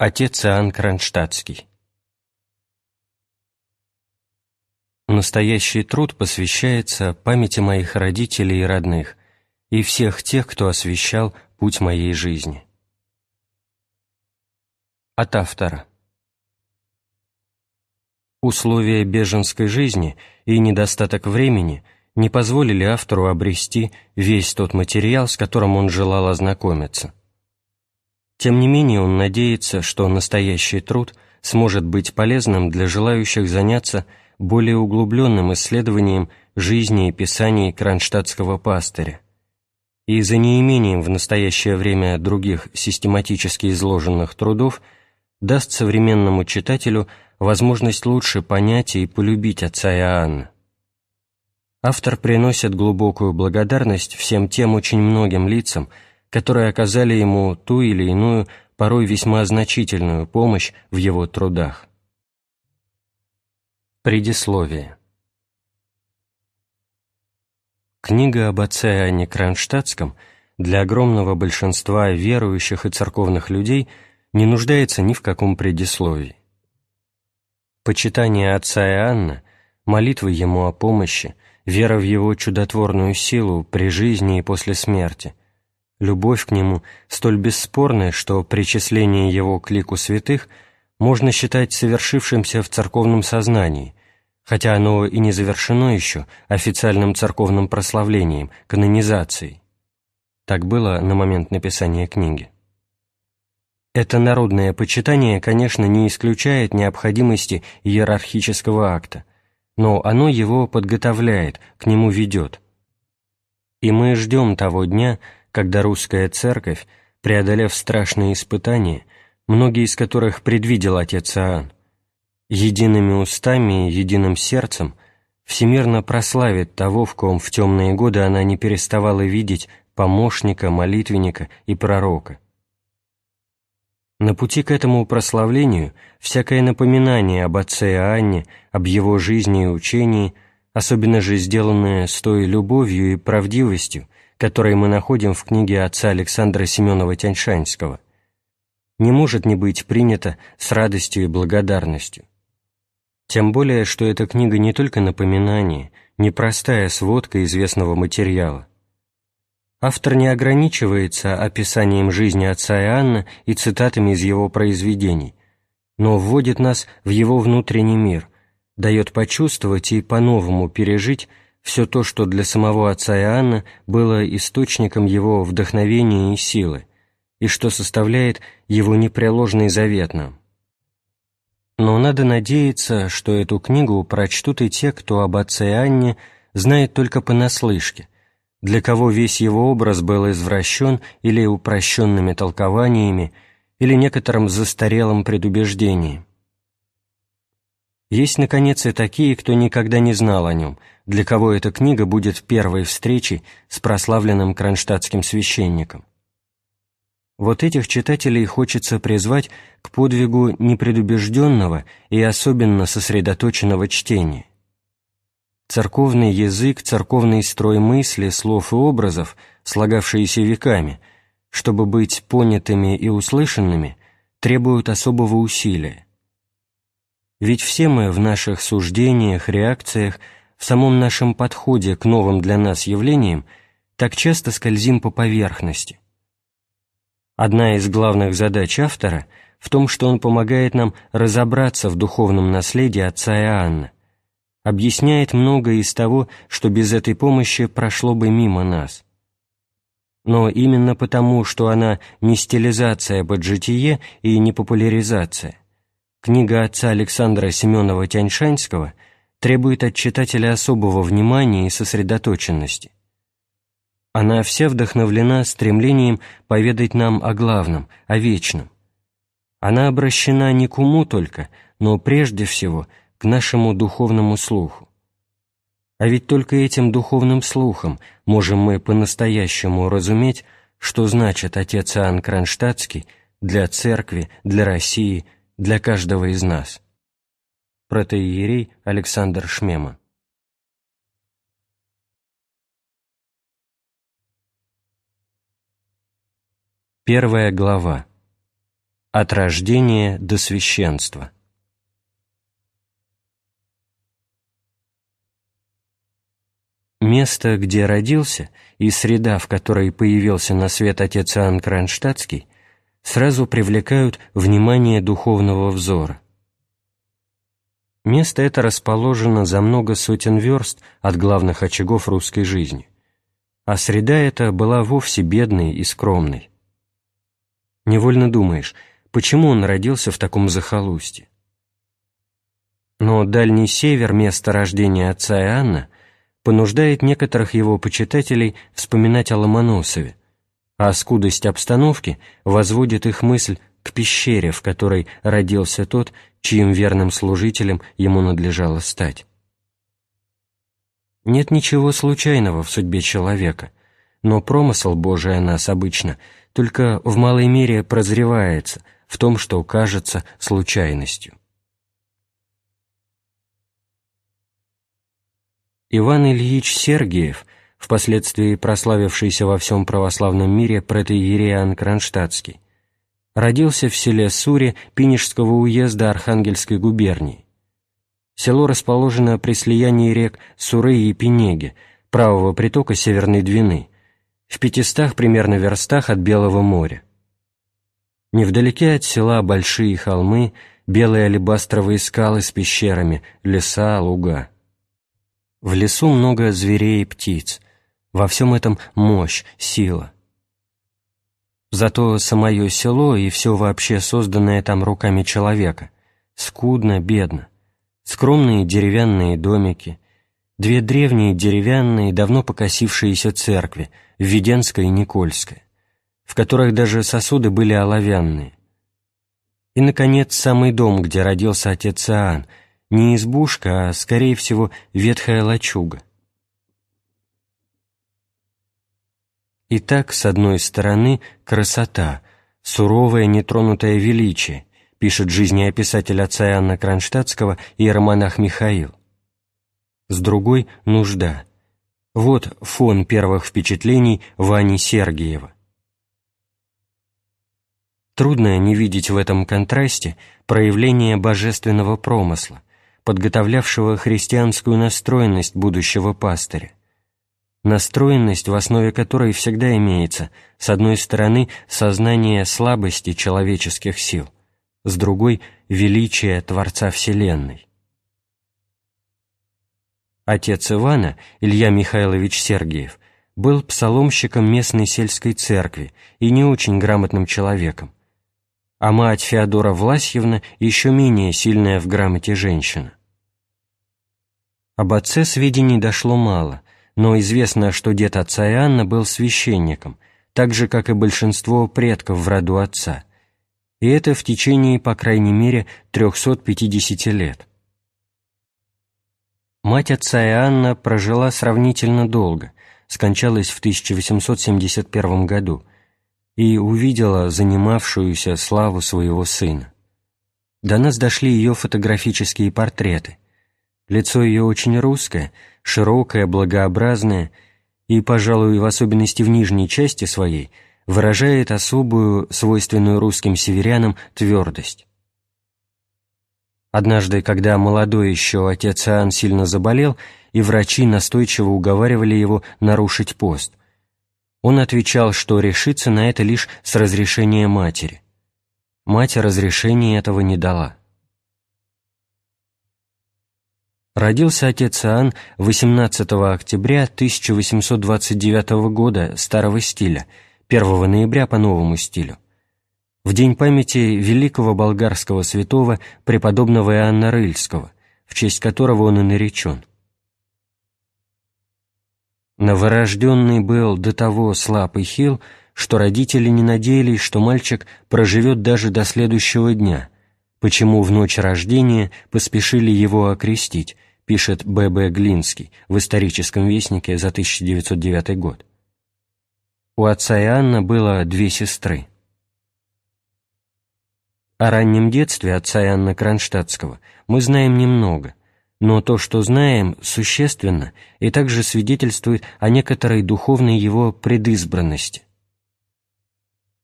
Отец Иоанн Кронштадтский Настоящий труд посвящается памяти моих родителей и родных и всех тех, кто освещал путь моей жизни. От автора Условия беженской жизни и недостаток времени не позволили автору обрести весь тот материал, с которым он желал ознакомиться. Тем не менее, он надеется, что настоящий труд сможет быть полезным для желающих заняться более углубленным исследованием жизни и писаний кронштадтского пастыря. И за неимением в настоящее время других систематически изложенных трудов даст современному читателю возможность лучше понять и полюбить отца Иоанна. Автор приносит глубокую благодарность всем тем очень многим лицам, которые оказали ему ту или иную, порой весьма значительную помощь в его трудах. Предисловие Книга об отце Иоанне Кронштадтском для огромного большинства верующих и церковных людей не нуждается ни в каком предисловии. Почитание отца Иоанна, молитвы ему о помощи, вера в его чудотворную силу при жизни и после смерти – Любовь к нему столь бесспорная, что причисление его к лику святых можно считать совершившимся в церковном сознании, хотя оно и не завершено еще официальным церковным прославлением, канонизацией. Так было на момент написания книги. Это народное почитание, конечно, не исключает необходимости иерархического акта, но оно его подготовляет, к нему ведет. И мы ждем того дня, когда русская церковь, преодолев страшные испытания, многие из которых предвидел отец Иоанн, едиными устами и единым сердцем всемирно прославит того, в ком в темные годы она не переставала видеть помощника, молитвенника и пророка. На пути к этому прославлению всякое напоминание об отце Иоанне, об его жизни и учении, особенно же сделанное с той любовью и правдивостью, которые мы находим в книге отца Александра Семенова Тяньшанского, не может не быть принято с радостью и благодарностью. Тем более, что эта книга не только напоминание, не простая сводка известного материала. Автор не ограничивается описанием жизни отца Иоанна и цитатами из его произведений, но вводит нас в его внутренний мир, дает почувствовать и по-новому пережить все то, что для самого отца Иоанна было источником его вдохновения и силы, и что составляет его непреложный завет нам. Но надо надеяться, что эту книгу прочтут и те, кто об отце Иоанне знает только понаслышке, для кого весь его образ был извращен или упрощенными толкованиями, или некоторым застарелым предубеждением. Есть, наконец, и такие, кто никогда не знал о нем, для кого эта книга будет первой встречей с прославленным кронштадтским священником. Вот этих читателей хочется призвать к подвигу непредубежденного и особенно сосредоточенного чтения. Церковный язык, церковный строй мысли, слов и образов, слагавшиеся веками, чтобы быть понятыми и услышанными, требуют особого усилия. Ведь все мы в наших суждениях, реакциях, в самом нашем подходе к новым для нас явлениям так часто скользим по поверхности. Одна из главных задач автора в том, что он помогает нам разобраться в духовном наследии отца Иоанна, объясняет многое из того, что без этой помощи прошло бы мимо нас. Но именно потому, что она не стилизация под житие и не популяризация – Книга отца Александра Семенова Тяньшанского требует от читателя особого внимания и сосредоточенности. Она вся вдохновлена стремлением поведать нам о главном, о вечном, Она обращена не к уму только, но прежде всего к нашему духовному слуху. А ведь только этим духовным слухом можем мы по-настоящему разуметь, что значит отец Иоанн Кронштадтский для церкви, для России, для каждого из нас. Протоиерей Александр Шмема Первая глава. От рождения до священства. Место, где родился, и среда, в которой появился на свет отец Иоанн Кронштадтский, сразу привлекают внимание духовного взора. Место это расположено за много сотен верст от главных очагов русской жизни, а среда эта была вовсе бедной и скромной. Невольно думаешь, почему он родился в таком захолустье? Но дальний север, место рождения отца Иоанна, понуждает некоторых его почитателей вспоминать о Ломоносове, а скудость обстановки возводит их мысль к пещере, в которой родился тот, чьим верным служителем ему надлежало стать. Нет ничего случайного в судьбе человека, но промысел Божий о нас обычно только в малой мере прозревается в том, что кажется случайностью. Иван Ильич Сергиев, впоследствии прославившийся во всем православном мире протоиереян Кронштадтский, родился в селе Суре Пинежского уезда Архангельской губернии. Село расположено при слиянии рек Суры и Пинеги, правого притока Северной Двины, в пятистах примерно верстах от Белого моря. Невдалеке от села большие холмы, белые алебастровые скалы с пещерами, леса, луга. В лесу много зверей и птиц. Во всем этом мощь, сила. Зато самое село и все вообще созданное там руками человека скудно, бедно. Скромные деревянные домики, две древние деревянные, давно покосившиеся церкви, Введенская и Никольская, в которых даже сосуды были оловянные. И, наконец, самый дом, где родился отец Иоанн, не избушка, а, скорее всего, ветхая лачуга. Итак, с одной стороны, красота, суровое нетронутое величие, пишет жизнеописатель отца Иоанна Кронштадтского и иеромонах Михаил. С другой — нужда, вот фон первых впечатлений Вани Сергиева. Трудно не видеть в этом контрасте проявление божественного промысла, подготовлявшего христианскую настроенность будущего пастыря. Настроенность, в основе которой всегда имеется, с одной стороны, сознание слабости человеческих сил, с другой — величие Творца Вселенной. Отец Ивана, Илья Михайлович Сергиев, был псаломщиком местной сельской церкви и не очень грамотным человеком, а мать Феодора Власьевна еще менее сильная в грамоте женщина. Об отце сведений дошло мало, но известно, что дед отца Иоанна был священником, так же, как и большинство предков в роду отца, и это в течение, по крайней мере, 350 лет. Мать отца Иоанна прожила сравнительно долго, скончалась в 1871 году и увидела занимавшуюся славу своего сына. До нас дошли ее фотографические портреты. Лицо ее очень русское, широкое, благообразное и, пожалуй, в особенности в нижней части своей, выражает особую, свойственную русским северянам, твердость. Однажды, когда молодой еще отец Иоанн сильно заболел, и врачи настойчиво уговаривали его нарушить пост, он отвечал, что решится на это лишь с разрешения матери. Мать разрешения этого не дала. Родился отец Иоанн 18 октября 1829 года старого стиля, 1 ноября по новому стилю в день памяти великого болгарского святого преподобного Иоанна Рыльского, в честь которого он и наречен. Новорожденный был до того слаб и хил, что родители не надеялись, что мальчик проживет даже до следующего дня, почему в ночь рождения поспешили его окрестить, пишет Б.Б. Глинский в «Историческом вестнике» за 1909 год. У отца Иоанна было две сестры. О раннем детстве отца Иоанна Кронштадтского мы знаем немного, но то, что знаем, существенно и также свидетельствует о некоторой духовной его предизбранности.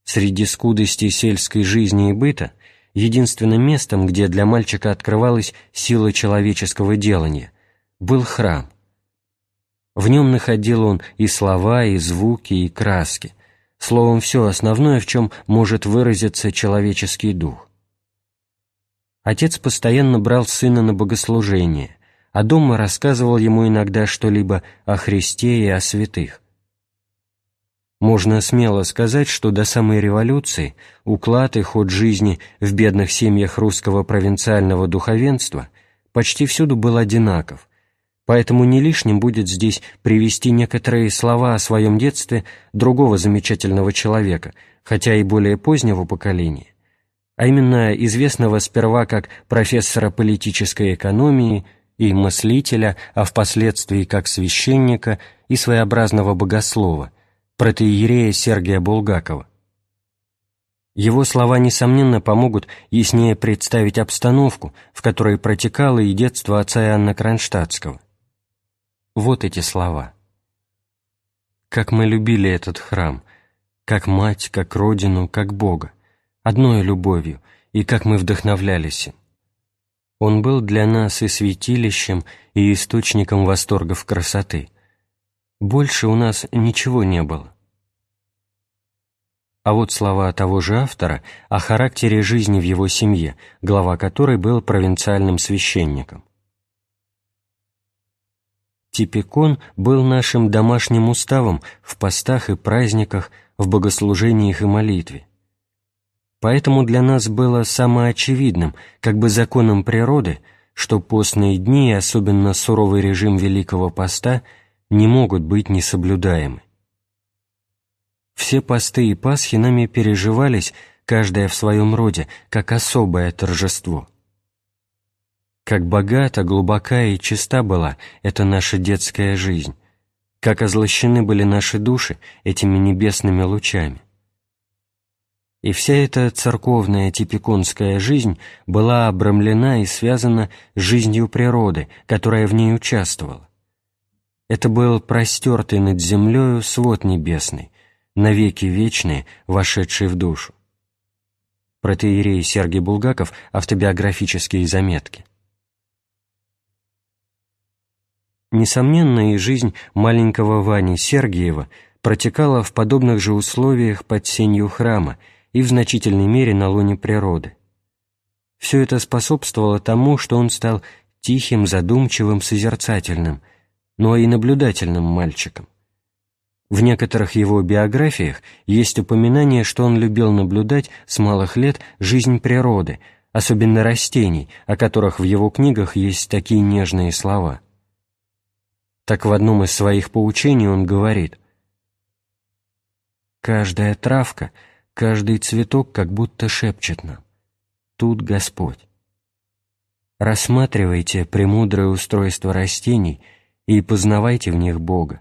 Среди скудостей сельской жизни и быта единственным местом, где для мальчика открывалась сила человеческого делания, был храм. В нем находил он и слова, и звуки, и краски, словом, все основное, в чем может выразиться человеческий дух. Отец постоянно брал сына на богослужение, а дома рассказывал ему иногда что-либо о Христе и о святых. Можно смело сказать, что до самой революции уклад и ход жизни в бедных семьях русского провинциального духовенства почти всюду был одинаков, поэтому не лишним будет здесь привести некоторые слова о своем детстве другого замечательного человека, хотя и более позднего поколения, а именно известного сперва как профессора политической экономии и мыслителя, а впоследствии как священника и своеобразного богослова, протеерея Сергия Булгакова. Его слова, несомненно, помогут яснее представить обстановку, в которой протекало и детство отца Иоанна Кронштадтского. Вот эти слова. «Как мы любили этот храм, как мать, как родину, как Бога, одной любовью, и как мы вдохновлялись им. Он был для нас и святилищем, и источником восторгов красоты. Больше у нас ничего не было. А вот слова того же автора о характере жизни в его семье, глава которой был провинциальным священником. Типикон был нашим домашним уставом в постах и праздниках, в богослужениях и молитве. Поэтому для нас было самоочевидным, как бы законом природы, что постные дни, и особенно суровый режим Великого Поста, не могут быть несоблюдаемы. Все посты и Пасхи нами переживались, каждая в своем роде, как особое торжество. Как богата, глубока и чиста была эта наша детская жизнь, как озлощены были наши души этими небесными лучами. И вся эта церковная типиконская жизнь была обрамлена и связана с жизнью природы, которая в ней участвовала. Это был простертый над землею свод небесный, навеки вечные, вошедший в душу. Протеерей Сергий Булгаков «Автобиографические заметки». Несомненно, и жизнь маленького Вани Сергиева протекала в подобных же условиях под сенью храма – и в значительной мере на лоне природы. Все это способствовало тому, что он стал тихим, задумчивым, созерцательным, но и наблюдательным мальчиком. В некоторых его биографиях есть упоминание, что он любил наблюдать с малых лет жизнь природы, особенно растений, о которых в его книгах есть такие нежные слова. Так в одном из своих поучений он говорит «Каждая травка — Каждый цветок как будто шепчет нам «Тут Господь». Рассматривайте премудрое устройство растений и познавайте в них Бога.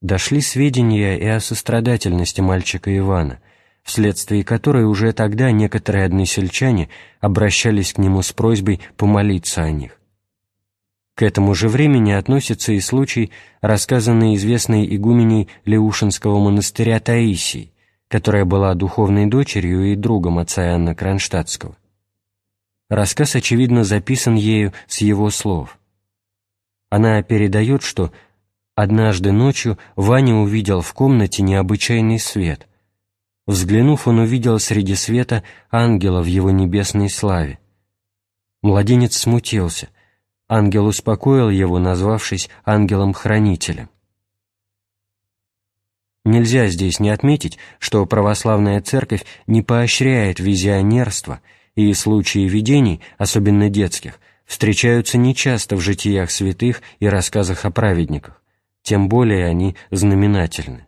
Дошли сведения и о сострадательности мальчика Ивана, вследствие которой уже тогда некоторые односельчане обращались к нему с просьбой помолиться о них. К этому же времени относится и случай, рассказанный известной игуменей Леушинского монастыря Таисии, которая была духовной дочерью и другом отца Иоанна Кронштадтского. Рассказ, очевидно, записан ею с его слов. Она передает, что однажды ночью Ваня увидел в комнате необычайный свет. Взглянув, он увидел среди света ангела в его небесной славе. Младенец смутился — Ангел успокоил его, назвавшись ангелом-хранителем. Нельзя здесь не отметить, что православная церковь не поощряет визионерство, и случаи видений, особенно детских, встречаются нечасто в житиях святых и рассказах о праведниках, тем более они знаменательны.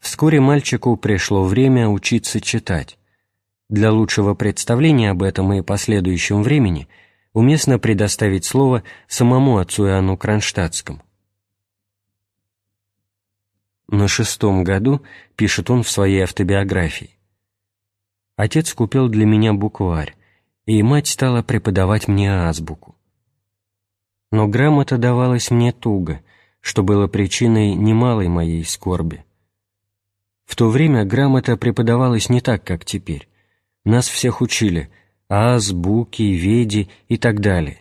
Вскоре мальчику пришло время учиться читать. Для лучшего представления об этом и последующем времени уместно предоставить слово самому отцу Иоанну Кронштадтскому. На шестом году, пишет он в своей автобиографии, «Отец купил для меня букварь, и мать стала преподавать мне азбуку. Но грамота давалась мне туго, что было причиной немалой моей скорби. В то время грамота преподавалась не так, как теперь. Нас всех учили аз, буки, веди и так далее.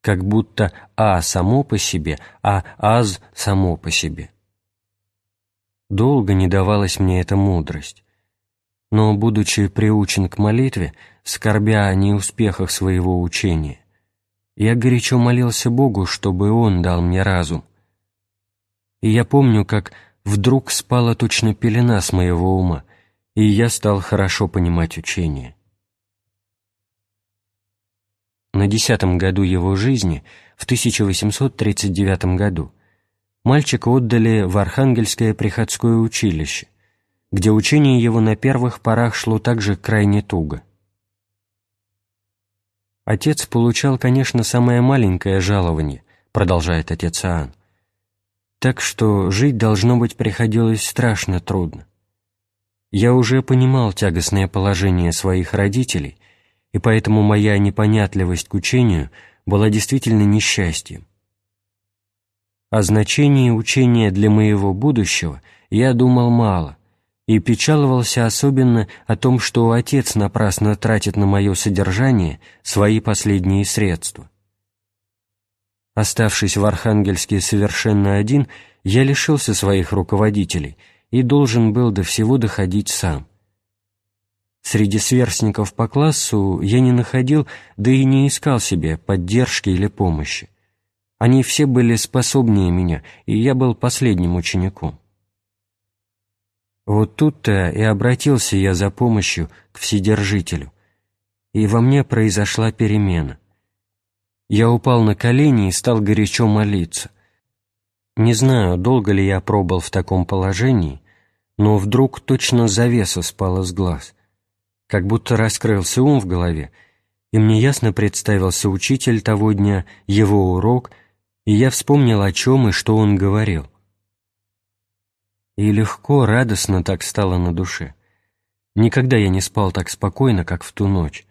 Как будто а само по себе, а аз само по себе. Долго не давалась мне эта мудрость. Но, будучи приучен к молитве, скорбя о неуспехах своего учения, я горячо молился Богу, чтобы Он дал мне разум. И я помню, как вдруг спала точно пелена с моего ума, и я стал хорошо понимать учение. На десятом году его жизни, в 1839 году, мальчика отдали в Архангельское приходское училище, где учение его на первых порах шло также крайне туго. Отец получал, конечно, самое маленькое жалование, продолжает отец Иоанн, так что жить, должно быть, приходилось страшно трудно. Я уже понимал тягостное положение своих родителей, и поэтому моя непонятливость к учению была действительно несчастьем. О значении учения для моего будущего я думал мало и печаловался особенно о том, что отец напрасно тратит на мое содержание свои последние средства. Оставшись в Архангельске совершенно один, я лишился своих руководителей и должен был до всего доходить сам. Среди сверстников по классу я не находил, да и не искал себе поддержки или помощи. Они все были способнее меня, и я был последним учеником. Вот тут-то и обратился я за помощью к Вседержителю, и во мне произошла перемена. Я упал на колени и стал горячо молиться. Не знаю, долго ли я пробыл в таком положении, но вдруг точно завеса спала с глаз, как будто раскрылся ум в голове, и мне ясно представился учитель того дня, его урок, и я вспомнил, о чем и что он говорил. И легко, радостно так стало на душе. Никогда я не спал так спокойно, как в ту ночь.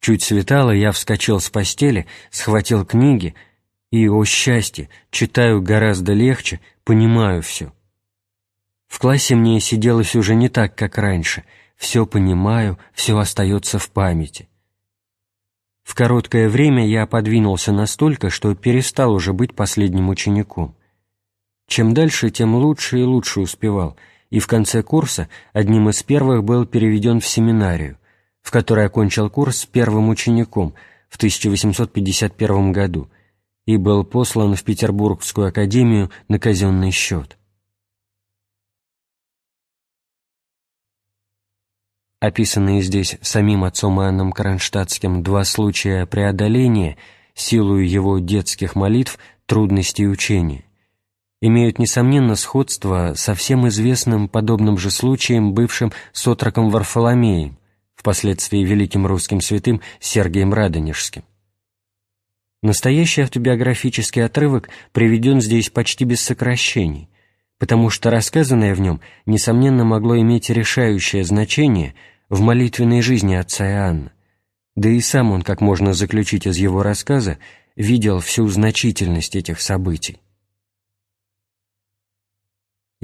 Чуть светало, я вскочил с постели, схватил книги и, о счастье, читаю гораздо легче, понимаю все. В классе мне сиделось уже не так, как раньше, все понимаю, все остается в памяти. В короткое время я подвинулся настолько, что перестал уже быть последним учеником. Чем дальше, тем лучше и лучше успевал, и в конце курса одним из первых был переведен в семинарию, в которой окончил курс первым учеником в 1851 году и был послан в Петербургскую академию на казенный счет. Описанные здесь самим отцом Иоанном Кронштадтским два случая преодоления, силою его детских молитв, трудностей учения, имеют, несомненно, сходство со всем известным подобным же случаем, бывшим с отроком Варфоломеем, впоследствии великим русским святым Сергием Радонежским. Настоящий автобиографический отрывок приведен здесь почти без сокращений, потому что рассказанное в нем, несомненно, могло иметь решающее значение в молитвенной жизни отца Иоанна, да и сам он, как можно заключить из его рассказа, видел всю значительность этих событий.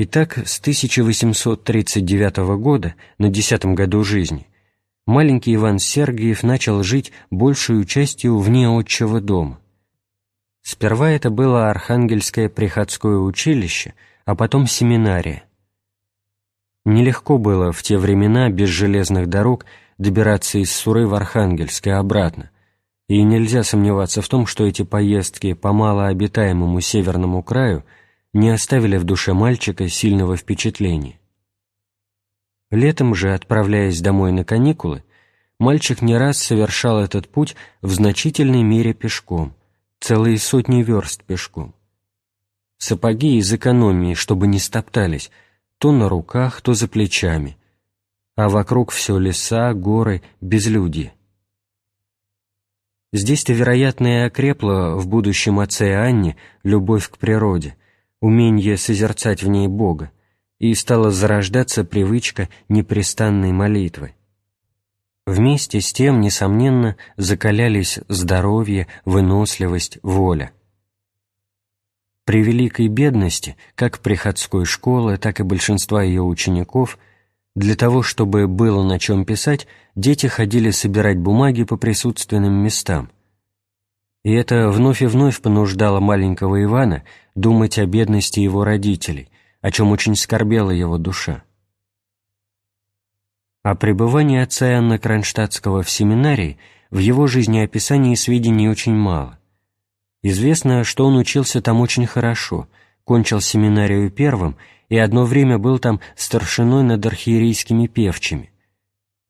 Итак, с 1839 года, на десятом году жизни, маленький Иван Сергиев начал жить большую частью вне отчего дома. Сперва это было Архангельское приходское училище, а потом семинария. Нелегко было в те времена без железных дорог добираться из Суры в Архангельск и обратно, и нельзя сомневаться в том, что эти поездки по малообитаемому северному краю не оставили в душе мальчика сильного впечатления. Летом же, отправляясь домой на каникулы, мальчик не раз совершал этот путь в значительной мере пешком, целые сотни верст пешком. Сапоги из экономии, чтобы не стоптались, то на руках, то за плечами, а вокруг все леса, горы, безлюдье. Здесь-то, вероятно, и окрепла в будущем отце Анне любовь к природе, умение созерцать в ней Бога, и стала зарождаться привычка непрестанной молитвы. Вместе с тем, несомненно, закалялись здоровье, выносливость, воля. При великой бедности, как приходской школы, так и большинства ее учеников, для того, чтобы было на чем писать, дети ходили собирать бумаги по присутственным местам. И это вновь и вновь понуждало маленького Ивана думать о бедности его родителей, о чем очень скорбела его душа. О пребывании отца Иоанна Кронштадтского в семинарии в его жизнеописании сведений очень мало. Известно, что он учился там очень хорошо, кончил семинарию первым и одно время был там старшиной над архиерейскими певчими,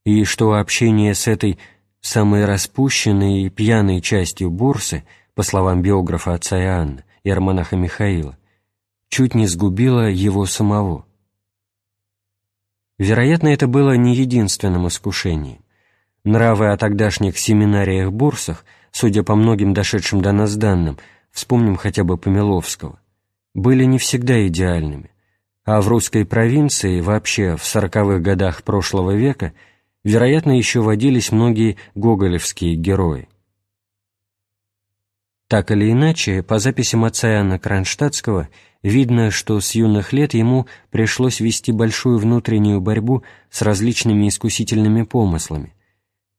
и что общение с этой самой распущенной и пьяной частью бурсы, по словам биографа отца Иоанна и армонаха Михаила, чуть не сгубило его самого. Вероятно, это было не единственным искушением. Нравы о тогдашних семинариях-бурсах, судя по многим дошедшим до нас данным, вспомним хотя бы Помиловского, были не всегда идеальными, а в русской провинции вообще в сороковых годах прошлого века, вероятно, еще водились многие гоголевские герои. Так или иначе, по записям отца Иоанна Кронштадтского, видно, что с юных лет ему пришлось вести большую внутреннюю борьбу с различными искусительными помыслами,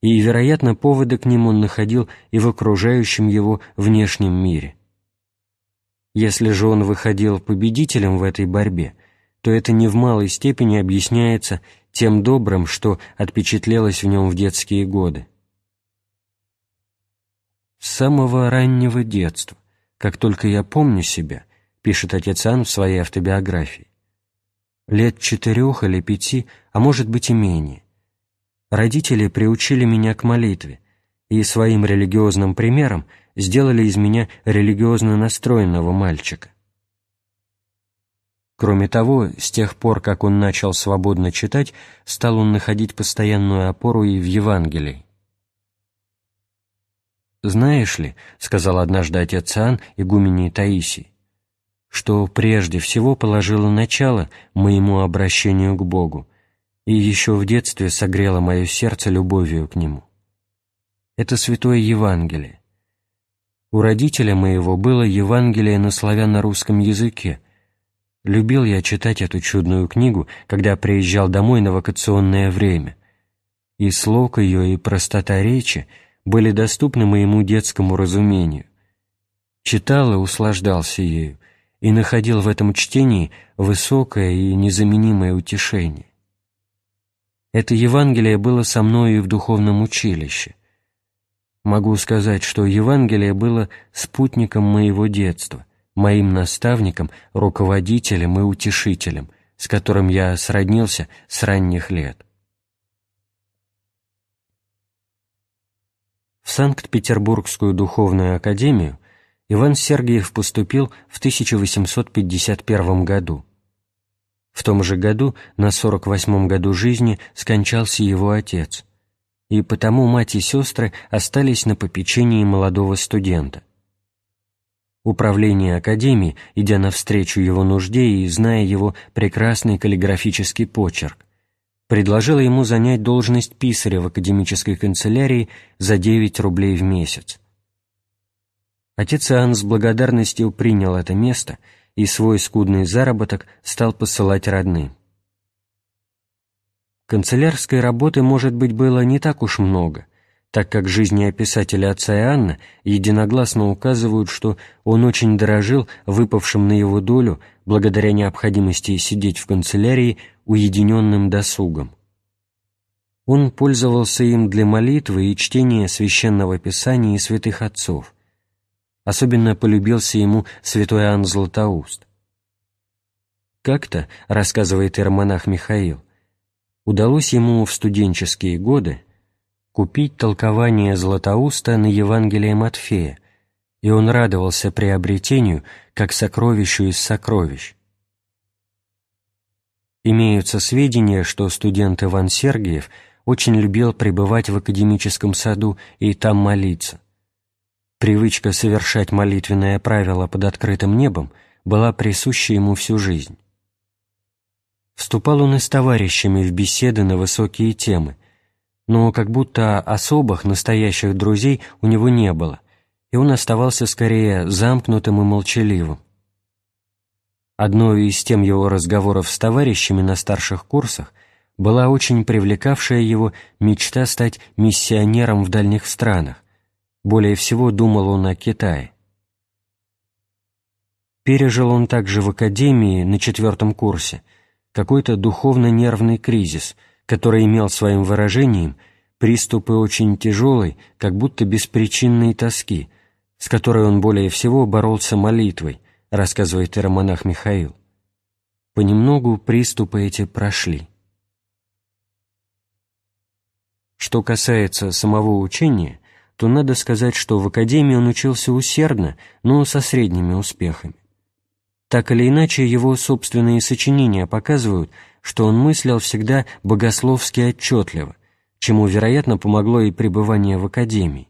и, вероятно, поводы к ним он находил и в окружающем его внешнем мире. Если же он выходил победителем в этой борьбе, то это не в малой степени объясняется тем добрым, что отпечатлелось в нем в детские годы. С самого раннего детства, как только я помню себя, пишет отец Ан в своей автобиографии, лет четырех или пяти, а может быть и менее, родители приучили меня к молитве и своим религиозным примером сделали из меня религиозно настроенного мальчика. Кроме того, с тех пор, как он начал свободно читать, стал он находить постоянную опору и в Евангелии. «Знаешь ли, — сказал однажды отец Иоанн игумене Таисии, — что прежде всего положило начало моему обращению к Богу и еще в детстве согрело мое сердце любовью к Нему. Это Святое Евангелие. У родителя моего было Евангелие на славяно-русском языке. Любил я читать эту чудную книгу, когда приезжал домой на вакационное время. И слог ее, и простота речи — были доступны моему детскому разумению. Читал и услаждался ею, и находил в этом чтении высокое и незаменимое утешение. Это Евангелие было со мной и в духовном училище. Могу сказать, что Евангелие было спутником моего детства, моим наставником, руководителем и утешителем, с которым я сроднился с ранних лет. В Санкт-Петербургскую духовную академию Иван Сергиев поступил в 1851 году. В том же году, на 48-м году жизни, скончался его отец, и потому мать и сестры остались на попечении молодого студента. Управление Академии, идя навстречу его нужде и зная его прекрасный каллиграфический почерк, предложила ему занять должность писаря в академической канцелярии за 9 рублей в месяц. Отец Иоанн с благодарностью принял это место и свой скудный заработок стал посылать родным. Канцелярской работы, может быть, было не так уж много, так как жизнеописатели отца Иоанна единогласно указывают, что он очень дорожил выпавшим на его долю, благодаря необходимости сидеть в канцелярии, уединенным досугом. Он пользовался им для молитвы и чтения священного писания и святых отцов. Особенно полюбился ему святой Иоанн Златоуст. Как-то, рассказывает иеромонах Михаил, удалось ему в студенческие годы купить толкование Златоуста на Евангелие Матфея и он радовался приобретению как сокровищу из сокровищ. Имеются сведения, что студент Иван Сергиев очень любил пребывать в академическом саду и там молиться. Привычка совершать молитвенное правило под открытым небом была присуща ему всю жизнь. Вступал он и с товарищами в беседы на высокие темы, но как будто особых настоящих друзей у него не было, и он оставался скорее замкнутым и молчаливым. Одной из тем его разговоров с товарищами на старших курсах была очень привлекавшая его мечта стать миссионером в дальних странах, более всего думал он о Китае. Пережил он также в академии на четвертом курсе какой-то духовно-нервный кризис, который имел своим выражением приступы очень тяжелой, как будто беспричинной тоски, с которой он более всего боролся молитвой, рассказывает иеромонах Михаил. Понемногу приступы эти прошли. Что касается самого учения, то надо сказать, что в академии он учился усердно, но со средними успехами. Так или иначе, его собственные сочинения показывают, что он мыслил всегда богословски отчетливо, чему, вероятно, помогло и пребывание в академии.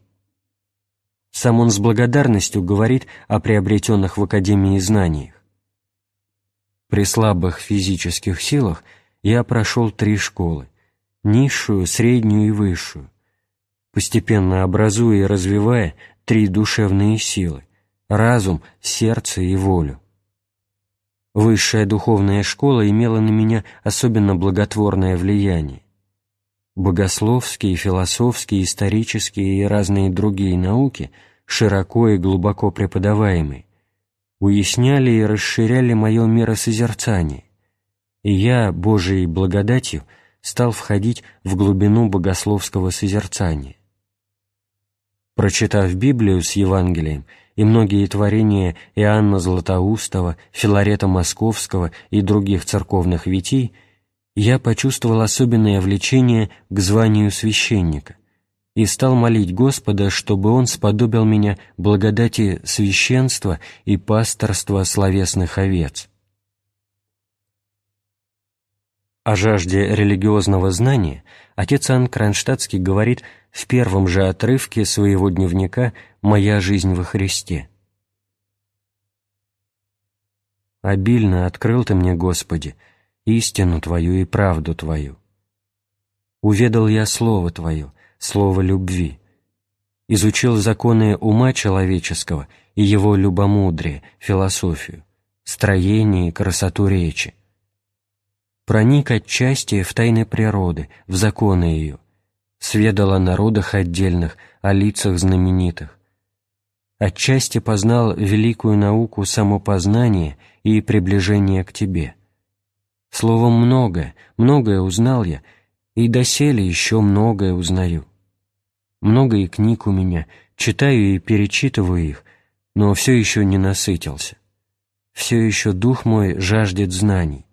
Сам он с благодарностью говорит о приобретенных в академии знаниях. При слабых физических силах я прошел три школы – низшую, среднюю и высшую, постепенно образуя и развивая три душевные силы – разум, сердце и волю. Высшая духовная школа имела на меня особенно благотворное влияние. Богословские, философские, исторические и разные другие науки, широко и глубоко преподаваемые, уясняли и расширяли мое миросозерцание, и я, Божией благодатью, стал входить в глубину богословского созерцания. Прочитав Библию с Евангелием и многие творения Иоанна Златоустова, Филарета Московского и других церковных витий, я почувствовал особенное влечение к званию священника и стал молить Господа, чтобы Он сподобил меня благодати священства и пасторства словесных овец. О жажде религиозного знания отец Ан Кронштадтский говорит в первом же отрывке своего дневника «Моя жизнь во Христе». «Обильно открыл Ты мне, Господи, истину Твою и правду Твою. Уведал я Слово Твое, Слово любви, изучил законы ума человеческого и его любомудрие, философию, строение и красоту речи, проник отчасти в тайны природы, в законы ее, сведал о народах отдельных, о лицах знаменитых, отчасти познал великую науку самопознания и приближения к Тебе. Словом, многое, многое узнал я, и доселе еще многое узнаю. Много и книг у меня, читаю и перечитываю их, но все еще не насытился. Все еще дух мой жаждет знаний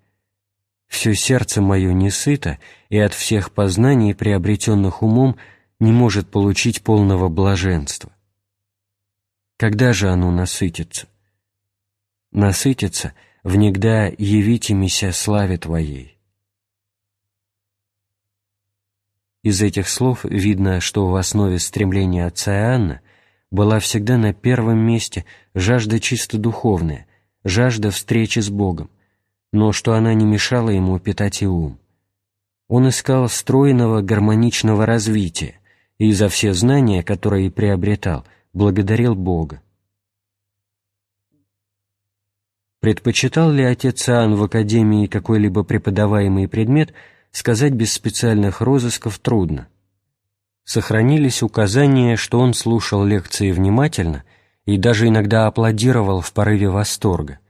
все сердце мое не сыто и от всех познаний, приобретенных умом, не может получить полного блаженства. Когда же оно насытится? Насытится, внегда явите мися славе Твоей. Из этих слов видно, что в основе стремления отца Иоанна была всегда на первом месте жажда чисто духовная, жажда встречи с Богом, но что она не мешала ему питать и ум. Он искал стройного гармоничного развития и за все знания, которые приобретал, благодарил Бога. Предпочитал ли отец Иоанн в академии какой-либо преподаваемый предмет, сказать без специальных розысков трудно. Сохранились указания, что он слушал лекции внимательно и даже иногда аплодировал в порыве восторга –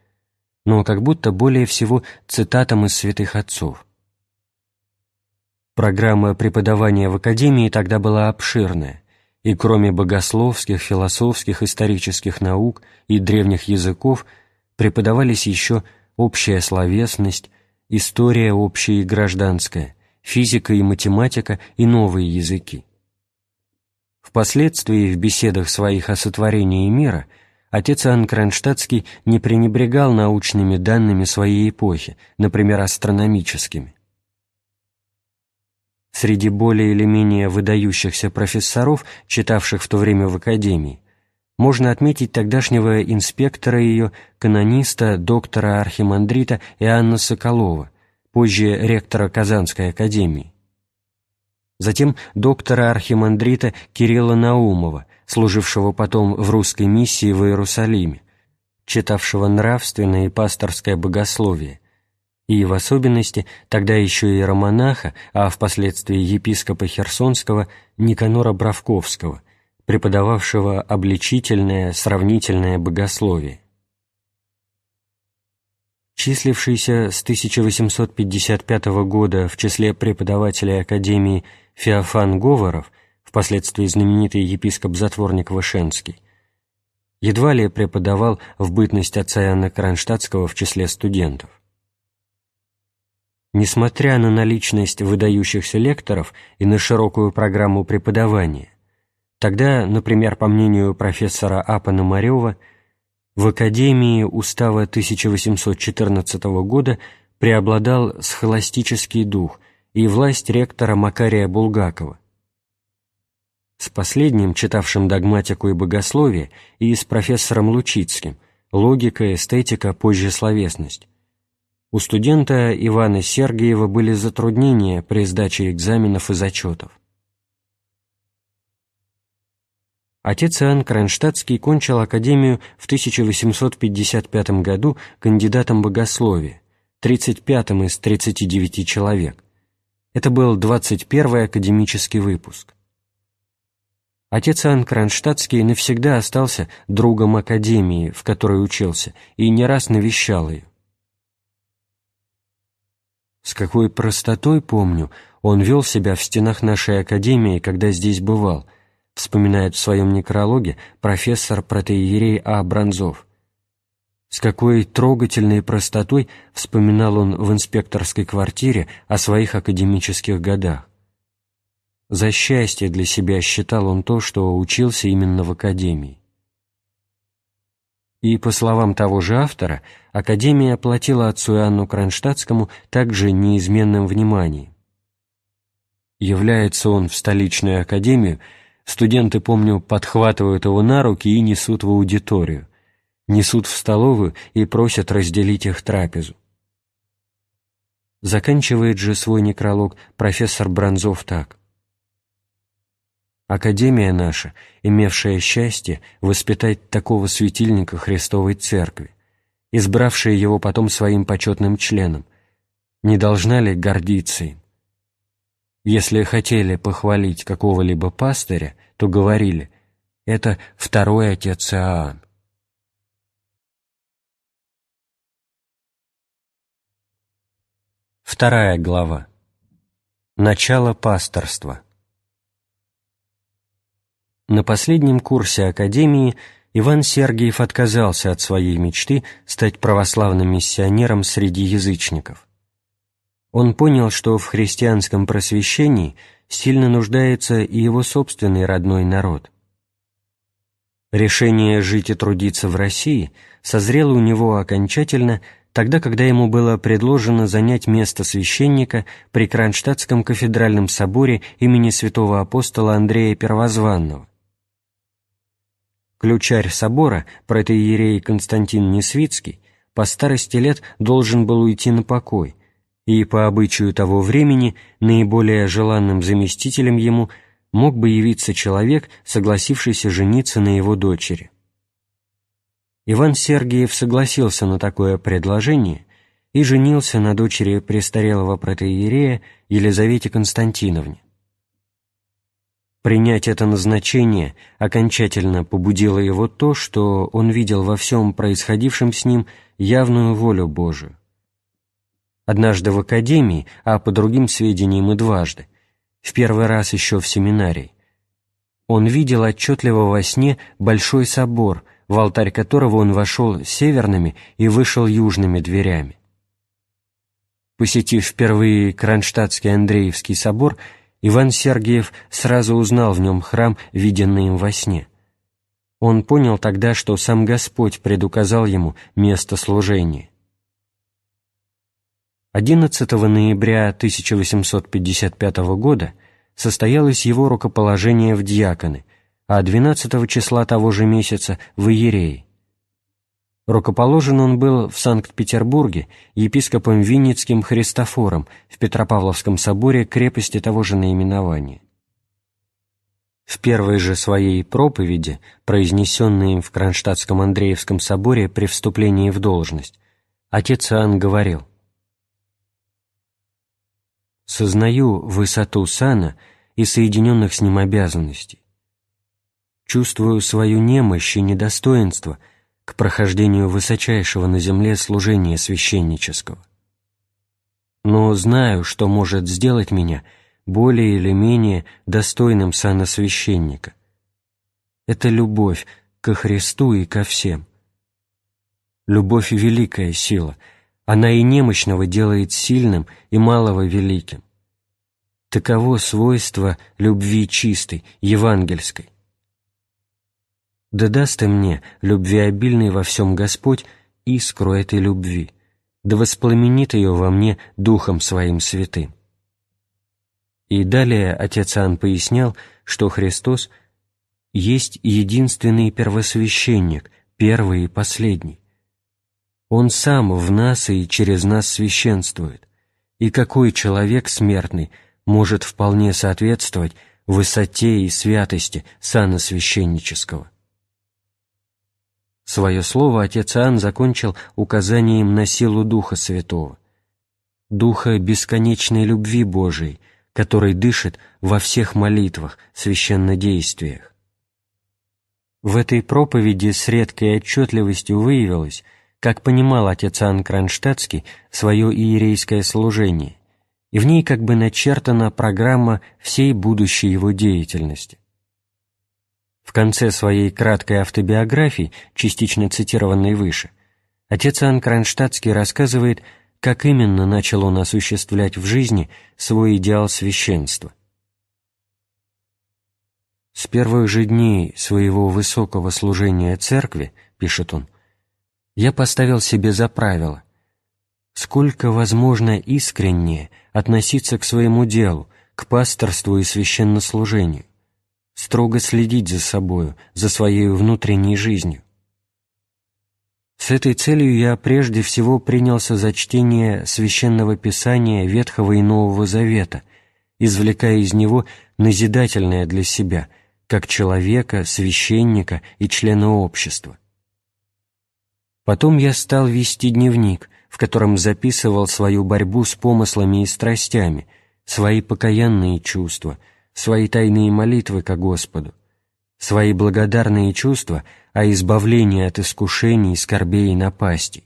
но как будто более всего цитатам из святых отцов. Программа преподавания в академии тогда была обширная, и кроме богословских, философских, исторических наук и древних языков преподавались еще общая словесность, история общая и гражданская, физика и математика и новые языки. Впоследствии в беседах своих о сотворении мира отец Иоанн Кронштадтский не пренебрегал научными данными своей эпохи, например, астрономическими. Среди более или менее выдающихся профессоров, читавших в то время в Академии, можно отметить тогдашнего инспектора ее, канониста, доктора архимандрита Иоанна Соколова, позже ректора Казанской академии. Затем доктора архимандрита Кирилла Наумова, служившего потом в русской миссии в Иерусалиме, читавшего нравственное и пасторское богословие, и в особенности тогда еще иеромонаха, а впоследствии епископа Херсонского Никанора Бравковского, преподававшего обличительное сравнительное богословие. Числившийся с 1855 года в числе преподавателей Академии Феофан Говоров, впоследствии знаменитый епископ-затворник Вышенский, едва ли преподавал в бытность отца Иоанна Кронштадтского в числе студентов. Несмотря на наличность выдающихся лекторов и на широкую программу преподавания, тогда, например, по мнению профессора А. Пономарева, в Академии устава 1814 года преобладал схоластический дух и власть ректора Макария Булгакова. С последним, читавшим догматику и богословие, и с профессором Лучицким, логика, эстетика, позже словесность, у студента Ивана Сергиева были затруднения при сдаче экзаменов и зачетов. Отец Иоанн Кронштадтский кончил академию в 1855 году кандидатом богословия, 35-м из 39 человек. Это был 21-й академический выпуск. Отец Иоанн Кронштадтский навсегда остался другом академии, в которой учился, и не раз навещал ее. С какой простотой, помню, он вел себя в стенах нашей академии, когда здесь бывал, вспоминает в своем некрологе профессор протеерей А. Бронзов. С какой трогательной простотой вспоминал он в инспекторской квартире о своих академических годах. За счастье для себя считал он то, что учился именно в академии. И, по словам того же автора, Академия оплатила отцу Иоанну Кронштадтскому также неизменным вниманием. Является он в столичную академию, студенты, помню, подхватывают его на руки и несут в аудиторию, несут в столовую и просят разделить их трапезу. Заканчивает же свой некролог профессор Бронзов так. Академия наша, имевшая счастье воспитать такого светильника Христовой Церкви, избравшая его потом своим почетным членом, не должна ли гордиться им? Если хотели похвалить какого-либо пастыря, то говорили «это второй отец Иоанн». Вторая глава. Начало пасторства. На последнем курсе Академии Иван Сергиев отказался от своей мечты стать православным миссионером среди язычников. Он понял, что в христианском просвещении сильно нуждается и его собственный родной народ. Решение жить и трудиться в России созрело у него окончательно тогда, когда ему было предложено занять место священника при Кронштадтском кафедральном соборе имени святого апостола Андрея Первозванного, Ключарь собора, протеерей Константин Несвицкий, по старости лет должен был уйти на покой, и по обычаю того времени наиболее желанным заместителем ему мог бы явиться человек, согласившийся жениться на его дочери. Иван Сергиев согласился на такое предложение и женился на дочери престарелого протеерея Елизавете Константиновне. Принять это назначение окончательно побудило его то, что он видел во всем происходившем с ним явную волю Божию. Однажды в академии, а по другим сведениям и дважды, в первый раз еще в семинарии, он видел отчетливо во сне большой собор, в алтарь которого он вошел северными и вышел южными дверями. Посетив впервые Кронштадтский Андреевский собор, Иван Сергиев сразу узнал в нем храм, виденный им во сне. Он понял тогда, что сам Господь предуказал ему место служения. 11 ноября 1855 года состоялось его рукоположение в диаконы, а 12 числа того же месяца в иереи. Рукоположен он был в Санкт-Петербурге епископом Винницким Христофором в Петропавловском соборе крепости того же наименования. В первой же своей проповеди, произнесенной им в Кронштадтском Андреевском соборе при вступлении в должность, отец Иоанн говорил «Сознаю высоту сана и соединенных с ним обязанностей. Чувствую свою немощь и недостоинство – к прохождению высочайшего на земле служения священнического. Но знаю, что может сделать меня более или менее достойным сана священника. Это любовь ко Христу и ко всем. Любовь — великая сила, она и немощного делает сильным, и малого — великим. Таково свойство любви чистой, евангельской. Да даст и мне, любви обильной во всем Господь, искру этой любви, да воспламенит ее во мне Духом Своим Святым. И далее отец Иоанн пояснял, что Христос есть единственный первосвященник, первый и последний. Он сам в нас и через нас священствует, и какой человек смертный может вполне соответствовать высоте и святости сана священнического. Свое слово отец Иоанн закончил указанием на силу Духа Святого, Духа бесконечной любви Божией, который дышит во всех молитвах, священнодействиях. В этой проповеди с редкой отчетливостью выявилось, как понимал отец Иоанн Кронштадтский свое иерейское служение, и в ней как бы начертана программа всей будущей его деятельности. В конце своей краткой автобиографии, частично цитированной выше, отец Иоанн Кронштадтский рассказывает, как именно начал он осуществлять в жизни свой идеал священства. «С первых же дней своего высокого служения церкви, — пишет он, — я поставил себе за правило, сколько возможно искреннее относиться к своему делу, к пасторству и священнослужению, строго следить за собою, за своей внутренней жизнью. С этой целью я прежде всего принялся за чтение Священного Писания Ветхого и Нового Завета, извлекая из него назидательное для себя, как человека, священника и члена общества. Потом я стал вести дневник, в котором записывал свою борьбу с помыслами и страстями, свои покаянные чувства – свои тайные молитвы ко Господу, свои благодарные чувства о избавлении от искушений, скорбей и напастей.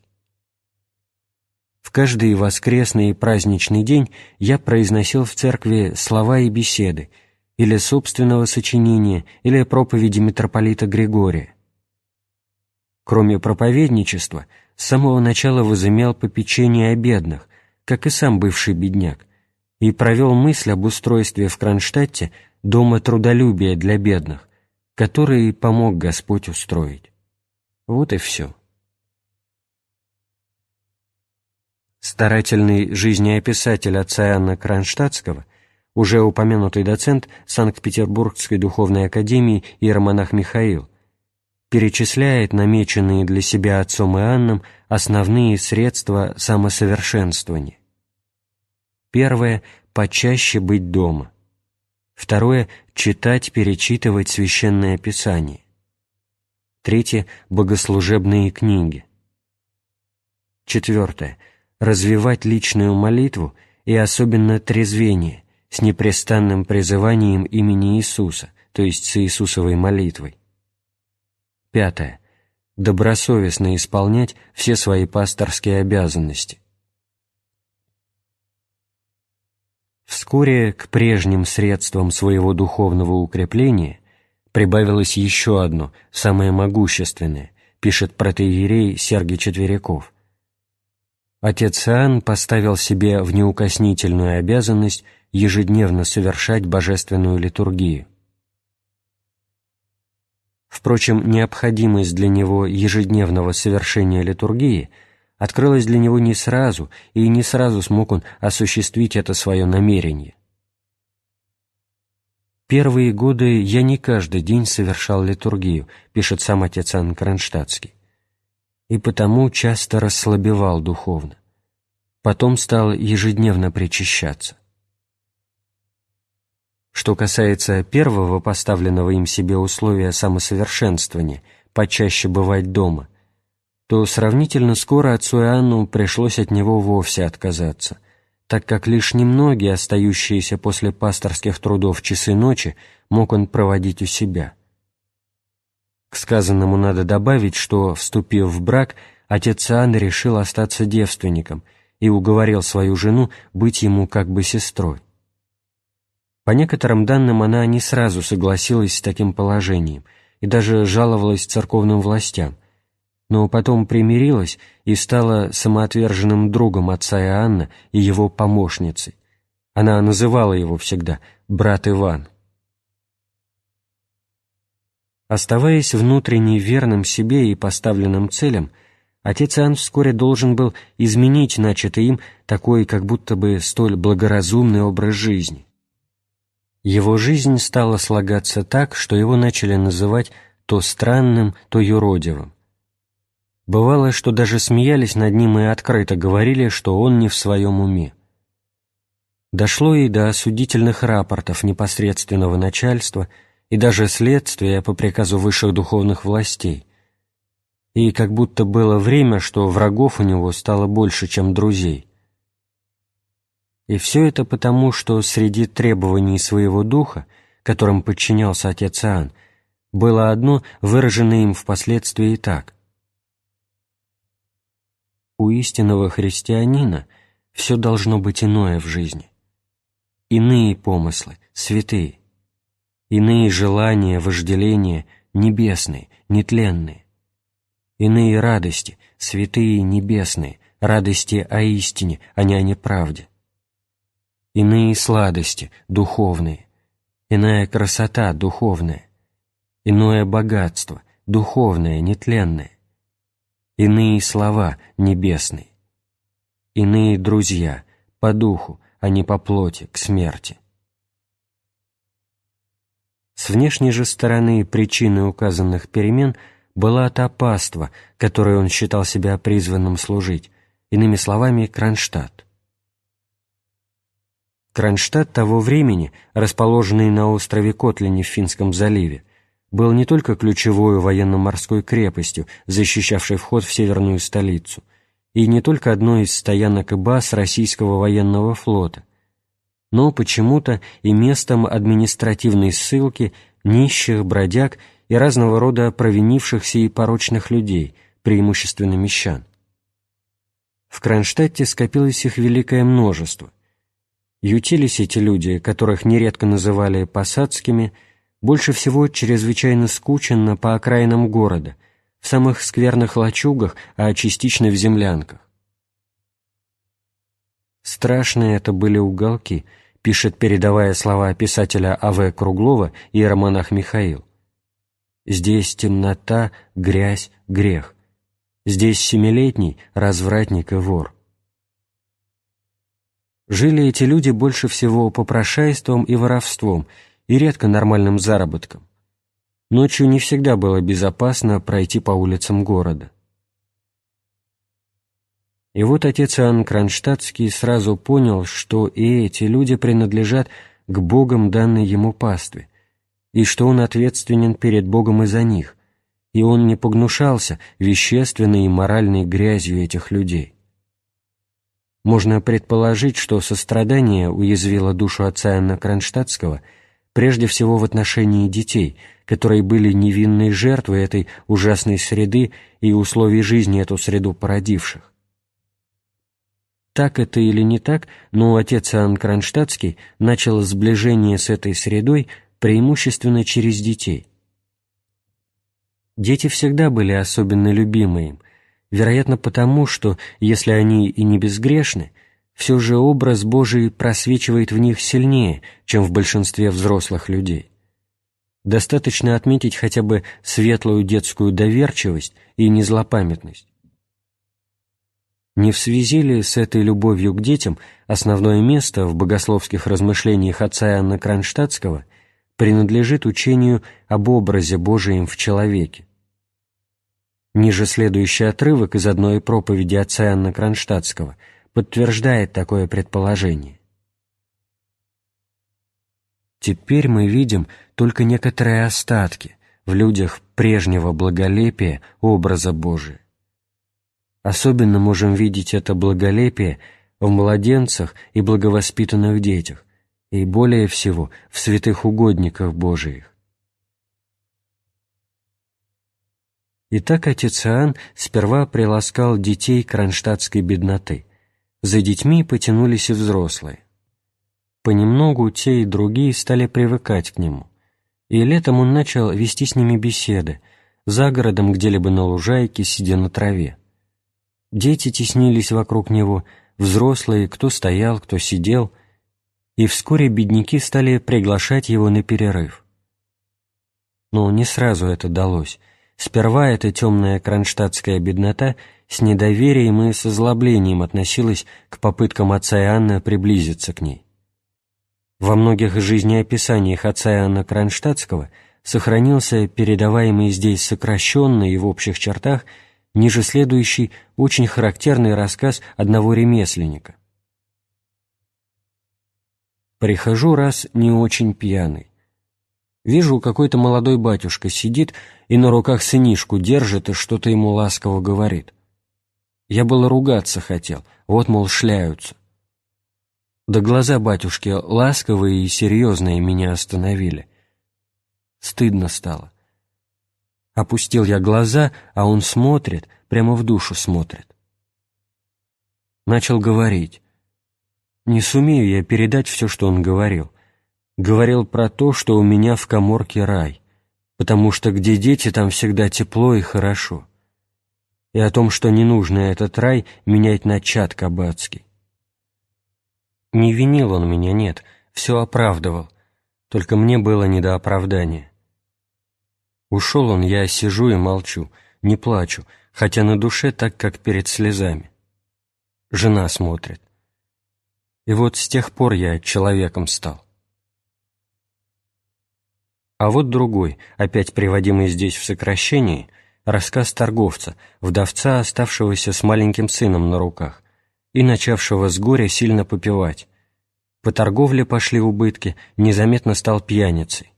В каждый воскресный и праздничный день я произносил в церкви слова и беседы, или собственного сочинения, или проповеди митрополита Григория. Кроме проповедничества, с самого начала возымел попечение о бедных, как и сам бывший бедняк, и провел мысль об устройстве в Кронштадте дома трудолюбия для бедных, который помог Господь устроить. Вот и все. Старательный жизнеописатель отца Иоанна Кронштадтского, уже упомянутый доцент Санкт-Петербургской духовной академии иеромонах Михаил, перечисляет намеченные для себя отцом Иоанном основные средства самосовершенствования. Первое – почаще быть дома. Второе – читать, перечитывать Священное Писание. Третье – богослужебные книги. Четвертое – развивать личную молитву и особенно трезвение с непрестанным призыванием имени Иисуса, то есть с Иисусовой молитвой. Пятое – добросовестно исполнять все свои пасторские обязанности. Вскоре к прежним средствам своего духовного укрепления прибавилось еще одно, самое могущественное, пишет протеерей Сергий Четверяков. Отец Иоанн поставил себе в неукоснительную обязанность ежедневно совершать божественную литургию. Впрочем, необходимость для него ежедневного совершения литургии открылась для него не сразу, и не сразу смог он осуществить это свое намерение. «Первые годы я не каждый день совершал литургию», пишет сам отец Анн Кронштадтский, «и потому часто расслабевал духовно. Потом стал ежедневно причащаться. Что касается первого поставленного им себе условия самосовершенствования, почаще бывать дома, то сравнительно скоро отцу Иоанну пришлось от него вовсе отказаться, так как лишь немногие остающиеся после пасторских трудов часы ночи мог он проводить у себя. К сказанному надо добавить, что, вступив в брак, отец Иоанн решил остаться девственником и уговорил свою жену быть ему как бы сестрой. По некоторым данным, она не сразу согласилась с таким положением и даже жаловалась церковным властям, но потом примирилась и стала самоотверженным другом отца Иоанна и его помощницей. Она называла его всегда «брат Иван». Оставаясь внутренне верным себе и поставленным целям, отец Иоанн вскоре должен был изменить начатый им такой как будто бы столь благоразумный образ жизни. Его жизнь стала слагаться так, что его начали называть то странным, то юродивым. Бывало, что даже смеялись над ним и открыто говорили, что он не в своем уме. Дошло и до осудительных рапортов непосредственного начальства и даже следствия по приказу высших духовных властей. И как будто было время, что врагов у него стало больше, чем друзей – и все это потому, что среди требований своего духа, которым подчинялся отец Иоанн, было одно, выраженное им впоследствии так. У истинного христианина все должно быть иное в жизни. Иные помыслы, святые. Иные желания, вожделения, небесные, нетленные. Иные радости, святые, небесные, радости о истине, а не о неправде иные сладости, духовные, иная красота, духовная, иное богатство, духовное, нетленное, иные слова, небесные, иные друзья, по духу, а не по плоти, к смерти. С внешней же стороны причиной указанных перемен была та паства, которой он считал себя призванным служить, иными словами, Кронштадт. Кронштадт того времени, расположенный на острове Котлине в Финском заливе, был не только ключевой военно-морской крепостью, защищавшей вход в северную столицу, и не только одной из стоянок и баз российского военного флота, но почему-то и местом административной ссылки нищих, бродяг и разного рода провинившихся и порочных людей, преимущественно мещан. В Кронштадте скопилось их великое множество, ютились эти люди, которых нередко называли посадскими, больше всего чрезвычайно скученно по окраинам города, в самых скверных лачугах, а частично в землянках. Страшные это были уголки, пишет, передавая слова писателя А.В. Круглова и романах Михаил. Здесь темнота, грязь, грех. Здесь семилетний развратник и вор. Жили эти люди больше всего попрошайством и воровством, и редко нормальным заработком. Ночью не всегда было безопасно пройти по улицам города. И вот отец Иоанн Кронштадтский сразу понял, что и эти люди принадлежат к Богам данной ему пастве, и что он ответственен перед Богом и за них, и он не погнушался вещественной и моральной грязью этих людей. Можно предположить, что сострадание уязвило душу отца Иоанна Кронштадтского прежде всего в отношении детей, которые были невинной жертвой этой ужасной среды и условий жизни эту среду породивших. Так это или не так, но отец Иоанн Кронштадтский начал сближение с этой средой преимущественно через детей. Дети всегда были особенно любимы им, вероятно потому, что, если они и не безгрешны, все же образ Божий просвечивает в них сильнее, чем в большинстве взрослых людей. Достаточно отметить хотя бы светлую детскую доверчивость и незлопамятность. Не в связи ли с этой любовью к детям основное место в богословских размышлениях отца Иоанна Кронштадтского принадлежит учению об образе Божием в человеке? Ниже следующий отрывок из одной проповеди отца Иоанна Кронштадтского подтверждает такое предположение. Теперь мы видим только некоторые остатки в людях прежнего благолепия образа Божия. Особенно можем видеть это благолепие в младенцах и благовоспитанных детях, и более всего в святых угодниках Божиих. Итак, отец Иоанн сперва приласкал детей кронштадтской бедноты. За детьми потянулись и взрослые. Понемногу те и другие стали привыкать к нему. И летом он начал вести с ними беседы, за городом где-либо на лужайке, сидя на траве. Дети теснились вокруг него, взрослые, кто стоял, кто сидел, и вскоре бедняки стали приглашать его на перерыв. Но не сразу это далось — Сперва эта темная кронштадтская беднота с недоверием и с озлоблением относилась к попыткам отца Иоанна приблизиться к ней. Во многих жизнеописаниях отца Иоанна Кронштадтского сохранился передаваемый здесь сокращенный и в общих чертах ниже следующий очень характерный рассказ одного ремесленника. «Прихожу раз не очень пьяный. Вижу, какой-то молодой батюшка сидит и на руках сынишку держит и что-то ему ласково говорит. Я было ругаться хотел, вот, мол, шляются. Да глаза батюшки ласковые и серьезные меня остановили. Стыдно стало. Опустил я глаза, а он смотрит, прямо в душу смотрит. Начал говорить. Не сумею я передать все, что он говорил говорил про то, что у меня в коморке рай, потому что где дети, там всегда тепло и хорошо, и о том, что не нужно этот рай менять на чад кабацкий. Не винил он меня, нет, все оправдывал, только мне было не до оправдания. Ушел он, я сижу и молчу, не плачу, хотя на душе так, как перед слезами. Жена смотрит. И вот с тех пор я человеком стал. А вот другой, опять приводимый здесь в сокращении, рассказ торговца, вдовца, оставшегося с маленьким сыном на руках и начавшего с горя сильно попивать. По торговле пошли убытки, незаметно стал пьяницей.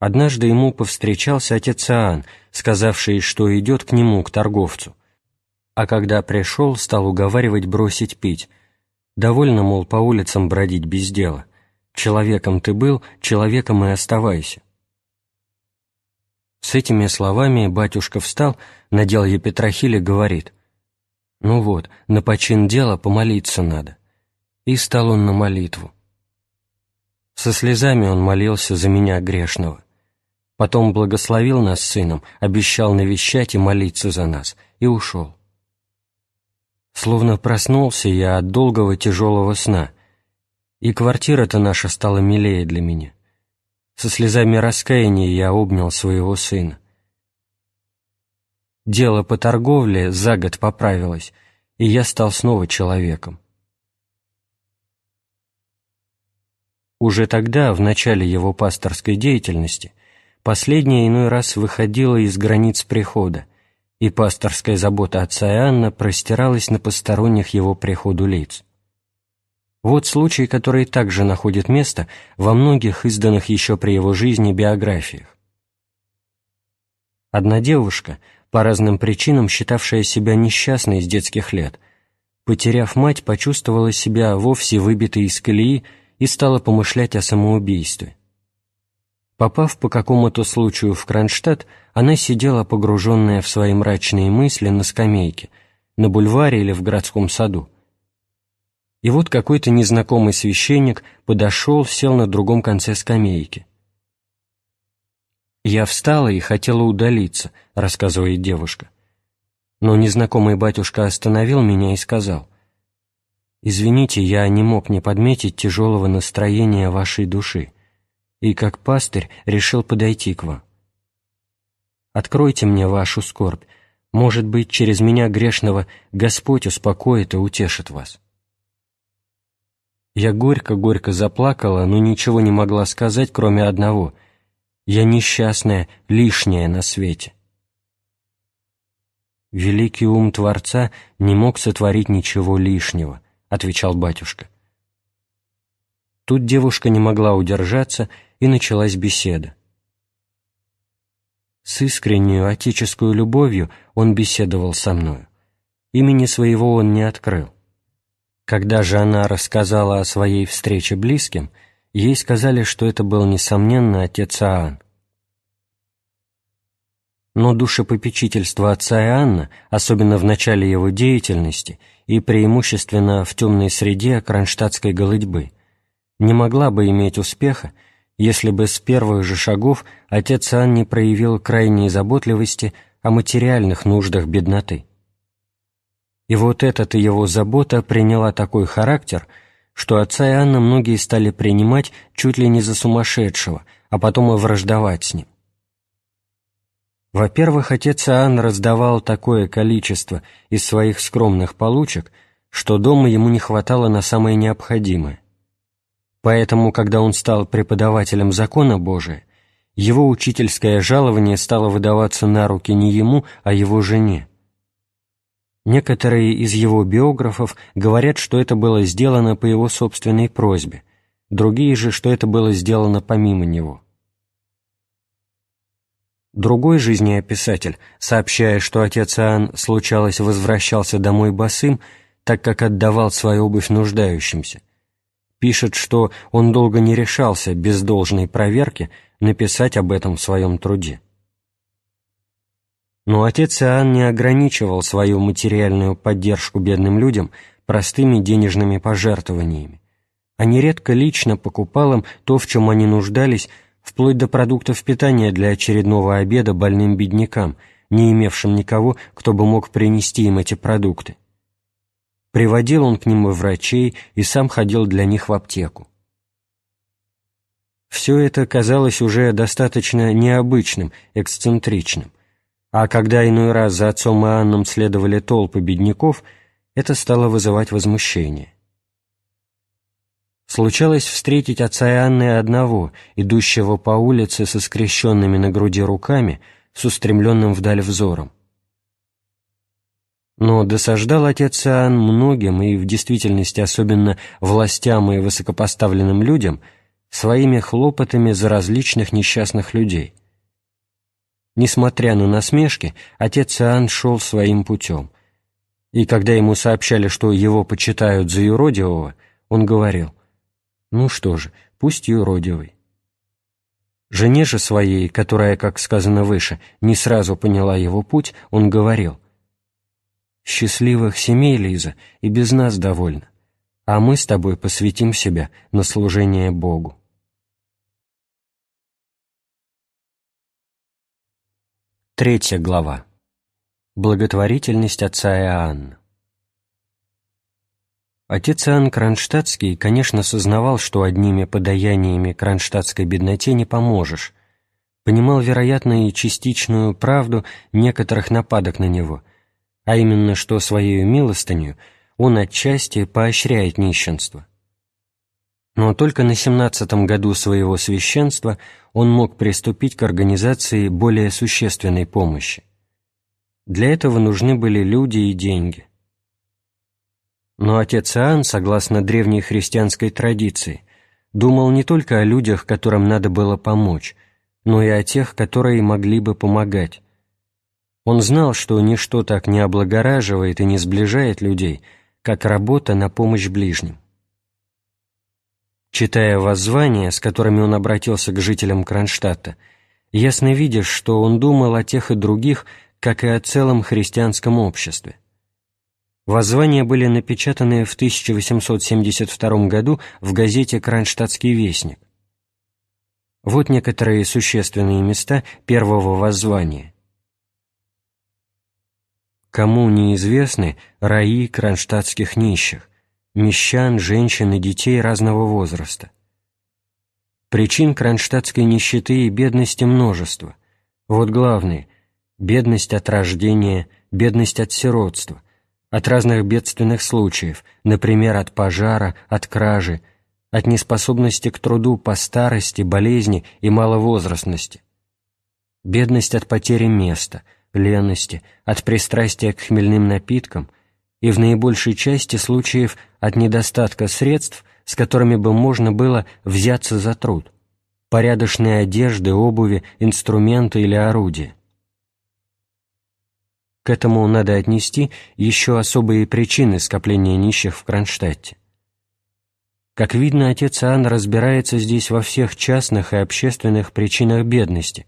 Однажды ему повстречался отец Иоанн, сказавший, что идет к нему, к торговцу. А когда пришел, стал уговаривать бросить пить. Довольно, мол, по улицам бродить без дела. Человеком ты был, человеком и оставайся. С этими словами батюшка встал, надел епитрахиль и говорит, «Ну вот, на почин дела помолиться надо». И стал он на молитву. Со слезами он молился за меня грешного. Потом благословил нас сыном, обещал навещать и молиться за нас, и ушел. Словно проснулся я от долгого тяжелого сна — и квартира-то наша стала милее для меня. Со слезами раскаяния я обнял своего сына. Дело по торговле за год поправилось, и я стал снова человеком. Уже тогда, в начале его пасторской деятельности, последняя иной раз выходила из границ прихода, и пасторская забота отца Иоанна простиралась на посторонних его приходу лиц. Вот случай, который также находит место во многих изданных еще при его жизни биографиях. Одна девушка, по разным причинам считавшая себя несчастной с детских лет, потеряв мать, почувствовала себя вовсе выбитой из колеи и стала помышлять о самоубийстве. Попав по какому-то случаю в Кронштадт, она сидела погруженная в свои мрачные мысли на скамейке, на бульваре или в городском саду. И вот какой-то незнакомый священник подошел, сел на другом конце скамейки. «Я встала и хотела удалиться», — рассказывает девушка. Но незнакомый батюшка остановил меня и сказал, Извините, я не мог не подметить тяжелого настроения вашей души, и как пастырь решил подойти к вам. Откройте мне вашу скорбь, может быть, через меня грешного Господь успокоит и утешит вас. Я горько-горько заплакала, но ничего не могла сказать, кроме одного — я несчастная, лишняя на свете. Великий ум Творца не мог сотворить ничего лишнего, отвечал батюшка. Тут девушка не могла удержаться, и началась беседа. С искреннюю отеческую любовью он беседовал со мною. Имени своего он не открыл. Когда же она рассказала о своей встрече близким, ей сказали, что это был, несомненно, отец Аан. Но душепопечительство отца Иоанна, особенно в начале его деятельности и преимущественно в темной среде кронштадтской голытьбы, не могла бы иметь успеха, если бы с первых же шагов отец Иоанн не проявил крайней заботливости о материальных нуждах бедноты. И вот эта-то его забота приняла такой характер, что отца Иоанна многие стали принимать чуть ли не за сумасшедшего, а потом и враждовать с ним. Во-первых, отец Иоанн раздавал такое количество из своих скромных получек, что дома ему не хватало на самое необходимое. Поэтому, когда он стал преподавателем закона Божия, его учительское жалование стало выдаваться на руки не ему, а его жене. Некоторые из его биографов говорят, что это было сделано по его собственной просьбе, другие же, что это было сделано помимо него. Другой жизнеописатель, сообщая, что отец Иоанн случалось возвращался домой босым, так как отдавал свою обувь нуждающимся, пишет, что он долго не решался без должной проверки написать об этом в своем труде. Но отец Иоанн не ограничивал свою материальную поддержку бедным людям простыми денежными пожертвованиями, а нередко лично покупал им то, в чем они нуждались, вплоть до продуктов питания для очередного обеда больным беднякам, не имевшим никого, кто бы мог принести им эти продукты. Приводил он к ним и врачей, и сам ходил для них в аптеку. Все это казалось уже достаточно необычным, эксцентричным, а когда иной раз за отцом Иоанном следовали толпы бедняков, это стало вызывать возмущение. Случалось встретить отца Иоанна одного, идущего по улице со скрещенными на груди руками, с устремленным вдаль взором. Но досаждал отец Иоанн многим и в действительности особенно властям и высокопоставленным людям своими хлопотами за различных несчастных людей. Несмотря на насмешки, отец Иоанн шел своим путем. И когда ему сообщали, что его почитают за юродивого, он говорил – ну что же, пусть юродивый. Жене же своей, которая, как сказано выше, не сразу поняла его путь, он говорил, «Счастливых семей, Лиза, и без нас довольно, а мы с тобой посвятим себя на служение Богу». Третья глава. Благотворительность отца Иоанна. Отец Иоанн Кронштадтский, конечно, сознавал, что одними подаяниями кронштадтской бедноте не поможешь, понимал, вероятно, и частичную правду некоторых нападок на него, а именно, что своей милостынью он отчасти поощряет нищенство. Но только на семнадцатом году своего священства он мог приступить к организации более существенной помощи. Для этого нужны были люди и деньги – но отец Иоанн, согласно древней христианской традиции, думал не только о людях, которым надо было помочь, но и о тех, которые могли бы помогать. Он знал, что ничто так не облагораживает и не сближает людей, как работа на помощь ближним. Читая воззвания, с которыми он обратился к жителям Кронштадта, ясно видишь, что он думал о тех и других, как и о целом христианском обществе. Воззвания были напечатаны в 1872 году в газете «Кронштадтский вестник». Вот некоторые существенные места первого воззвания. Кому неизвестны раи кронштадтских нищих, мещан, женщин и детей разного возраста. Причин кронштадтской нищеты и бедности множество. Вот главные – бедность от рождения, бедность от сиротства, от разных бедственных случаев, например, от пожара, от кражи, от неспособности к труду по старости, болезни и маловозрастности. Бедность от потери места, лености, от пристрастия к хмельным напиткам и в наибольшей части случаев от недостатка средств, с которыми бы можно было взяться за труд, порядочной одежды, обуви, инструменты или орудия. К этому надо отнести еще особые причины скопления нищих в Кронштадте. Как видно, отец Иоанн разбирается здесь во всех частных и общественных причинах бедности,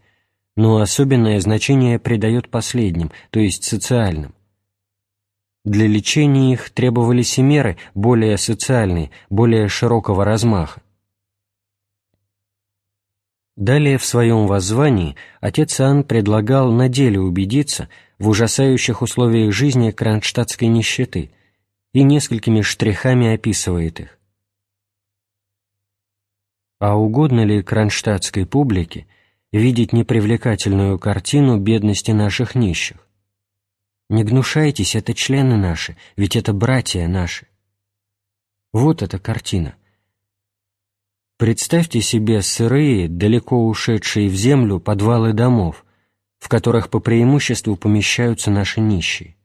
но особенное значение придает последним, то есть социальным. Для лечения их требовались и меры более социальные, более широкого размаха. Далее в своем воззвании отец Иоанн предлагал на деле убедиться в ужасающих условиях жизни кронштадтской нищеты и несколькими штрихами описывает их. А угодно ли кронштадтской публике видеть непривлекательную картину бедности наших нищих? Не гнушайтесь, это члены наши, ведь это братья наши. Вот эта картина — Представьте себе сырые, далеко ушедшие в землю подвалы домов, в которых по преимуществу помещаются наши нищие.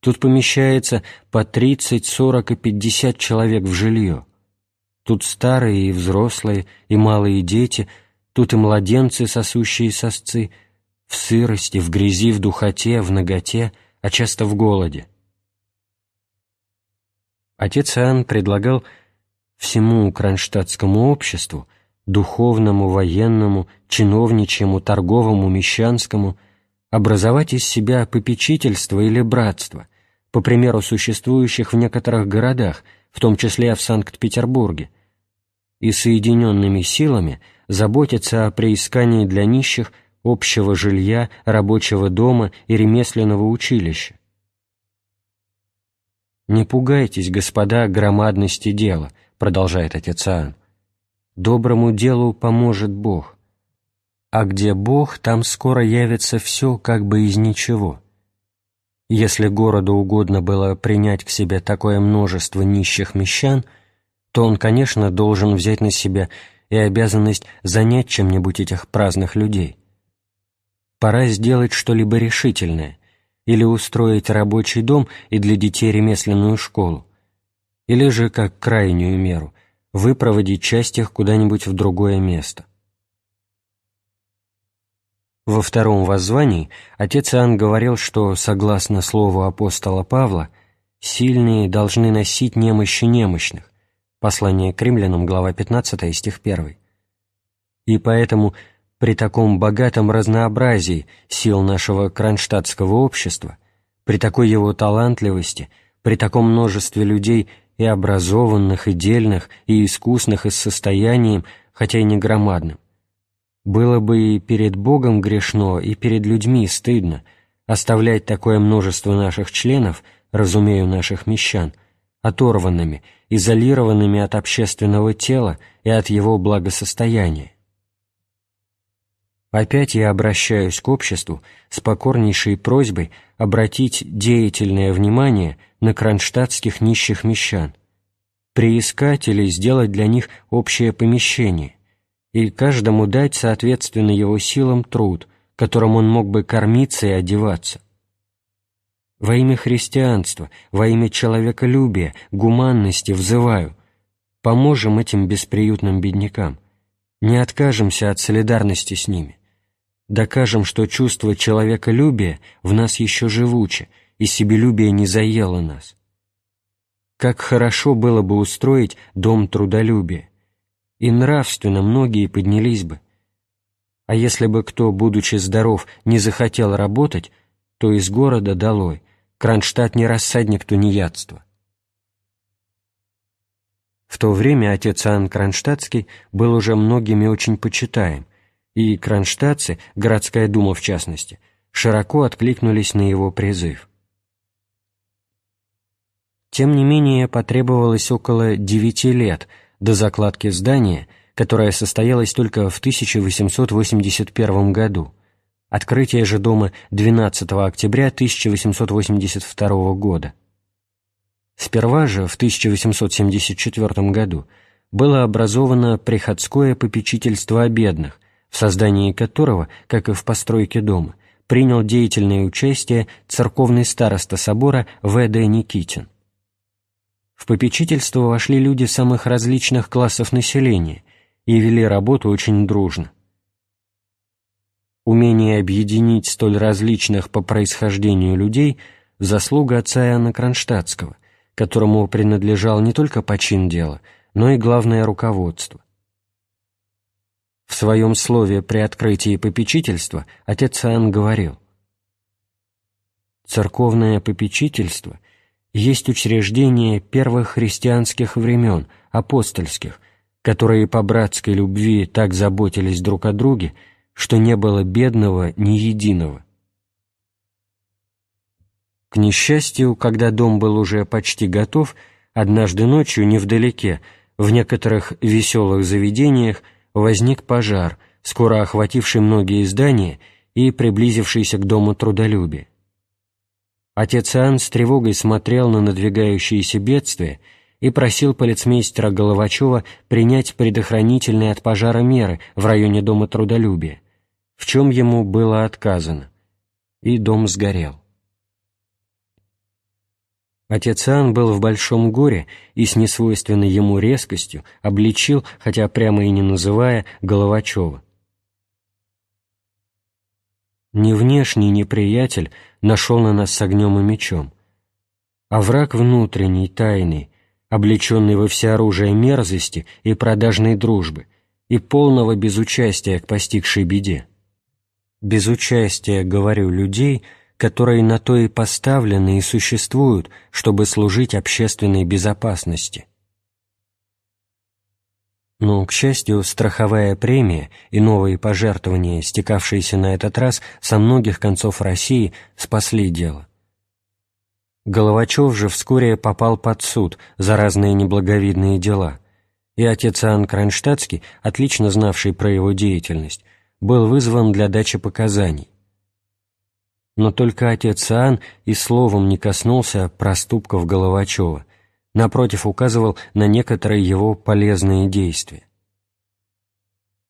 Тут помещается по 30, 40 и 50 человек в жилье. Тут старые и взрослые, и малые дети, тут и младенцы, сосущие сосцы, в сырости, в грязи, в духоте, в наготе, а часто в голоде. Отец Иоанн предлагал всему кронштадтскому обществу, духовному, военному, чиновничьему, торговому, мещанскому, образовать из себя попечительство или братство, по примеру существующих в некоторых городах, в том числе в Санкт-Петербурге, и соединенными силами заботиться о приискании для нищих общего жилья, рабочего дома и ремесленного училища. Не пугайтесь, господа, громадности дела, продолжает отец Иоанн, «доброму делу поможет Бог, а где Бог, там скоро явится все как бы из ничего. Если городу угодно было принять к себе такое множество нищих мещан, то он, конечно, должен взять на себя и обязанность занять чем-нибудь этих праздных людей. Пора сделать что-либо решительное, или устроить рабочий дом и для детей ремесленную школу, или же, как крайнюю меру, выпроводить часть их куда-нибудь в другое место. Во втором воззвании отец Иоанн говорил, что, согласно слову апостола Павла, сильные должны носить немощи немощных, послание к римлянам, глава 15, стих 1. И поэтому при таком богатом разнообразии сил нашего кронштадтского общества, при такой его талантливости, при таком множестве людей и образованных, и дельных, и искусных, и с состоянием, хотя и не громадным. Было бы и перед Богом грешно, и перед людьми стыдно оставлять такое множество наших членов, разумею, наших мещан, оторванными, изолированными от общественного тела и от его благосостояния. Опять я обращаюсь к обществу с покорнейшей просьбой обратить деятельное внимание на кронштадтских нищих мещан, приискать или сделать для них общее помещение. И каждому дать соответственно его силам труд, которым он мог бы кормиться и одеваться. Во имя христианства, во имя человеколюбия, гуманности взываю, поможем этим бесприютным беднякам, не откажемся от солидарности с ними докажем, что чувство человеколюбия в нас еще живуче, и себелюбие не заело нас. Как хорошо было бы устроить дом трудолюбия, и нравственно многие поднялись бы. А если бы кто, будучи здоров, не захотел работать, то из города долой, Кронштадт не рассадник тунеядства. В то время отец Иоанн Кронштадтский был уже многими очень почитаем, и кронштадтцы, городская дума в частности, широко откликнулись на его призыв. Тем не менее, потребовалось около девяти лет до закладки здания, которое состоялось только в 1881 году. Открытие же дома 12 октября 1882 года. Сперва же, в 1874 году, было образовано приходское попечительство о бедных, в создании которого, как и в постройке дома, принял деятельное участие церковный староста собора В.Д. Никитин. В попечительство вошли люди самых различных классов населения и вели работу очень дружно. Умение объединить столь различных по происхождению людей – заслуга отца Иоанна Кронштадтского, которому принадлежал не только почин дела, но и главное руководство. В своем слове при открытии попечительства отец Иоанн говорил «Церковное попечительство – есть учреждение первых христианских времен, апостольских, которые по братской любви так заботились друг о друге, что не было бедного ни единого. К несчастью, когда дом был уже почти готов, однажды ночью невдалеке, в некоторых веселых заведениях, возник пожар, скоро охвативший многие здания и приблизившийся к дому трудолюбия. Отец Иоанн с тревогой смотрел на надвигающиеся бедствия и просил полицмейстера Головачева принять предохранительные от пожара меры в районе Дома Трудолюбия, в чем ему было отказано, и дом сгорел. Отец Иоанн был в большом горе и с несвойственной ему резкостью обличил, хотя прямо и не называя, Головачева. Не внешний неприятель нашел на нас с огнем и мечом, а враг внутренний, тайный, облеченный во всеоружие мерзости и продажной дружбы и полного безучастия к постигшей беде. Безучастие, говорю, людей, которые на то и поставлены и существуют, чтобы служить общественной безопасности. Но, к счастью, страховая премия и новые пожертвования, стекавшиеся на этот раз со многих концов России, спасли дело. Головачев же вскоре попал под суд за разные неблаговидные дела, и отец Иоанн Кронштадтский, отлично знавший про его деятельность, был вызван для дачи показаний. Но только отец Иоанн и словом не коснулся проступков Головачева, напротив, указывал на некоторые его полезные действия.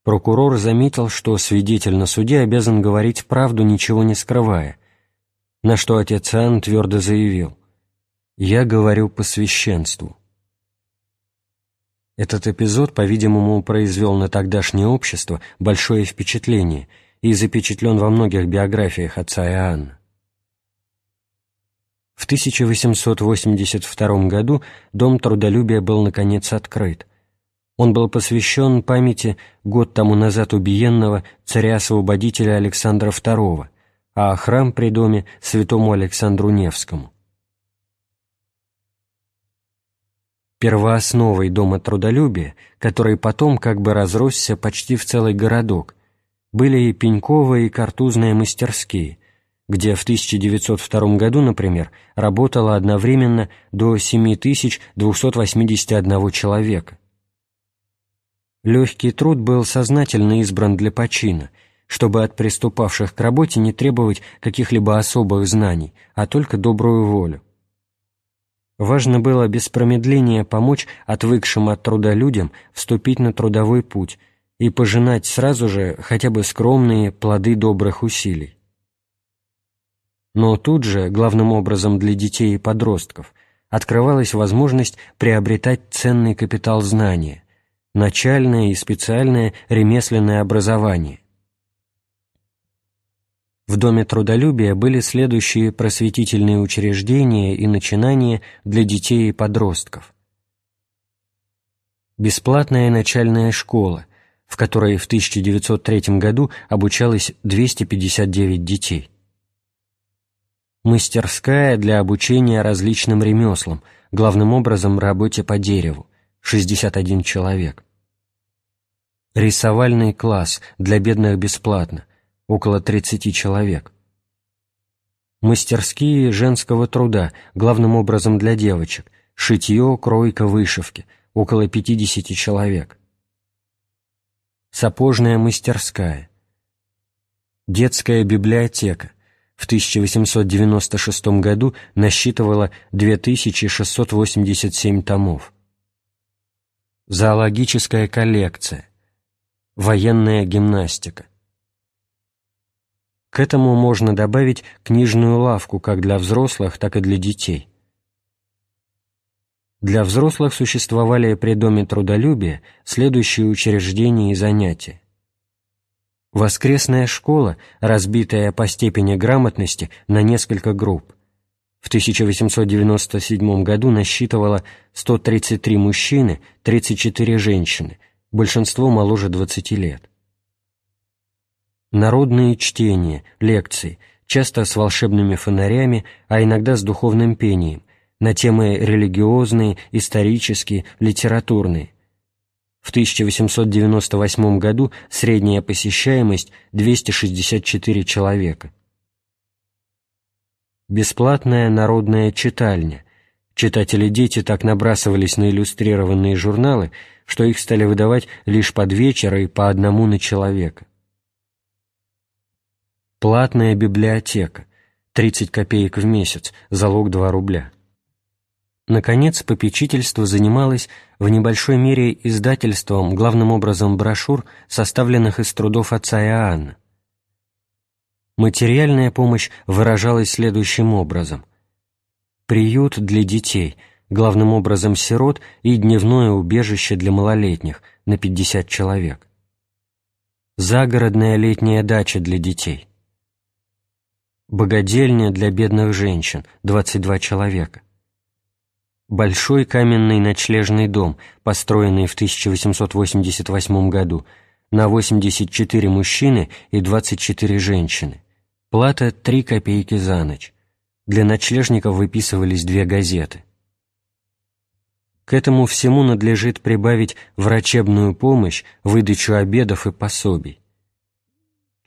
Прокурор заметил, что свидетель на суде обязан говорить правду, ничего не скрывая, на что отец Иоанн твердо заявил «Я говорю по священству». Этот эпизод, по-видимому, произвел на тогдашнее общество большое впечатление и запечатлен во многих биографиях отца Иоанна. В 1882 году Дом трудолюбия был, наконец, открыт. Он был посвящен памяти год тому назад убиенного царя-освободителя Александра II, а храм при доме святому Александру Невскому. Первоосновой Дома трудолюбия, который потом как бы разросся почти в целый городок, были и пеньковые и картузные мастерские, где в 1902 году, например, работало одновременно до 7281 человека. Легкий труд был сознательно избран для почина, чтобы от приступавших к работе не требовать каких-либо особых знаний, а только добрую волю. Важно было без промедления помочь отвыкшим от труда людям вступить на трудовой путь и пожинать сразу же хотя бы скромные плоды добрых усилий. Но тут же, главным образом для детей и подростков, открывалась возможность приобретать ценный капитал знания, начальное и специальное ремесленное образование. В Доме трудолюбия были следующие просветительные учреждения и начинания для детей и подростков. Бесплатная начальная школа, в которой в 1903 году обучалось 259 детей мастерская для обучения различным ремеслам, главным образом работе по дереву, 61 человек. Рисовальный класс для бедных бесплатно, около 30 человек. мастерские женского труда, главным образом для девочек, шитье, кройка, вышивки, около 50 человек. Сапожная мастерская. Детская библиотека. В 1896 году насчитывала 2687 томов. Зоологическая коллекция. Военная гимнастика. К этому можно добавить книжную лавку как для взрослых, так и для детей. Для взрослых существовали при Доме трудолюбия следующие учреждения и занятия. Воскресная школа, разбитая по степени грамотности на несколько групп, в 1897 году насчитывала 133 мужчины, 34 женщины, большинство моложе 20 лет. Народные чтения, лекции, часто с волшебными фонарями, а иногда с духовным пением, на темы религиозные, исторические, литературные. В 1898 году средняя посещаемость 264 человека. Бесплатная народная читальня. Читатели-дети так набрасывались на иллюстрированные журналы, что их стали выдавать лишь под вечер и по одному на человека. Платная библиотека. 30 копеек в месяц, залог 2 рубля. Наконец, попечительство занималось в небольшой мере издательством, главным образом брошюр, составленных из трудов отца Иоанна. Материальная помощь выражалась следующим образом. Приют для детей, главным образом сирот, и дневное убежище для малолетних на 50 человек. Загородная летняя дача для детей. Богадельня для бедных женщин, 22 человека. Большой каменный ночлежный дом, построенный в 1888 году, на 84 мужчины и 24 женщины. Плата 3 копейки за ночь. Для ночлежников выписывались две газеты. К этому всему надлежит прибавить врачебную помощь, выдачу обедов и пособий.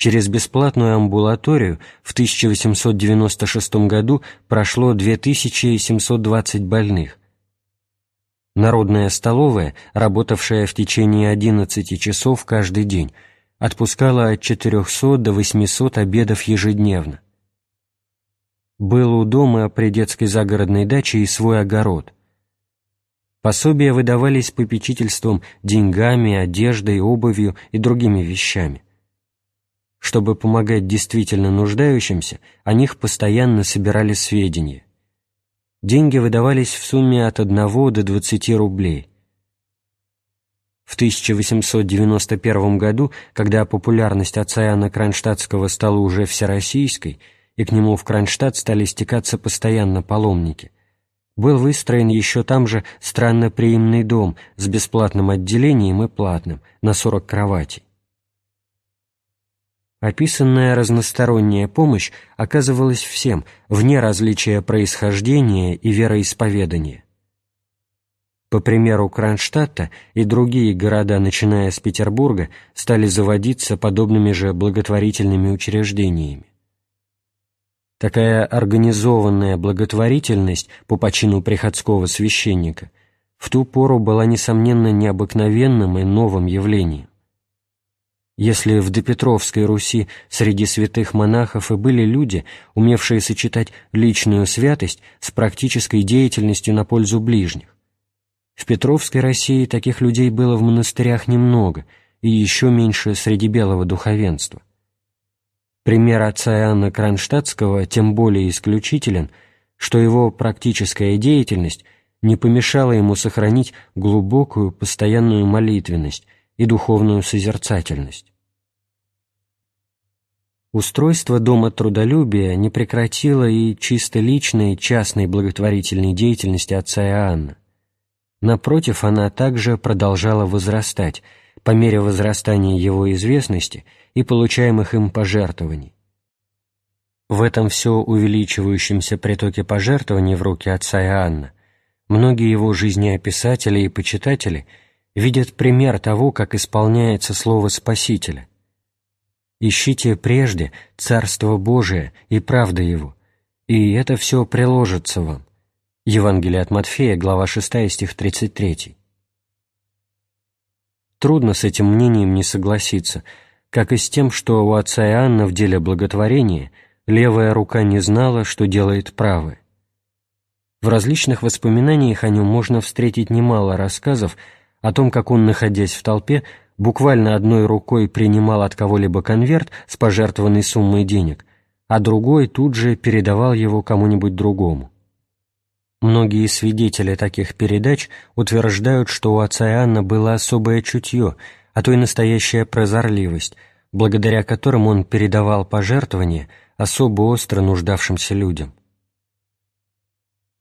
Через бесплатную амбулаторию в 1896 году прошло 2720 больных. Народная столовая, работавшая в течение 11 часов каждый день, отпускала от 400 до 800 обедов ежедневно. Был у дома при детской загородной даче и свой огород. Пособия выдавались попечительством деньгами, одеждой, обувью и другими вещами. Чтобы помогать действительно нуждающимся, о них постоянно собирали сведения. Деньги выдавались в сумме от 1 до 20 рублей. В 1891 году, когда популярность отца Иоанна Кронштадтского стала уже всероссийской, и к нему в Кронштадт стали стекаться постоянно паломники, был выстроен еще там же странноприимный дом с бесплатным отделением и платным на 40 кроватей. Описанная разносторонняя помощь оказывалась всем, вне различия происхождения и вероисповедания. По примеру Кронштадта и другие города, начиная с Петербурга, стали заводиться подобными же благотворительными учреждениями. Такая организованная благотворительность по почину приходского священника в ту пору была, несомненно, необыкновенным и новым явлением. Если в допетровской Руси среди святых монахов и были люди, умевшие сочетать личную святость с практической деятельностью на пользу ближних, в Петровской России таких людей было в монастырях немного и еще меньше среди белого духовенства. Пример отца Иоанна Кронштадтского тем более исключителен, что его практическая деятельность не помешала ему сохранить глубокую постоянную молитвенность, и духовную созерцательность. Устройство Дома трудолюбия не прекратило и чисто личной частной благотворительной деятельности отца Иоанна. Напротив, она также продолжала возрастать по мере возрастания его известности и получаемых им пожертвований. В этом все увеличивающемся притоке пожертвований в руки отца Иоанна многие его жизнеописатели и почитатели – видят пример того, как исполняется слово Спасителя. «Ищите прежде Царство Божие и правда Его, и это все приложится вам. Евангелие от Матфея, глава 6, стих 33. Трудно с этим мнением не согласиться, как и с тем, что у отца Иоанна в деле благотворения левая рука не знала, что делает правая. В различных воспоминаниях о нем можно встретить немало рассказов о том, как он, находясь в толпе, буквально одной рукой принимал от кого-либо конверт с пожертвованной суммой денег, а другой тут же передавал его кому-нибудь другому. Многие свидетели таких передач утверждают, что у отца Иоанна было особое чутье, а то и настоящая прозорливость, благодаря которым он передавал пожертвования особо остро нуждавшимся людям.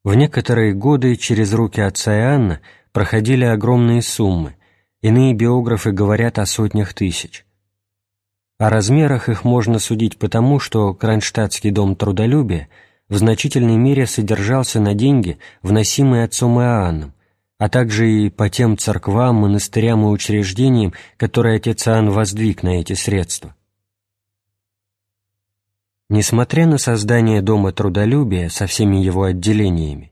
В некоторые годы через руки отца Иоанна проходили огромные суммы, иные биографы говорят о сотнях тысяч. О размерах их можно судить потому, что Кронштадтский дом трудолюбия – в значительной мере содержался на деньги, вносимые отцом Иоанном, а также и по тем церквам, монастырям и учреждениям, которые отец Иоанн воздвиг на эти средства. Несмотря на создание Дома трудолюбия со всеми его отделениями,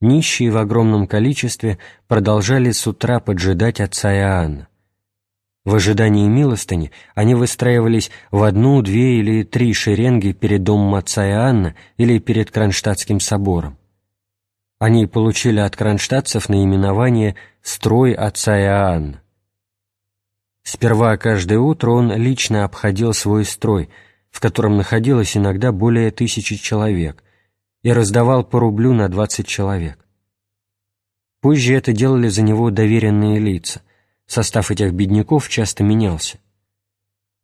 нищие в огромном количестве продолжали с утра поджидать отца Иоанна. В ожидании милостыни они выстраивались в одну, две или три шеренги перед домом отца Иоанна или перед Кронштадтским собором. Они получили от кронштадтцев наименование «Строй отца Иоанна». Сперва каждое утро он лично обходил свой строй, в котором находилось иногда более тысячи человек, и раздавал по рублю на двадцать человек. Позже это делали за него доверенные лица – Состав этих бедняков часто менялся.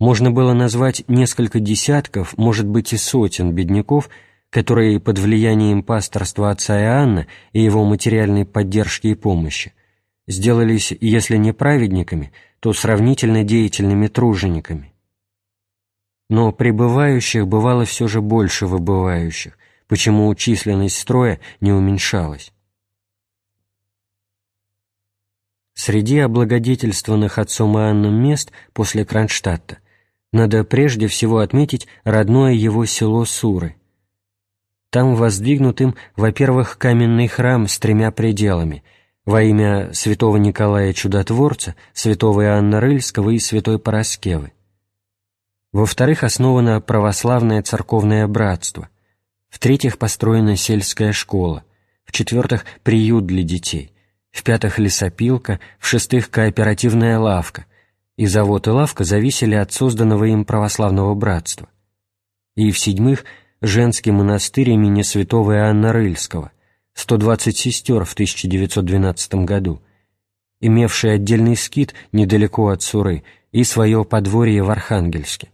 Можно было назвать несколько десятков, может быть и сотен бедняков, которые под влиянием пасторства отца Иоанна и его материальной поддержки и помощи сделались, если не праведниками, то сравнительно деятельными тружениками. Но прибывающих бывало все же больше выбывающих, почему численность строя не уменьшалась. Среди облагодетельствованных отцом Иоанном мест после Кронштадта надо прежде всего отметить родное его село Суры. Там воздвигнут им, во-первых, каменный храм с тремя пределами во имя святого Николая Чудотворца, святого Иоанна Рыльского и святой Пороскевы. Во-вторых, основано православное церковное братство. В-третьих, построена сельская школа. В-четвертых, приют для детей в-пятых, лесопилка, в-шестых, кооперативная лавка, и завод и лавка зависели от созданного им православного братства. И в-седьмых, женский монастырь имени святого Иоанна Рыльского, 120 сестер в 1912 году, имевший отдельный скит недалеко от Суры и свое подворье в Архангельске.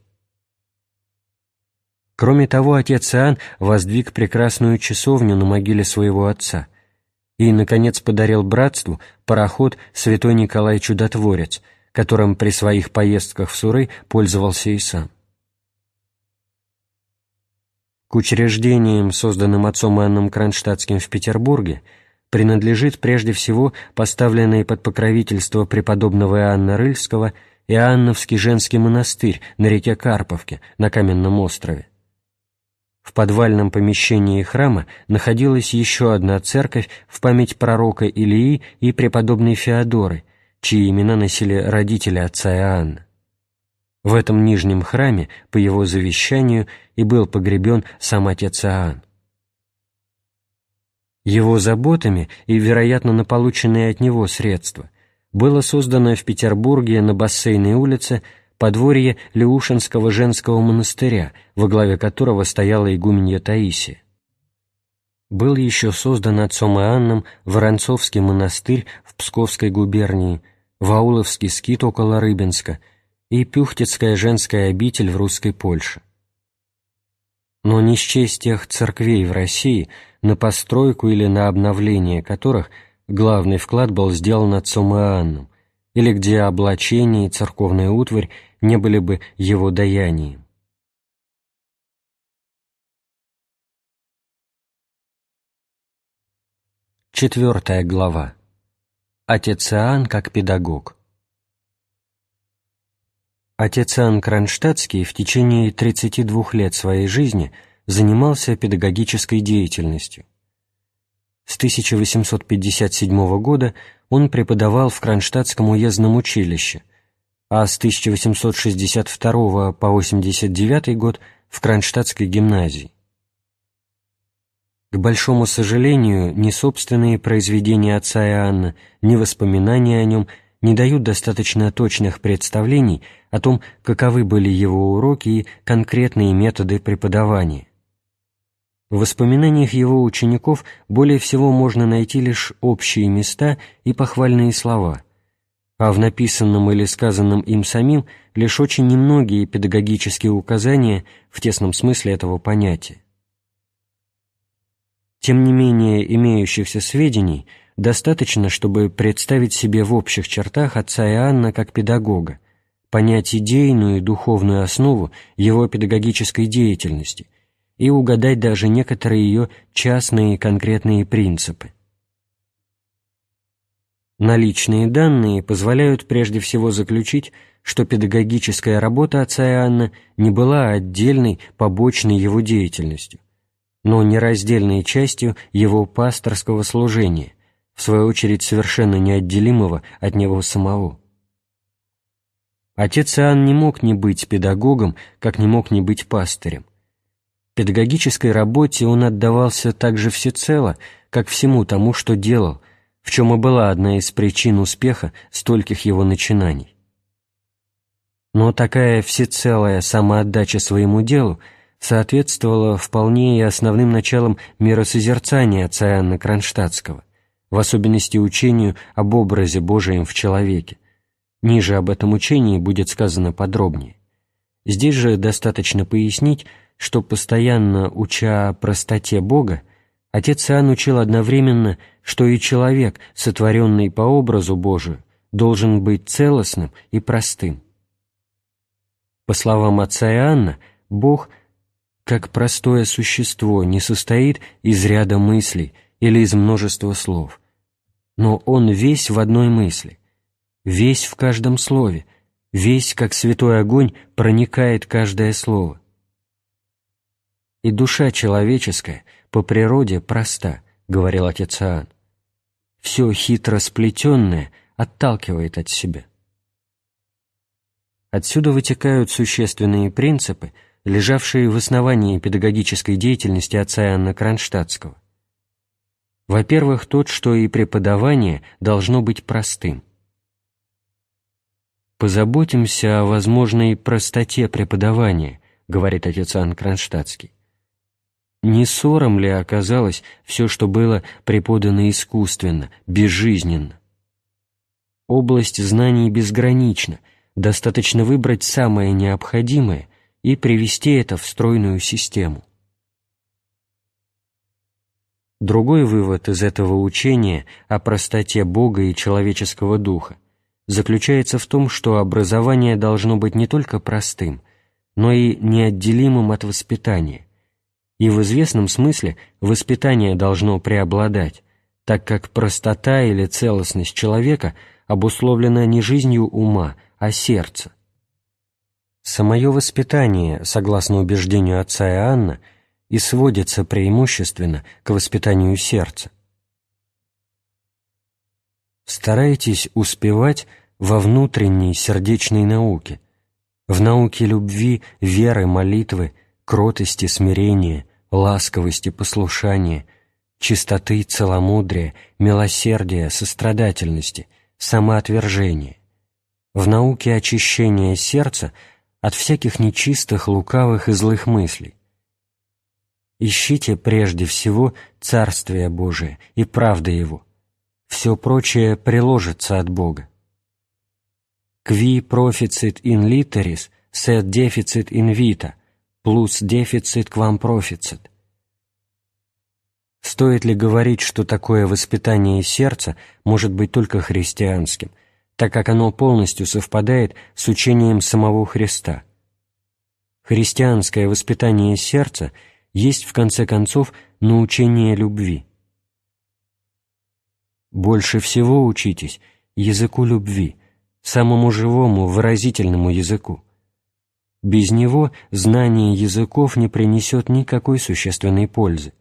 Кроме того, отец Иоанн воздвиг прекрасную часовню на могиле своего отца – и, наконец, подарил братству пароход «Святой Николай Чудотворец», которым при своих поездках в Суры пользовался и сам. К учреждениям, созданным отцом Иоанном Кронштадтским в Петербурге, принадлежит прежде всего поставленный под покровительство преподобного Иоанна Рыльского Иоанновский женский монастырь на реке Карповке на Каменном острове. В подвальном помещении храма находилась еще одна церковь в память пророка Илии и преподобной Феодоры, чьи имена носили родители отца Иоанна. В этом нижнем храме, по его завещанию, и был погребен сам отец Иоанн. Его заботами и, вероятно, на полученные от него средства было создано в Петербурге на Бассейной улице подворье Леушинского женского монастыря, во главе которого стояла игуменья Таисия. Был еще создан отцом Иоанном Воронцовский монастырь в Псковской губернии, Вауловский скит около Рыбинска и Пюхтицкая женская обитель в русской Польше. Но не счесть тех церквей в России, на постройку или на обновление которых главный вклад был сделан отцом Иоанном, или где облачение и церковная утварь не были бы его даянием. Четвертая глава. Отец Иоанн как педагог. Отец Иоанн Кронштадтский в течение 32 лет своей жизни занимался педагогической деятельностью. С 1857 года он преподавал в Кронштадтском уездном училище, а с 1862 по 89 год в Кронштадтской гимназии. К большому сожалению, ни собственные произведения отца Иоанна, ни воспоминания о нем не дают достаточно точных представлений о том, каковы были его уроки и конкретные методы преподавания. В воспоминаниях его учеников более всего можно найти лишь общие места и похвальные слова, а в написанном или сказанном им самим лишь очень немногие педагогические указания в тесном смысле этого понятия. Тем не менее, имеющихся сведений достаточно, чтобы представить себе в общих чертах отца Иоанна как педагога, понять идейную и духовную основу его педагогической деятельности и угадать даже некоторые ее частные и конкретные принципы. Наличные данные позволяют прежде всего заключить, что педагогическая работа отца Иоанна не была отдельной, побочной его деятельностью, но нераздельной частью его пасторского служения, в свою очередь совершенно неотделимого от него самого. Отец Иоанн не мог не быть педагогом, как не мог не быть пастырем. Педагогической работе он отдавался так же всецело, как всему тому, что делал, в чем и была одна из причин успеха стольких его начинаний. Но такая всецелая самоотдача своему делу – соответствовало вполне и основным началам миросозерцания отца Иоанна Кронштадтского, в особенности учению об образе Божием в человеке. Ниже об этом учении будет сказано подробнее. Здесь же достаточно пояснить, что постоянно уча о простоте Бога, отец Иоанн учил одновременно, что и человек, сотворенный по образу Божию, должен быть целостным и простым. По словам отца Иоанна, Бог как простое существо не состоит из ряда мыслей или из множества слов, но он весь в одной мысли, весь в каждом слове, весь, как святой огонь, проникает каждое слово. И душа человеческая по природе проста, говорил отец Иоанн. Все хитро сплетенное отталкивает от себя. Отсюда вытекают существенные принципы – лежавшие в основании педагогической деятельности отца Иоанна Кронштадтского. Во-первых, тот, что и преподавание должно быть простым. «Позаботимся о возможной простоте преподавания», — говорит отец Иоанн Кронштадтский. Не ссором ли оказалось все, что было преподано искусственно, безжизненно? Область знаний безгранична, достаточно выбрать самое необходимое и привести это в стройную систему. Другой вывод из этого учения о простоте Бога и человеческого духа заключается в том, что образование должно быть не только простым, но и неотделимым от воспитания, и в известном смысле воспитание должно преобладать, так как простота или целостность человека обусловлена не жизнью ума, а сердца. Самое воспитание, согласно убеждению отца Иоанна, и сводится преимущественно к воспитанию сердца. Старайтесь успевать во внутренней сердечной науке, в науке любви, веры, молитвы, кротости, смирения, ласковости, послушания, чистоты, целомудрия, милосердия, сострадательности, самоотвержения, в науке очищения сердца – от всяких нечистых, лукавых и злых мыслей. Ищите прежде всего Царствие Божие и правды Его. Все прочее приложится от Бога. Qui proficit in literis, sed deficit in vita, plus deficit quam proficit. Стоит ли говорить, что такое воспитание сердца может быть только христианским – так как оно полностью совпадает с учением самого Христа. Христианское воспитание сердца есть, в конце концов, научение любви. Больше всего учитесь языку любви, самому живому, выразительному языку. Без него знание языков не принесет никакой существенной пользы,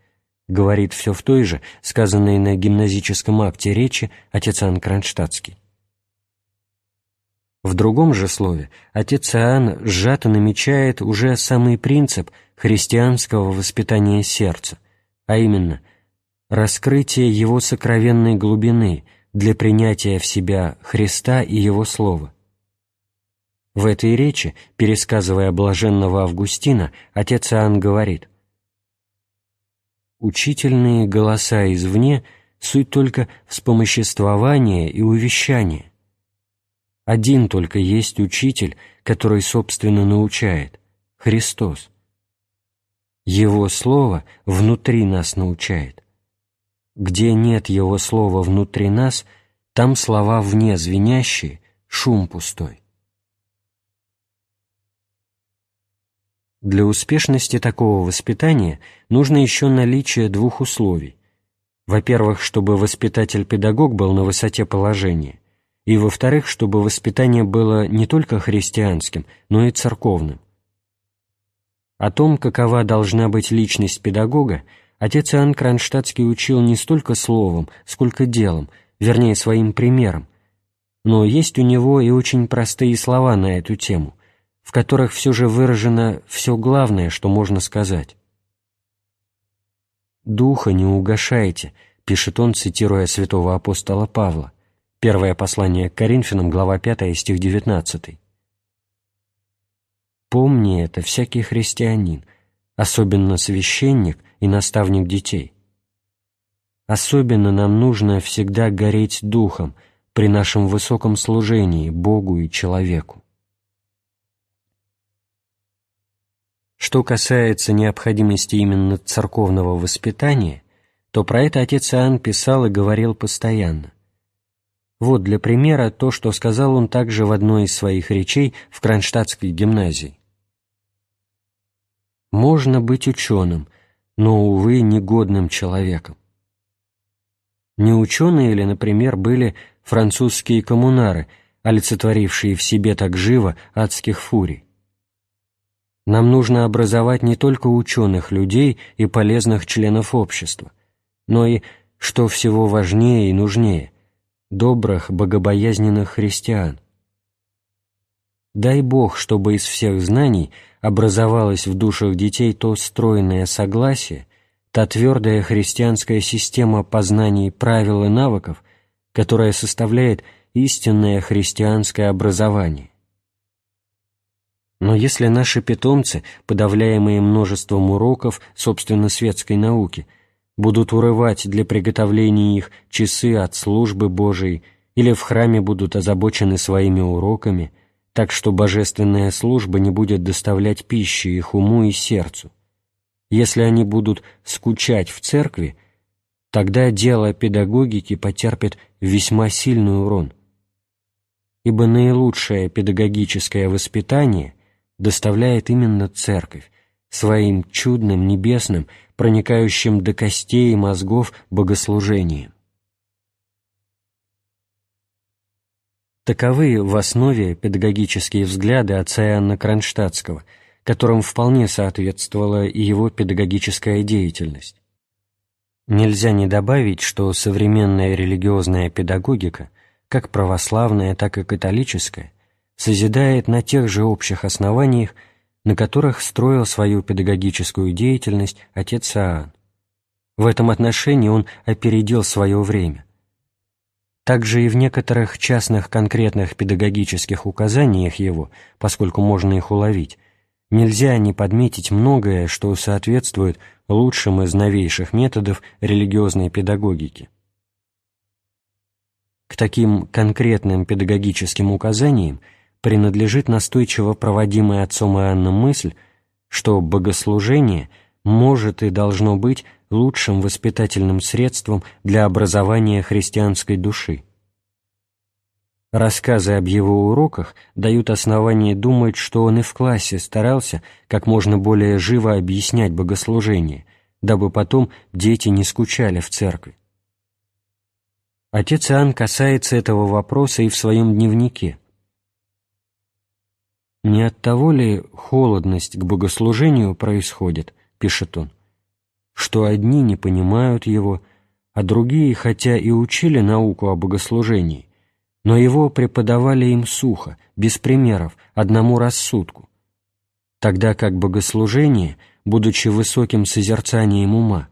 говорит все в той же, сказанной на гимназическом акте речи отец Иоанн Кронштадтский. В другом же слове отец Иоанн сжато намечает уже самый принцип христианского воспитания сердца, а именно раскрытие его сокровенной глубины для принятия в себя Христа и Его Слова. В этой речи, пересказывая блаженного Августина, отец Иоанн говорит «Учительные голоса извне — суть только вспомоществования и увещания. Один только есть учитель, который, собственно, научает — Христос. Его Слово внутри нас научает. Где нет Его Слова внутри нас, там слова вне звенящие, шум пустой. Для успешности такого воспитания нужно еще наличие двух условий. Во-первых, чтобы воспитатель-педагог был на высоте положения, и, во-вторых, чтобы воспитание было не только христианским, но и церковным. О том, какова должна быть личность педагога, отец Иоанн Кронштадтский учил не столько словом, сколько делом, вернее, своим примером, но есть у него и очень простые слова на эту тему – в которых все же выражено все главное, что можно сказать. «Духа не угашайте», — пишет он, цитируя святого апостола Павла. Первое послание к Коринфянам, глава 5, стих 19. «Помни это всякий христианин, особенно священник и наставник детей. Особенно нам нужно всегда гореть духом при нашем высоком служении Богу и человеку. Что касается необходимости именно церковного воспитания, то про это отец Иоанн писал и говорил постоянно. Вот для примера то, что сказал он также в одной из своих речей в Кронштадтской гимназии. «Можно быть ученым, но, увы, негодным человеком. Не ученые ли, например, были французские коммунары, олицетворившие в себе так живо адских фурий? Нам нужно образовать не только ученых людей и полезных членов общества, но и, что всего важнее и нужнее, добрых, богобоязненных христиан. Дай Бог, чтобы из всех знаний образовалось в душах детей то стройное согласие, та твердая христианская система познаний правил и навыков, которая составляет истинное христианское образование. Но если наши питомцы, подавляемые множеством уроков, собственно, светской науки, будут урывать для приготовления их часы от службы Божией или в храме будут озабочены своими уроками, так что божественная служба не будет доставлять пищи их уму и сердцу. Если они будут скучать в церкви, тогда дело педагогики потерпит весьма сильный урон. Ибо наилучшее педагогическое воспитание доставляет именно Церковь своим чудным, небесным, проникающим до костей и мозгов богослужением. Таковы в основе педагогические взгляды отца Иоанна Кронштадтского, которым вполне соответствовала и его педагогическая деятельность. Нельзя не добавить, что современная религиозная педагогика, как православная, так и католическая, созидает на тех же общих основаниях, на которых строил свою педагогическую деятельность отец Иоанн. В этом отношении он опередил свое время. Также и в некоторых частных конкретных педагогических указаниях его, поскольку можно их уловить, нельзя не подметить многое, что соответствует лучшим из новейших методов религиозной педагогики. К таким конкретным педагогическим указаниям – принадлежит настойчиво проводимая отцом Иоанном мысль, что богослужение может и должно быть лучшим воспитательным средством для образования христианской души. Рассказы об его уроках дают основание думать, что он и в классе старался как можно более живо объяснять богослужение, дабы потом дети не скучали в церкви. Отец Иоанн касается этого вопроса и в своем дневнике – Не от того ли холодность к богослужению происходит, пишет он, что одни не понимают его, а другие, хотя и учили науку о богослужении, но его преподавали им сухо, без примеров, одному рассудку, тогда как богослужение, будучи высоким созерцанием ума,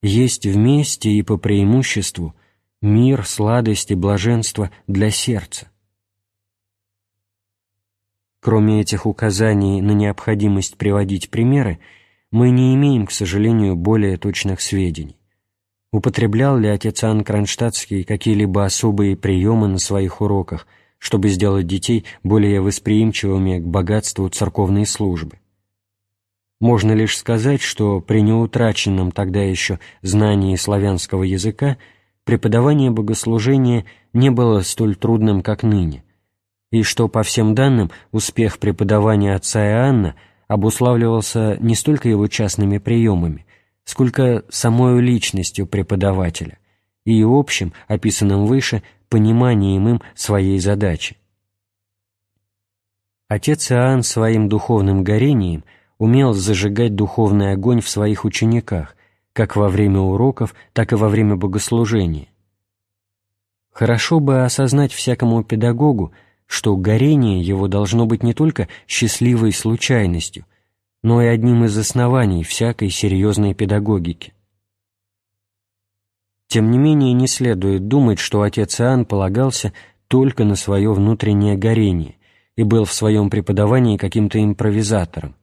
есть вместе и по преимуществу мир, сладость и блаженство для сердца. Кроме этих указаний на необходимость приводить примеры, мы не имеем, к сожалению, более точных сведений. Употреблял ли отец Иоанн Кронштадтский какие-либо особые приемы на своих уроках, чтобы сделать детей более восприимчивыми к богатству церковной службы? Можно лишь сказать, что при неутраченном тогда еще знании славянского языка преподавание богослужения не было столь трудным, как ныне, и что, по всем данным, успех преподавания отца Иоанна обуславливался не столько его частными приемами, сколько самой личностью преподавателя и общим, описанным выше, пониманием им своей задачи. Отец Иоанн своим духовным горением умел зажигать духовный огонь в своих учениках, как во время уроков, так и во время богослужения. Хорошо бы осознать всякому педагогу, что горение его должно быть не только счастливой случайностью, но и одним из оснований всякой серьезной педагогики. Тем не менее, не следует думать, что отец Иоанн полагался только на свое внутреннее горение и был в своем преподавании каким-то импровизатором.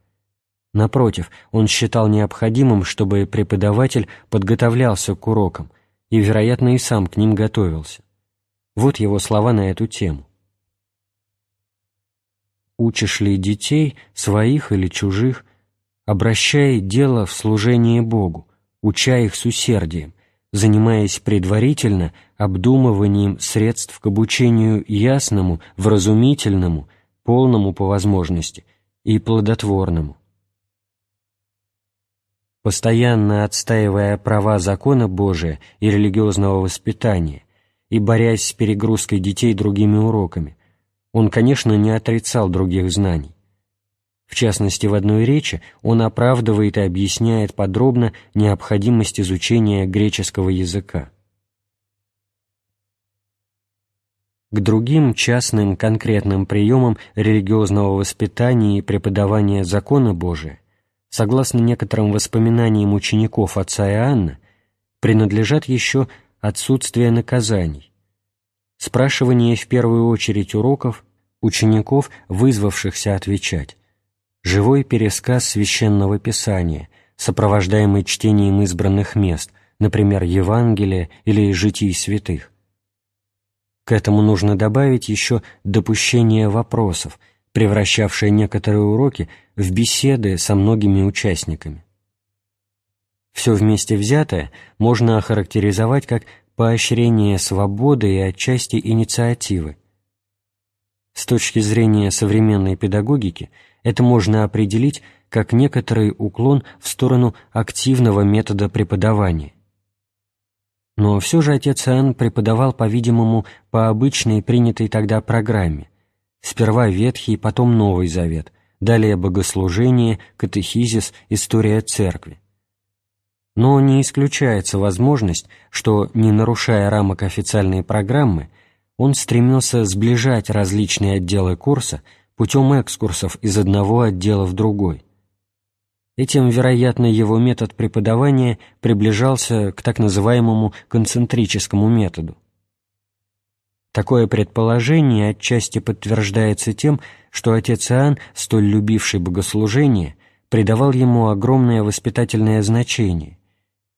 Напротив, он считал необходимым, чтобы преподаватель подготовлялся к урокам и, вероятно, и сам к ним готовился. Вот его слова на эту тему. Учишь ли детей, своих или чужих, обращай дело в служение Богу, уча их с усердием, занимаясь предварительно обдумыванием средств к обучению ясному, вразумительному, полному по возможности и плодотворному. Постоянно отстаивая права закона Божия и религиозного воспитания и борясь с перегрузкой детей другими уроками, он, конечно, не отрицал других знаний. В частности, в одной речи он оправдывает и объясняет подробно необходимость изучения греческого языка. К другим частным конкретным приемам религиозного воспитания и преподавания закона Божия, согласно некоторым воспоминаниям учеников отца Иоанна, принадлежат еще отсутствие наказаний, спрашивание в первую очередь уроков учеников, вызвавшихся отвечать, живой пересказ священного писания, сопровождаемый чтением избранных мест, например, Евангелия или житий святых. К этому нужно добавить еще допущение вопросов, превращавшее некоторые уроки в беседы со многими участниками. Все вместе взятое можно охарактеризовать как поощрение свободы и отчасти инициативы, с точки зрения современной педагогики это можно определить как некоторый уклон в сторону активного метода преподавания. Но все же отец Иоанн преподавал, по-видимому, по обычной принятой тогда программе. Сперва Ветхий, потом Новый Завет, далее богослужение, катехизис, история церкви. Но не исключается возможность, что, не нарушая рамок официальной программы, он стремился сближать различные отделы курса путем экскурсов из одного отдела в другой. Этим, вероятно, его метод преподавания приближался к так называемому концентрическому методу. Такое предположение отчасти подтверждается тем, что отец Иоанн, столь любивший богослужение, придавал ему огромное воспитательное значение,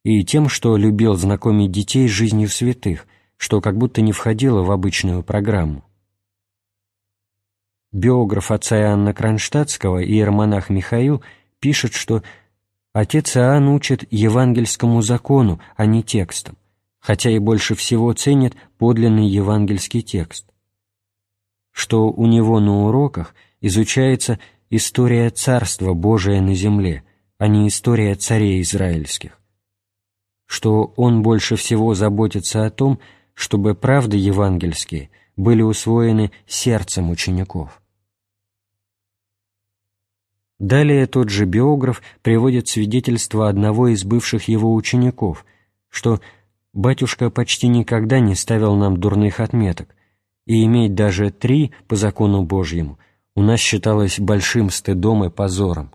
и тем, что любил знакомить детей с жизнью святых – что как будто не входило в обычную программу. Биограф отца Иоанна Кронштадтского, иеромонах Михаил, пишет, что отец Иоанн учит евангельскому закону, а не текстам, хотя и больше всего ценит подлинный евангельский текст, что у него на уроках изучается история Царства Божия на земле, а не история царей израильских, что он больше всего заботится о том, чтобы правды евангельские были усвоены сердцем учеников. Далее тот же биограф приводит свидетельство одного из бывших его учеников, что «батюшка почти никогда не ставил нам дурных отметок, и иметь даже три по закону Божьему у нас считалось большим стыдом и позором».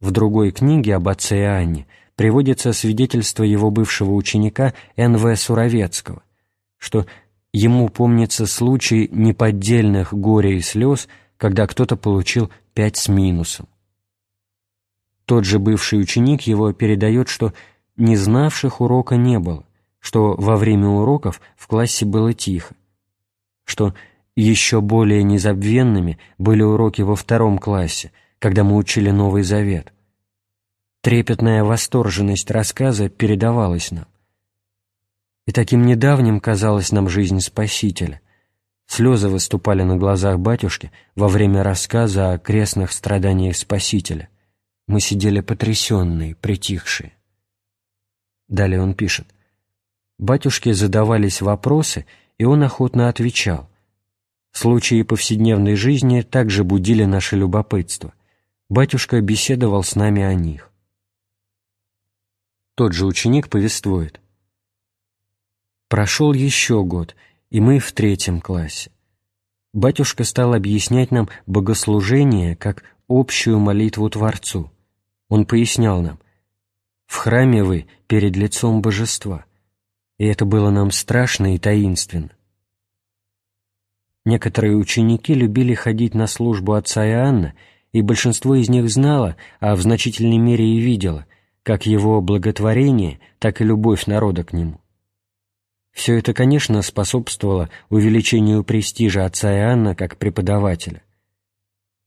В другой книге об отце Иоанне приводится свидетельство его бывшего ученика Н.В. Суровецкого, что ему помнится случай неподдельных горя и слез, когда кто-то получил пять с минусом. Тот же бывший ученик его передает, что не знавших урока не было, что во время уроков в классе было тихо, что еще более незабвенными были уроки во втором классе, когда мы учили Новый Завет. Трепетная восторженность рассказа передавалась нам. И таким недавним казалась нам жизнь Спасителя, Слезы выступали на глазах батюшки во время рассказа о крестных страданиях Спасителя. Мы сидели потрясенные, притихшие. Далее он пишет. Батюшке задавались вопросы, и он охотно отвечал. Случаи повседневной жизни также будили наше любопытство. Батюшка беседовал с нами о них. Тот же ученик повествует. Прошел еще год — и мы в третьем классе. Батюшка стал объяснять нам богослужение как общую молитву Творцу. Он пояснял нам, «В храме вы перед лицом божества», и это было нам страшно и таинственно. Некоторые ученики любили ходить на службу отца Иоанна, и большинство из них знало, а в значительной мере и видело, как его благотворение, так и любовь народа к нему. Все это, конечно, способствовало увеличению престижа отца Иоанна как преподавателя.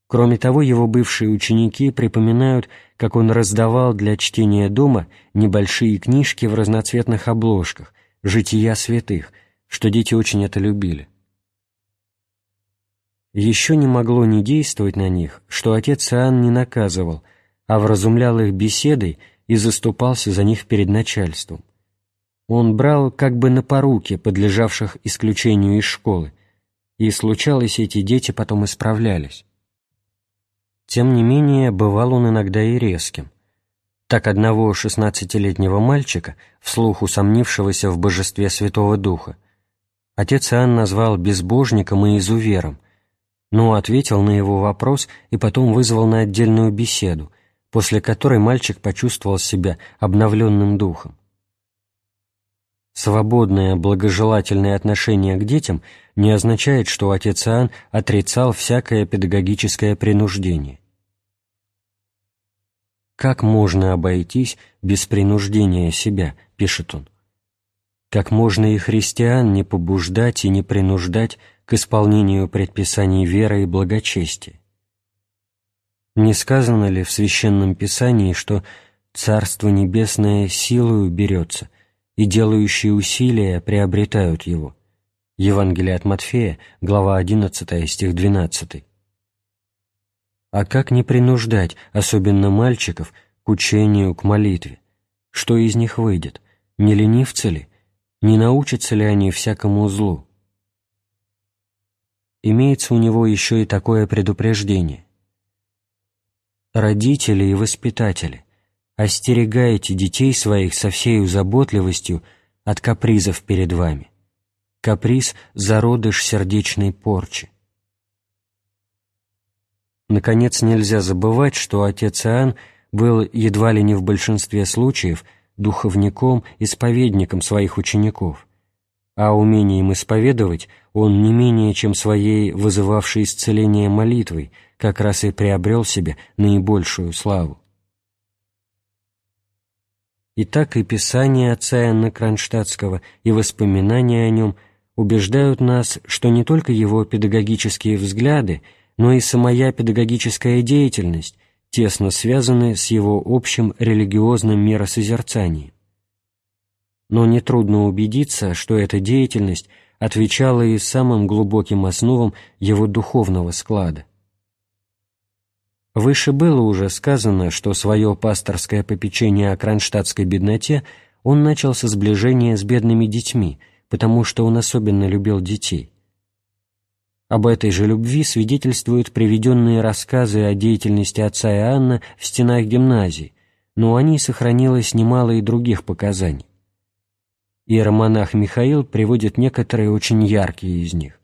Кроме того, его бывшие ученики припоминают, как он раздавал для чтения дома небольшие книжки в разноцветных обложках, «Жития святых», что дети очень это любили. Еще не могло не действовать на них, что отец Иоанн не наказывал, а вразумлял их беседой и заступался за них перед начальством он брал как бы на поруки подлежавших исключению из школы, и случалось, эти дети потом исправлялись. Тем не менее, бывал он иногда и резким. Так одного шестнадцатилетнего мальчика, вслух усомнившегося в божестве Святого Духа, отец Иоанн назвал безбожником и изувером, но ответил на его вопрос и потом вызвал на отдельную беседу, после которой мальчик почувствовал себя обновленным духом. Свободное, благожелательное отношение к детям не означает, что отец Иоанн отрицал всякое педагогическое принуждение. «Как можно обойтись без принуждения себя?» – пишет он. «Как можно и христиан не побуждать и не принуждать к исполнению предписаний веры и благочестия? Не сказано ли в Священном Писании, что «Царство Небесное силою берется», – и делающие усилия приобретают его. Евангелие от Матфея, глава 11, стих 12. А как не принуждать, особенно мальчиков, к учению, к молитве? Что из них выйдет? Не ленивцы ли? Не научатся ли они всякому злу? Имеется у него еще и такое предупреждение. Родители и воспитатели – остерегайте детей своих со всею заботливостью от капризов перед вами. Каприз – зародыш сердечной порчи. Наконец, нельзя забывать, что отец Иоанн был едва ли не в большинстве случаев духовником, исповедником своих учеников, а умением исповедовать он не менее, чем своей вызывавшей исцеление молитвой, как раз и приобрел себе наибольшую славу. И так и писание отца Иоанна Кронштадтского и воспоминания о нем убеждают нас, что не только его педагогические взгляды, но и самая педагогическая деятельность тесно связаны с его общим религиозным миросозерцанием. Но нетрудно убедиться, что эта деятельность отвечала и самым глубоким основам его духовного склада. Выше было уже сказано, что свое пасторское попечение о кронштадтской бедноте он начал со сближения с бедными детьми, потому что он особенно любил детей. Об этой же любви свидетельствуют приведенные рассказы о деятельности отца Иоанна в стенах гимназии, но о ней сохранилось немало и других показаний. Иеромонах Михаил приводит некоторые очень яркие из них.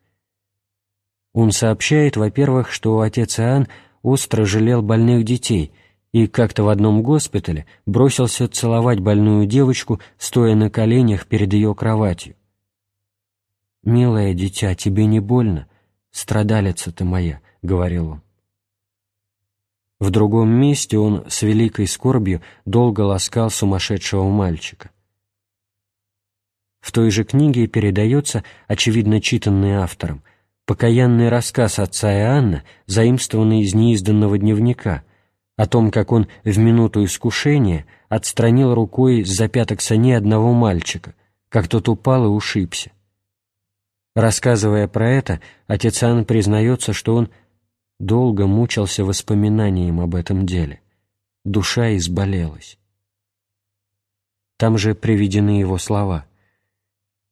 Он сообщает, во-первых, что отец Иоанн остро жалел больных детей и как-то в одном госпитале бросился целовать больную девочку, стоя на коленях перед ее кроватью. «Милое дитя, тебе не больно? Страдалица ты моя», — говорил он. В другом месте он с великой скорбью долго ласкал сумасшедшего мальчика. В той же книге передается, очевидно читанный автором, покаянный рассказ отца Иоанна, заимствованный из неизданного дневника, о том, как он в минуту искушения отстранил рукой с запяток сани одного мальчика, как тот упал и ушибся. Рассказывая про это, отец Иоанн признается, что он долго мучился воспоминанием об этом деле. Душа изболелась. Там же приведены его слова –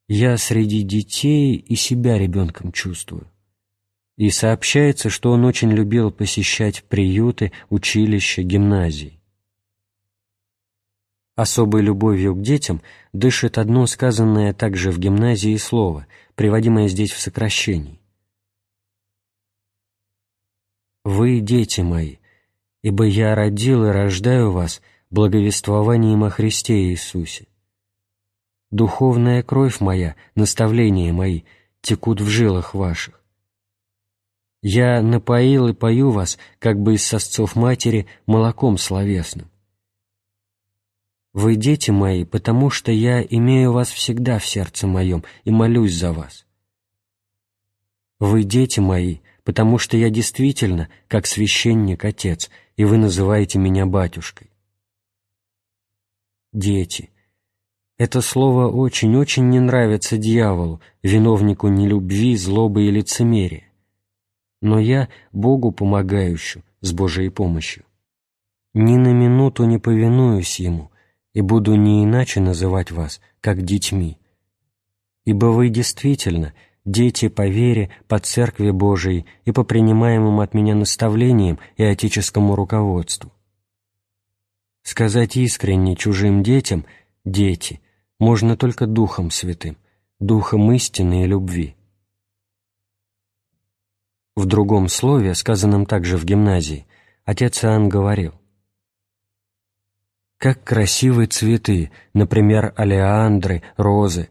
я среди детей и себя ребенком чувствую. И сообщается, что он очень любил посещать приюты, училища, гимназии. Особой любовью к детям дышит одно сказанное также в гимназии слово, приводимое здесь в сокращении. «Вы, дети мои, ибо я родил и рождаю вас благовествованием о Христе Иисусе, Духовная кровь моя, наставления мои текут в жилах ваших. Я напоил и пою вас, как бы из сосцов матери, молоком словесным. Вы дети мои, потому что я имею вас всегда в сердце моем и молюсь за вас. Вы дети мои, потому что я действительно, как священник, отец, и вы называете меня батюшкой. Дети, это слово очень-очень не нравится дьяволу, виновнику нелюбви, злобы и лицемерия. Но я Богу помогающую с Божией помощью. Ни на минуту не повинуюсь Ему и буду не иначе называть вас, как детьми. Ибо вы действительно дети по вере, по Церкви Божией и по принимаемым от меня наставлениям и отеческому руководству. Сказать искренне чужим детям «дети» можно только Духом Святым, Духом истины и любви. В другом слове, сказанном также в гимназии, отец Иоанн говорил «Как красивы цветы, например, алеандры, розы,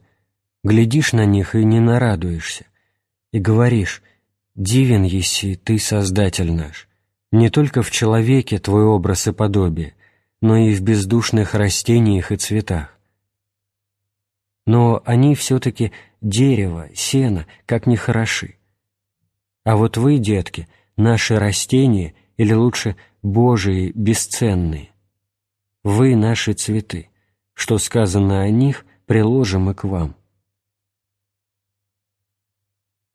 глядишь на них и не нарадуешься, и говоришь, «Дивен еси, ты, Создатель наш, не только в человеке твой образ и подобие, но и в бездушных растениях и цветах но они все-таки дерево, сено, как не хороши. А вот вы, детки, наши растения, или лучше Божии, бесценные. Вы наши цветы. Что сказано о них, приложим и к вам.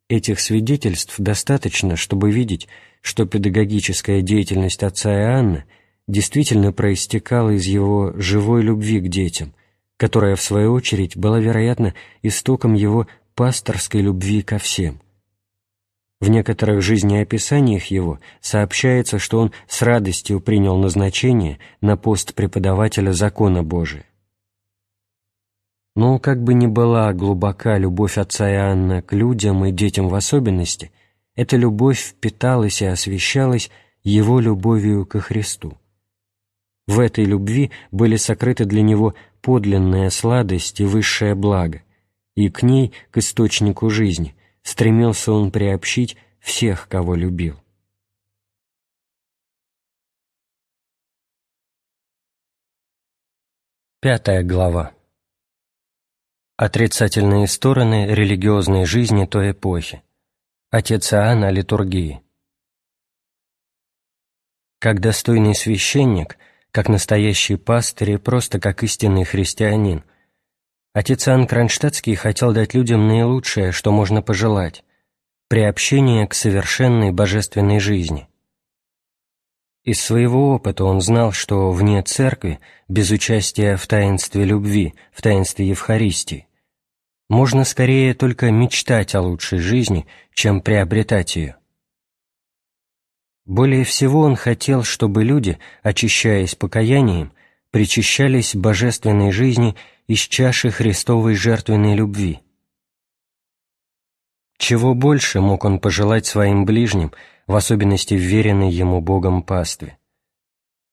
Этих свидетельств достаточно, чтобы видеть, что педагогическая деятельность отца Иоанна действительно проистекала из его живой любви к детям, которая, в свою очередь, была, вероятно, истоком его пасторской любви ко всем. В некоторых жизнеописаниях его сообщается, что он с радостью принял назначение на пост преподавателя закона Божия. Но как бы ни была глубока любовь отца Иоанна к людям и детям в особенности, эта любовь впиталась и освещалась его любовью ко Христу. В этой любви были сокрыты для него подлинная сладость и высшее благо, и к ней, к источнику жизни, стремился он приобщить всех, кого любил. Пятая глава. Отрицательные стороны религиозной жизни той эпохи. Отец Иоанн о литургии. Как достойный священник – как настоящий пастырь и просто как истинный христианин. Отец Иоанн Кронштадтский хотел дать людям наилучшее, что можно пожелать – приобщение к совершенной божественной жизни. Из своего опыта он знал, что вне церкви, без участия в таинстве любви, в таинстве Евхаристии, можно скорее только мечтать о лучшей жизни, чем приобретать ее. Более всего он хотел, чтобы люди, очищаясь покаянием, причащались божественной жизни из чаши Христовой жертвенной любви. Чего больше мог он пожелать своим ближним, в особенности вверенной ему Богом пастве?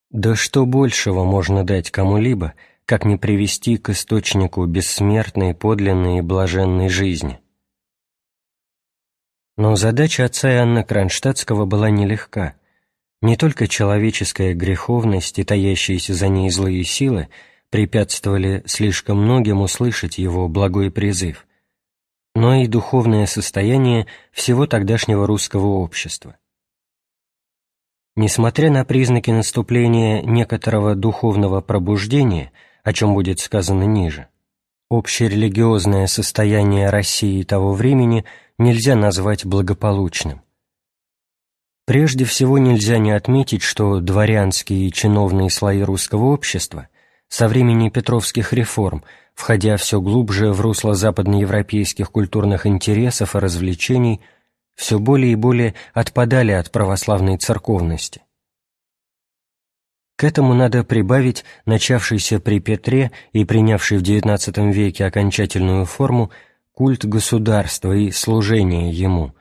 Да что большего можно дать кому-либо, как не привести к источнику бессмертной, подлинной и блаженной жизни? Но задача отца Иоанна Кронштадтского была нелегка. Не только человеческая греховность и таящиеся за ней злые силы препятствовали слишком многим услышать его благой призыв, но и духовное состояние всего тогдашнего русского общества. Несмотря на признаки наступления некоторого духовного пробуждения, о чем будет сказано ниже, общерелигиозное состояние России того времени нельзя назвать благополучным. Прежде всего нельзя не отметить, что дворянские и чиновные слои русского общества со времени петровских реформ – входя все глубже в русло западноевропейских культурных интересов и развлечений, все более и более отпадали от православной церковности. К этому надо прибавить начавшийся при Петре и принявший в XIX веке окончательную форму культ государства и служение ему,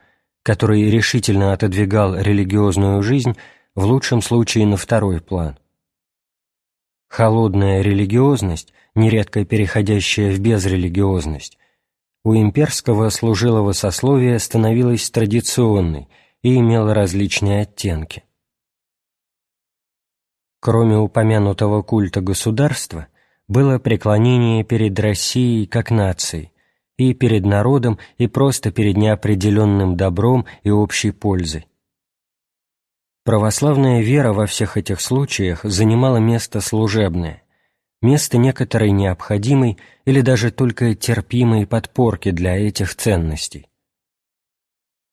который решительно отодвигал религиозную жизнь в лучшем случае на второй план. Холодная религиозность нередко переходящая в безрелигиозность, у имперского служилого сословия становилась традиционной и имела различные оттенки. Кроме упомянутого культа государства, было преклонение перед Россией как нацией, и перед народом, и просто перед неопределенным добром и общей пользой. Православная вера во всех этих случаях занимала место служебное, место некоторой необходимой или даже только терпимой подпорки для этих ценностей.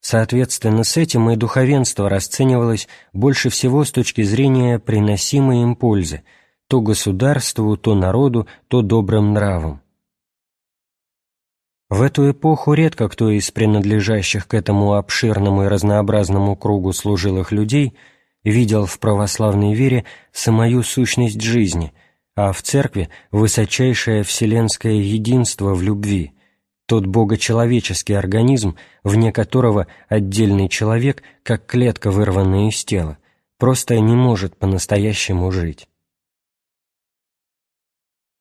Соответственно, с этим и духовенство расценивалось больше всего с точки зрения приносимой им пользы, то государству, то народу, то добрым нравам. В эту эпоху редко кто из принадлежащих к этому обширному и разнообразному кругу служилых людей видел в православной вере самую сущность жизни – а в церкви высочайшее вселенское единство в любви, тот богочеловеческий организм, вне которого отдельный человек, как клетка, вырванная из тела, просто не может по-настоящему жить.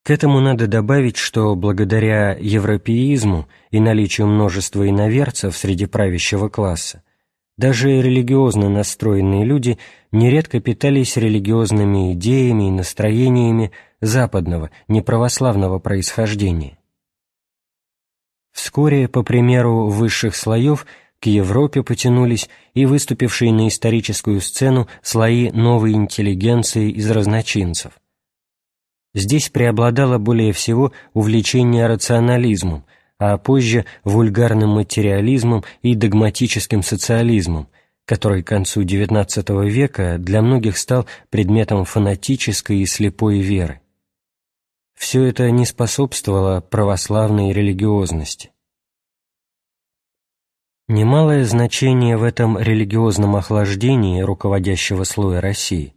К этому надо добавить, что благодаря европеизму и наличию множества иноверцев среди правящего класса, даже религиозно настроенные люди нередко питались религиозными идеями и настроениями западного, неправославного происхождения. Вскоре, по примеру высших слоев, к Европе потянулись и выступившие на историческую сцену слои новой интеллигенции из разночинцев. Здесь преобладало более всего увлечение рационализмом, а позже вульгарным материализмом и догматическим социализмом, который к концу XIX века для многих стал предметом фанатической и слепой веры. Все это не способствовало православной религиозности. Немалое значение в этом религиозном охлаждении руководящего слоя России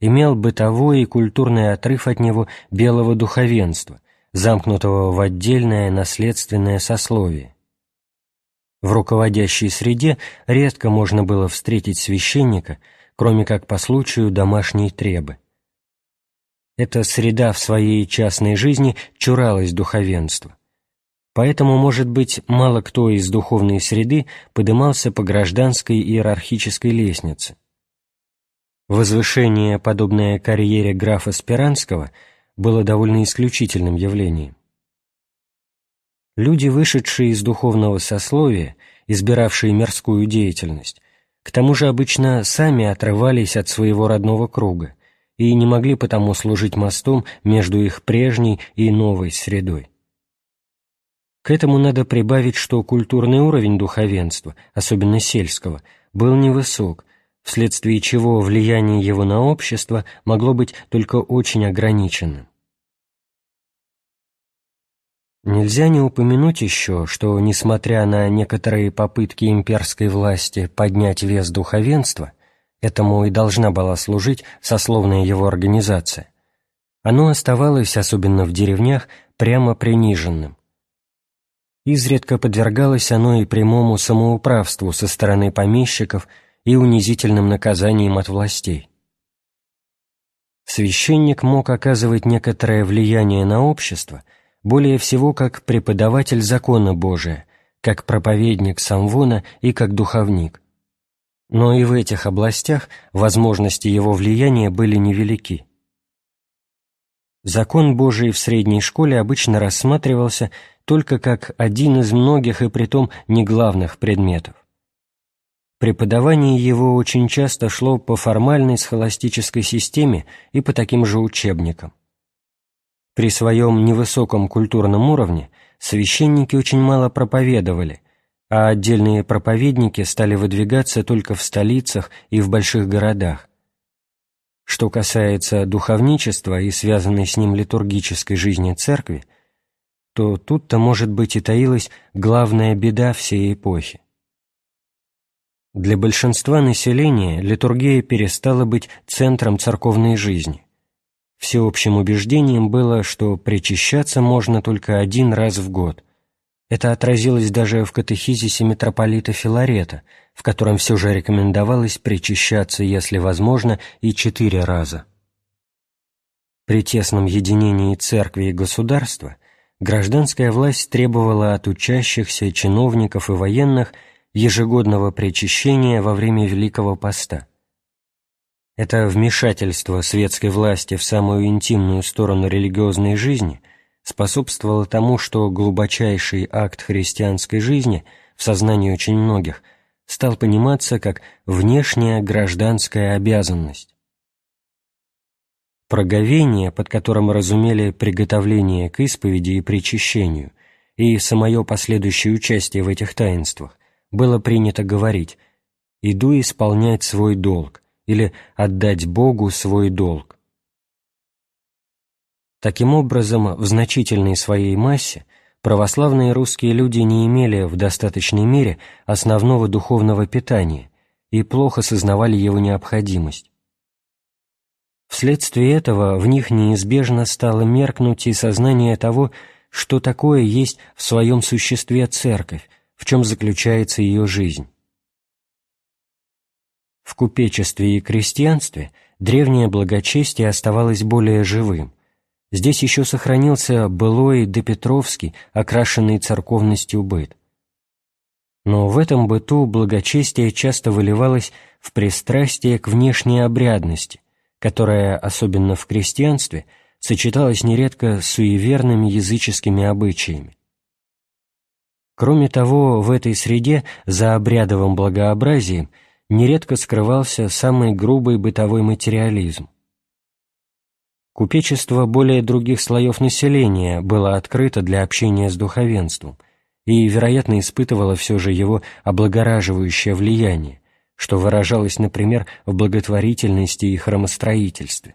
имел бытовой и культурный отрыв от него белого духовенства – замкнутого в отдельное наследственное сословие. В руководящей среде редко можно было встретить священника, кроме как по случаю домашней требы. Эта среда в своей частной жизни чуралась духовенства. Поэтому, может быть, мало кто из духовной среды подымался по гражданской иерархической лестнице. Возвышение, подобное карьере графа Спиранского – было довольно исключительным явлением. Люди, вышедшие из духовного сословия, избиравшие мирскую деятельность, к тому же обычно сами отрывались от своего родного круга и не могли потому служить мостом между их прежней и новой средой. К этому надо прибавить, что культурный уровень духовенства, особенно сельского, был невысок, вследствие чего влияние его на общество могло быть только очень ограниченным. Нельзя не упомянуть еще, что, несмотря на некоторые попытки имперской власти поднять вес духовенства, этому и должна была служить сословная его организация, оно оставалось, особенно в деревнях, прямо приниженным. Изредка подвергалось оно и прямому самоуправству со стороны помещиков и унизительным наказаниям от властей. Священник мог оказывать некоторое влияние на общество – более всего как преподаватель закона Божия, как проповедник самвона и как духовник. Но и в этих областях возможности его влияния были невелики. Закон Божий в средней школе обычно рассматривался только как один из многих и притом не главных предметов. Преподавание его очень часто шло по формальной схоластической системе и по таким же учебникам. При своем невысоком культурном уровне священники очень мало проповедовали, а отдельные проповедники стали выдвигаться только в столицах и в больших городах. Что касается духовничества и связанной с ним литургической жизни церкви, то тут-то, может быть, и таилась главная беда всей эпохи. Для большинства населения литургия перестала быть центром церковной жизни. Всеобщим убеждением было, что причащаться можно только один раз в год. Это отразилось даже в катехизисе митрополита Филарета, в котором все же рекомендовалось причащаться, если возможно, и четыре раза. При тесном единении церкви и государства гражданская власть требовала от учащихся, чиновников и военных ежегодного причащения во время Великого Поста – это вмешательство светской власти в самую интимную сторону религиозной жизни способствовало тому, что глубочайший акт христианской жизни в сознании очень многих стал пониматься как внешняя гражданская обязанность. Проговение, под которым разумели приготовление к исповеди и причащению, и самое последующее участие в этих таинствах, было принято говорить «иду исполнять свой долг», или отдать Богу свой долг. Таким образом, в значительной своей массе православные русские люди не имели в достаточной мере основного духовного питания и плохо сознавали его необходимость. Вследствие этого в них неизбежно стало меркнуть и сознание того, что такое есть в своем существе церковь, в чем заключается ее жизнь. В купечестве и крестьянстве древнее благочестие оставалось более живым. Здесь еще сохранился былой допетровский, окрашенный церковностью быт. Но в этом быту благочестие часто выливалось в пристрастие к внешней обрядности, которая, особенно в крестьянстве, сочеталась нередко с суеверными языческими обычаями. Кроме того, в этой среде за обрядовым благообразием – нередко скрывался самый грубый бытовой материализм. Купечество более других слоев населения было открыто для общения с духовенством и, вероятно, испытывало все же его облагораживающее влияние, что выражалось, например, в благотворительности и храмостроительстве.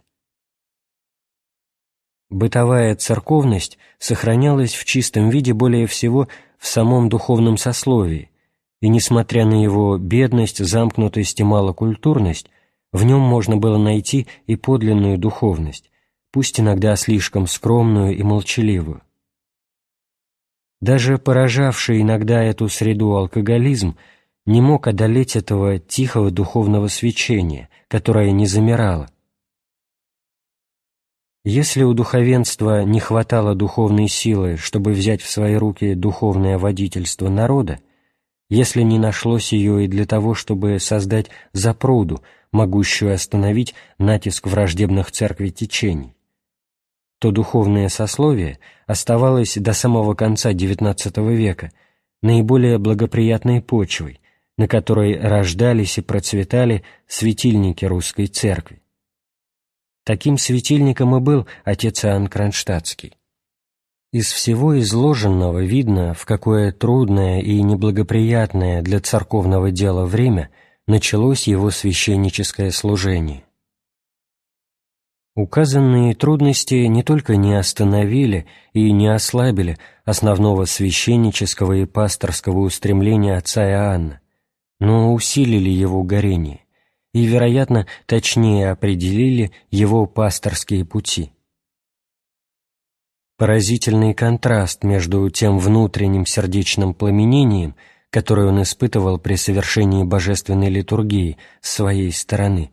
Бытовая церковность сохранялась в чистом виде более всего в самом духовном сословии, и, несмотря на его бедность, замкнутость и малокультурность, в нем можно было найти и подлинную духовность, пусть иногда слишком скромную и молчаливую. Даже поражавший иногда эту среду алкоголизм не мог одолеть этого тихого духовного свечения, которое не замирало. Если у духовенства не хватало духовной силы, чтобы взять в свои руки духовное водительство народа, если не нашлось ее и для того, чтобы создать запруду, могущую остановить натиск враждебных церкви течений, то духовное сословие оставалось до самого конца XIX века наиболее благоприятной почвой, на которой рождались и процветали светильники русской церкви. Таким светильником и был отец Иоанн Кронштадтский. Из всего изложенного видно, в какое трудное и неблагоприятное для церковного дела время началось его священническое служение. Указанные трудности не только не остановили и не ослабили основного священнического и пасторского устремления отца Иоанна, но усилили его горение и, вероятно, точнее определили его пасторские пути. Поразительный контраст между тем внутренним сердечным пламенением, которое он испытывал при совершении божественной литургии с своей стороны,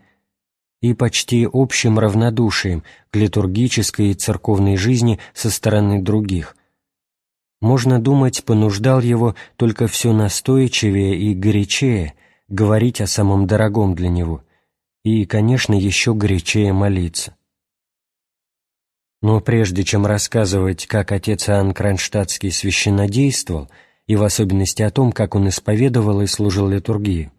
и почти общим равнодушием к литургической и церковной жизни со стороны других. Можно думать, понуждал его только все настойчивее и горячее говорить о самом дорогом для него, и, конечно, еще горячее молиться. Но прежде чем рассказывать, как отец Иоанн Кронштадтский священнодействовал, и в особенности о том, как он исповедовал и служил литургию,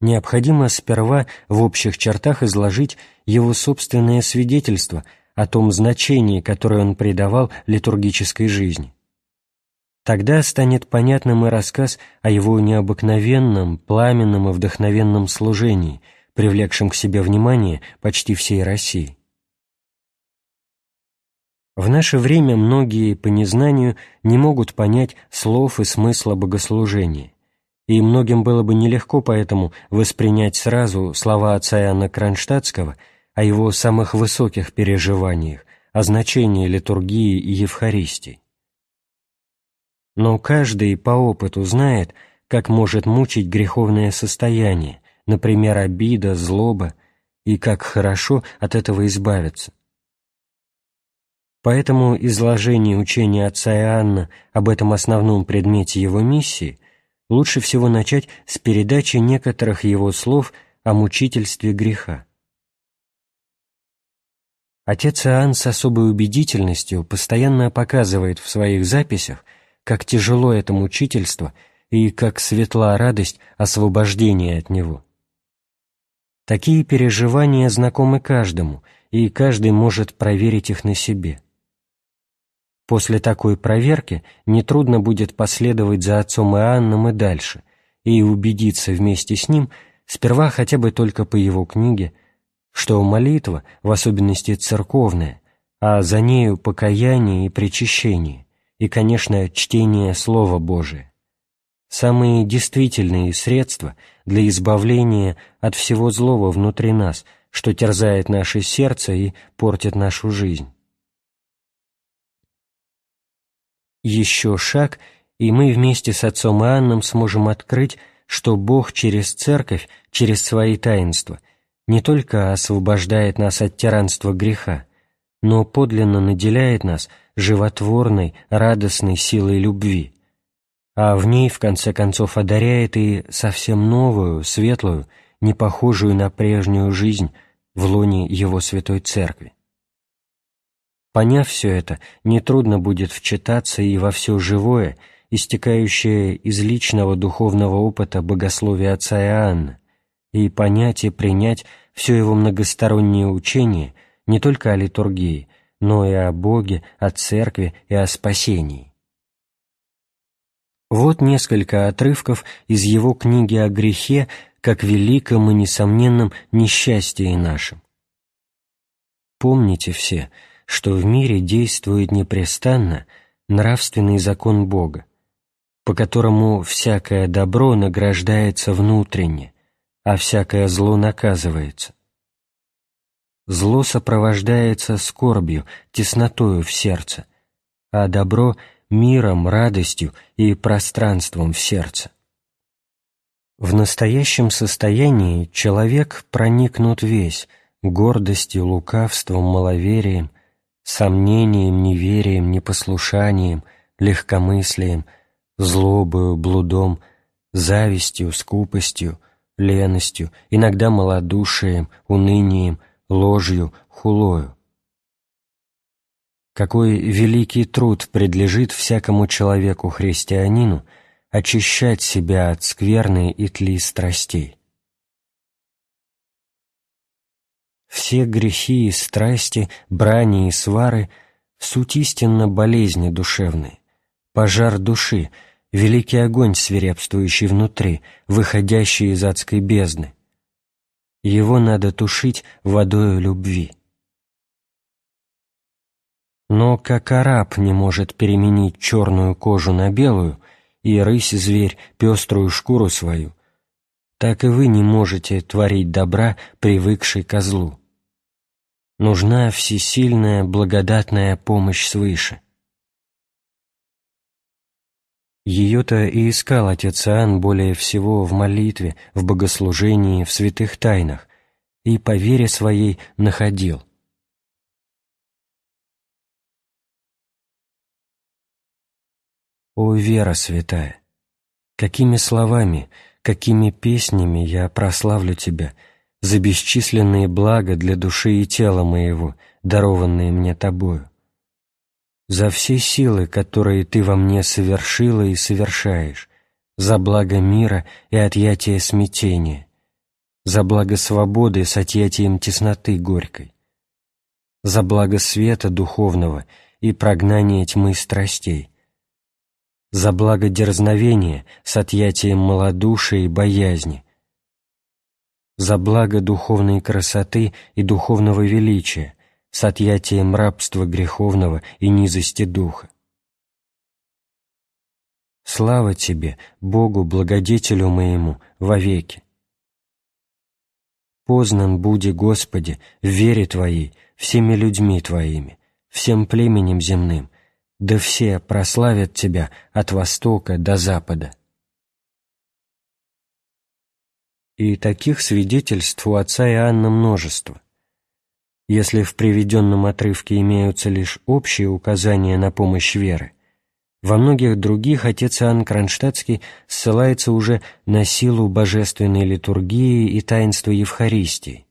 необходимо сперва в общих чертах изложить его собственное свидетельство о том значении, которое он придавал литургической жизни. Тогда станет понятным и рассказ о его необыкновенном, пламенном и вдохновенном служении, привлекшем к себе внимание почти всей России. В наше время многие по незнанию не могут понять слов и смысла богослужения и многим было бы нелегко поэтому воспринять сразу слова отца Иоанна Кронштадтского о его самых высоких переживаниях, о значении литургии и Евхаристии. Но каждый по опыту знает, как может мучить греховное состояние, например, обида, злоба, и как хорошо от этого избавиться. Поэтому изложение учения отца Иоанна об этом основном предмете его миссии – лучше всего начать с передачи некоторых его слов о мучительстве греха. Отец Иоанн с особой убедительностью постоянно показывает в своих записях, как тяжело это мучительство и как светла радость освобождения от него. Такие переживания знакомы каждому, и каждый может проверить их на себе. После такой проверки нетрудно будет последовать за отцом Иоанном и дальше, и убедиться вместе с ним, сперва хотя бы только по его книге, что молитва, в особенности церковная, а за нею покаяние и причащение, и, конечно, чтение Слова Божия, самые действительные средства для избавления от всего злого внутри нас, что терзает наше сердце и портит нашу жизнь. Еще шаг, и мы вместе с отцом Иоанном сможем открыть, что Бог через Церковь, через свои таинства, не только освобождает нас от тиранства греха, но подлинно наделяет нас животворной, радостной силой любви, а в ней, в конце концов, одаряет и совсем новую, светлую, не похожую на прежнюю жизнь в лоне Его Святой Церкви. Поняв все это, нетрудно будет вчитаться и во все живое, истекающее из личного духовного опыта богословия отца Иоанна, и понять и принять все его многостороннее учение не только о литургии, но и о Боге, о Церкви и о спасении. Вот несколько отрывков из его книги о грехе как великом и несомненном несчастье нашем. Помните все – что в мире действует непрестанно нравственный закон Бога, по которому всякое добро награждается внутренне, а всякое зло наказывается. Зло сопровождается скорбью, теснотою в сердце, а добро — миром, радостью и пространством в сердце. В настоящем состоянии человек проникнут весь гордостью, лукавством, маловерием, сомнением, неверием, непослушанием, легкомыслием, злобою, блудом, завистью, скупостью, леностью, иногда малодушием, унынием, ложью, хулою. Какой великий труд предлежит всякому человеку-христианину очищать себя от скверной и тли страстей. Все грехи и страсти, брани и свары — суть истинно болезни душевные, пожар души, великий огонь, свирепствующий внутри, выходящий из адской бездны. Его надо тушить водою любви. Но как араб не может переменить черную кожу на белую и рысь-зверь пеструю шкуру свою, так и вы не можете творить добра, привыкшей козлу. Нужна всесильная благодатная помощь свыше. Ее-то и искал отец Иоанн более всего в молитве, в богослужении, в святых тайнах, и по вере своей находил. О, вера святая! Какими словами, какими песнями я прославлю Тебя за бесчисленные блага для души и тела моего, дарованные мне Тобою, за все силы, которые Ты во мне совершила и совершаешь, за благо мира и отъятие смятения, за благо свободы с отъятием тесноты горькой, за благо света духовного и прогнание тьмы страстей, за благо дерзновения с отъятием малодушия и боязни, за благо духовной красоты и духовного величия с отъятием рабства греховного и низости духа. Слава Тебе, Богу, благодетелю моему, вовеки! Познан буди, Господи, в вере Твоей, всеми людьми Твоими, всем племенем земным, да все прославят Тебя от востока до запада. И таких свидетельств у отца Иоанна множество. Если в приведенном отрывке имеются лишь общие указания на помощь веры, во многих других отец Иоанн Кронштадтский ссылается уже на силу божественной литургии и таинства Евхаристии,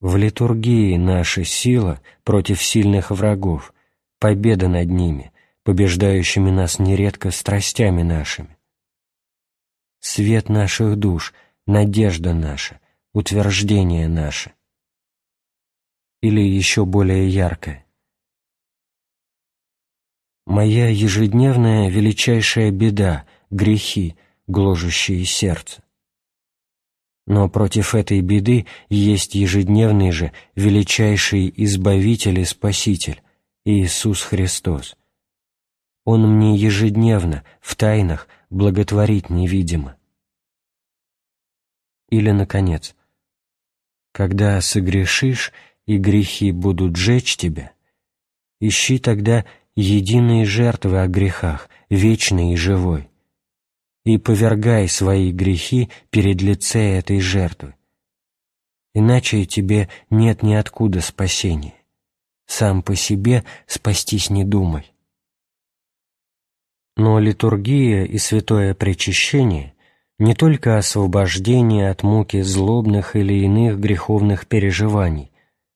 в литургии наша сила против сильных врагов, победа над ними, побеждающими нас нередко страстями нашими. Свет наших душ, надежда наша, утверждение наше. Или еще более яркое. Моя ежедневная величайшая беда — грехи, гложущие сердце. Но против этой беды есть ежедневный же величайший Избавитель и Спаситель, Иисус Христос. Он мне ежедневно, в тайнах, благотворит невидимо. Или, наконец, когда согрешишь и грехи будут жечь тебя, ищи тогда единые жертвы о грехах, вечной и живой и повергай свои грехи перед лице этой жертвы. Иначе тебе нет ниоткуда спасения. Сам по себе спастись не думай. Но литургия и святое причащение не только освобождение от муки злобных или иных греховных переживаний,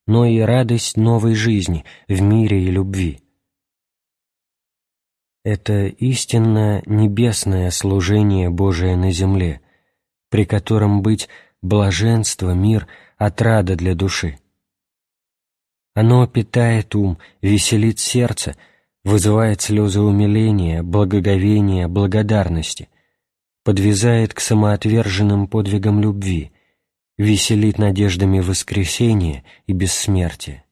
но и радость новой жизни в мире и любви. Это истинное небесное служение Божие на земле, при котором быть блаженство, мир, отрада для души. Оно питает ум, веселит сердце, вызывает слезы умиления, благоговения, благодарности, подвязает к самоотверженным подвигам любви, веселит надеждами воскресения и бессмертия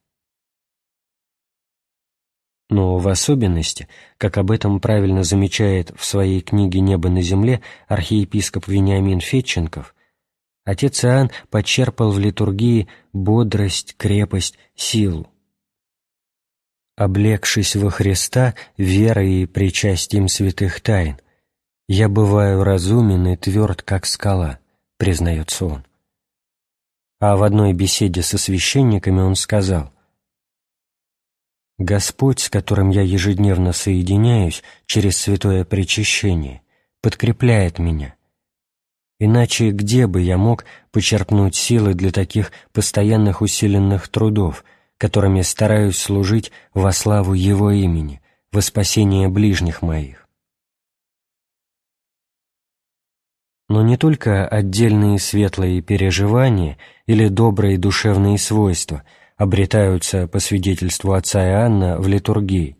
но в особенности, как об этом правильно замечает в своей книге «Небо на земле» архиепископ Вениамин Фетченков, отец Иоанн подчерпал в литургии бодрость, крепость, силу. «Облегшись во Христа верой и причастием святых тайн, я бываю разумен и тверд, как скала», — признается он. А в одной беседе со священниками он сказал — Господь, с которым я ежедневно соединяюсь через святое причащение, подкрепляет меня. Иначе где бы я мог почерпнуть силы для таких постоянных усиленных трудов, которыми стараюсь служить во славу Его имени, во спасение ближних моих? Но не только отдельные светлые переживания или добрые душевные свойства – обретаются, по свидетельству отца Иоанна, в литургии,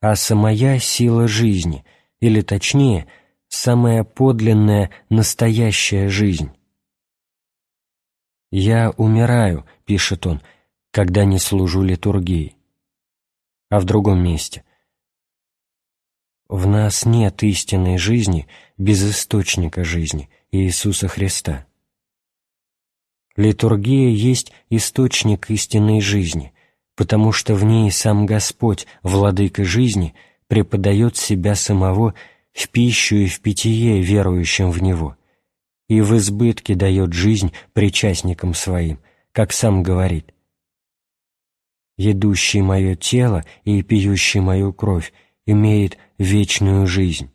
а самая сила жизни, или точнее, самая подлинная, настоящая жизнь. «Я умираю», — пишет он, когда не служу литургии. А в другом месте «В нас нет истинной жизни без источника жизни, Иисуса Христа». Литургия есть источник истинной жизни, потому что в ней сам Господь, владыка жизни, преподает себя самого в пищу и в питье верующим в Него, и в избытке дает жизнь причастникам своим, как сам говорит. «Едущий мое тело и пьющий мою кровь имеет вечную жизнь».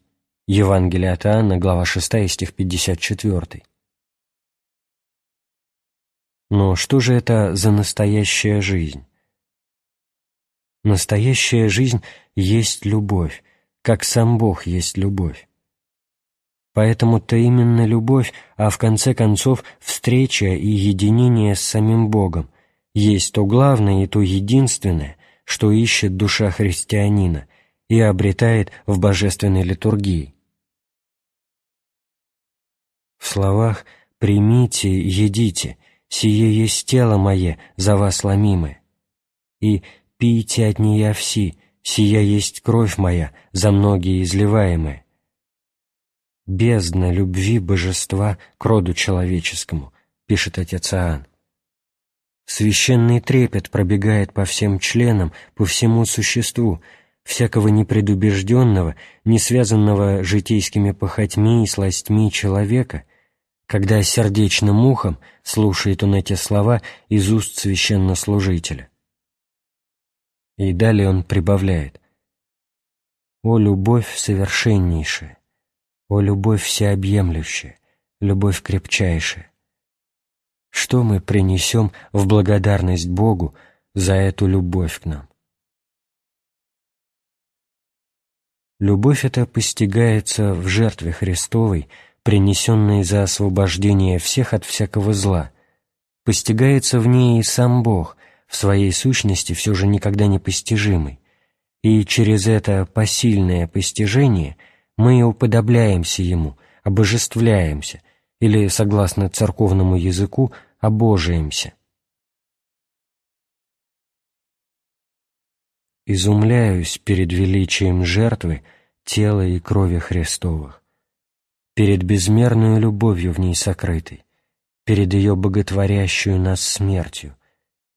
Евангелие от Иоанна, глава 6, стих 54. Но что же это за настоящая жизнь? Настоящая жизнь есть любовь, как сам Бог есть любовь. Поэтому-то именно любовь, а в конце концов встреча и единение с самим Богом, есть то главное и то единственное, что ищет душа христианина и обретает в божественной литургии. В словах «примите, едите», «Сие есть тело мое, за вас ломимое», и «Пейте от нея все, сия есть кровь моя, за многие изливаемая». «Бездна любви божества к роду человеческому», пишет отец Иоанн. Священный трепет пробегает по всем членам, по всему существу, всякого непредубежденного, не связанного житейскими похотьми и сластьми человека — когда сердечным ухом слушает он эти слова из уст священнослужителя. И далее он прибавляет «О любовь совершеннейшая, о любовь всеобъемлющая, любовь крепчайшая! Что мы принесем в благодарность Богу за эту любовь к нам?» Любовь эта постигается в жертве Христовой – принесенный за освобождение всех от всякого зла, постигается в ней и сам Бог, в своей сущности все же никогда не постижимый, и через это посильное постижение мы уподобляемся Ему, обожествляемся, или, согласно церковному языку, обожаемся. Изумляюсь перед величием жертвы тела и крови Христовых перед безмерную любовью в ней сокрытой, перед ее боготворящую нас смертью,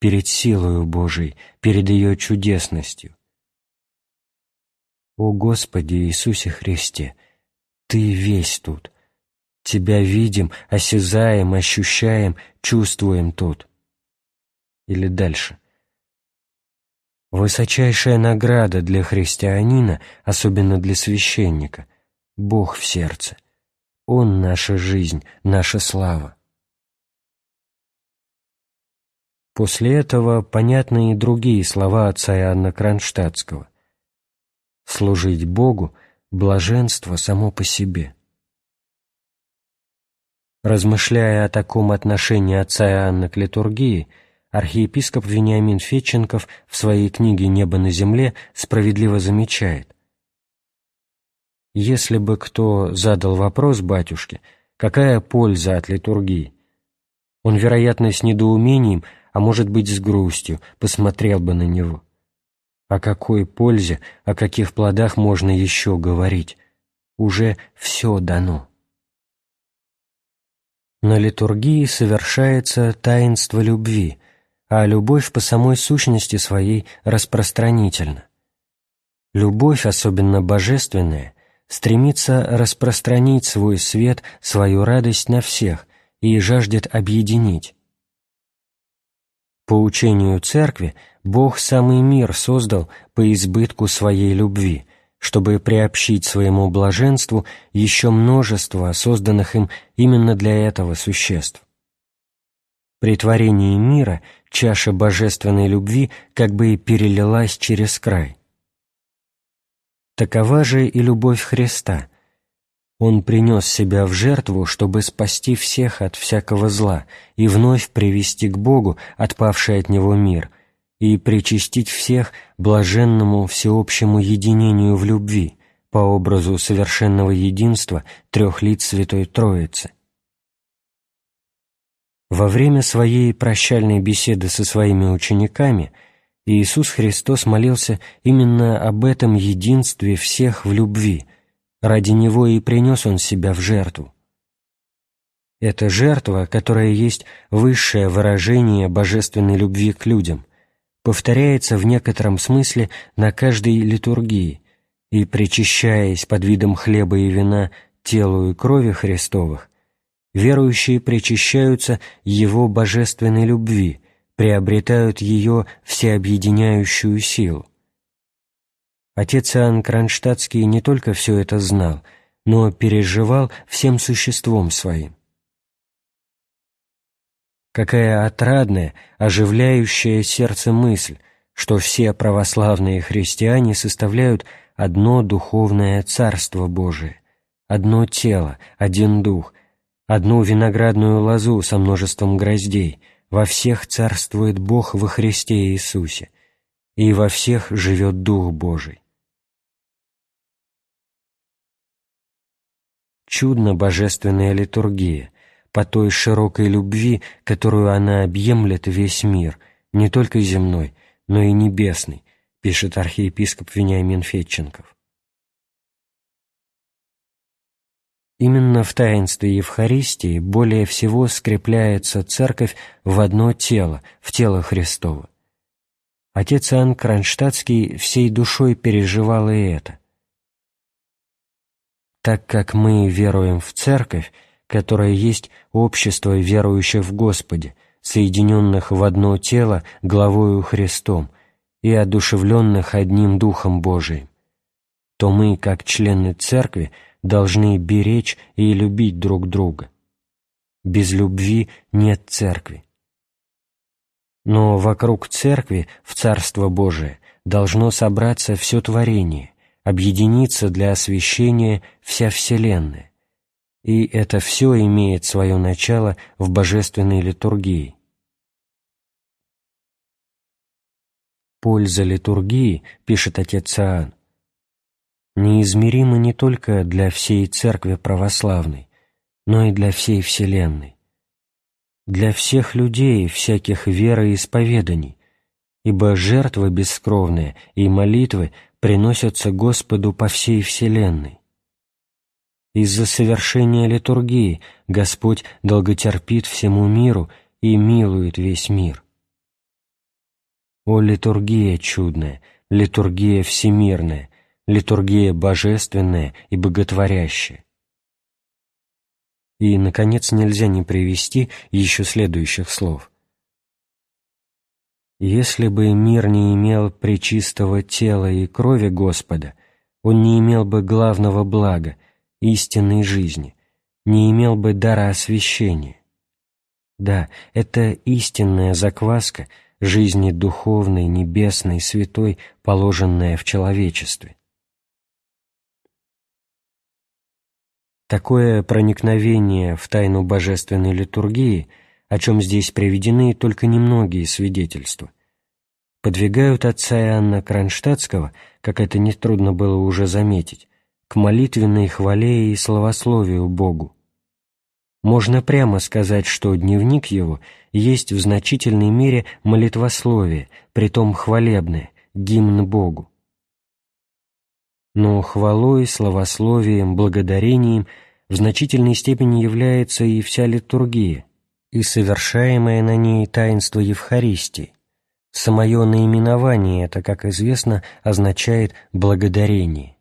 перед силою Божией, перед ее чудесностью. О Господи Иисусе Христе, Ты весь тут. Тебя видим, осязаем, ощущаем, чувствуем тут. Или дальше. Высочайшая награда для христианина, особенно для священника, Бог в сердце — он — наша жизнь, наша слава. После этого понятны и другие слова отца Иоанна Кронштадтского. «Служить Богу — блаженство само по себе». Размышляя о таком отношении отца Иоанна к литургии, архиепископ Вениамин Фетченков в своей книге «Небо на земле» справедливо замечает если бы кто задал вопрос батюшке, какая польза от литургии, он, вероятно, с недоумением, а может быть с грустью, посмотрел бы на него. О какой пользе, о каких плодах можно еще говорить? Уже все дано. На литургии совершается таинство любви, а любовь по самой сущности своей распространительна. Любовь, особенно божественная, стремится распространить свой свет, свою радость на всех и жаждет объединить. По учению Церкви Бог самый мир создал по избытку своей любви, чтобы приобщить своему блаженству еще множество созданных им именно для этого существ. При творении мира чаша божественной любви как бы перелилась через край. Такова же и любовь Христа. Он принес себя в жертву, чтобы спасти всех от всякого зла и вновь привести к Богу отпавший от Него мир и причастить всех блаженному всеобщему единению в любви по образу совершенного единства трех лиц Святой Троицы. Во время своей прощальной беседы со своими учениками Иисус Христос молился именно об этом единстве всех в любви, ради Него и принес Он себя в жертву. Это жертва, которая есть высшее выражение божественной любви к людям, повторяется в некотором смысле на каждой литургии и, причащаясь под видом хлеба и вина телу и крови Христовых, верующие причащаются Его божественной любви, приобретают ее всеобъединяющую силу. Отец Иоанн Кронштадтский не только все это знал, но переживал всем существом своим. Какая отрадная, оживляющая сердце мысль, что все православные христиане составляют одно духовное Царство Божие, одно тело, один дух, одну виноградную лозу со множеством гроздей, во всех царствует Бог во Христе Иисусе, и во всех живет Дух Божий. Чудно божественная литургия, по той широкой любви, которую она объемлет весь мир, не только земной, но и небесный, пишет архиепископ Вениамин Фетченков. Именно в таинстве Евхаристии более всего скрепляется Церковь в одно тело, в тело Христово. Отец Иоанн Кронштадтский всей душой переживал и это. Так как мы веруем в Церковь, которая есть общество верующих в Господе, соединенных в одно тело главою Христом и одушевленных одним Духом Божиим, то мы, как члены Церкви, должны беречь и любить друг друга. Без любви нет церкви. Но вокруг церкви, в Царство Божие, должно собраться все творение, объединиться для освящения вся Вселенная. И это все имеет свое начало в божественной литургии. Польза литургии, пишет отец Иоанн, неизмеримо не только для всей Церкви Православной, но и для всей Вселенной, для всех людей всяких вер и исповеданий, ибо жертвы бескровные и молитвы приносятся Господу по всей Вселенной. Из-за совершения литургии Господь долготерпит всему миру и милует весь мир. О, литургия чудная, литургия всемирная, литургия божественная и боготворящая. И, наконец, нельзя не привести еще следующих слов. «Если бы мир не имел пречистого тела и крови Господа, он не имел бы главного блага, истинной жизни, не имел бы дара освящения. Да, это истинная закваска жизни духовной, небесной, святой, положенная в человечестве. Такое проникновение в тайну божественной литургии, о чем здесь приведены только немногие свидетельства, подвигают отца Иоанна Кронштадтского, как это нетрудно было уже заметить, к молитвенной хвале и славословию Богу. Можно прямо сказать, что дневник его есть в значительной мере молитвословие, притом хвалебное, гимн Богу но хвалой, славословием, благодарением в значительной степени является и вся литургия, и совершаемое на ней таинство Евхаристии. Самое наименование это, как известно, означает «благодарение».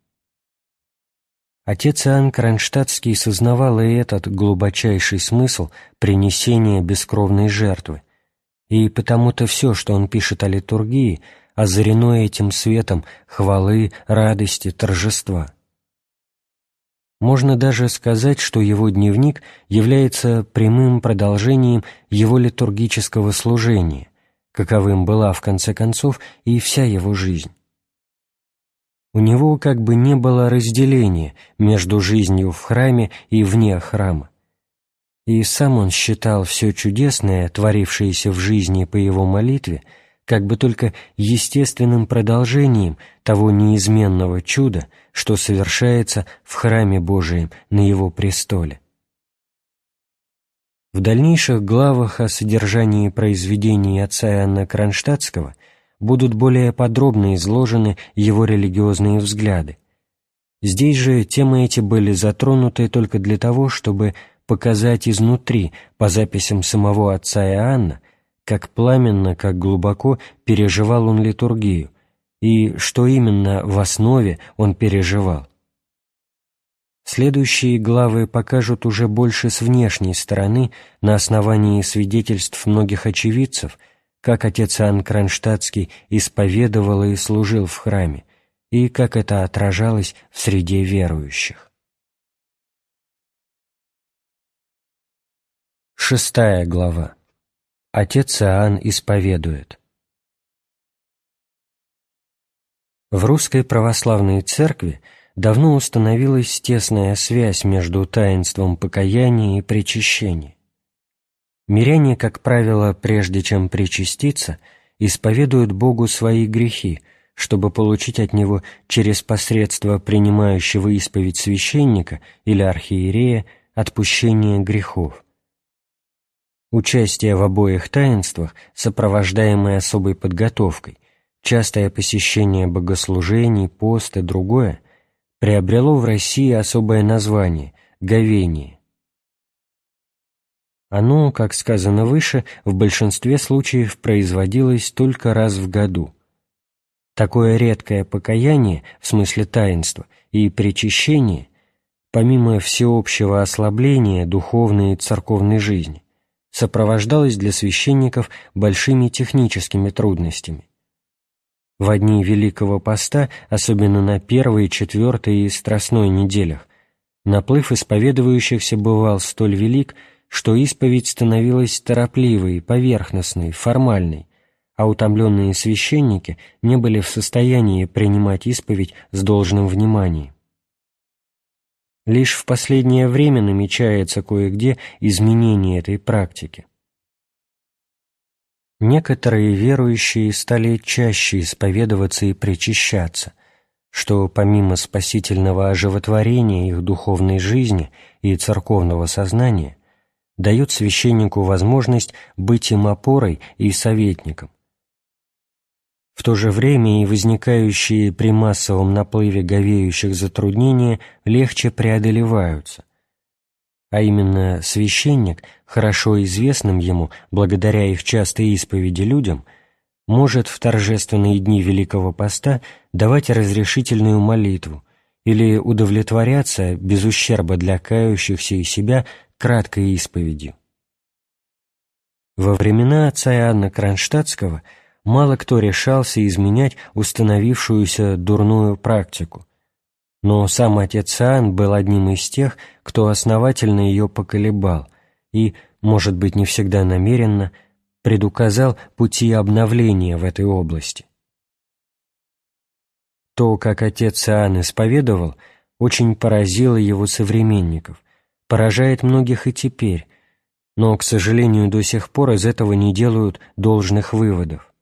Отец Иоанн Кронштадтский сознавал и этот глубочайший смысл принесения бескровной жертвы, и потому-то все, что он пишет о литургии – озарено этим светом хвалы, радости, торжества. Можно даже сказать, что его дневник является прямым продолжением его литургического служения, каковым была, в конце концов, и вся его жизнь. У него как бы не было разделения между жизнью в храме и вне храма. И сам он считал все чудесное, творившееся в жизни по его молитве, как бы только естественным продолжением того неизменного чуда, что совершается в храме Божием на Его престоле. В дальнейших главах о содержании произведений отца Иоанна Кронштадтского будут более подробно изложены его религиозные взгляды. Здесь же темы эти были затронуты только для того, чтобы показать изнутри, по записям самого отца Иоанна, как пламенно, как глубоко переживал он литургию, и что именно в основе он переживал. Следующие главы покажут уже больше с внешней стороны, на основании свидетельств многих очевидцев, как отец Иоанн Кронштадтский исповедовал и служил в храме, и как это отражалось в среде верующих. Шестая глава. Отец Иоанн исповедует. В русской православной церкви давно установилась тесная связь между таинством покаяния и причащения. Миряне, как правило, прежде чем причаститься, исповедуют Богу свои грехи, чтобы получить от Него через посредство принимающего исповедь священника или архиерея отпущение грехов. Участие в обоих таинствах, сопровождаемое особой подготовкой, частое посещение богослужений, пост и другое, приобрело в России особое название – говение. Оно, как сказано выше, в большинстве случаев производилось только раз в году. Такое редкое покаяние, в смысле таинства, и причащение, помимо всеобщего ослабления духовной и церковной жизни, сопровождалось для священников большими техническими трудностями. В дни Великого Поста, особенно на первой, четвертой и страстной неделях, наплыв исповедующихся бывал столь велик, что исповедь становилась торопливой, поверхностной, формальной, а утомленные священники не были в состоянии принимать исповедь с должным вниманием. Лишь в последнее время намечается кое-где изменение этой практики. Некоторые верующие стали чаще исповедоваться и причащаться, что помимо спасительного оживотворения их духовной жизни и церковного сознания дает священнику возможность быть им опорой и советником. В то же время и возникающие при массовом наплыве говеющих затруднения легче преодолеваются, а именно священник, хорошо известным ему, благодаря их частой исповеди людям, может в торжественные дни Великого Поста давать разрешительную молитву или удовлетворяться, без ущерба для кающихся и себя, краткой исповедью. Во времена отца Иоанна Кронштадтского мало кто решался изменять установившуюся дурную практику, но сам отец Иоанн был одним из тех, кто основательно ее поколебал и, может быть, не всегда намеренно, предуказал пути обновления в этой области. То, как отец Иоанн исповедовал, очень поразило его современников, поражает многих и теперь, но, к сожалению, до сих пор из этого не делают должных выводов.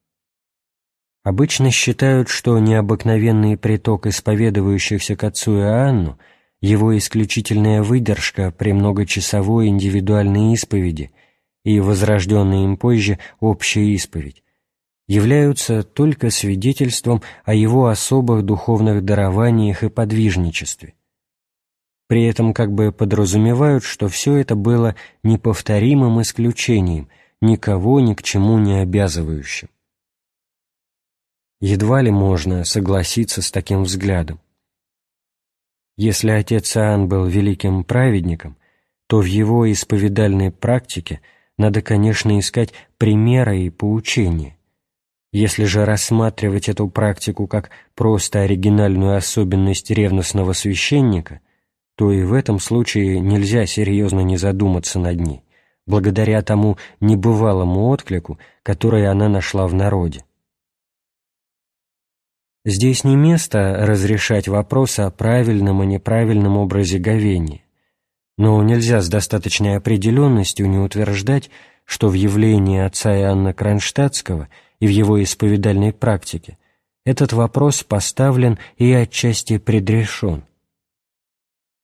Обычно считают, что необыкновенный приток исповедующихся к отцу Иоанну, его исключительная выдержка при многочасовой индивидуальной исповеди и возрожденная им позже общая исповедь, являются только свидетельством о его особых духовных дарованиях и подвижничестве. При этом как бы подразумевают, что все это было неповторимым исключением, никого ни к чему не обязывающим едва ли можно согласиться с таким взглядом. Если отец Иоанн был великим праведником, то в его исповедальной практике надо, конечно, искать примеры и поучения. Если же рассматривать эту практику как просто оригинальную особенность ревностного священника, то и в этом случае нельзя серьезно не задуматься над ней, благодаря тому небывалому отклику, который она нашла в народе. Здесь не место разрешать вопросы о правильном и неправильном образе говения, но нельзя с достаточной определенностью не утверждать, что в явлении отца Иоанна Кронштадтского и в его исповедальной практике этот вопрос поставлен и отчасти предрешен.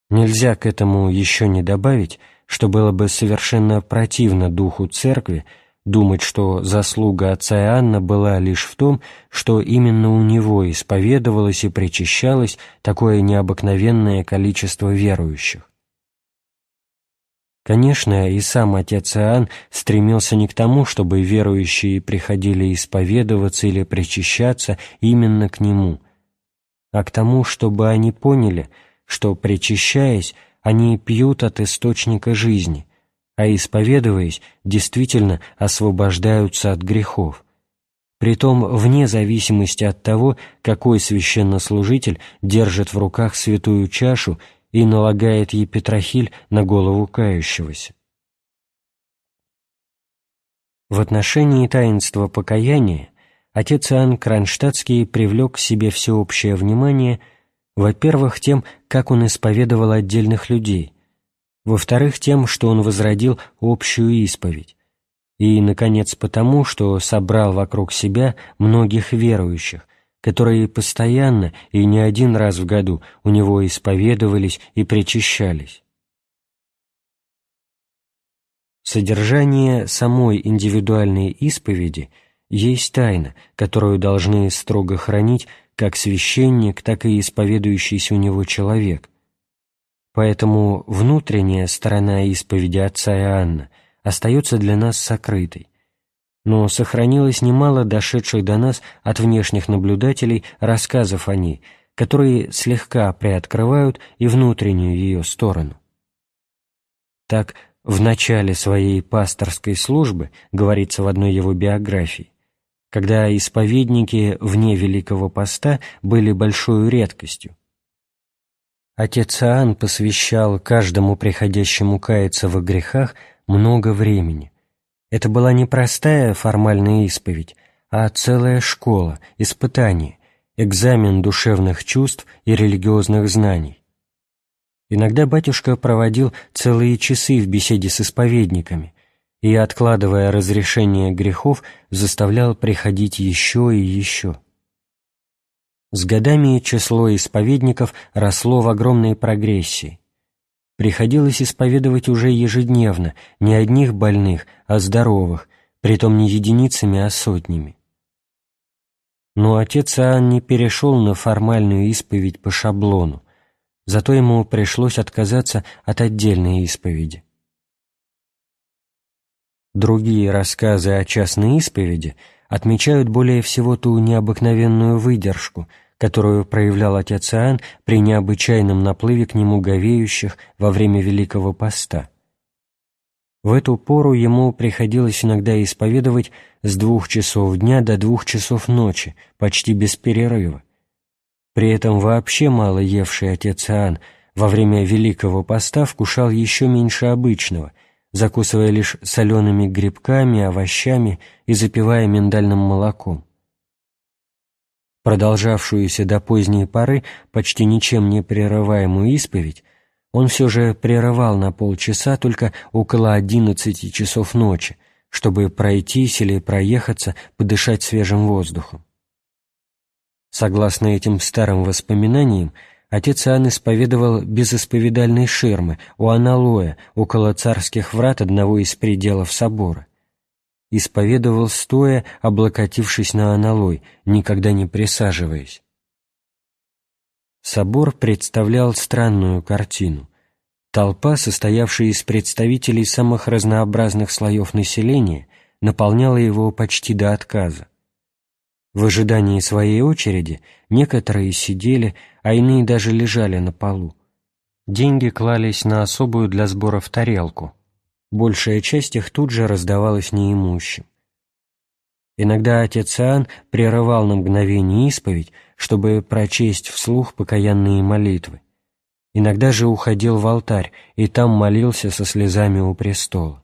Нельзя к этому еще не добавить, что было бы совершенно противно духу церкви думать, что заслуга отца Иоанна была лишь в том, что именно у него исповедовалось и причащалось такое необыкновенное количество верующих. Конечно, и сам отец Иоанн стремился не к тому, чтобы верующие приходили исповедоваться или причащаться именно к нему, а к тому, чтобы они поняли, что, причащаясь, они пьют от источника жизни, а исповедуясь, действительно освобождаются от грехов, притом вне зависимости от того, какой священнослужитель держит в руках святую чашу и налагает епитрахиль на голову кающегося. В отношении таинства покаяния отец Иоанн Кронштадтский привлек к себе всеобщее внимание, во-первых, тем, как он исповедовал отдельных людей, во-вторых, тем, что он возродил общую исповедь, и, наконец, потому, что собрал вокруг себя многих верующих, которые постоянно и не один раз в году у него исповедовались и причащались. Содержание самой индивидуальной исповеди есть тайна, которую должны строго хранить как священник, так и исповедующийся у него человек. Поэтому внутренняя сторона исповеди отца Иоанна остается для нас сокрытой, но сохранилось немало дошедших до нас от внешних наблюдателей рассказов о ней, которые слегка приоткрывают и внутреннюю ее сторону. Так, в начале своей пасторской службы, говорится в одной его биографии, когда исповедники вне Великого Поста были большой редкостью. Отец Иоанн посвящал каждому приходящему каяться во грехах много времени, это была не простая формальная исповедь, а целая школа, испытание, экзамен душевных чувств и религиозных знаний. Иногда батюшка проводил целые часы в беседе с исповедниками и, откладывая разрешение грехов, заставлял приходить еще и еще. С годами число исповедников росло в огромной прогрессии приходилось исповедовать уже ежедневно не одних больных, а здоровых, притом не единицами, а сотнями. Но отец Иоанн не перешел на формальную исповедь по шаблону, зато ему пришлось отказаться от отдельной исповеди. Другие рассказы о частной исповеди отмечают более всего ту необыкновенную выдержку – которую проявлял отец Иоанн при необычайном наплыве к нему говеющих во время Великого Поста. В эту пору ему приходилось иногда исповедовать с двух часов дня до двух часов ночи, почти без перерыва. При этом вообще мало евший отец Иоанн во время Великого Поста вкушал еще меньше обычного, закусывая лишь солеными грибками, овощами и запивая миндальным молоком продолжавшуюся до поздней поры почти ничем не прерываемую исповедь, он все же прерывал на полчаса только около одиннадцати часов ночи, чтобы пройтись или проехаться, подышать свежим воздухом. Согласно этим старым воспоминаниям, отец Иоанн исповедовал без исповедальной ширмы у аналоя около царских врат одного из пределов собора исповедовал стоя, облокотившись на аналой, никогда не присаживаясь. Собор представлял странную картину. Толпа, состоявшая из представителей самых разнообразных слоев населения, наполняла его почти до отказа. В ожидании своей очереди некоторые сидели, а иные даже лежали на полу. Деньги клались на особую для сборов тарелку – Большая часть их тут же раздавалась неимущим. Иногда отец Иоанн прерывал на мгновение исповедь, чтобы прочесть вслух покаянные молитвы. Иногда же уходил в алтарь и там молился со слезами у престола.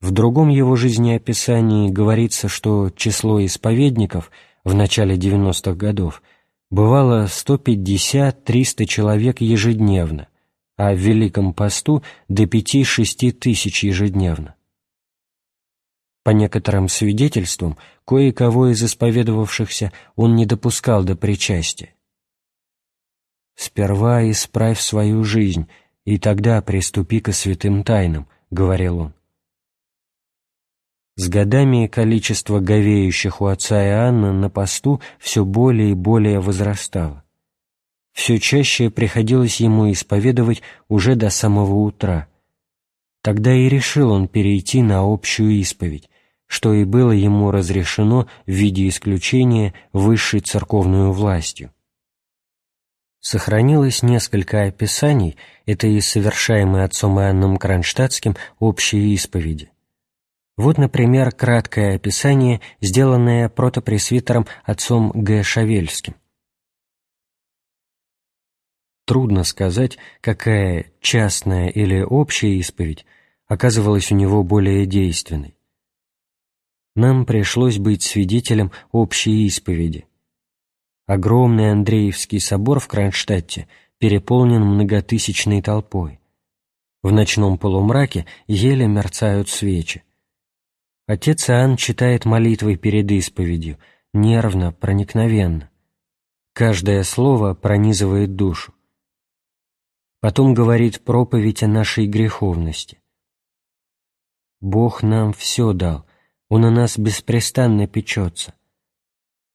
В другом его жизнеописании говорится, что число исповедников в начале 90-х годов бывало 150-300 человек ежедневно, а в Великом посту до пяти-шести тысяч ежедневно. По некоторым свидетельствам, кое-кого из исповедовавшихся он не допускал до причастия. «Сперва исправь свою жизнь, и тогда приступи ко святым тайнам», — говорил он. С годами количество говеющих у отца Иоанна на посту все более и более возрастало. Все чаще приходилось ему исповедовать уже до самого утра. Тогда и решил он перейти на общую исповедь, что и было ему разрешено в виде исключения высшей церковную властью. Сохранилось несколько описаний этой совершаемой отцом Иоанном Кронштадтским общей исповеди. Вот, например, краткое описание, сделанное протопресвитером отцом Г. Шавельским. Трудно сказать, какая частная или общая исповедь оказывалась у него более действенной. Нам пришлось быть свидетелем общей исповеди. Огромный Андреевский собор в Кронштадте переполнен многотысячной толпой. В ночном полумраке еле мерцают свечи. Отец Иоанн читает молитвы перед исповедью, нервно, проникновенно. Каждое слово пронизывает душу. Потом говорит проповедь о нашей греховности. Бог нам все дал, Он о нас беспрестанно печется.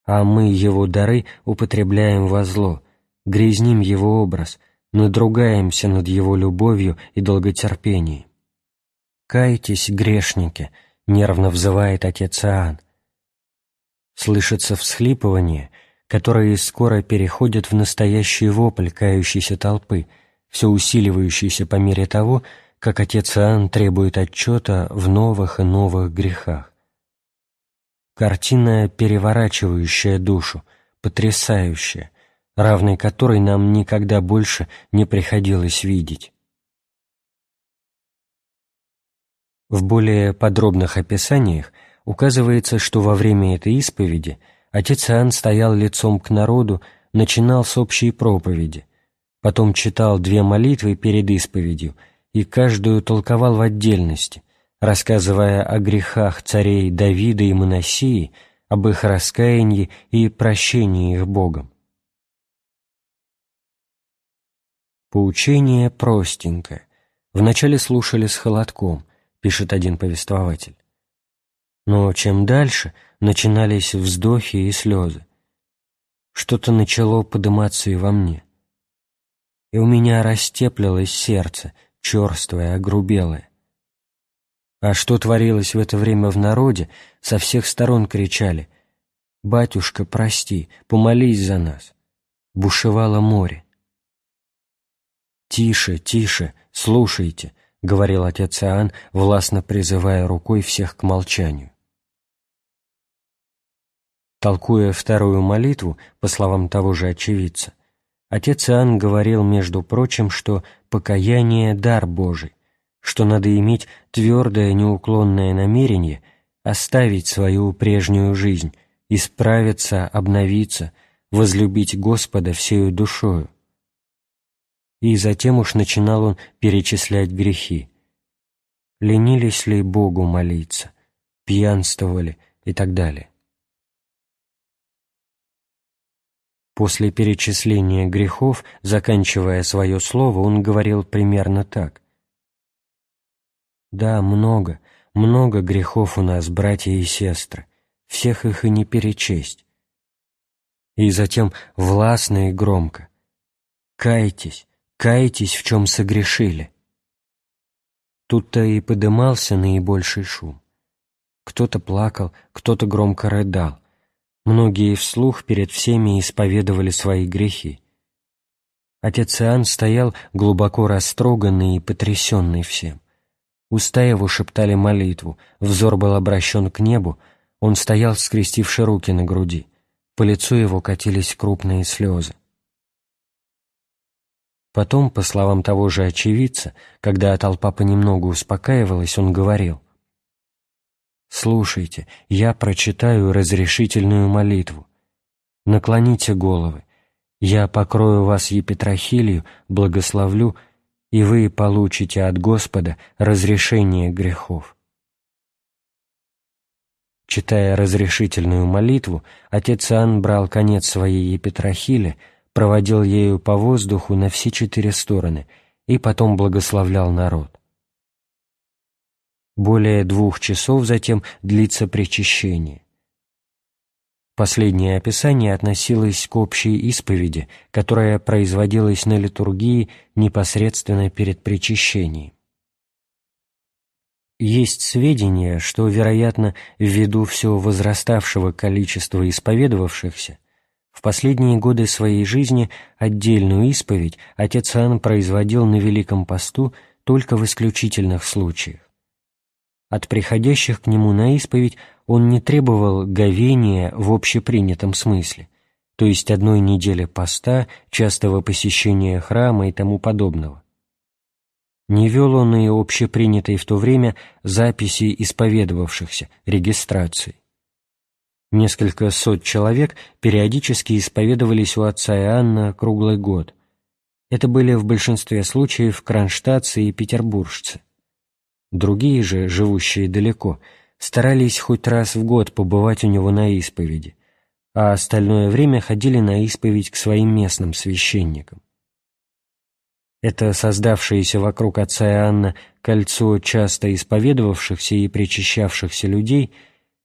А мы Его дары употребляем во зло, грязним Его образ, надругаемся над Его любовью и долготерпением. Кайтесь, грешники, — нервно взывает отец Иоанн. Слышится всхлипывание, которое скоро переходит в настоящий вопль кающейся толпы, все усиливающийся по мере того, как отец Иоанн требует отчета в новых и новых грехах. Картина, переворачивающая душу, потрясающая, равной которой нам никогда больше не приходилось видеть. В более подробных описаниях указывается, что во время этой исповеди отец Иоанн стоял лицом к народу, начинал с общей проповеди, потом читал две молитвы перед исповедью и каждую толковал в отдельности, рассказывая о грехах царей Давида и Моносии, об их раскаянии и прощении их Богом. Поучение простенькое. Вначале слушали с холодком, пишет один повествователь. Но чем дальше, начинались вздохи и слезы. Что-то начало подниматься и во мне. И у меня растеплилось сердце, черствое, огрубелое. А что творилось в это время в народе, со всех сторон кричали «Батюшка, прости, помолись за нас!» Бушевало море. «Тише, тише, слушайте!» — говорил отец Иоанн, властно призывая рукой всех к молчанию. Толкуя вторую молитву, по словам того же очевидца, отец Иоанн говорил, между прочим, что покаяние — дар Божий, что надо иметь твердое неуклонное намерение оставить свою прежнюю жизнь, исправиться, обновиться, возлюбить Господа всею душою, и затем уж начинал он перечислять грехи. Ленились ли Богу молиться, пьянствовали и так далее. После перечисления грехов, заканчивая свое слово, он говорил примерно так. «Да, много, много грехов у нас, братья и сестры, всех их и не перечесть». И затем властно и громко. «Кайтесь, кайтесь, в чем согрешили». Тут-то и подымался наибольший шум. Кто-то плакал, кто-то громко рыдал. Многие вслух перед всеми исповедовали свои грехи. Отец Иоанн стоял глубоко растроганный и потрясенный всем. Уста его шептали молитву, взор был обращен к небу, он стоял, скрестивши руки на груди. По лицу его катились крупные слезы. Потом, по словам того же очевидца, когда толпа понемногу успокаивалась, он говорил, «Слушайте, я прочитаю разрешительную молитву. Наклоните головы, я покрою вас епитрахилью, благословлю, и вы получите от Господа разрешение грехов». Читая разрешительную молитву, отец Иоанн брал конец своей епитрахили, проводил ею по воздуху на все четыре стороны и потом благословлял народ. Более двух часов затем длится причащение. Последнее описание относилось к общей исповеди, которая производилась на литургии непосредственно перед причащением. Есть сведения, что, вероятно, ввиду все возраставшего количества исповедовавшихся, в последние годы своей жизни отдельную исповедь отец Иоанн производил на Великом посту только в исключительных случаях. От приходящих к нему на исповедь он не требовал говения в общепринятом смысле, то есть одной недели поста, частого посещения храма и тому подобного. Не вел он и общепринятой в то время записи исповедовавшихся, регистрации. Несколько сот человек периодически исповедовались у отца Иоанна круглый год. Это были в большинстве случаев кронштадтцы и петербуржцы. Другие же, живущие далеко, старались хоть раз в год побывать у него на исповеди, а остальное время ходили на исповедь к своим местным священникам. Это создавшееся вокруг отца Иоанна кольцо часто исповедовавшихся и причащавшихся людей –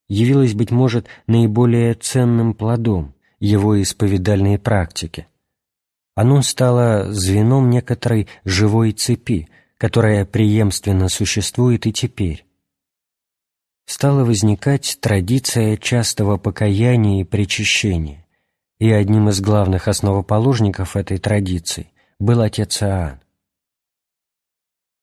явилось, быть может, наиболее ценным плодом его исповедальной практики. Оно стало звеном некоторой живой цепи, которая преемственно существует и теперь. Стала возникать традиция частого покаяния и причащения, и одним из главных основоположников этой традиции был отец Иоанн.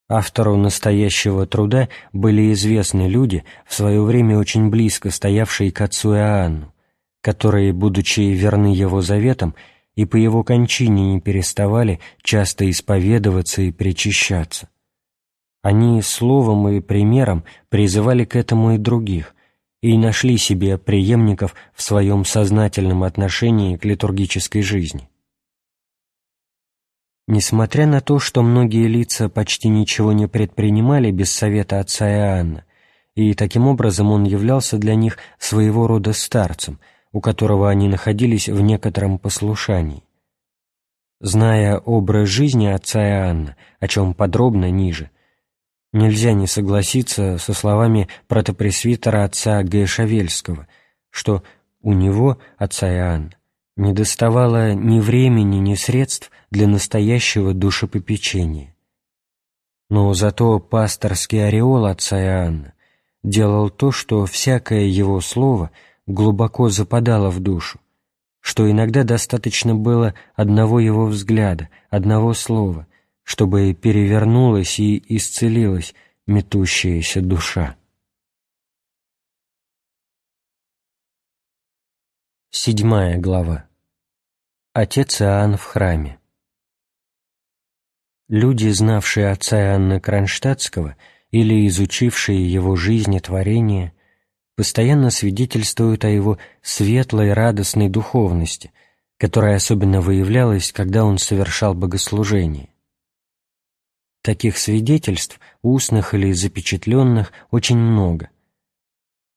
Автору настоящего труда были известны люди, в свое время очень близко стоявшие к отцу Иоанну, которые, будучи верны его заветам, и по его кончине не переставали часто исповедоваться и причащаться. Они словом и примером призывали к этому и других, и нашли себе преемников в своем сознательном отношении к литургической жизни. Несмотря на то, что многие лица почти ничего не предпринимали без совета отца Иоанна, и таким образом он являлся для них своего рода старцем, у которого они находились в некотором послушании. Зная образ жизни отца Иоанна, о чем подробно ниже, нельзя не согласиться со словами протопресвитера отца Г. Шавельского, что у него, отца Иоанна, не доставало ни времени, ни средств для настоящего душепопечения. Но зато пасторский ореол отца Иоанна делал то, что всякое его слово глубоко западало в душу, что иногда достаточно было одного его взгляда, одного слова, чтобы перевернулась и исцелилась метущаяся душа. Седьмая глава. Отец Иоанн в храме. Люди, знавшие отца Иоанна Кронштадтского или изучившие его жизнь и творение, постоянно свидетельствуют о его светлой радостной духовности, которая особенно выявлялась, когда он совершал богослужение. Таких свидетельств, устных или запечатленных, очень много.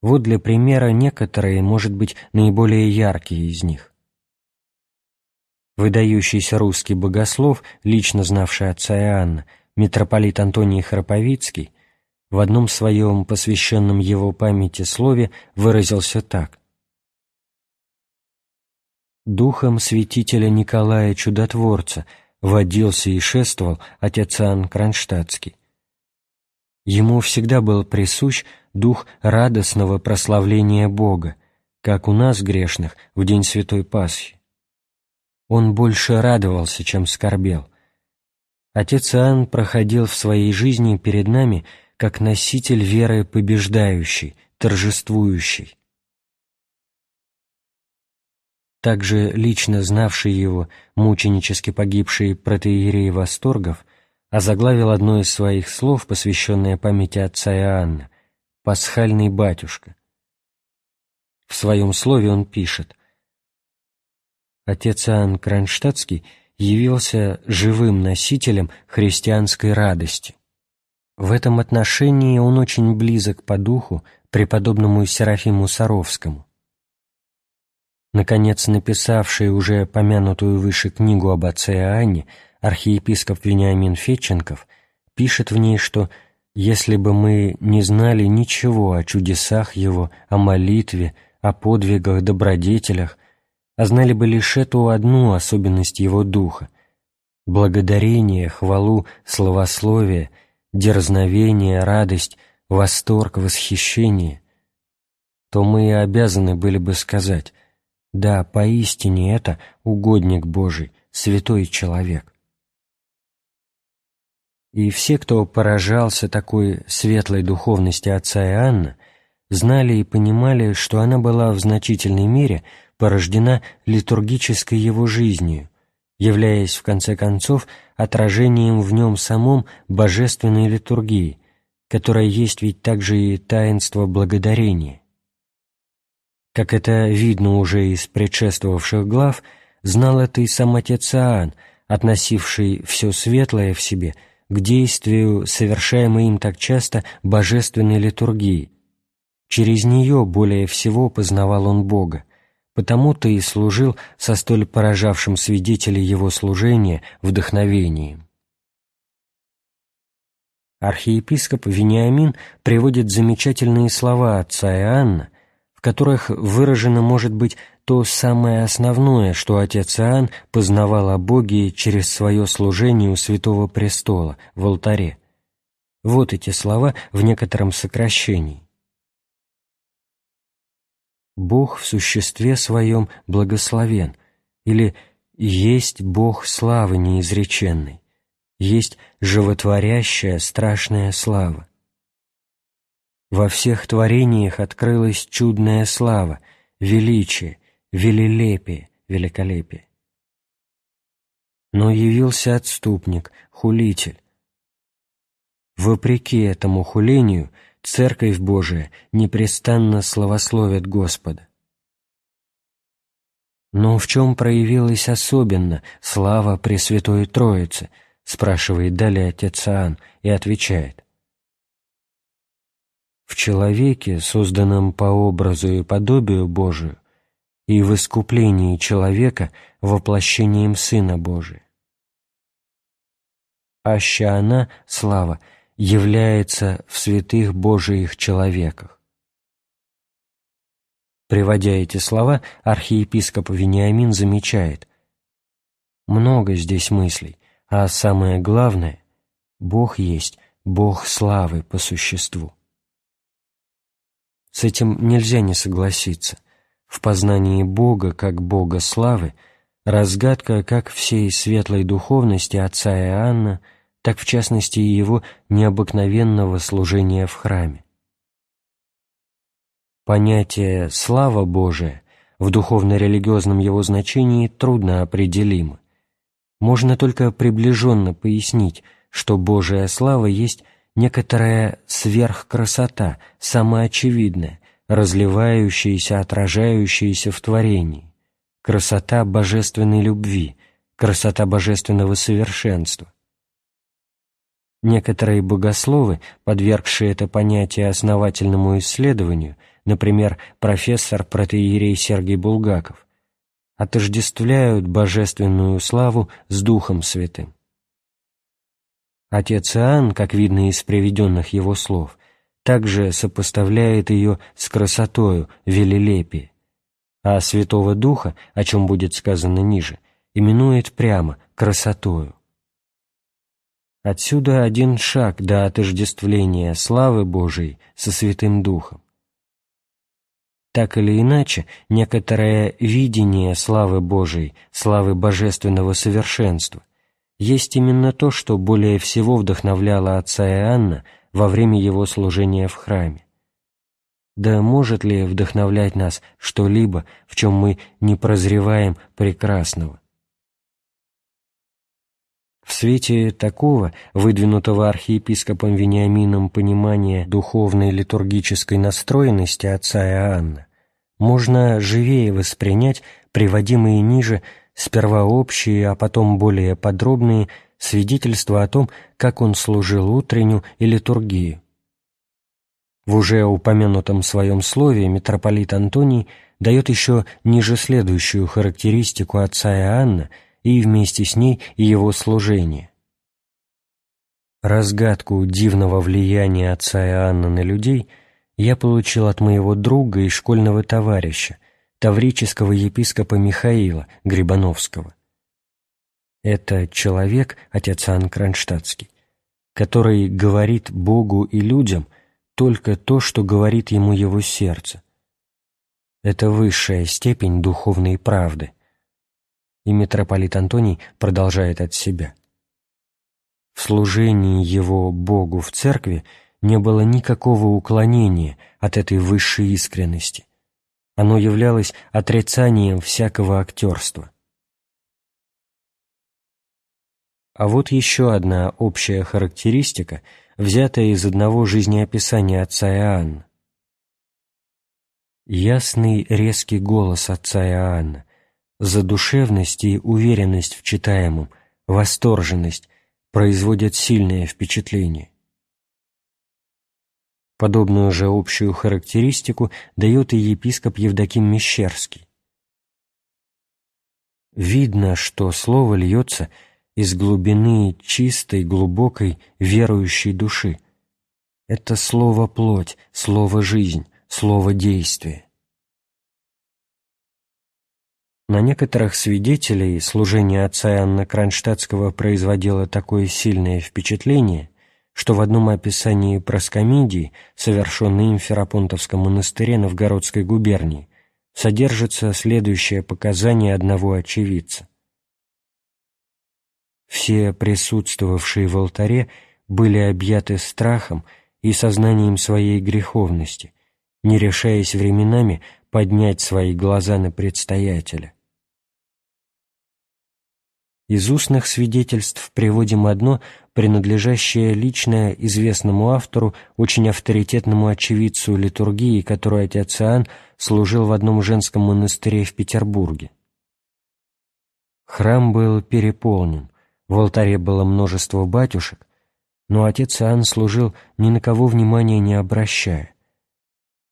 Вот для примера некоторые, может быть, наиболее яркие из них. Выдающийся русский богослов, лично знавший отца Иоанна, митрополит Антоний Храповицкий, в одном своем посвященном его памяти слове выразился так. «Духом святителя Николая Чудотворца водился и шествовал отец Иоанн Кронштадтский. Ему всегда был присущ дух радостного прославления Бога, как у нас, грешных, в день Святой Пасхи. Он больше радовался, чем скорбел. Отец Иоанн проходил в своей жизни перед нами как носитель веры побеждающий, торжествующий. Также лично знавший его, мученически погибший протеерей Восторгов, озаглавил одно из своих слов, посвященное памяти отца Иоанна, «Пасхальный батюшка». В своем слове он пишет Отец Иоанн Кронштадтский явился живым носителем христианской радости. В этом отношении он очень близок по духу преподобному Серафиму Саровскому. Наконец, написавший уже помянутую выше книгу об отце Иоанне, архиепископ Вениамин Фетченков пишет в ней, что «если бы мы не знали ничего о чудесах его, о молитве, о подвигах, добродетелях, а знали бы лишь эту одну особенность его духа — благодарение, хвалу, словословие, дерзновение, радость, восторг, восхищение, то мы и обязаны были бы сказать — да, поистине это угодник Божий, святой человек. И все, кто поражался такой светлой духовности отца Иоанна, знали и понимали, что она была в значительной мере порождена литургической его жизнью, являясь, в конце концов, отражением в нем самом божественной литургии, которая есть ведь также и таинство благодарения. Как это видно уже из предшествовавших глав, знал это и сам отец Иоанн, относивший все светлое в себе к действию, совершаемой им так часто божественной литургии. Через нее более всего познавал он Бога, потому-то и служил со столь поражавшим свидетелей его служения вдохновением. Архиепископ Вениамин приводит замечательные слова отца Иоанна, которых выражено, может быть, то самое основное, что отец Иоанн познавал о Боге через свое служение у Святого Престола в алтаре. Вот эти слова в некотором сокращении. «Бог в существе своем благословен» или «Есть Бог славы неизреченной», «Есть животворящая страшная слава». Во всех творениях открылась чудная слава, величие, велелепие, великолепие. Но явился отступник, хулитель. Вопреки этому хулению Церковь Божия непрестанно славословит Господа. Но в чем проявилась особенно слава Пресвятой Троицы, спрашивает далее отец Иоанн и отвечает в человеке, созданном по образу и подобию Божию, и в искуплении человека воплощением Сына Божия. Аще она, слава, является в святых Божиих человеках. Приводя эти слова, архиепископ Вениамин замечает «Много здесь мыслей, а самое главное — Бог есть Бог славы по существу». С этим нельзя не согласиться. В познании Бога как Бога славы разгадка как всей светлой духовности отца Иоанна, так в частности и его необыкновенного служения в храме. Понятие «слава Божия» в духовно-религиозном его значении трудно определимо. Можно только приближенно пояснить, что Божия слава есть – некоторая сверхкрасота, самоочевидная, разливающаяся, отражающаяся в творении, красота божественной любви, красота божественного совершенства. Некоторые богословы, подвергшие это понятие основательному исследованию, например, профессор протеерей Сергей Булгаков, отождествляют божественную славу с Духом Святым. Отец Иоанн, как видно из приведенных его слов, также сопоставляет ее с красотою велелепия, а Святого Духа, о чем будет сказано ниже, именует прямо красотою. Отсюда один шаг до отождествления славы Божией со Святым Духом. Так или иначе, некоторое видение славы Божией, славы божественного совершенства – есть именно то, что более всего вдохновляло отца Иоанна во время его служения в храме. Да может ли вдохновлять нас что-либо, в чем мы не прозреваем прекрасного? В свете такого, выдвинутого архиепископом Вениамином понимания духовной литургической настроенности отца Иоанна, можно живее воспринять приводимые ниже сперва общие, а потом более подробные свидетельства о том, как он служил утреннюю и литургию. В уже упомянутом своем слове митрополит Антоний дает еще ниже следующую характеристику отца Иоанна и вместе с ней и его служение. Разгадку дивного влияния отца Иоанна на людей я получил от моего друга и школьного товарища, таврического епископа Михаила Грибановского. Это человек, отец Иоанн Кронштадтский, который говорит Богу и людям только то, что говорит ему его сердце. Это высшая степень духовной правды. И митрополит Антоний продолжает от себя. В служении его Богу в церкви не было никакого уклонения от этой высшей искренности. Оно являлось отрицанием всякого актерства. А вот еще одна общая характеристика, взятая из одного жизнеописания отца Иоанна. Ясный резкий голос отца Иоанна, задушевность и уверенность в читаемом, восторженность производят сильное впечатление. Подобную же общую характеристику дает и епископ Евдоким Мещерский. Видно, что слово льется из глубины чистой, глубокой, верующей души. Это слово плоть, слово жизнь, слово действие. На некоторых свидетелей служение отца Иоанна Кронштадтского производило такое сильное впечатление, что в одном описании проскомидии, совершенной им в Ферапонтовском монастыре Новгородской губернии, содержится следующее показание одного очевидца. Все присутствовавшие в алтаре были объяты страхом и сознанием своей греховности, не решаясь временами поднять свои глаза на предстоятеля. Из устных свидетельств приводим одно, принадлежащее лично известному автору, очень авторитетному очевидцу литургии, которую отец Иоанн служил в одном женском монастыре в Петербурге. Храм был переполнен, в алтаре было множество батюшек, но отец Иоанн служил ни на кого внимания не обращая.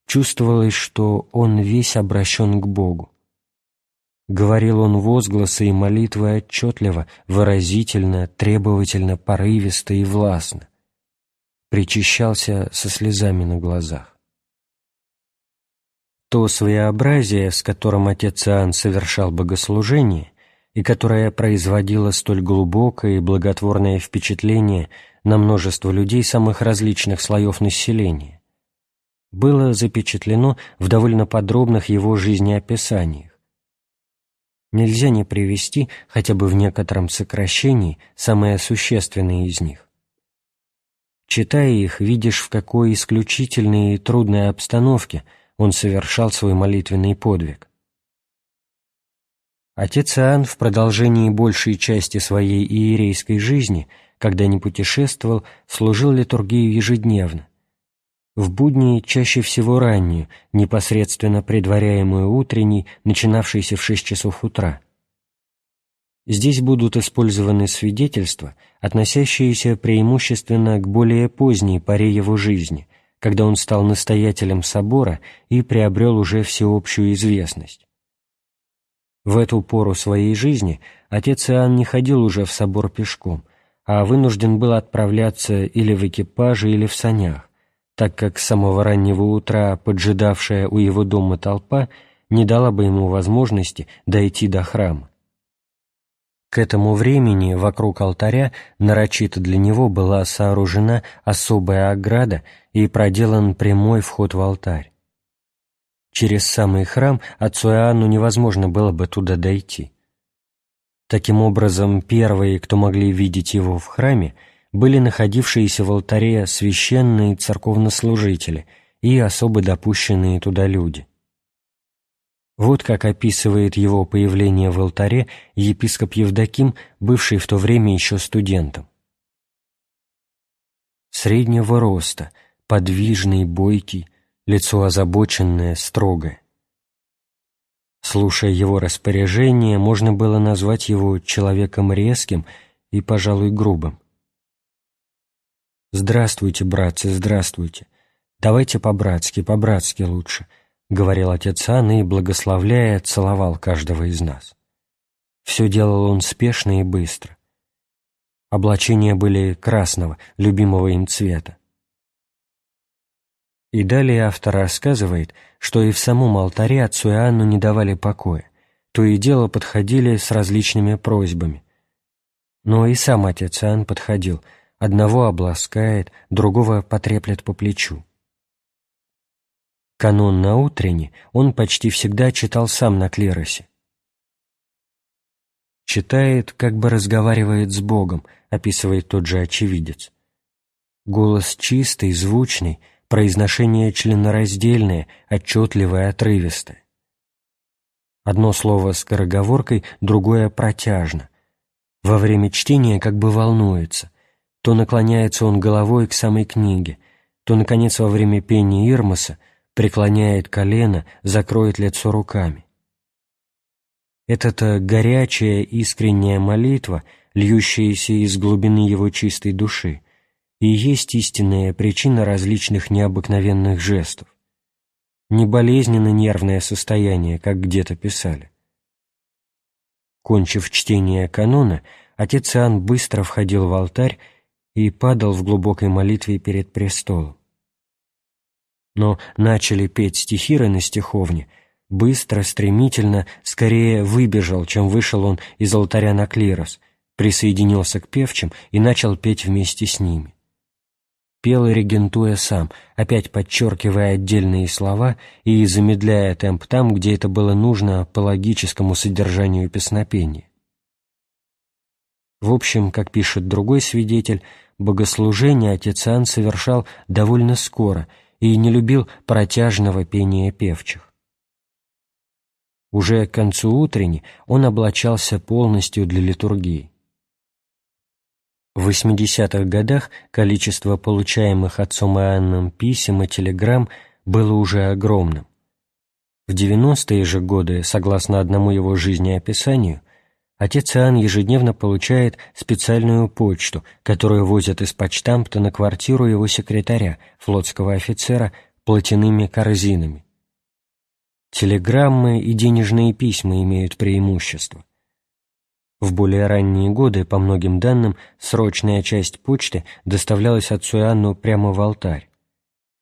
Чувствовалось, что он весь обращен к Богу. Говорил он возгласы и молитвы отчетливо, выразительно, требовательно, порывисто и властно. Причащался со слезами на глазах. То своеобразие, с которым отец Иоанн совершал богослужение, и которое производило столь глубокое и благотворное впечатление на множество людей самых различных слоев населения, было запечатлено в довольно подробных его жизнеописаниях, нельзя не привести, хотя бы в некотором сокращении, самые существенные из них. Читая их, видишь, в какой исключительной и трудной обстановке он совершал свой молитвенный подвиг. Отец Иоанн в продолжении большей части своей иерейской жизни, когда не путешествовал, служил литургию ежедневно, в будни чаще всего раннюю, непосредственно предваряемую утренней, начинавшейся в шесть часов утра. Здесь будут использованы свидетельства, относящиеся преимущественно к более поздней поре его жизни, когда он стал настоятелем собора и приобрел уже всеобщую известность. В эту пору своей жизни отец Иоанн не ходил уже в собор пешком, а вынужден был отправляться или в экипаже, или в санях, так как с самого раннего утра поджидавшая у его дома толпа не дала бы ему возможности дойти до храма. К этому времени вокруг алтаря нарочито для него была сооружена особая ограда и проделан прямой вход в алтарь. Через самый храм отцу Иоанну невозможно было бы туда дойти. Таким образом, первые, кто могли видеть его в храме, были находившиеся в алтаре священные церковнослужители и особо допущенные туда люди. Вот как описывает его появление в алтаре епископ Евдоким, бывший в то время еще студентом. Среднего роста, подвижный, бойкий, лицо озабоченное, строгое. Слушая его распоряжение, можно было назвать его человеком резким и, пожалуй, грубым. «Здравствуйте, братцы, здравствуйте. Давайте по-братски, по-братски лучше, — говорил отец Анны и, благословляя, целовал каждого из нас. Все делал он спешно и быстро. Облачения были красного, любимого им цвета. И далее автор рассказывает, что и в самом алтаре отцу Иоанну не давали покоя, то и дело подходили с различными просьбами. Но и сам отец Иоанн подходил, одного обласкает, другого потреплет по плечу. Канон на утренне он почти всегда читал сам на клиросе. Читает, как бы разговаривает с Богом, описывает тот же очевидец. Голос чистый, звучный, произношение членораздельное, отчетливое, отрывистое. Одно слово скороговоркой, другое протяжно. Во время чтения как бы волнуется. То наклоняется он головой к самой книге, то, наконец, во время пения Ирмоса преклоняет колено, закроет лицо руками. Это-то горячая искренняя молитва, льющаяся из глубины его чистой души, и есть истинная причина различных необыкновенных жестов. Не болезненно-нервное состояние, как где-то писали. Кончив чтение канона, отец Иоанн быстро входил в алтарь и падал в глубокой молитве перед престолом. Но начали петь стихиры на стиховне — быстро, стремительно, скорее выбежал, чем вышел он из алтаря на клирос, присоединился к певчим и начал петь вместе с ними. Пел регентуя сам, опять подчеркивая отдельные слова и замедляя темп там, где это было нужно по логическому содержанию песнопения. В общем, как пишет другой свидетель, богослужение отец Иоанн совершал довольно скоро и не любил протяжного пения певчих. Уже к концу утренни он облачался полностью для литургии. В 80-х годах количество получаемых отцом Иоанном писем и телеграмм было уже огромным. В 90-е же годы, согласно одному его жизнеописанию, отец Иоанн ежедневно получает специальную почту, которую возят из почтамта на квартиру его секретаря, флотского офицера, платяными корзинами. Телеграммы и денежные письма имеют преимущество. В более ранние годы, по многим данным, срочная часть почты доставлялась отцу Иоанну прямо в алтарь.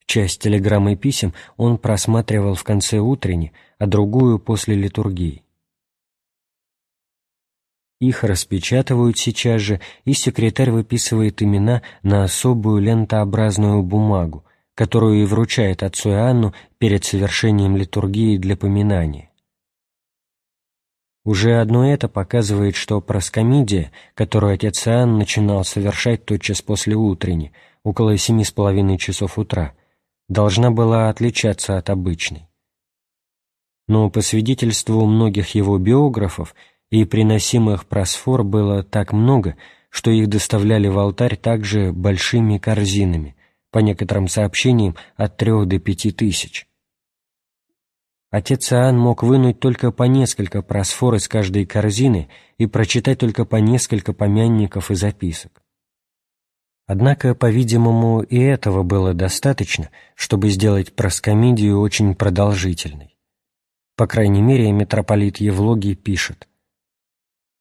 Часть телеграмм и писем он просматривал в конце утренней, а другую после литургии. Их распечатывают сейчас же, и секретарь выписывает имена на особую лентообразную бумагу, которую и вручает отцу Иоанну перед совершением литургии для поминания. Уже одно это показывает, что проскомидия, которую отец Иоанн начинал совершать тотчас после утренней, около семи с половиной часов утра, должна была отличаться от обычной. Но по свидетельству многих его биографов и приносимых просфор было так много, что их доставляли в алтарь также большими корзинами, по некоторым сообщениям от трех до пяти тысяч. Отец Иоанн мог вынуть только по несколько просфор из каждой корзины и прочитать только по несколько помянников и записок. Однако, по-видимому, и этого было достаточно, чтобы сделать проскомидию очень продолжительной. По крайней мере, митрополит Евлогий пишет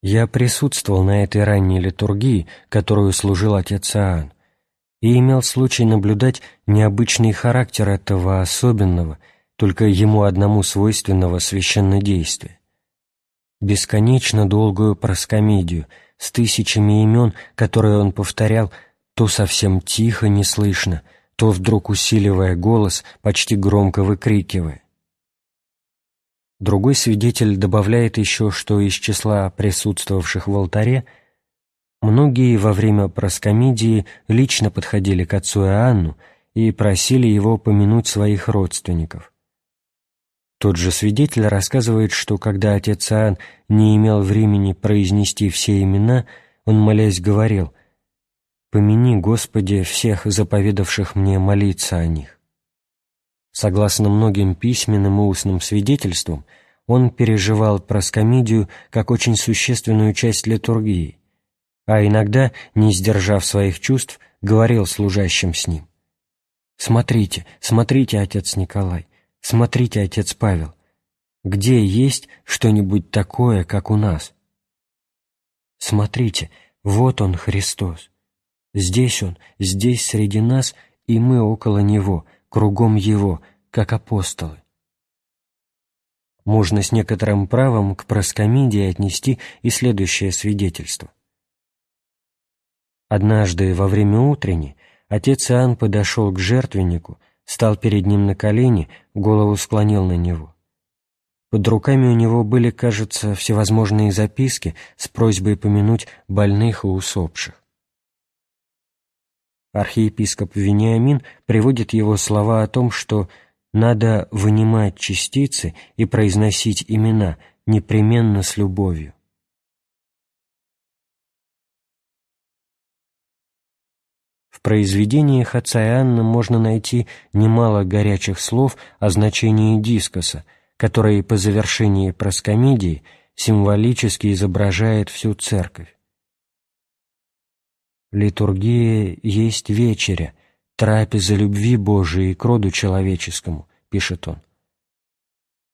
«Я присутствовал на этой ранней литургии, которую служил отец Иоанн, и имел случай наблюдать необычный характер этого особенного, только ему одному свойственного священнодействия. Бесконечно долгую проскомедию с тысячами имен, которые он повторял, то совсем тихо, неслышно, то вдруг усиливая голос, почти громко выкрикивая. Другой свидетель добавляет еще, что из числа присутствовавших в алтаре – Многие во время проскомидии лично подходили к отцу Иоанну и просили его помянуть своих родственников. Тот же свидетель рассказывает, что когда отец Иоанн не имел времени произнести все имена, он, молясь, говорил «Помяни, Господи, всех заповедавших мне молиться о них». Согласно многим письменным и устным свидетельствам, он переживал проскомидию как очень существенную часть литургии, а иногда, не сдержав своих чувств, говорил служащим с ним. Смотрите, смотрите, отец Николай, смотрите, отец Павел, где есть что-нибудь такое, как у нас? Смотрите, вот он, Христос. Здесь он, здесь среди нас, и мы около него, кругом его, как апостолы. Можно с некоторым правом к проскомидии отнести и следующее свидетельство. Однажды во время утренни отец Иоанн подошел к жертвеннику, стал перед ним на колени, голову склонил на него. Под руками у него были, кажется, всевозможные записки с просьбой помянуть больных и усопших. Архиепископ Вениамин приводит его слова о том, что надо вынимать частицы и произносить имена непременно с любовью. В произведениях отца Иоанна можно найти немало горячих слов о значении дискоса – который по завершении проскомидии символически изображает всю церковь. «Литургия есть вечеря, трапеза любви Божией к роду человеческому», — пишет он.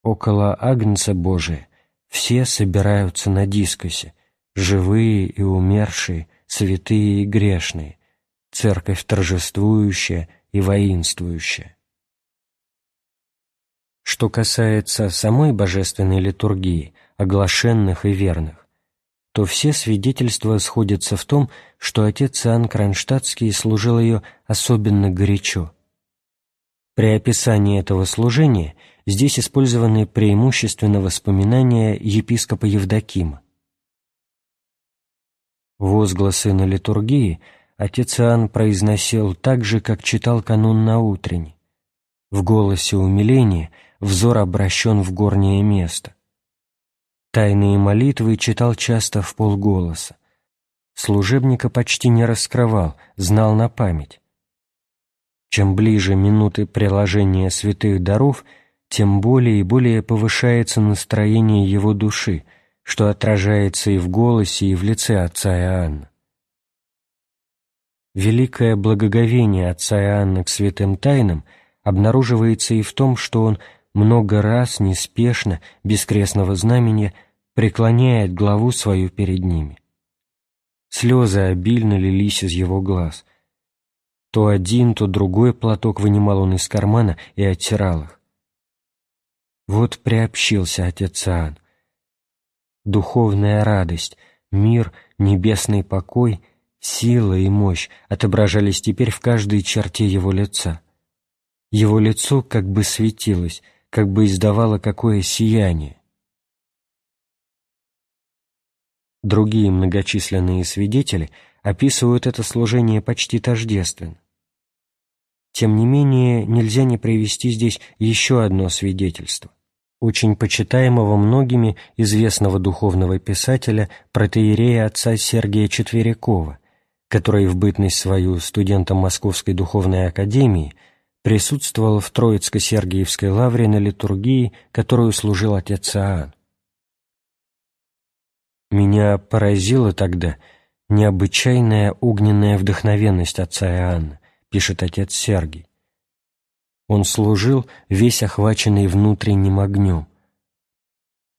«Около Агнца Божия все собираются на дискосе, живые и умершие, святые и грешные, церковь торжествующая и воинствующая. Что касается самой божественной литургии, оглашенных и верных, то все свидетельства сходятся в том, что отец Иоанн Кронштадтский служил ее особенно горячо. При описании этого служения здесь использованы преимущественно воспоминания епископа Евдокима. Возгласы на литургии отец Иоанн произносил так же, как читал канун на утренне. В голосе умиления – взор обращен в горнее место. Тайные молитвы читал часто в полголоса. Служебника почти не раскрывал, знал на память. Чем ближе минуты приложения святых даров, тем более и более повышается настроение его души, что отражается и в голосе, и в лице отца Иоанна. Великое благоговение отца Иоанна к святым тайнам обнаруживается и в том, что он много раз, неспешно, без крестного знамения, преклоняет главу свою перед ними. Слезы обильно лились из его глаз. То один, то другой платок вынимал он из кармана и оттирал их. Вот приобщился отец Иоанн. Духовная радость, мир, небесный покой, сила и мощь отображались теперь в каждой черте его лица. Его лицо как бы светилось — как бы издавало какое сияние. Другие многочисленные свидетели описывают это служение почти тождественно. Тем не менее, нельзя не привести здесь еще одно свидетельство, очень почитаемого многими известного духовного писателя протеерея отца Сергия Четверякова, который в бытность свою студентом Московской духовной академии – присутствовал в Троицко-Сергиевской лавре на литургии, которую служил отец Иоанн. Меня поразила тогда необычайная огненная вдохновенность отца Иоанна, пишет отец Сергий. Он служил, весь охваченный внутренним огнем.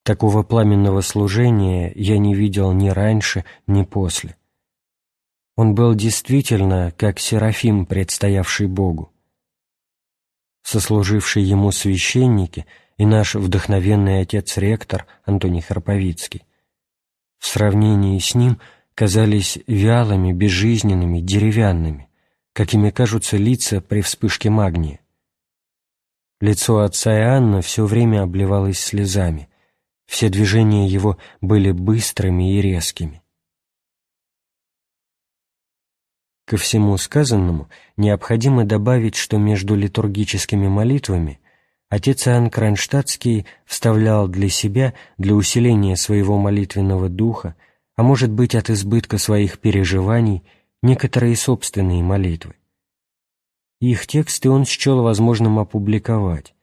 Такого пламенного служения я не видел ни раньше, ни после. Он был действительно как Серафим, предстоявший Богу сослужившие ему священники и наш вдохновенный отец-ректор Антоний Харповицкий. В сравнении с ним казались вялыми, безжизненными, деревянными, какими кажутся лица при вспышке магния. Лицо отца Иоанна все время обливалось слезами, все движения его были быстрыми и резкими. Ко всему сказанному необходимо добавить, что между литургическими молитвами отец Иоанн Кронштадтский вставлял для себя, для усиления своего молитвенного духа, а может быть от избытка своих переживаний, некоторые собственные молитвы. Их тексты он счел возможным опубликовать.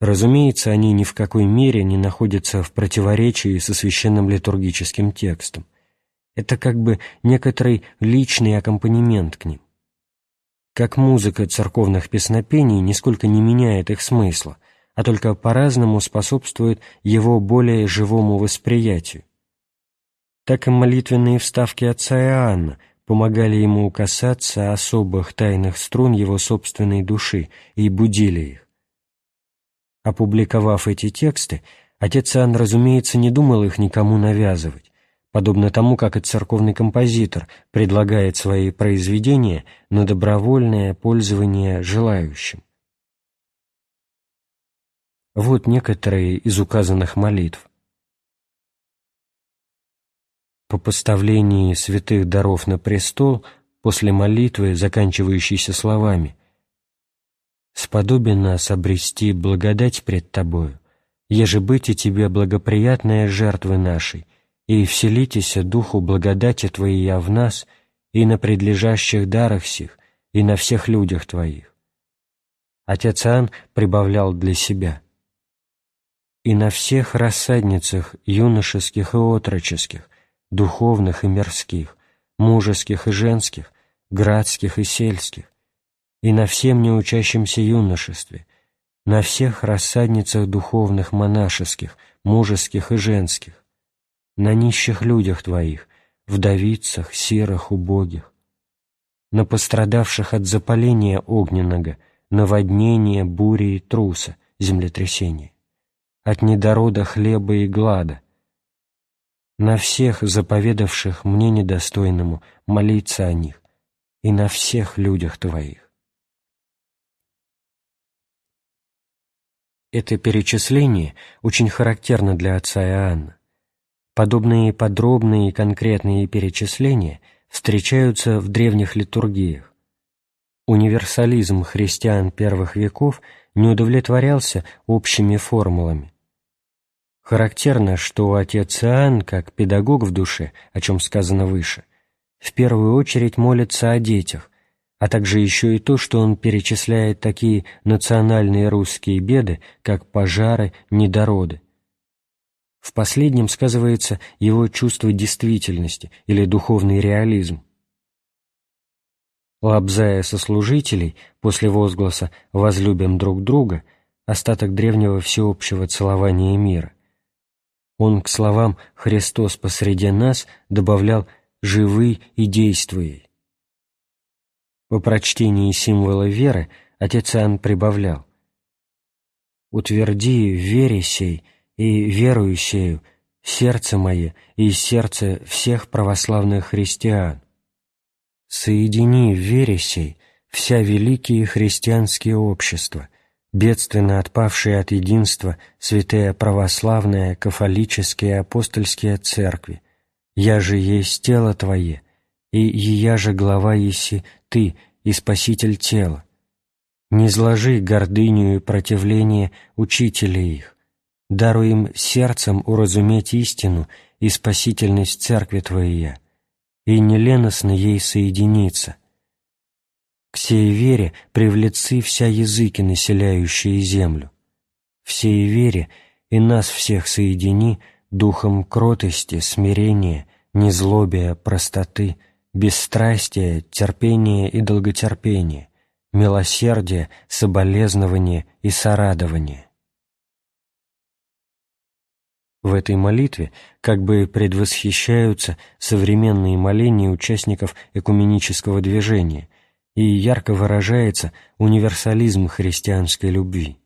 Разумеется, они ни в какой мере не находятся в противоречии со священным литургическим текстом. Это как бы некоторый личный аккомпанемент к ним. как музыка церковных песнопений нисколько не меняет их смысла, а только по-разному способствует его более живому восприятию. Так и молитвенные вставки отца Иоанна помогали ему касаться особых тайных струн его собственной души и будили их. Опубликовав эти тексты, отец Иоанн, разумеется, не думал их никому навязывать, подобно тому, как и церковный композитор предлагает свои произведения на добровольное пользование желающим. Вот некоторые из указанных молитв. По поставлении святых даров на престол после молитвы, заканчивающейся словами «Сподобен нас обрести благодать пред Тобою, еже быть Тебе благоприятная жертвы нашей, и вселитеся Духу благодати Твоей в нас и на предлежащих дарах сих, и на всех людях Твоих». Отец Иоанн прибавлял для себя «И на всех рассадницах юношеских и отроческих, духовных и мирских, мужеских и женских, градских и сельских, и на всем неучащемся юношестве, на всех рассадницах духовных монашеских, мужеских и женских, на нищих людях Твоих, вдовицах, сирых, убогих, на пострадавших от запаления огненного, наводнения, бури и труса, землетрясения, от недорода хлеба и глада, на всех заповедавших мне недостойному молиться о них и на всех людях Твоих. Это перечисление очень характерно для отца Иоанна. Подобные подробные и конкретные перечисления встречаются в древних литургиях. Универсализм христиан первых веков не удовлетворялся общими формулами. Характерно, что отец Иоанн, как педагог в душе, о чем сказано выше, в первую очередь молится о детях, а также еще и то, что он перечисляет такие национальные русские беды, как пожары, недороды. В последнем сказывается его чувство действительности или духовный реализм. Лобзая сослужителей после возгласа «возлюбим друг друга» остаток древнего всеобщего целования мира, он к словам «Христос посреди нас» добавлял «живый и действуй». По прочтении символа веры отец Иоанн прибавлял «Утверди в вере сей и верую сею сердце мое и сердце всех православных христиан. Соедини в вере сей вся великие христианские общества, бедственно отпавшие от единства святые православные, кафолические, апостольские церкви, я же есть тело Твое, и я же глава еси Ты и Спаситель тела. Не зложи гордыню и противление учителей их, даруй им сердцем уразуметь истину и спасительность Церкви Твоей, и неленостно ей соединиться. К сей вере привлецы вся языки, населяющие землю. Всей вере и нас всех соедини духом кротости, смирения, незлобия, простоты, бесстрастия, терпения и долготерпения, милосердия, соболезнования и сорадования. В этой молитве как бы предвосхищаются современные моления участников экуменического движения и ярко выражается универсализм христианской любви.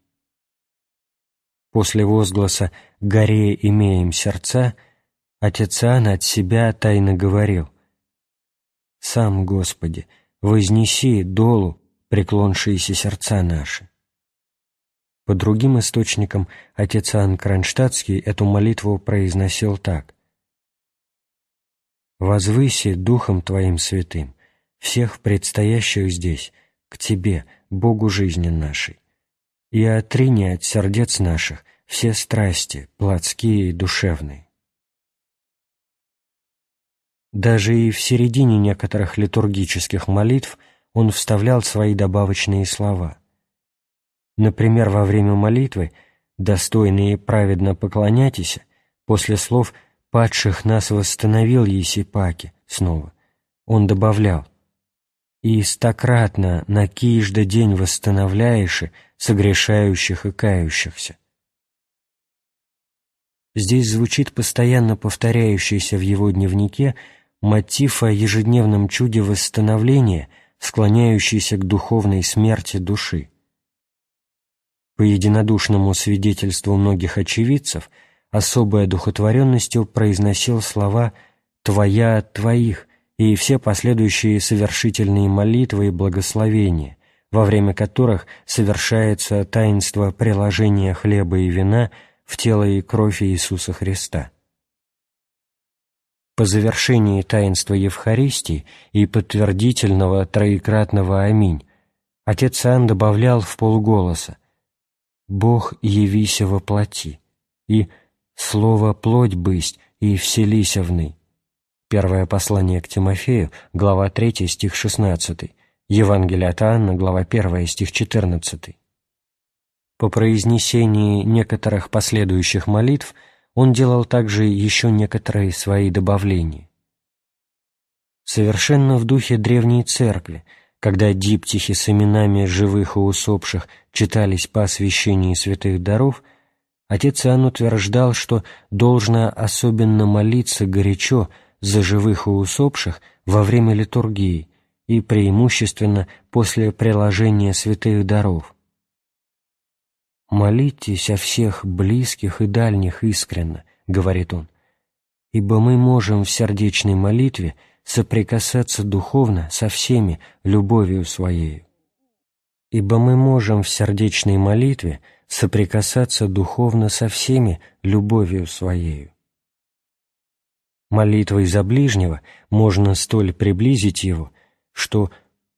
После возгласа «горе имеем сердца» отец Иоанн от себя тайно говорил «Сам, Господи, вознеси долу преклоншиеся сердца наши». По другим источникам отец Иоанн Кронштадтский эту молитву произносил так. «Возвыси Духом Твоим Святым всех предстоящих здесь, к Тебе, Богу жизни нашей, и отрини от сердец наших все страсти, плотские и душевные». Даже и в середине некоторых литургических молитв он вставлял свои добавочные слова. Например, во время молитвы «достойно и праведно поклоняйтесь» после слов «падших нас восстановил Есипаки» снова, он добавлял и стократно на кижда день восстановляешь согрешающих и кающихся. Здесь звучит постоянно повторяющийся в его дневнике мотив о ежедневном чуде восстановления, склоняющийся к духовной смерти души. По единодушному свидетельству многих очевидцев, особой одухотворенностью произносил слова «Твоя от Твоих» и все последующие совершительные молитвы и благословения, во время которых совершается таинство приложения хлеба и вина в тело и кровь Иисуса Христа. По завершении таинства Евхаристии и подтвердительного троекратного «Аминь» отец Иоанн добавлял в полголоса «Бог явися во плоти» и «Слово плоть бысть и вселися в ны». Первое послание к Тимофею, глава 3, стих 16, Евангелие от Анна, глава 1, стих 14. По произнесении некоторых последующих молитв он делал также еще некоторые свои добавления. Совершенно в духе древней церкви, когда диптихи с именами живых и усопших читались по освящении святых даров, отец Иоанн утверждал, что должно особенно молиться горячо за живых и усопших во время литургии и преимущественно после приложения святых даров. «Молитесь о всех близких и дальних искренно», — говорит он, «ибо мы можем в сердечной молитве соприкасаться духовно со всеми любовью Своею. Ибо мы можем в сердечной молитве соприкасаться духовно со всеми любовью Своею. Молитвой за ближнего можно столь приблизить его, что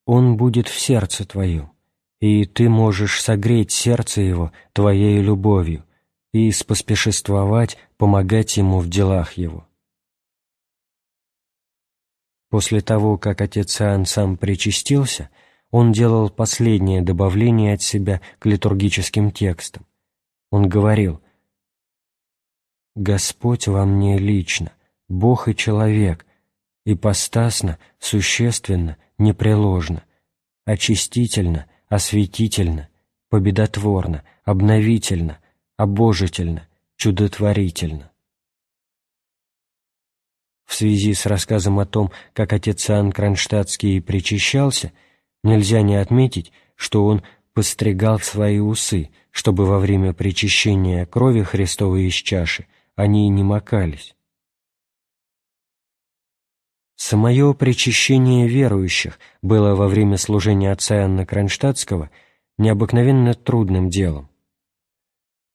он будет в сердце твоем, и ты можешь согреть сердце его твоей любовью и споспешествовать, помогать ему в делах его. После того, как отец Иоанн сам причастился, он делал последнее добавление от себя к литургическим текстам. Он говорил «Господь во мне лично, Бог и человек, ипостасно, существенно, непреложно, очистительно, осветительно, победотворно, обновительно, обожительно, чудотворительно. В связи с рассказом о том, как отец Иоанн Кронштадтский причащался, нельзя не отметить, что он постригал свои усы, чтобы во время причащения крови Христовой из чаши они не макались. Самое причащение верующих было во время служения отца Иоанна Кронштадтского необыкновенно трудным делом.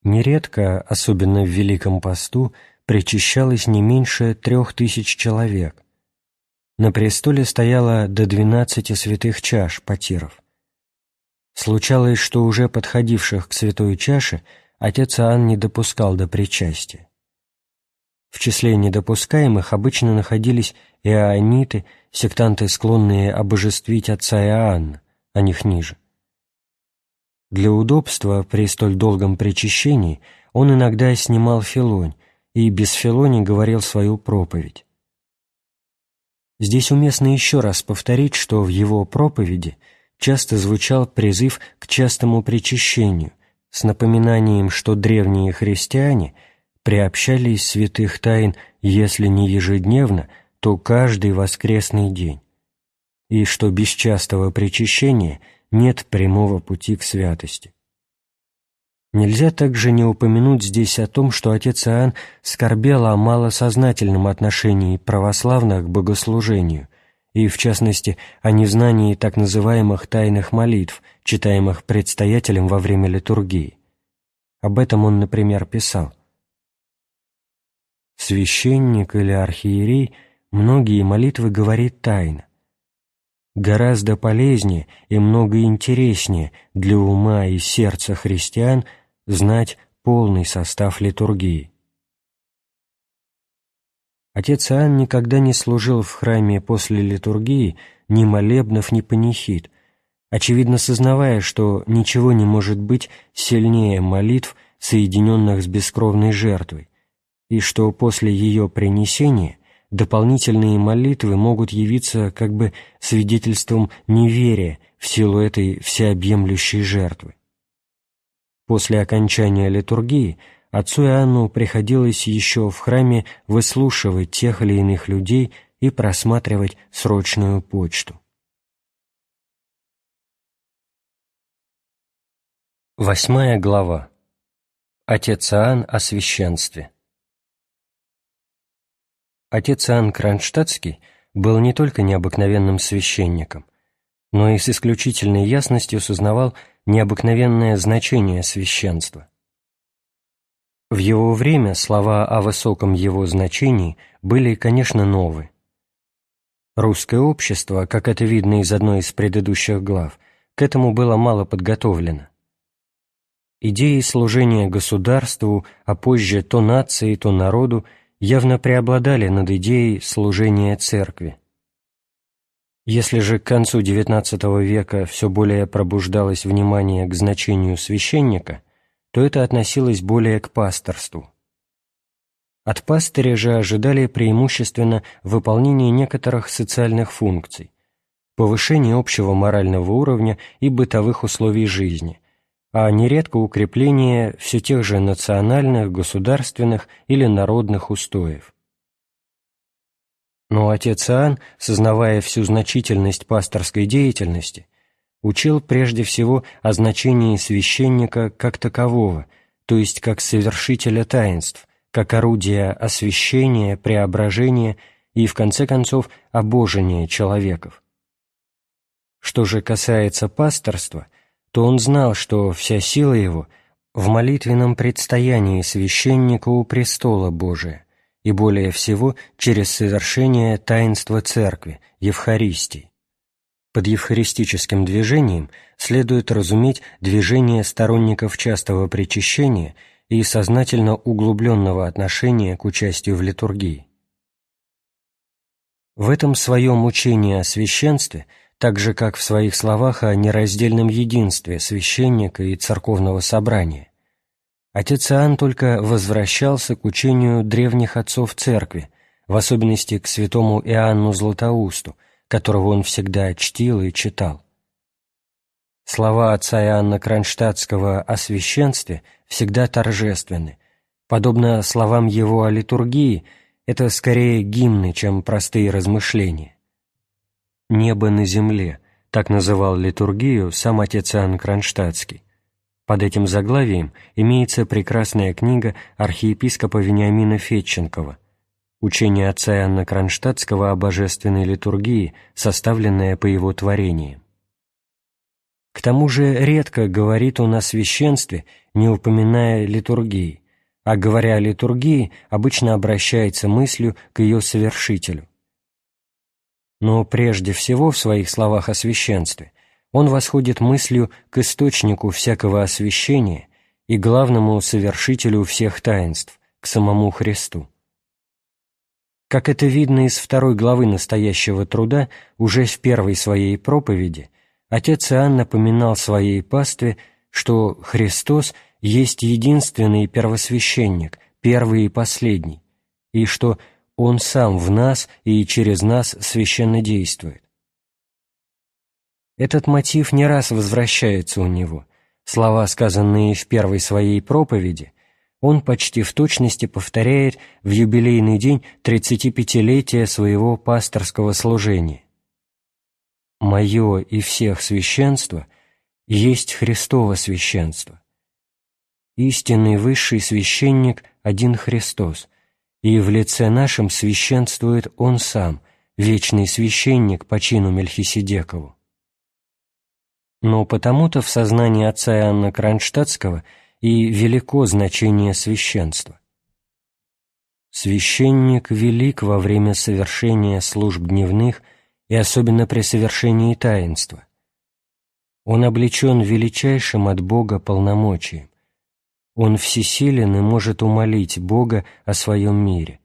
Нередко, особенно в Великом посту, причащалось не меньше трех тысяч человек. На престоле стояло до двенадцати святых чаш потиров. Случалось, что уже подходивших к святой чаше отец Иоанн не допускал до причастия. В числе недопускаемых обычно находились иоанниты, сектанты, склонные обожествить отца Иоанна, а них ниже. Для удобства при столь долгом причащении он иногда снимал филонь и без филони говорил свою проповедь. Здесь уместно еще раз повторить, что в его проповеди часто звучал призыв к частому причащению с напоминанием, что древние христиане приобщались святых тайн, если не ежедневно, то каждый воскресный день, и что без частого причащения нет прямого пути к святости. Нельзя также не упомянуть здесь о том, что отец Иоанн скорбел о малосознательном отношении православных к богослужению, и, в частности, о незнании так называемых тайных молитв, читаемых предстоятелем во время литургии. Об этом он, например, писал. «Священник или архиерей – многие молитвы говорит тайно. Гораздо полезнее и много интереснее для ума и сердца христиан знать полный состав литургии. Отец Иоанн никогда не служил в храме после литургии ни молебнов, ни панихид, очевидно сознавая, что ничего не может быть сильнее молитв, соединенных с бескровной жертвой, и что после ее принесения дополнительные молитвы могут явиться как бы свидетельством неверия в силу этой всеобъемлющей жертвы. После окончания литургии отцу Иоанну приходилось еще в храме выслушивать тех или иных людей и просматривать срочную почту. Восьмая глава. Отец Иоанн о священстве. Отец Иоанн Кронштадтский был не только необыкновенным священником, но и с исключительной ясностью сознавал необыкновенное значение священства. В его время слова о высоком его значении были, конечно, новы. Русское общество, как это видно из одной из предыдущих глав, к этому было мало подготовлено. Идеи служения государству, а позже то нации, то народу – явно преобладали над идеей служения церкви. Если же к концу XIX века все более пробуждалось внимание к значению священника, то это относилось более к пасторству. От пастыря же ожидали преимущественно выполнения некоторых социальных функций, повышения общего морального уровня и бытовых условий жизни, а нередко укрепление все тех же национальных, государственных или народных устоев. Но отец Иоанн, сознавая всю значительность пасторской деятельности, учил прежде всего о значении священника как такового, то есть как совершителя таинств, как орудия освящения, преображения и, в конце концов, обожения человеков. Что же касается пасторства – то он знал, что вся сила его в молитвенном предстоянии священника у престола Божия и более всего через совершение таинства Церкви, Евхаристии. Под евхаристическим движением следует разуметь движение сторонников частого причащения и сознательно углубленного отношения к участию в литургии. В этом своем учении о священстве – так же, как в своих словах о нераздельном единстве священника и церковного собрания. Отец Иоанн только возвращался к учению древних отцов церкви, в особенности к святому Иоанну Златоусту, которого он всегда чтил и читал. Слова отца Иоанна Кронштадтского о священстве всегда торжественны. Подобно словам его о литургии, это скорее гимны, чем простые размышления. «Небо на земле», так называл литургию сам отец Иоанн Кронштадтский. Под этим заглавием имеется прекрасная книга архиепископа Вениамина Фетченкова «Учение отца Иоанна Кронштадтского о божественной литургии, составленное по его творению». К тому же редко говорит он о священстве, не упоминая литургии, а говоря о литургии, обычно обращается мыслью к ее совершителю но прежде всего в своих словах о священстве он восходит мыслью к источнику всякого освящения и главному совершителю всех таинств, к самому Христу. Как это видно из второй главы настоящего труда, уже в первой своей проповеди отец Иоанн напоминал своей пастве, что Христос есть единственный первосвященник, первый и последний, и что он сам в нас и через нас священно действует. Этот мотив не раз возвращается у него. Слова, сказанные в первой своей проповеди, он почти в точности повторяет в юбилейный день 35-летия своего пасторского служения. «Мое и всех священство есть Христово священство. Истинный высший священник – один Христос – и в лице нашем священствует Он Сам, вечный священник по чину Мельхиседекову. Но потому-то в сознании отца Иоанна Кронштадтского и велико значение священства. Священник велик во время совершения служб дневных и особенно при совершении таинства. Он облечен величайшим от Бога полномочием, он всесилен и может умолить Бога о своем мире,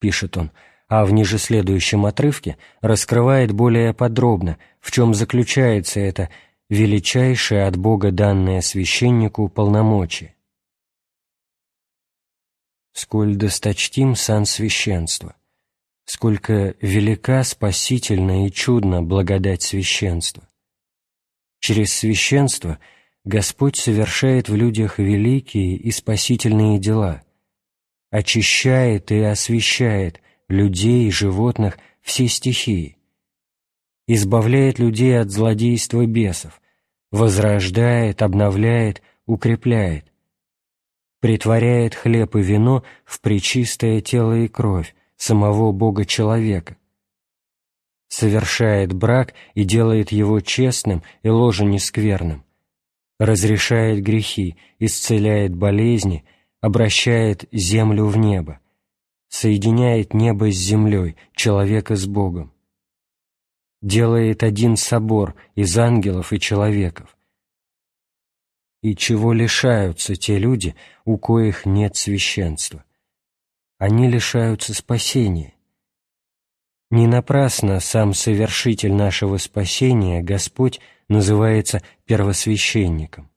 пишет он, а в ниже следующем отрывке раскрывает более подробно, в чем заключается это величайшее от Бога данное священнику полномочие. «Сколь досточтим сан священства, сколько велика, спасительна и чудна благодать священства. Через священство Господь совершает в людях великие и спасительные дела, очищает и освящает людей, животных, все стихии, избавляет людей от злодейства бесов, возрождает, обновляет, укрепляет, притворяет хлеб и вино в пречистое тело и кровь самого Бога-человека, совершает брак и делает его честным и ложе нескверным, разрешает грехи, исцеляет болезни, обращает землю в небо, соединяет небо с землей, человека с Богом, делает один собор из ангелов и человеков, и чего лишаются те люди, у коих нет священства. Они лишаются спасения. Не напрасно сам совершитель нашего спасения, Господь, называется первосвященником.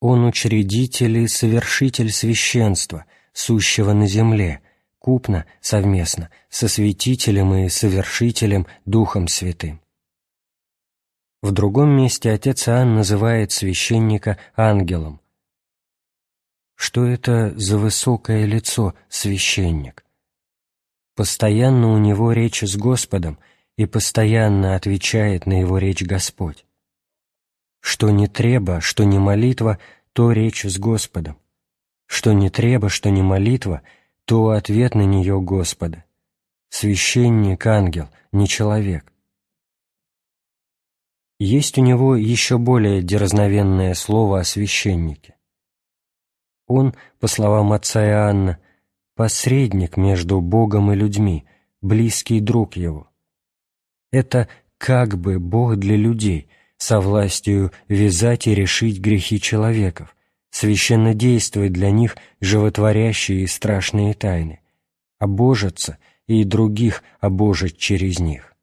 Он учредитель и совершитель священства, сущего на земле, купно, совместно, со святителем и совершителем Духом Святым. В другом месте отец Иоанн называет священника ангелом. Что это за высокое лицо священник? Постоянно у него речь с Господом, и постоянно отвечает на его речь Господь. Что не треба, что не молитва, то речь с Господом. Что не треба, что не молитва, то ответ на нее Господа. Священник – ангел, не человек. Есть у него еще более дерзновенное слово о священнике. Он, по словам отца Иоанна, посредник между Богом и людьми, близкий друг его. Это как бы Бог для людей, со властью вязать и решить грехи человеков, священно действовать для них животворящие и страшные тайны, обожиться и других обожить через них.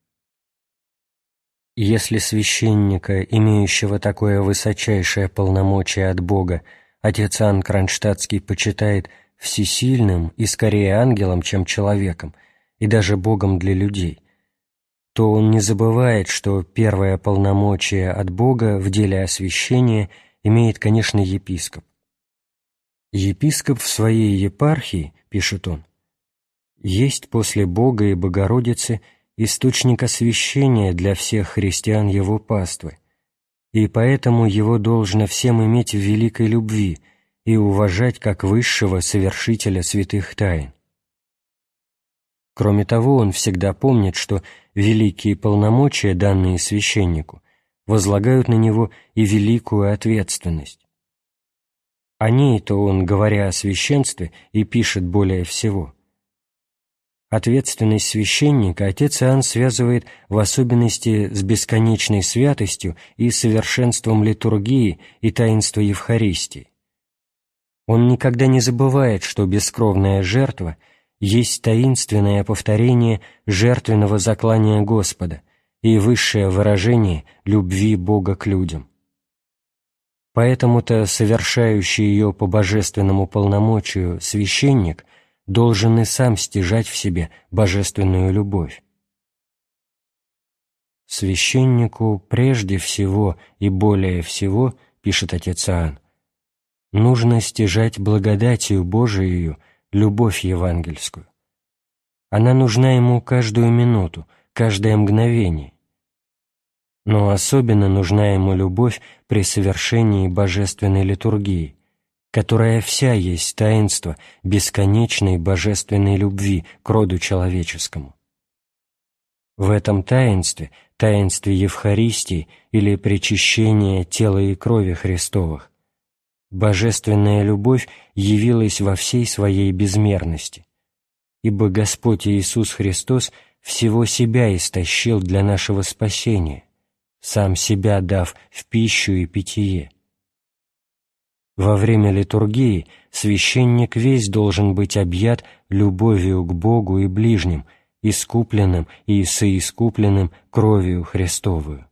Если священника, имеющего такое высочайшее полномочие от Бога, отец Ан Кронштадтский почитает всесильным и скорее ангелом, чем человеком, и даже Богом для людей, то он не забывает, что первое полномочие от Бога в деле освящения имеет, конечно, епископ. «Епископ в своей епархии, — пишет он, — есть после Бога и Богородицы — источник освящения для всех христиан его паствы, и поэтому его должно всем иметь в великой любви и уважать как высшего совершителя святых тайн. Кроме того, он всегда помнит, что великие полномочия, данные священнику, возлагают на него и великую ответственность. О ней-то он, говоря о священстве, и пишет более всего – Ответственность священника отец Иоанн связывает в особенности с бесконечной святостью и совершенством литургии и таинства Евхаристии. Он никогда не забывает, что бескровная жертва есть таинственное повторение жертвенного заклания Господа и высшее выражение любви Бога к людям. Поэтому-то совершающий ее по божественному полномочию священник – должен и сам стяжать в себе божественную любовь. Священнику прежде всего и более всего, пишет отец Иоанн, нужно стяжать благодатью Божией любовь евангельскую. Она нужна ему каждую минуту, каждое мгновение. Но особенно нужна ему любовь при совершении божественной литургии, которая вся есть таинство бесконечной божественной любви к роду человеческому. В этом таинстве, таинстве Евхаристии или причащения тела и крови Христовых, божественная любовь явилась во всей своей безмерности, ибо Господь Иисус Христос всего себя истощил для нашего спасения, сам себя дав в пищу и питье. Во время литургии священник весь должен быть объят любовью к Богу и ближним, искупленным и соискупленным кровью Христовую.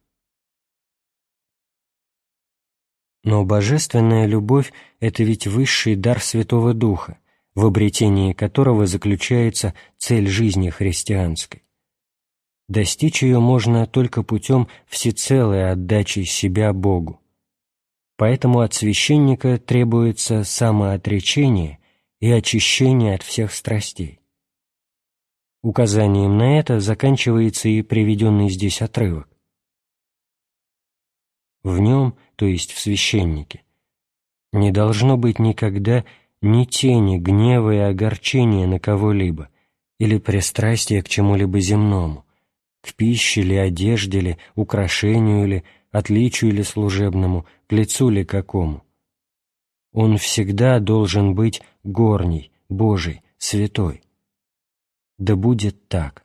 Но божественная любовь — это ведь высший дар Святого Духа, в обретении которого заключается цель жизни христианской. Достичь ее можно только путем всецелой отдачи себя Богу. Поэтому от священника требуется самоотречение и очищение от всех страстей. Указанием на это заканчивается и приведенный здесь отрывок. В нем, то есть в священнике, не должно быть никогда ни тени гнева и огорчения на кого-либо или пристрастия к чему-либо земному, к пище ли, одежде ли, украшению ли, отличию ли служебному, к лицу ли какому. Он всегда должен быть горний, Божий, святой. Да будет так.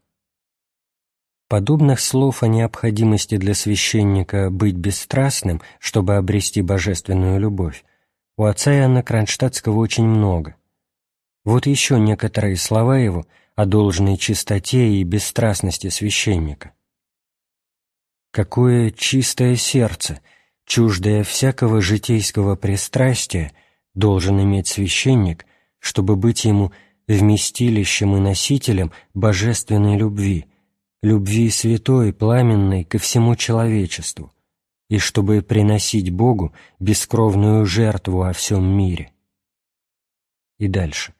Подобных слов о необходимости для священника быть бесстрастным, чтобы обрести божественную любовь, у отца Иоанна Кронштадтского очень много. Вот еще некоторые слова его о должной чистоте и бесстрастности священника. «Какое чистое сердце, чуждое всякого житейского пристрастия, должен иметь священник, чтобы быть ему вместилищем и носителем божественной любви, любви святой, пламенной ко всему человечеству, и чтобы приносить Богу бескровную жертву о всем мире. И дальше.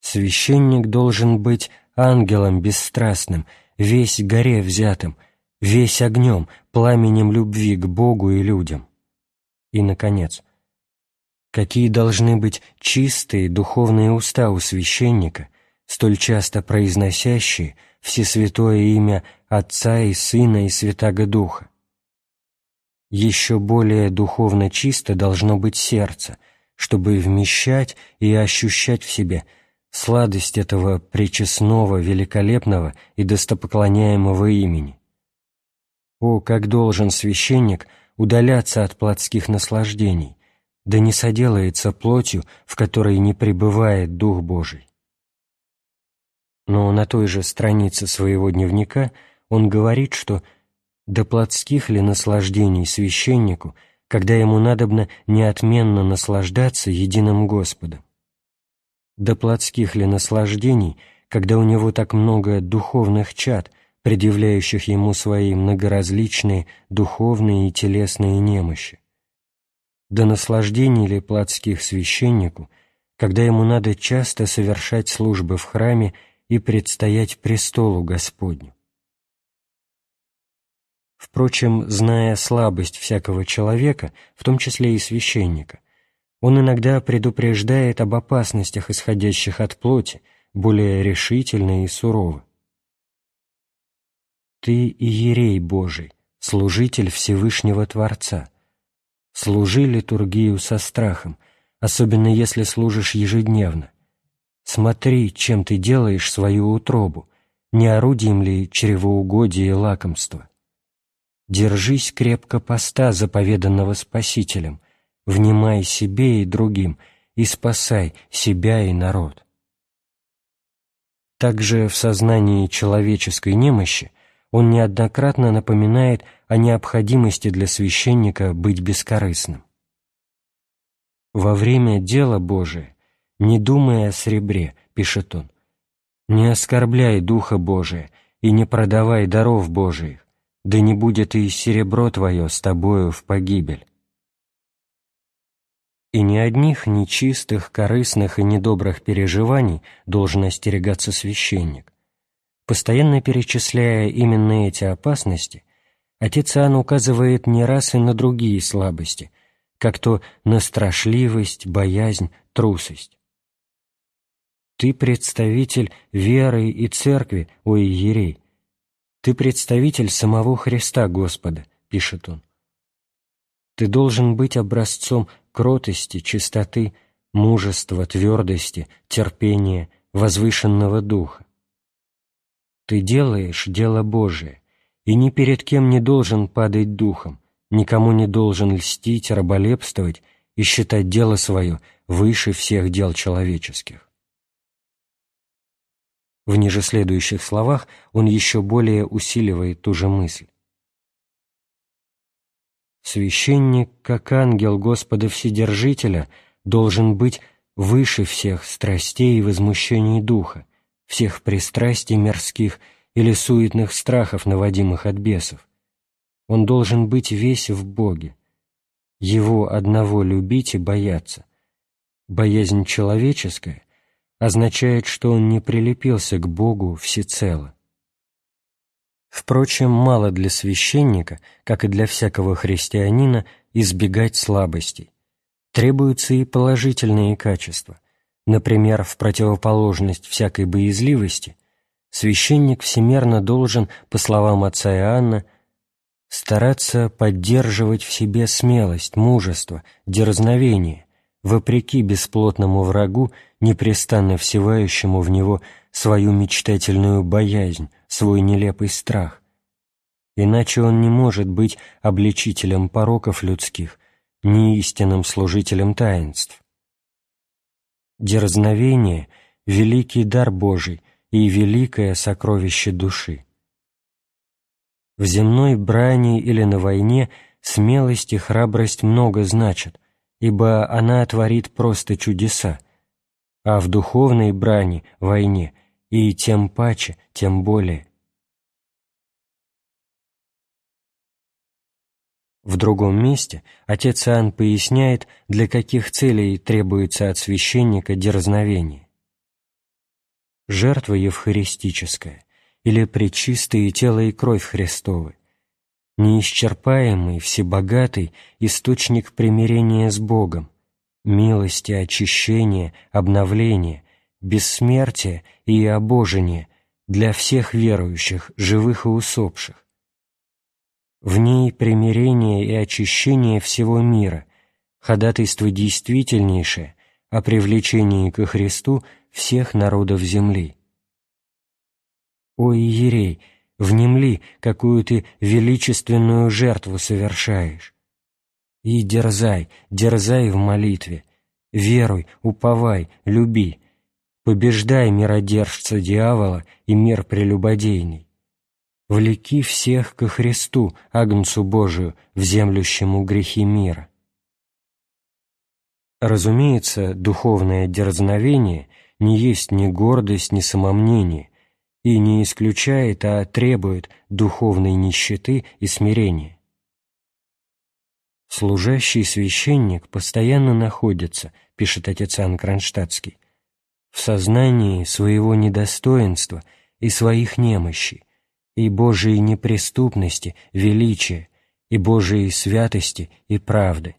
Священник должен быть ангелом бесстрастным, весь горе взятым, весь огнем, пламенем любви к Богу и людям. И, наконец, какие должны быть чистые духовные уста у священника, столь часто произносящие – Всесвятое имя Отца и Сына и Святаго Духа. Еще более духовно чисто должно быть сердце, чтобы вмещать и ощущать в себе сладость этого пречестного, великолепного и достопоклоняемого имени. О, как должен священник удаляться от плотских наслаждений, да не соделается плотью, в которой не пребывает Дух Божий но на той же странице своего дневника он говорит, что «до плотских ли наслаждений священнику, когда ему надобно неотменно наслаждаться единым Господом? До плотских ли наслаждений, когда у него так много духовных чад, предъявляющих ему свои многоразличные духовные и телесные немощи? До наслаждений ли плотских священнику, когда ему надо часто совершать службы в храме и предстоять престолу Господню. Впрочем, зная слабость всякого человека, в том числе и священника, он иногда предупреждает об опасностях, исходящих от плоти, более решительно и сурово. «Ты и ерей Божий, служитель Всевышнего Творца. Служи литургию со страхом, особенно если служишь ежедневно, Смотри, чем ты делаешь свою утробу, не орудием ли чревоугодия и лакомства. Держись крепко поста, заповеданного Спасителем, внимай себе и другим, и спасай себя и народ. Также в сознании человеческой немощи он неоднократно напоминает о необходимости для священника быть бескорыстным. Во время дела Божия «Не думай о серебре», — пишет он, «не оскорбляй Духа Божия и не продавай даров Божиих, да не будет и серебро твое с тобою в погибель». И ни одних нечистых, корыстных и недобрых переживаний должен остерегаться священник. Постоянно перечисляя именно эти опасности, отец Иоанн указывает не раз и на другие слабости, как то на страшливость, боязнь, трусость. Ты представитель веры и церкви, о иерей. Ты представитель самого Христа Господа, пишет он. Ты должен быть образцом кротости, чистоты, мужества, твердости, терпения, возвышенного духа. Ты делаешь дело Божие, и ни перед кем не должен падать духом, никому не должен льстить, раболепствовать и считать дело свое выше всех дел человеческих. В ниже следующих словах он еще более усиливает ту же мысль. Священник, как ангел Господа Вседержителя, должен быть выше всех страстей и возмущений духа, всех пристрастий мирских или суетных страхов, наводимых от бесов. Он должен быть весь в Боге. Его одного любить и бояться. Боязнь человеческая означает, что он не прилепился к Богу всецело. Впрочем, мало для священника, как и для всякого христианина, избегать слабостей. Требуются и положительные качества. Например, в противоположность всякой боязливости, священник всемерно должен, по словам отца Иоанна, стараться поддерживать в себе смелость, мужество, дерзновение, вопреки бесплотному врагу, непрестанно всевающему в него свою мечтательную боязнь, свой нелепый страх. Иначе он не может быть обличителем пороков людских, не истинным служителем таинств. Дерзновение — великий дар Божий и великое сокровище души. В земной брани или на войне смелость и храбрость много значат, ибо она творит просто чудеса, а в духовной брани, войне — и тем паче, тем более. В другом месте отец Иоанн поясняет, для каких целей требуется от священника дерзновение. Жертва евхаристическая или пречистые тело и кровь Христовы, неисчерпаемый, всебогатый источник примирения с Богом, милости, очищения, обновления, бессмертие и обожение для всех верующих, живых и усопших. В ней примирение и очищение всего мира, ходатайство действительнейшее о привлечении ко Христу всех народов земли. О Иерей, внемли, какую ты величественную жертву совершаешь. И дерзай, дерзай в молитве, веруй, уповай, люби, побеждай миродержца дьявола и мир прелюбодейный. Влеки всех ко Христу, Агнцу Божию, вземлющему грехи мира. Разумеется, духовное дерзновение не есть ни гордость, ни самомнение, и не исключает, а требует духовной нищеты и смирения. Служащий священник постоянно находится, пишет отец Иоанн Кронштадтский, в сознании своего недостоинства и своих немощей, и Божией неприступности, величия, и Божией святости и правды.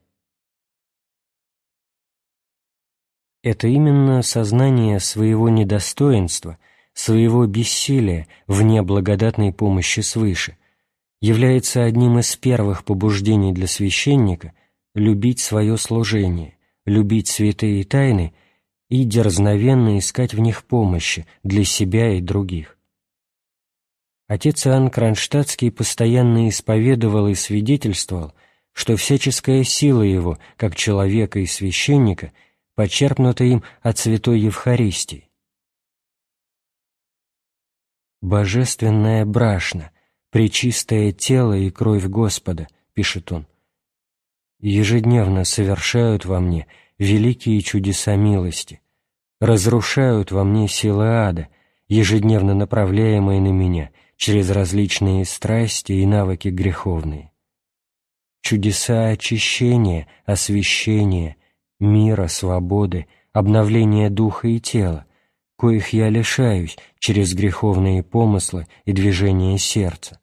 Это именно сознание своего недостоинства, своего бессилия вне благодатной помощи свыше является одним из первых побуждений для священника любить свое служение, любить святые тайны и дерзновенно искать в них помощи для себя и других. Отец Иоанн Кронштадтский постоянно исповедовал и свидетельствовал, что всяческая сила его, как человека и священника, почерпнута им от Святой Евхаристии. «Божественная брашна, пречистое тело и кровь Господа», — пишет он, — «ежедневно совершают во мне великие чудеса милости, разрушают во мне силы ада, ежедневно направляемые на меня через различные страсти и навыки греховные. Чудеса очищения, освящения, мира, свободы, обновления духа и тела, коих я лишаюсь через греховные помыслы и движения сердца.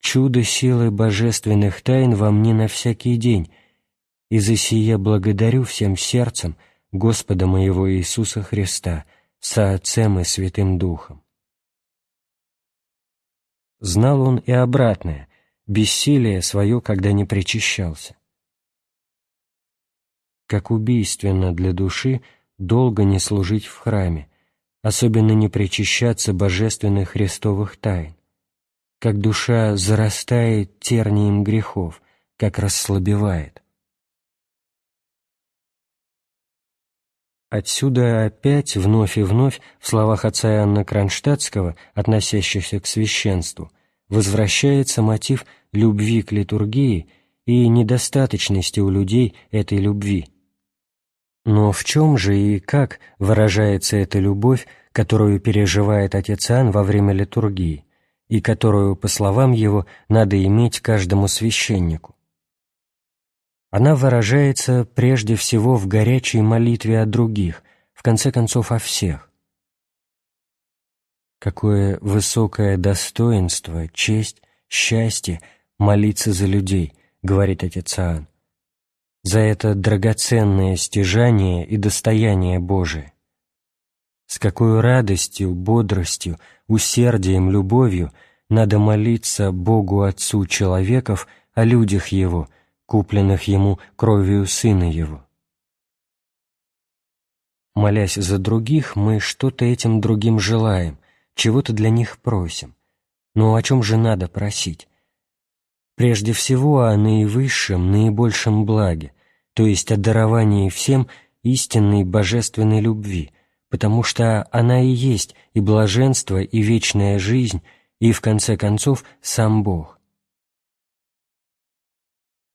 Чудо силы божественных тайн во мне на всякий день, и за сие благодарю всем сердцем – Господа моего Иисуса Христа, со Отцем и Святым Духом. Знал он и обратное, бессилие свое, когда не причащался. Как убийственно для души долго не служить в храме, особенно не причащаться божественных христовых тайн, как душа зарастает тернием грехов, как расслабевает. Отсюда опять вновь и вновь в словах отца Иоанна Кронштадтского, относящихся к священству, возвращается мотив любви к литургии и недостаточности у людей этой любви. Но в чем же и как выражается эта любовь, которую переживает отец Иоанн во время литургии, и которую, по словам его, надо иметь каждому священнику? Она выражается прежде всего в горячей молитве о других, в конце концов о всех. Какое высокое достоинство, честь, счастье молиться за людей, говорит отец Иоанн, за это драгоценное стяжание и достояние Божие. С какой радостью, бодростью, усердием, любовью надо молиться Богу Отцу человеков о людях Его, купленных Ему кровью Сына Его. Молясь за других, мы что-то этим другим желаем, чего-то для них просим. Но о чем же надо просить? Прежде всего о наивысшем, наибольшем благе, то есть о даровании всем истинной божественной любви, потому что она и есть и блаженство, и вечная жизнь, и, в конце концов, сам Бог.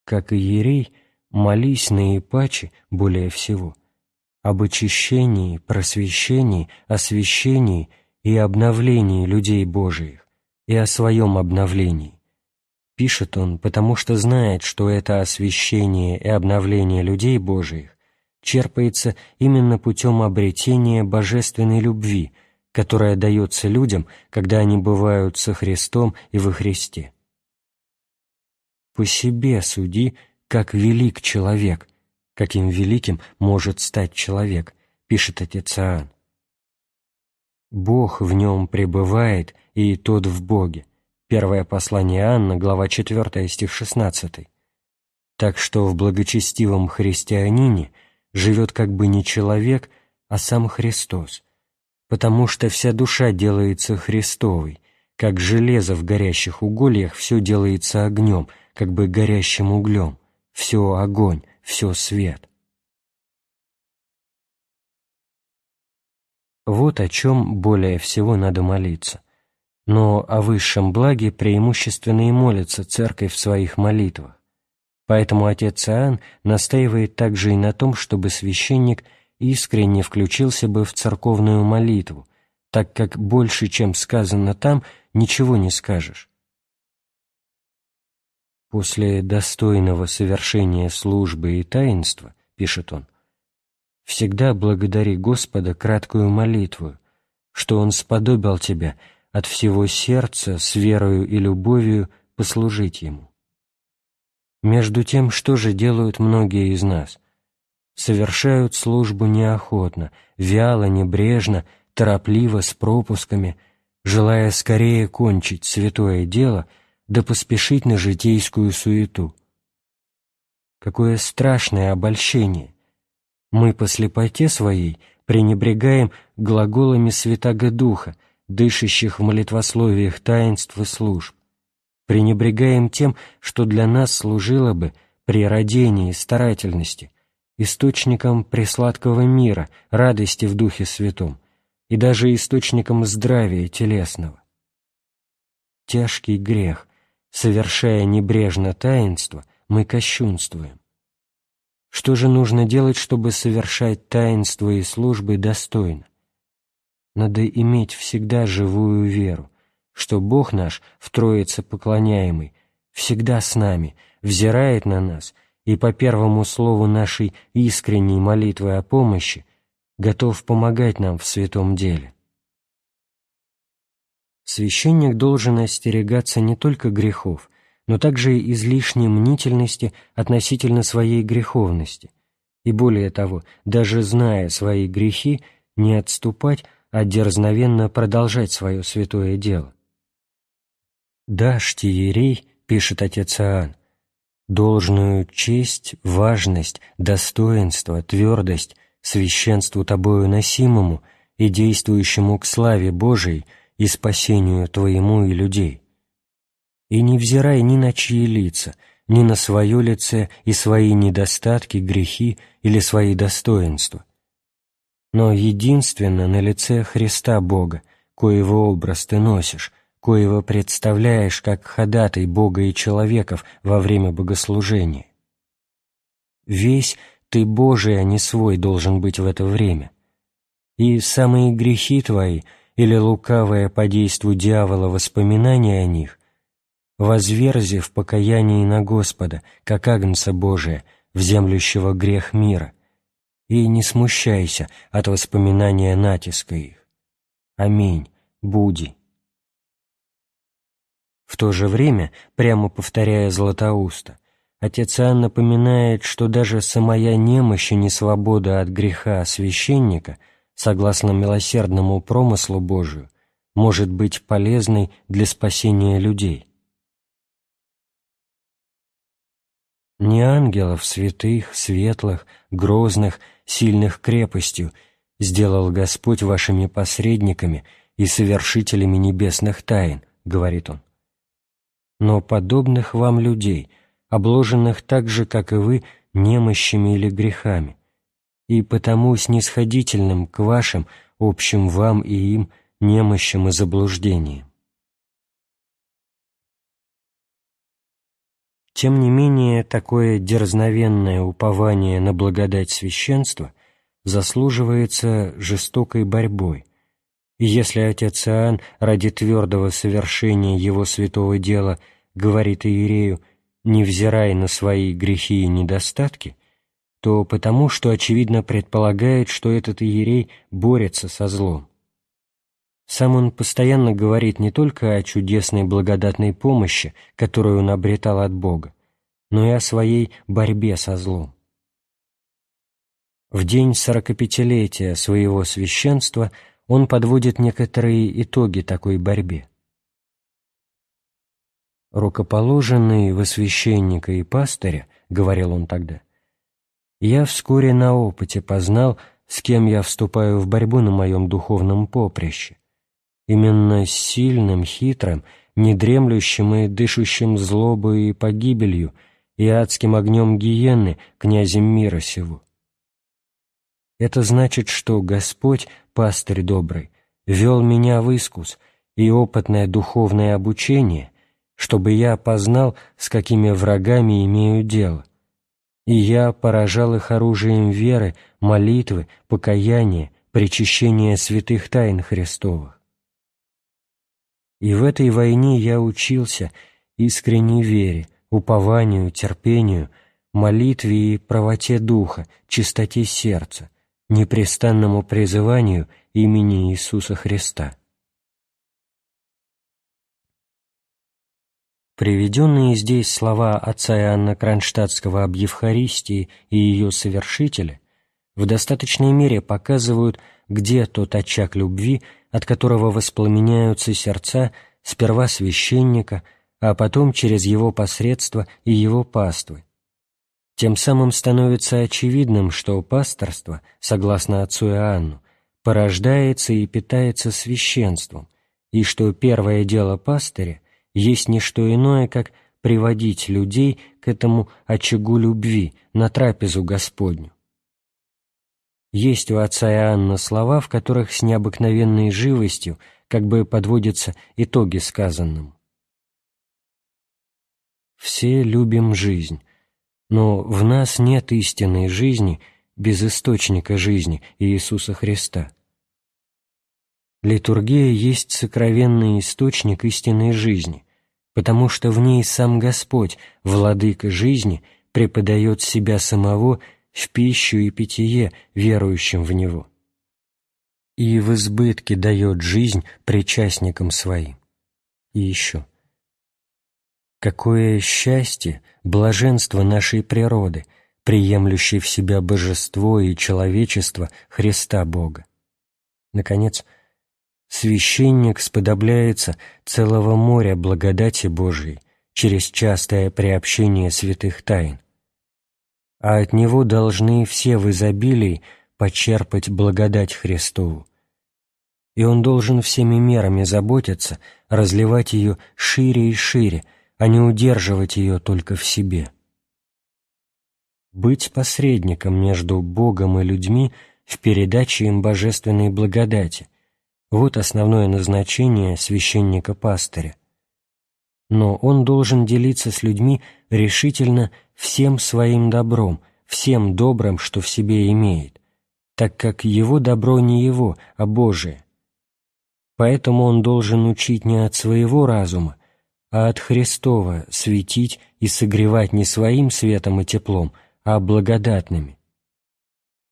Как и ерей, молись наипаче более всего об очищении, просвещении, освящении и обновлении людей Божиих, и о своем обновлении. Пишет он, потому что знает, что это освящение и обновление людей Божиих черпается именно путем обретения божественной любви, которая дается людям, когда они бывают со Христом и во Христе. «По себе суди, как велик человек, каким великим может стать человек», пишет отец Иоанн. Бог в нем пребывает, и тот в Боге. Первое послание Иоанна, глава 4, стих 16. Так что в благочестивом христианине живет как бы не человек, а сам Христос, потому что вся душа делается Христовой, как железо в горящих угольях все делается огнем, как бы горящим углем, все огонь, все свет. Вот о чем более всего надо молиться. Но о высшем благе преимущественно и молится Церковь в своих молитвах. Поэтому отец Иоанн настаивает также и на том, чтобы священник искренне включился бы в церковную молитву, так как больше, чем сказано там, ничего не скажешь. После достойного совершения службы и таинства, пишет он, всегда благодари Господа краткую молитву, что Он сподобил тебя от всего сердца с верою и любовью послужить Ему. Между тем, что же делают многие из нас? Совершают службу неохотно, вяло, небрежно, торопливо, с пропусками, желая скорее кончить святое дело да поспешить на житейскую суету. Какое страшное обольщение! Мы по слепоте своей пренебрегаем глаголами Святаго Духа, дышащих в молитвословиях таинств и служб. Пренебрегаем тем, что для нас служило бы при родении и старательности, источником пресладкого мира, радости в Духе Святом и даже источником здравия телесного. Тяжкий грех, совершая небрежно таинство, мы кощунствуем. Что же нужно делать, чтобы совершать таинство и службы достойно? Надо иметь всегда живую веру, что Бог наш, в Троице поклоняемый, всегда с нами, взирает на нас и по первому слову нашей искренней молитвы о помощи готов помогать нам в святом деле. Священник должен остерегаться не только грехов, но также и излишней мнительности относительно своей греховности, и более того, даже зная свои грехи, не отступать а дерзновенно продолжать свое святое дело. «Дашь Тиерей, — пишет отец Иоанн, — должную честь, важность, достоинство, твердость священству тобою носимому и действующему к славе Божией и спасению твоему и людей. И не взирай ни на чьи лица, ни на свое лице и свои недостатки, грехи или свои достоинства, но единственно на лице Христа Бога, коего образ ты носишь, коего представляешь как ходатай Бога и человеков во время богослужения. Весь ты Божий, а не свой должен быть в это время. И самые грехи твои или лукавое по действу дьявола воспоминания о них, возверзи в покаянии на Господа, как Агнца Божия, вземлющего грех мира, и не смущайся от воспоминания натиска их. Аминь. Буди. В то же время, прямо повторяя Златоуста, отец Иоанн напоминает, что даже самая немощь и несвобода от греха священника, согласно милосердному промыслу Божию, может быть полезной для спасения людей. Не ангелов святых, светлых, грозных, сильных крепостью сделал Господь вашими посредниками и совершителями небесных тайн, говорит он но подобных вам людей, обложенных так же, как и вы, немощами или грехами, и потому снисходительным к вашим, общим вам и им, немощам и заблуждениям. Тем не менее, такое дерзновенное упование на благодать священства заслуживается жестокой борьбой, и если отец Иоанн ради твердого совершения его святого дела – говорит Иерею, невзирая на свои грехи и недостатки, то потому, что очевидно предполагает, что этот Иерей борется со злом. Сам он постоянно говорит не только о чудесной благодатной помощи, которую он обретал от Бога, но и о своей борьбе со злом. В день сорокапятилетия своего священства он подводит некоторые итоги такой борьбе рукоположенный во священника и пастыря, — говорил он тогда, — я вскоре на опыте познал, с кем я вступаю в борьбу на моем духовном поприще. Именно сильным, хитрым, недремлющим и дышащим злобой и погибелью и адским огнем гиены князем мира сего. Это значит, что Господь, пастырь добрый, вел меня в искус, и опытное духовное обучение чтобы я познал, с какими врагами имею дело. И я поражал их оружием веры, молитвы, покаяния, причащения святых тайн Христовых. И в этой войне я учился искренней вере, упованию, терпению, молитве и правоте духа, чистоте сердца, непрестанному призыванию имени Иисуса Христа. Приведенные здесь слова отца Иоанна Кронштадтского об Евхаристии и ее совершителе в достаточной мере показывают, где тот очаг любви, от которого воспламеняются сердца сперва священника, а потом через его посредство и его паствы. Тем самым становится очевидным, что пасторство, согласно отцу Иоанну, порождается и питается священством, и что первое дело пастыря есть не что иное, как приводить людей к этому очагу любви, на трапезу Господню. Есть у отца Иоанна слова, в которых с необыкновенной живостью как бы подводятся итоги сказанному. Все любим жизнь, но в нас нет истинной жизни без источника жизни Иисуса Христа. Литургия есть сокровенный источник истинной жизни, потому что в ней сам Господь, владыка жизни, преподает себя самого в пищу и питье верующим в Него. И в избытке дает жизнь причастникам своим. И еще. Какое счастье, блаженство нашей природы, приемлющей в себя божество и человечество Христа Бога. Наконец, священник сподобляется целого моря благодати Божией через частое приобщение святых тайн, а от него должны все в изобилии почерпать благодать Христову. И он должен всеми мерами заботиться, разливать ее шире и шире, а не удерживать ее только в себе. Быть посредником между Богом и людьми в передаче им божественной благодати, вот основное назначение священника-пастыря. Но он должен делиться с людьми решительно всем своим добром, всем добрым, что в себе имеет, так как его добро не его, а Божие. Поэтому он должен учить не от своего разума, а от Христова светить и согревать не своим светом и теплом, а благодатными.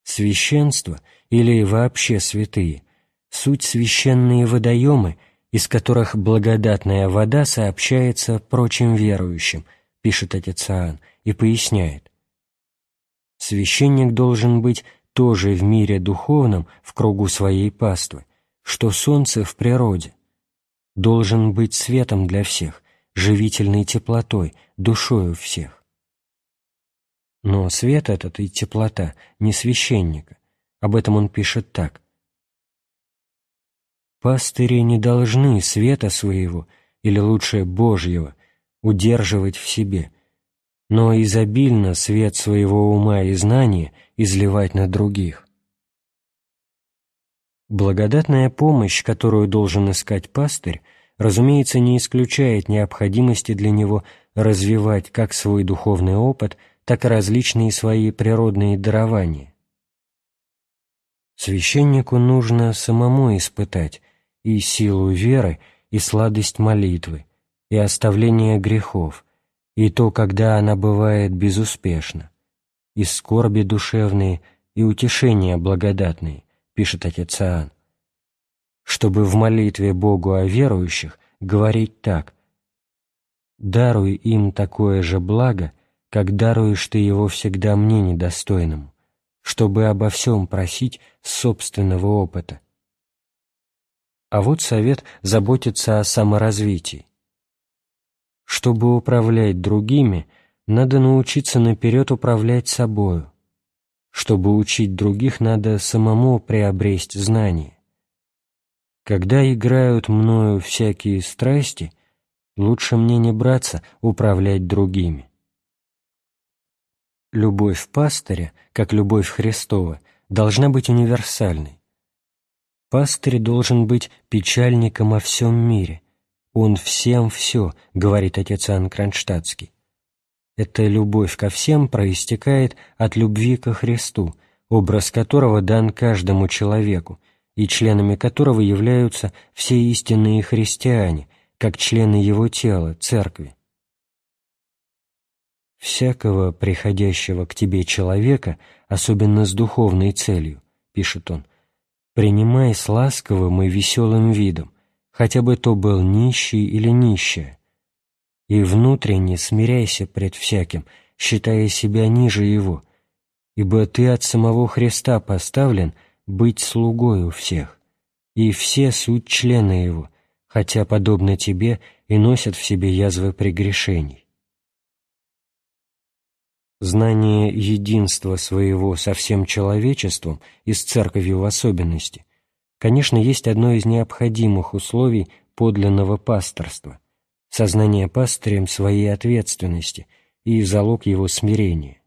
Священство, или вообще святые, суть священные водоемы, из которых благодатная вода сообщается прочим верующим, пишет отец Иоанн, и поясняет. Священник должен быть тоже в мире духовном в кругу своей паствы, что солнце в природе. Должен быть светом для всех, живительной теплотой, душою всех. Но свет этот и теплота не священника. Об этом он пишет так. «Пастыри не должны света своего, или лучше Божьего, удерживать в себе, но изобильно свет своего ума и знания изливать на других. Благодатная помощь, которую должен искать пастырь, разумеется, не исключает необходимости для него развивать как свой духовный опыт, так и различные свои природные дарования. Священнику нужно самому испытать и силу веры, и сладость молитвы, и оставление грехов, и то, когда она бывает безуспешна, и скорби душевные, и утешения благодатные, пишет отец Иоанн, чтобы в молитве Богу о верующих говорить так «Даруй им такое же благо, как даруешь ты его всегда мне недостойному, чтобы обо всем просить собственного опыта». А вот совет заботиться о саморазвитии. Чтобы управлять другими, надо научиться наперед управлять собою. Чтобы учить других, надо самому приобрести знания. Когда играют мною всякие страсти, лучше мне не браться управлять другими. Любовь пастыря, как любовь Христова, должна быть универсальной. Пастырь должен быть печальником о всем мире. Он всем все, говорит отец Иоанн Кронштадтский. Эта любовь ко всем проистекает от любви ко Христу, образ которого дан каждому человеку, и членами которого являются все истинные христиане, как члены его тела, церкви. «Всякого приходящего к тебе человека, особенно с духовной целью, — пишет он, — принимай с ласковым и веселым видом, хотя бы то был нищий или нищая, и внутренне смиряйся пред всяким, считая себя ниже его, ибо ты от самого Христа поставлен — быть слугою всех, и все суть члены его, хотя, подобно тебе, и носят в себе язвы прегрешений. Знание единства своего со всем человечеством и с церковью в особенности, конечно, есть одно из необходимых условий подлинного пасторства, сознание пастырем своей ответственности и залог его смирения.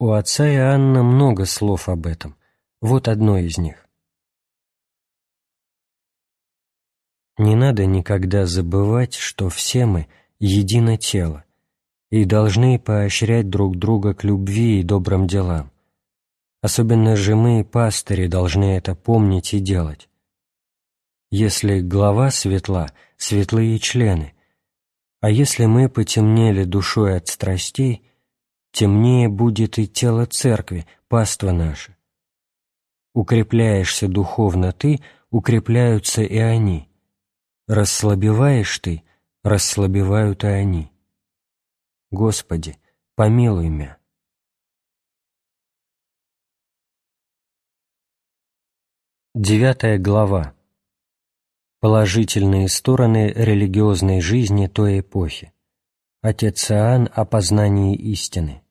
У отца Иоанна много слов об этом, вот одно из них. Не надо никогда забывать, что все мы едино тело и должны поощрять друг друга к любви и добрым делам. Особенно же мы, пастыри, должны это помнить и делать. Если глава светла, светлые члены, а если мы потемнели душой от страстей, темнее будет и тело церкви, паства наша. Укрепляешься духовно ты, укрепляются и они. Расслабеваешь ты, расслабевают и они. Господи, помилуй мя. Девятая глава. Положительные стороны религиозной жизни той эпохи. Отец Иоанн о познании истины.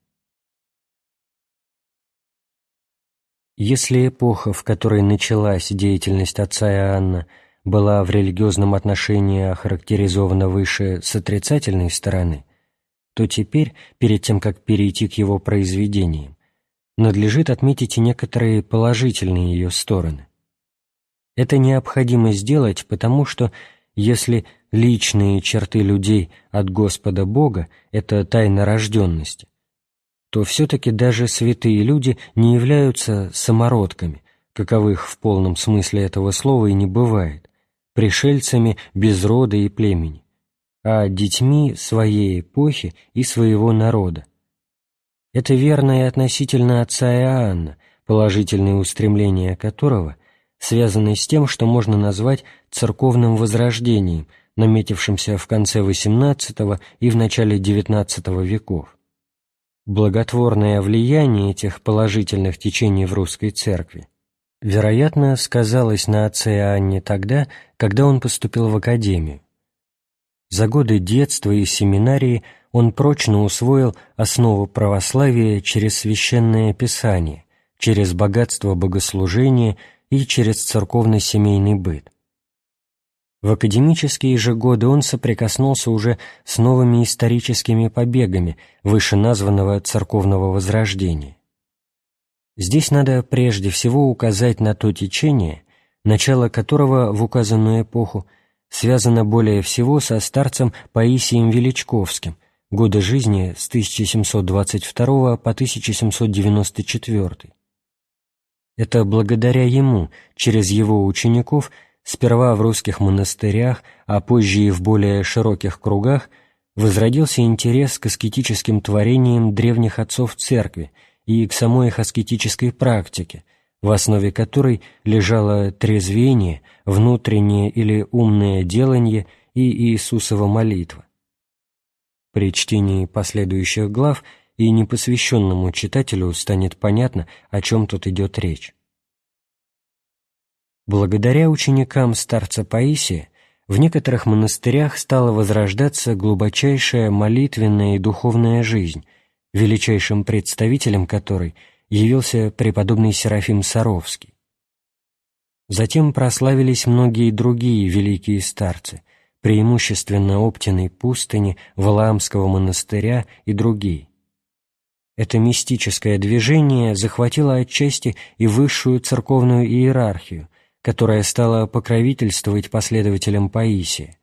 Если эпоха, в которой началась деятельность отца Иоанна, была в религиозном отношении охарактеризована выше с отрицательной стороны, то теперь, перед тем, как перейти к его произведениям, надлежит отметить и некоторые положительные ее стороны. Это необходимо сделать, потому что если личные черты людей от Господа Бога – это тайна рожденности, то все-таки даже святые люди не являются самородками, каковых в полном смысле этого слова и не бывает, пришельцами без рода и племени, а детьми своей эпохи и своего народа. Это верно и относительно отца Иоанна, положительные устремления которого связаны с тем, что можно назвать церковным возрождением, наметившимся в конце XVIII и в начале XIX веков. Благотворное влияние этих положительных течений в русской церкви вероятно, сказалось на отце Иоанне тогда, когда он поступил в академию. За годы детства и семинарии он прочно усвоил основу православия через священное писание, через богатство богослужения и через церковно-семейный быт. В академические же годы он соприкоснулся уже с новыми историческими побегами вышеназванного церковного возрождения. Здесь надо прежде всего указать на то течение, начало которого в указанную эпоху связано более всего со старцем Паисием Величковским, годы жизни с 1722 по 1794. Это благодаря ему, через его учеников, сперва в русских монастырях, а позже и в более широких кругах, возродился интерес к аскетическим творениям древних отцов церкви и к самой их аскетической практике, в основе которой лежало трезвение, внутреннее или умное делание и Иисусова молитва. При чтении последующих глав и непосвященному читателю станет понятно, о чем тут идет речь. Благодаря ученикам старца Паисия в некоторых монастырях стала возрождаться глубочайшая молитвенная и духовная жизнь, величайшим представителем которой явился преподобный Серафим Саровский. Затем прославились многие другие великие старцы, преимущественно Оптиной пустыни, Валаамского монастыря и другие. Это мистическое движение захватило отчасти и высшую церковную иерархию, которая стала покровительствовать последователям Паисия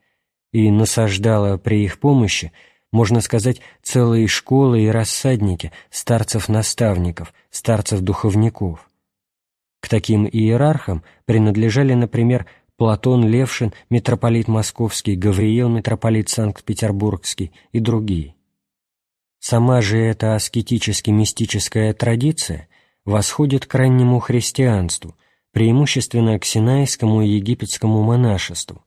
и насаждала при их помощи можно сказать, целые школы и рассадники старцев-наставников, старцев-духовников. К таким иерархам принадлежали, например, Платон Левшин, митрополит Московский, Гавриил, митрополит Санкт-Петербургский и другие. Сама же эта аскетически-мистическая традиция восходит к раннему христианству, преимущественно к синайскому и египетскому монашеству,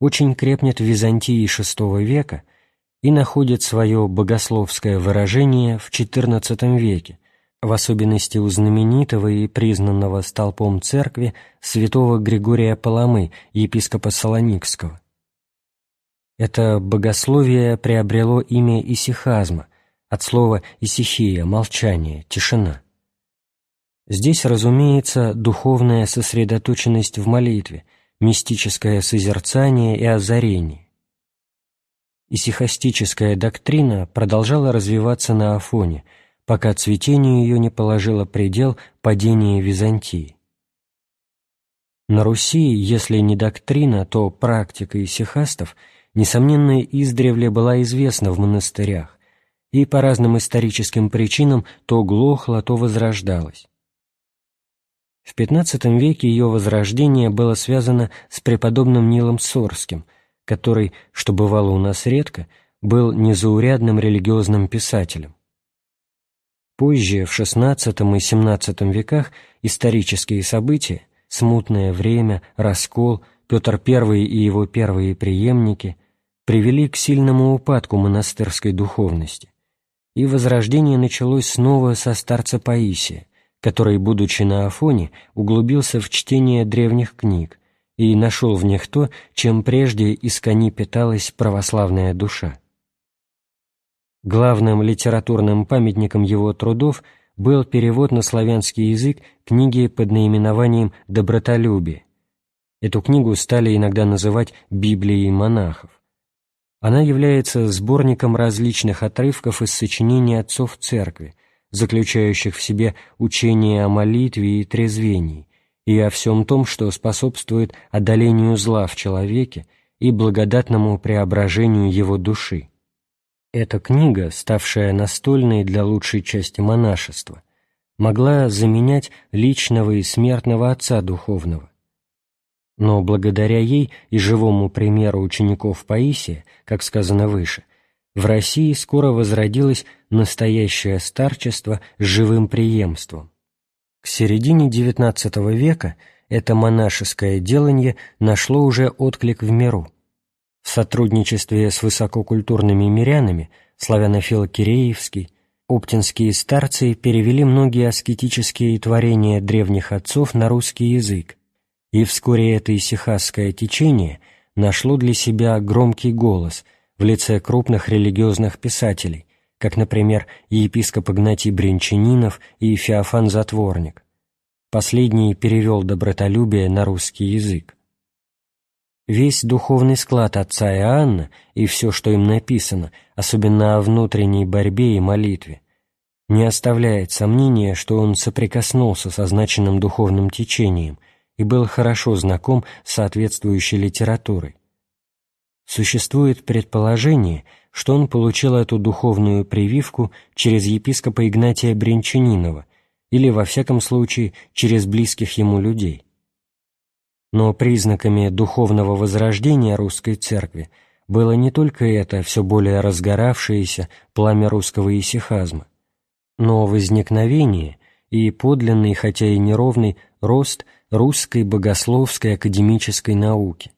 очень крепнет в Византии VI века – и находит свое богословское выражение в XIV веке, в особенности у знаменитого и признанного столпом церкви святого Григория Паламы, епископа Солоникского. Это богословие приобрело имя исихазма, от слова «исихия» — молчание, тишина. Здесь, разумеется, духовная сосредоточенность в молитве, мистическое созерцание и озарение. Исихастическая доктрина продолжала развиваться на Афоне, пока цветению ее не положило предел падение Византии. На Руси, если не доктрина, то практика исихастов, несомненно, издревле была известна в монастырях, и по разным историческим причинам то глохла, то возрождалась. В XV веке ее возрождение было связано с преподобным Нилом Сорским – который, что бывало у нас редко, был незаурядным религиозным писателем. Позже, в XVI и XVII веках, исторические события, смутное время, раскол, Петр I и его первые преемники привели к сильному упадку монастырской духовности, и возрождение началось снова со старца Паисия, который, будучи на Афоне, углубился в чтение древних книг, и нашел в них то, чем прежде искони питалась православная душа. Главным литературным памятником его трудов был перевод на славянский язык книги под наименованием «Добротолюбие». Эту книгу стали иногда называть «Библией монахов». Она является сборником различных отрывков из сочинений отцов церкви, заключающих в себе учение о молитве и трезвении, и о всем том, что способствует одолению зла в человеке и благодатному преображению его души. Эта книга, ставшая настольной для лучшей части монашества, могла заменять личного и смертного отца духовного. Но благодаря ей и живому примеру учеников Паисия, как сказано выше, в России скоро возродилось настоящее старчество с живым преемством. К середине XIX века это монашеское делание нашло уже отклик в миру. В сотрудничестве с высококультурными мирянами славянофил Киреевский, оптинские старцы перевели многие аскетические творения древних отцов на русский язык, и вскоре это исихасское течение нашло для себя громкий голос в лице крупных религиозных писателей, как, например, епископ Игнатий Бринчанинов и Феофан Затворник. Последний перевел добротолюбие на русский язык. Весь духовный склад отца Иоанна и все, что им написано, особенно о внутренней борьбе и молитве, не оставляет сомнения, что он соприкоснулся со значенным духовным течением и был хорошо знаком с соответствующей литературой. Существует предположение, что он получил эту духовную прививку через епископа Игнатия Бринчанинова или, во всяком случае, через близких ему людей. Но признаками духовного возрождения русской церкви было не только это все более разгоравшееся пламя русского исихазма, но возникновение и подлинный, хотя и неровный, рост русской богословской академической науки.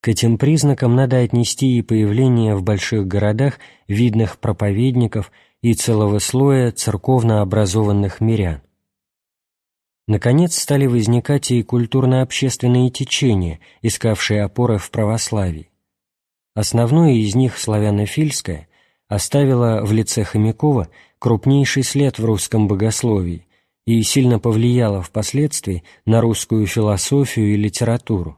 К этим признакам надо отнести и появление в больших городах видных проповедников и целого слоя церковно образованных мирян. Наконец стали возникать и культурно-общественные течения, искавшие опоры в православии. Основное из них, славянофильское, оставило в лице Хомякова крупнейший след в русском богословии и сильно повлияло впоследствии на русскую философию и литературу.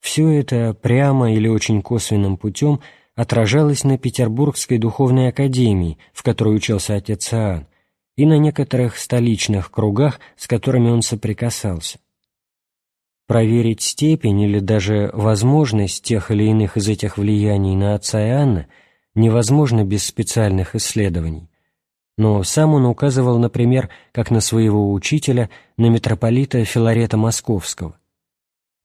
Все это прямо или очень косвенным путем отражалось на Петербургской духовной академии, в которой учился отец Иоанн, и на некоторых столичных кругах, с которыми он соприкасался. Проверить степень или даже возможность тех или иных из этих влияний на отца Иоанна невозможно без специальных исследований, но сам он указывал, например, как на своего учителя, на митрополита Филарета Московского.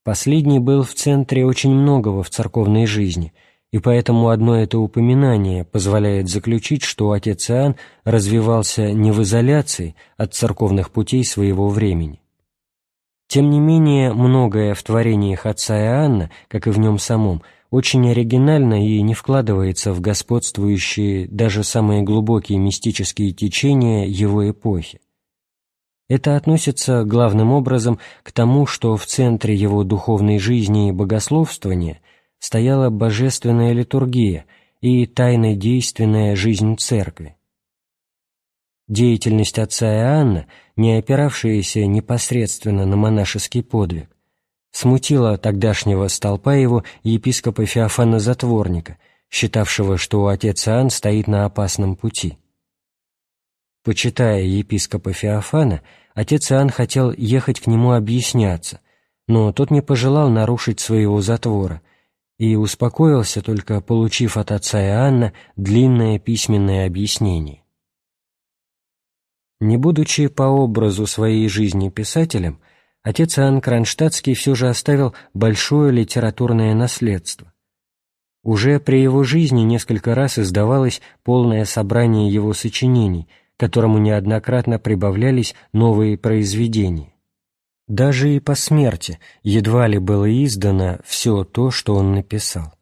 Последний был в центре очень многого в церковной жизни, и поэтому одно это упоминание позволяет заключить, что отец Иоанн развивался не в изоляции от церковных путей своего времени. Тем не менее, многое в творениях отца Иоанна, как и в нем самом, очень оригинально и не вкладывается в господствующие даже самые глубокие мистические течения его эпохи. Это относится главным образом к тому, что в центре его духовной жизни и богословствования стояла божественная литургия и тайно-действенная жизнь церкви. Деятельность отца Иоанна, не опиравшаяся непосредственно на монашеский подвиг, смутила тогдашнего столпа его епископа Феофана Затворника, считавшего, что отец Иоанн стоит на опасном пути. Почитая епископа Феофана, отец Иоанн хотел ехать к нему объясняться, но тот не пожелал нарушить своего затвора и успокоился, только получив от отца Иоанна длинное письменное объяснение. Не будучи по образу своей жизни писателем, отец Иоанн Кронштадтский все же оставил большое литературное наследство. Уже при его жизни несколько раз издавалось полное собрание его сочинений, которому неоднократно прибавлялись новые произведения. Даже и по смерти едва ли было издано все то, что он написал.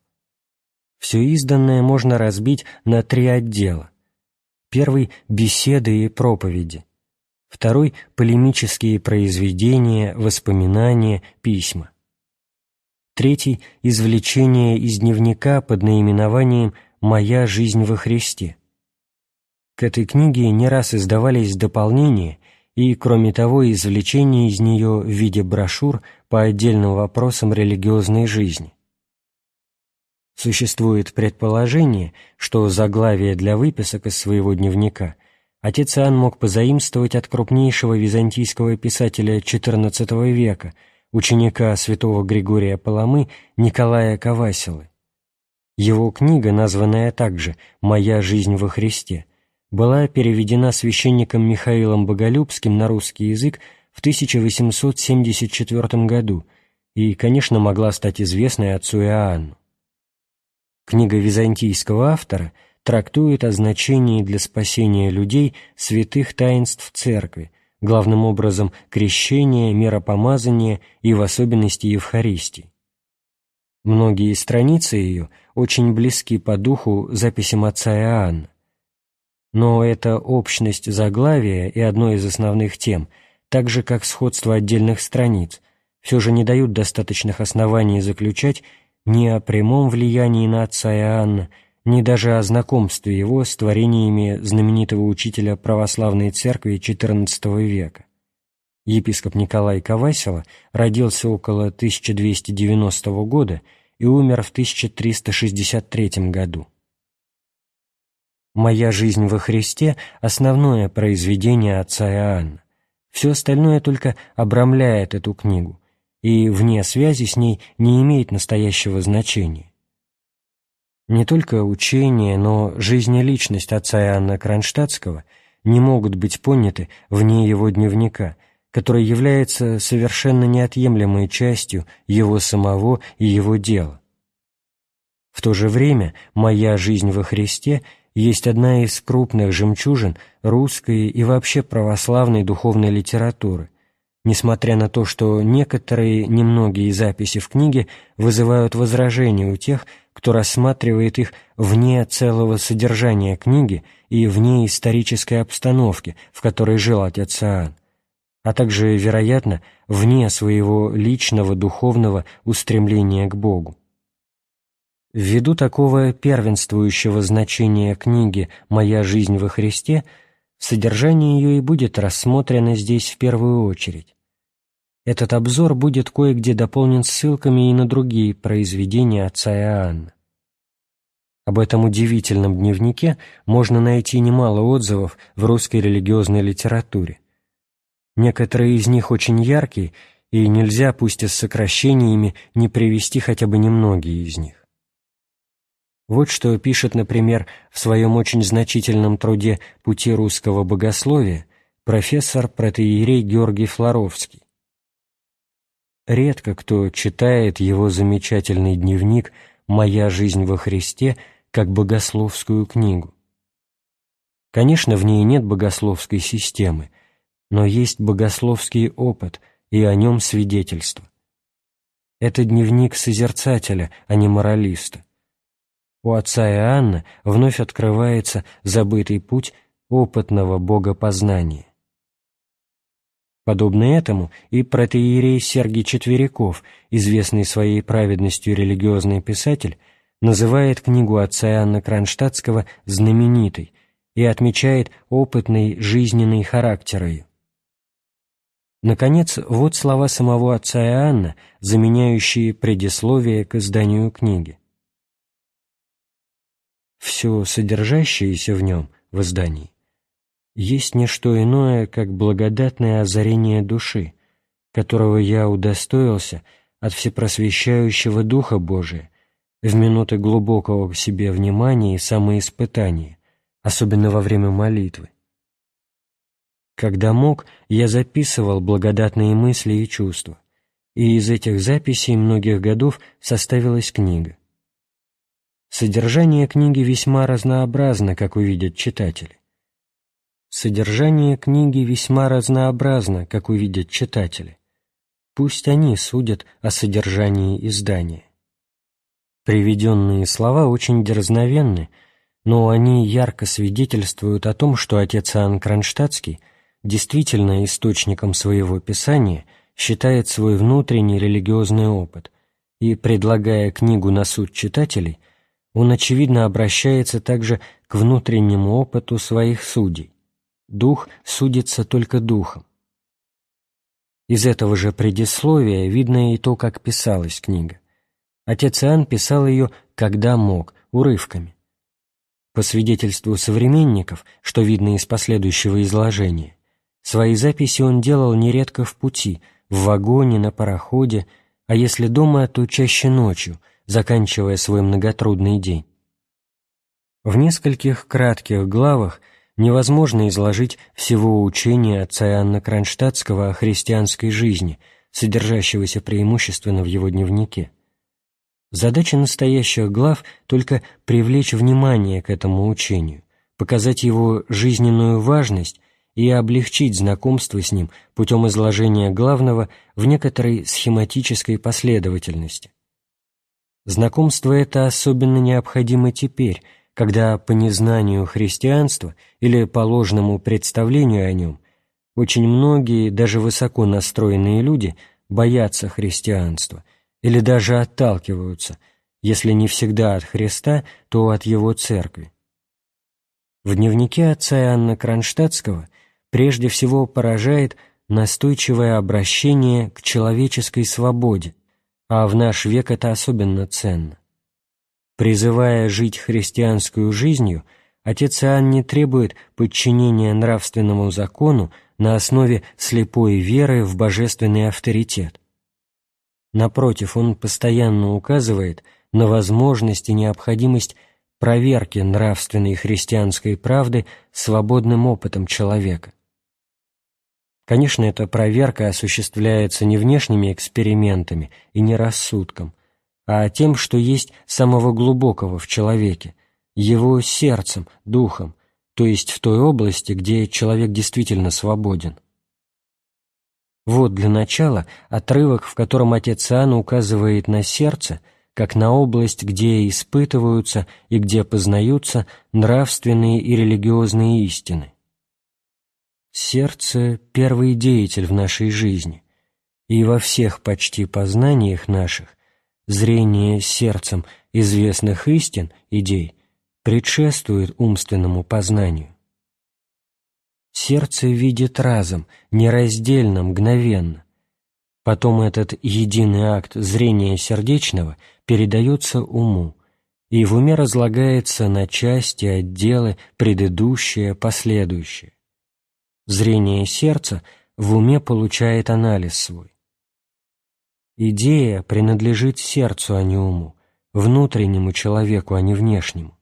Все изданное можно разбить на три отдела. Первый — беседы и проповеди второй — полемические произведения, воспоминания, письма. Третий — извлечение из дневника под наименованием «Моя жизнь во Христе». К этой книге не раз издавались дополнения и, кроме того, извлечения из нее в виде брошюр по отдельным вопросам религиозной жизни. Существует предположение, что заглавие для выписок из своего дневника отец Иоанн мог позаимствовать от крупнейшего византийского писателя XIV века, ученика святого Григория Паламы Николая Кавасилы. Его книга, названная также «Моя жизнь во Христе», была переведена священником Михаилом Боголюбским на русский язык в 1874 году и, конечно, могла стать известной отцу Иоанну. Книга византийского автора трактует о значении для спасения людей святых таинств Церкви, главным образом крещения, миропомазания и в особенности Евхаристии. Многие страницы ее очень близки по духу записям отца Иоанна. Но эта общность заглавия и одной из основных тем, так же как сходство отдельных страниц, все же не дают достаточных оснований заключать ни о прямом влиянии на отца Иоанна, ни даже о знакомстве его с творениями знаменитого учителя православной церкви XIV века. Епископ Николай Ковасила родился около 1290 года и умер в 1363 году. «Моя жизнь во Христе» — основное произведение отца Иоанна. Все остальное только обрамляет эту книгу, и вне связи с ней не имеет настоящего значения. Не только учение, но жизнь и личность отца Иоанна Кронштадтского не могут быть поняты вне его дневника, который является совершенно неотъемлемой частью его самого и его дела. В то же время «Моя жизнь во Христе» есть одна из крупных жемчужин русской и вообще православной духовной литературы, несмотря на то, что некоторые немногие записи в книге вызывают возражения у тех, кто рассматривает их вне целого содержания книги и вне исторической обстановки, в которой жил отец Иоанн, а также, вероятно, вне своего личного духовного устремления к Богу. Ввиду такого первенствующего значения книги «Моя жизнь во Христе» содержание ее и будет рассмотрено здесь в первую очередь. Этот обзор будет кое-где дополнен ссылками и на другие произведения отца Иоанна. Об этом удивительном дневнике можно найти немало отзывов в русской религиозной литературе. Некоторые из них очень яркие, и нельзя, пусть и с сокращениями, не привести хотя бы немногие из них. Вот что пишет, например, в своем очень значительном труде «Пути русского богословия» профессор протеерей Георгий Флоровский. Редко кто читает его замечательный дневник «Моя жизнь во Христе» как богословскую книгу. Конечно, в ней нет богословской системы, но есть богословский опыт и о нем свидетельство. Это дневник созерцателя, а не моралиста у отца Иоанна вновь открывается забытый путь опытного богопознания. Подобно этому и протеерей Сергий Четверяков, известный своей праведностью религиозный писатель, называет книгу отца Иоанна Кронштадтского знаменитой и отмечает опытный жизненный характер ее. Наконец, вот слова самого отца Иоанна, заменяющие предисловие к изданию книги все содержащееся в нем, в издании, есть не что иное, как благодатное озарение души, которого я удостоился от всепросвещающего Духа Божия в минуты глубокого к себе внимания и самоиспытания, особенно во время молитвы. Когда мог, я записывал благодатные мысли и чувства, и из этих записей многих годов составилась книга. Содержание книги весьма разнообразно, как увидят читатели. Содержание книги весьма разнообразно, как увидят читатели. Пусть они судят о содержании издания. Приведенные слова очень дерзновенны, но они ярко свидетельствуют о том, что отец Иоанн Кронштадтский действительно источником своего писания считает свой внутренний религиозный опыт и, предлагая книгу на суд читателей, он, очевидно, обращается также к внутреннему опыту своих судей. Дух судится только духом. Из этого же предисловия видно и то, как писалась книга. Отец Иоанн писал ее, когда мог, урывками. По свидетельству современников, что видно из последующего изложения, свои записи он делал нередко в пути, в вагоне, на пароходе, а если дома, то чаще ночью, заканчивая свой многотрудный день. В нескольких кратких главах невозможно изложить всего учения отца Иоанна Кронштадтского о христианской жизни, содержащегося преимущественно в его дневнике. Задача настоящих глав только привлечь внимание к этому учению, показать его жизненную важность и облегчить знакомство с ним путем изложения главного в некоторой схематической последовательности. Знакомство это особенно необходимо теперь, когда по незнанию христианства или по ложному представлению о нем очень многие, даже высоко настроенные люди, боятся христианства или даже отталкиваются, если не всегда от Христа, то от Его Церкви. В дневнике отца Иоанна Кронштадтского прежде всего поражает настойчивое обращение к человеческой свободе, а в наш век это особенно ценно. Призывая жить христианскую жизнью, отец Иоанн не требует подчинения нравственному закону на основе слепой веры в божественный авторитет. Напротив, он постоянно указывает на возможность и необходимость проверки нравственной христианской правды свободным опытом человека. Конечно, эта проверка осуществляется не внешними экспериментами и не рассудком, а тем, что есть самого глубокого в человеке, его сердцем, духом, то есть в той области, где человек действительно свободен. Вот для начала отрывок, в котором отец Иоанн указывает на сердце, как на область, где испытываются и где познаются нравственные и религиозные истины. Сердце — первый деятель в нашей жизни, и во всех почти познаниях наших зрение сердцем известных истин, идей, предшествует умственному познанию. Сердце видит разом, нераздельно, мгновенно. Потом этот единый акт зрения сердечного передается уму, и в уме разлагается на части, отделы, предыдущее, последующее зрение сердца в уме получает анализ свой. Идея принадлежит сердцу, а не уму, внутреннему человеку, а не внешнему.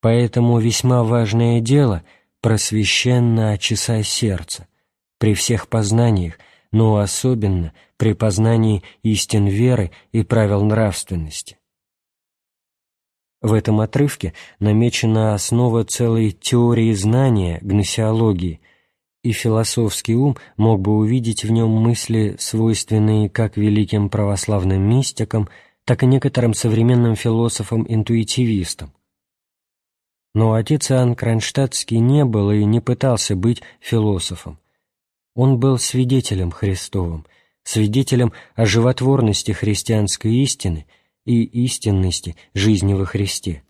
Поэтому весьма важное дело – просвященно очеса сердца, при всех познаниях, но особенно при познании истин веры и правил нравственности. В этом отрывке намечена основа целой теории знания, гносеологии – и философский ум мог бы увидеть в нем мысли, свойственные как великим православным мистикам, так и некоторым современным философам-интуитивистам. Но отец Иоанн Кронштадтский не был и не пытался быть философом. Он был свидетелем Христовым, свидетелем о животворности христианской истины и истинности жизни во Христе.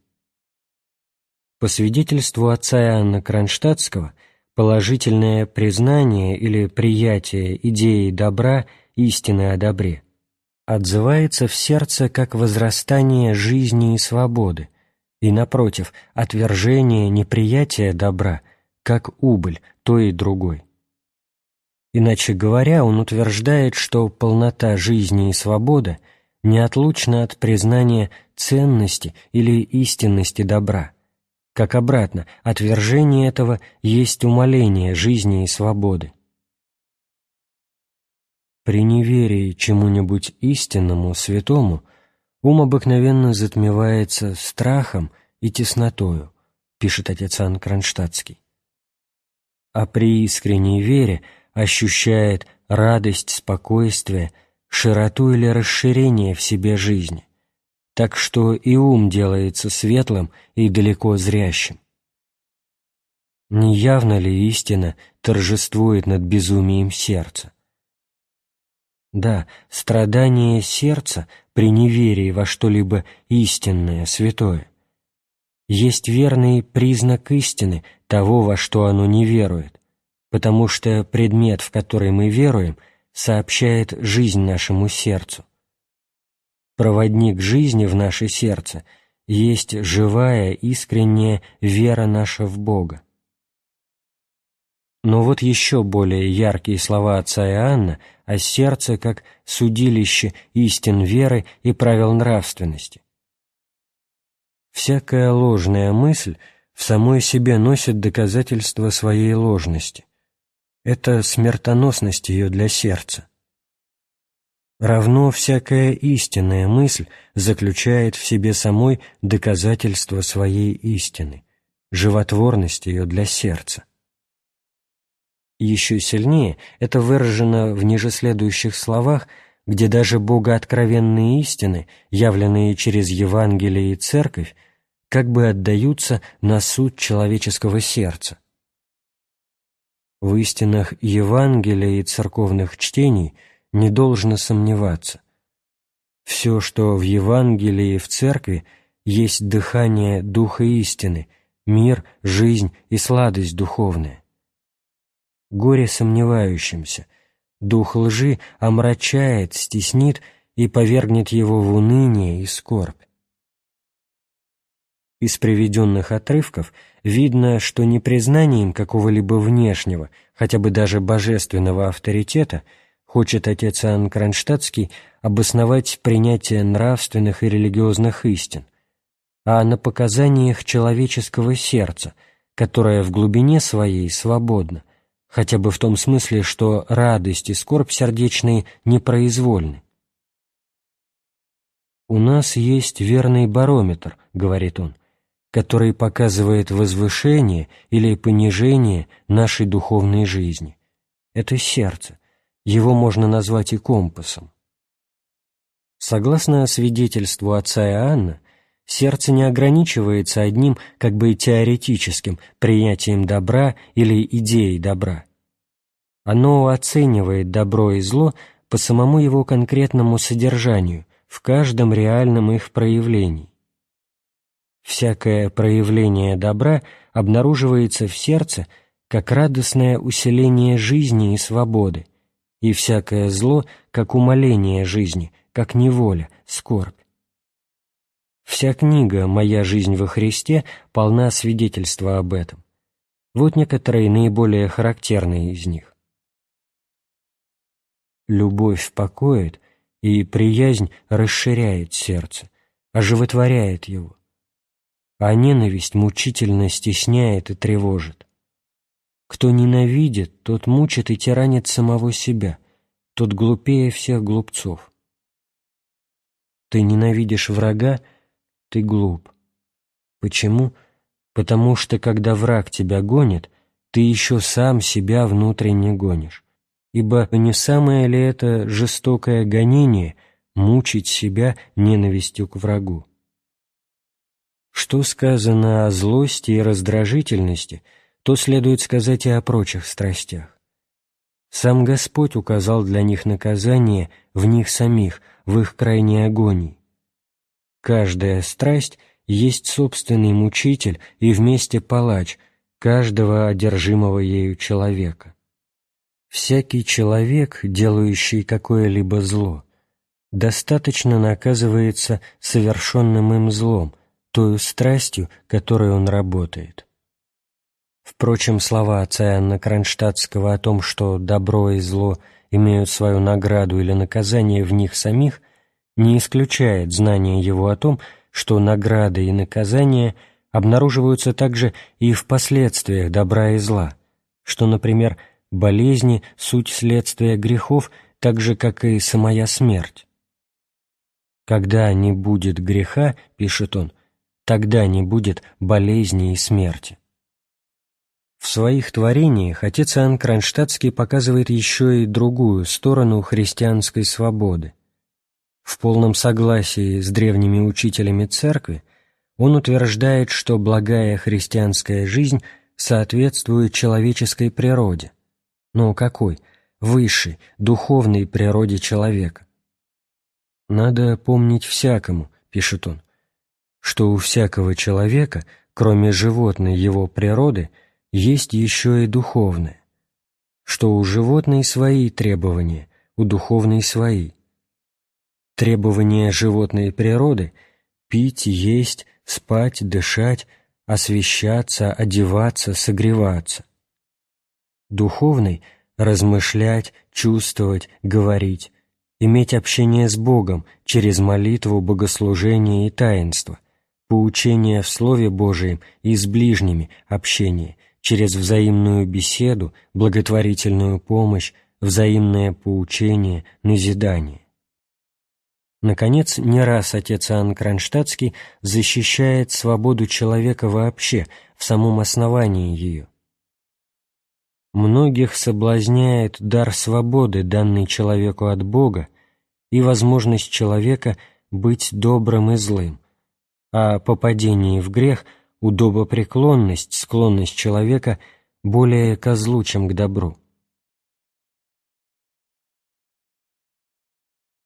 По свидетельству отца Иоанна Кронштадтского – положительное признание или приятие идеи добра, истины о добре, отзывается в сердце как возрастание жизни и свободы, и, напротив, отвержение, неприятие добра, как убыль той и другой. Иначе говоря, он утверждает, что полнота жизни и свобода неотлучна от признания ценности или истинности добра – как обратно, отвержение этого есть умоление жизни и свободы. При неверии чему-нибудь истинному, святому, ум обыкновенно затмевается страхом и теснотою, пишет отец Ан Кронштадтский. А при искренней вере ощущает радость, спокойствие, широту или расширение в себе жизни так что и ум делается светлым и далеко зрящим. Не явно ли истина торжествует над безумием сердца? Да, страдание сердца при неверии во что-либо истинное, святое, есть верный признак истины того, во что оно не верует, потому что предмет, в который мы веруем, сообщает жизнь нашему сердцу проводник жизни в наше сердце, есть живая, искренняя вера наша в Бога. Но вот еще более яркие слова отца Иоанна о сердце как судилище истин веры и правил нравственности. Всякая ложная мысль в самой себе носит доказательство своей ложности. Это смертоносность ее для сердца. Равно всякая истинная мысль заключает в себе самой доказательство своей истины, животворность ее для сердца. Еще сильнее это выражено в ниже следующих словах, где даже богооткровенные истины, явленные через Евангелие и Церковь, как бы отдаются на суд человеческого сердца. В истинах Евангелия и церковных чтений не должно сомневаться. Все, что в Евангелии и в Церкви, есть дыхание Духа истины, мир, жизнь и сладость духовная горе сомневающимся. Дух лжи омрачает, стеснит и повергнет его в уныние и скорбь. Из приведенных отрывков видно, что не признанием какого-либо внешнего, хотя бы даже божественного авторитета, хочет отец Иоанн Кронштадтский обосновать принятие нравственных и религиозных истин, а на показаниях человеческого сердца, которое в глубине своей свободно, хотя бы в том смысле, что радость и скорбь сердечные непроизвольны. «У нас есть верный барометр», — говорит он, который показывает возвышение или понижение нашей духовной жизни. Это сердце. Его можно назвать и компасом. Согласно свидетельству отца Иоанна, сердце не ограничивается одним как бы теоретическим принятием добра или идеей добра. Оно оценивает добро и зло по самому его конкретному содержанию, в каждом реальном их проявлении. Всякое проявление добра обнаруживается в сердце как радостное усиление жизни и свободы, и всякое зло как умаление жизни, как неволя, скорбь. Вся книга «Моя жизнь во Христе» полна свидетельства об этом. Вот некоторые наиболее характерные из них. Любовь покоит, и приязнь расширяет сердце, оживотворяет его, а ненависть мучительно стесняет и тревожит. Кто ненавидит, тот мучит и тиранит самого себя, тот глупее всех глупцов. Ты ненавидишь врага, ты глуп. Почему? Потому что, когда враг тебя гонит, ты еще сам себя внутренне гонишь. Ибо не самое ли это жестокое гонение мучить себя ненавистью к врагу? Что сказано о злости и раздражительности, то следует сказать и о прочих страстях. Сам Господь указал для них наказание в них самих, в их крайней агонии. Каждая страсть есть собственный мучитель и вместе палач каждого одержимого ею человека. Всякий человек, делающий какое-либо зло, достаточно наказывается совершенным им злом, той страстью, которой он работает. Впрочем, слова отца Иоанна Кронштадтского о том, что добро и зло имеют свою награду или наказание в них самих, не исключает знание его о том, что награды и наказания обнаруживаются также и в последствиях добра и зла, что, например, болезни — суть следствия грехов, так же, как и самая смерть. «Когда не будет греха, — пишет он, — тогда не будет болезни и смерти». В своих творениях отец Иоанн Кронштадтский показывает еще и другую сторону христианской свободы. В полном согласии с древними учителями Церкви он утверждает, что благая христианская жизнь соответствует человеческой природе – но какой? Высшей, духовной природе человека. «Надо помнить всякому», — пишет он, «что у всякого человека, кроме животной его природы, есть еще и духовное, что у животной свои требования, у духовной свои. Требования животной природы — пить, есть, спать, дышать, освещаться, одеваться, согреваться духовной – размышлять, чувствовать, говорить, иметь общение с Богом через молитву, богослужение и таинство, поучение в Слове Божием и с ближними общение, через взаимную беседу, благотворительную помощь, взаимное поучение, назидание. Наконец, не раз отец Иоанн Кронштадтский защищает свободу человека вообще, в самом основании ее. Многих соблазняет дар свободы, данный человеку от Бога, и возможность человека быть добрым и злым, а по падении в грех – удобопреклонность, склонность человека более ко злу, чем к добру.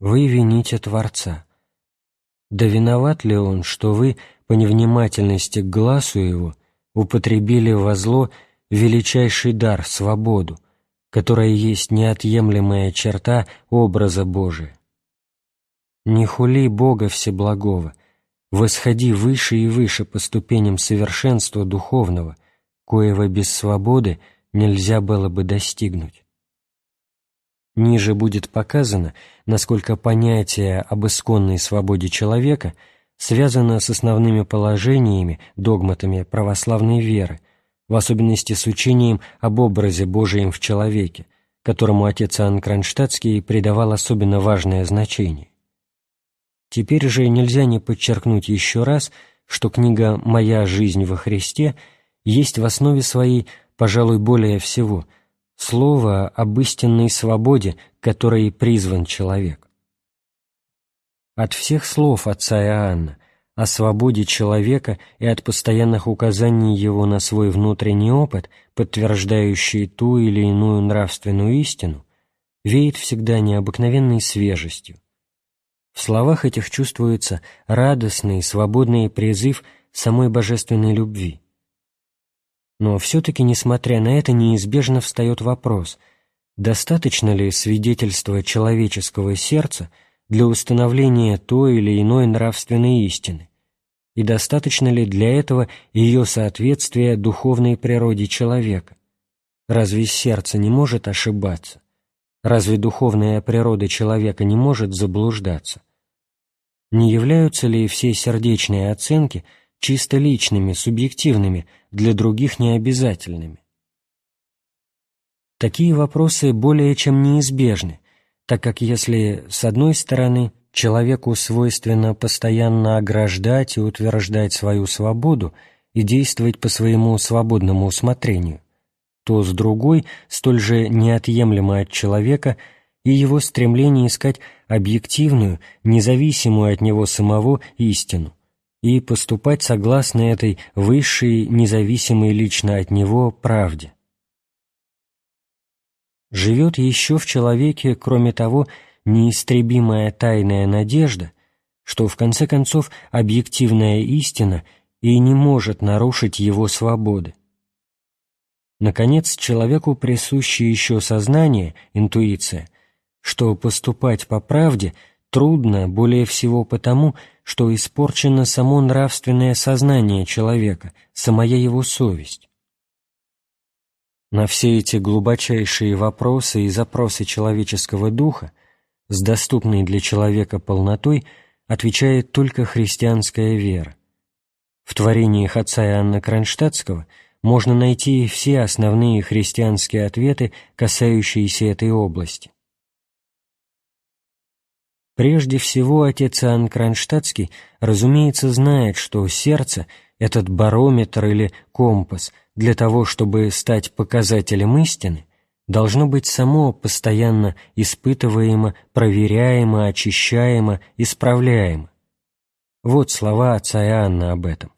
Вы вините Творца. Да виноват ли Он, что вы, по невнимательности к глазу Его, употребили во зло величайший дар — свободу, которая есть неотъемлемая черта образа Божия? Не хули Бога Всеблагого, восходи выше и выше по ступеням совершенства духовного, коего без свободы нельзя было бы достигнуть. Ниже будет показано, насколько понятие об исконной свободе человека связано с основными положениями, догматами православной веры, в особенности с учением об образе Божием в человеке, которому отец Иоанн придавал особенно важное значение. Теперь же нельзя не подчеркнуть еще раз, что книга «Моя жизнь во Христе» есть в основе своей, пожалуй, более всего – слово об истинной свободе, которой призван человек. От всех слов отца Иоанна о свободе человека и от постоянных указаний его на свой внутренний опыт, подтверждающий ту или иную нравственную истину, веет всегда необыкновенной свежестью. В словах этих чувствуется радостный, свободный призыв самой божественной любви – но все-таки, несмотря на это, неизбежно встает вопрос, достаточно ли свидетельства человеческого сердца для установления той или иной нравственной истины, и достаточно ли для этого ее соответствия духовной природе человека. Разве сердце не может ошибаться? Разве духовная природа человека не может заблуждаться? Не являются ли все сердечные оценки – чисто личными, субъективными, для других необязательными. Такие вопросы более чем неизбежны, так как если, с одной стороны, человеку свойственно постоянно ограждать и утверждать свою свободу и действовать по своему свободному усмотрению, то с другой, столь же неотъемлемо от человека и его стремление искать объективную, независимую от него самого истину, и поступать согласно этой высшей, независимой лично от него правде. Живет еще в человеке, кроме того, неистребимая тайная надежда, что в конце концов объективная истина и не может нарушить его свободы. Наконец, человеку присуще еще сознание, интуиция, что поступать по правде трудно более всего потому, что испорчено само нравственное сознание человека, самая его совесть. На все эти глубочайшие вопросы и запросы человеческого духа с доступной для человека полнотой отвечает только христианская вера. В творениях отца Иоанна Кронштадтского можно найти все основные христианские ответы, касающиеся этой области. Прежде всего, отец Иоанн Кронштадтский, разумеется, знает, что сердце, этот барометр или компас, для того, чтобы стать показателем истины, должно быть само постоянно испытываемо, проверяемо, очищаемо, исправляемо. Вот слова отца Иоанна об этом.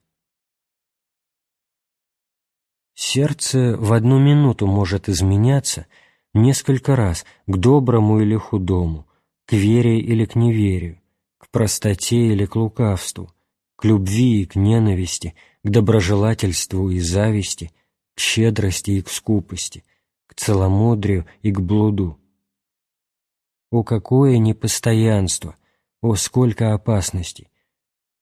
Сердце в одну минуту может изменяться несколько раз к доброму или худому, к вере или к неверию, к простоте или к лукавству, к любви и к ненависти, к доброжелательству и зависти, к щедрости и к скупости, к целомудрию и к блуду. О, какое непостоянство! О, сколько опасностей!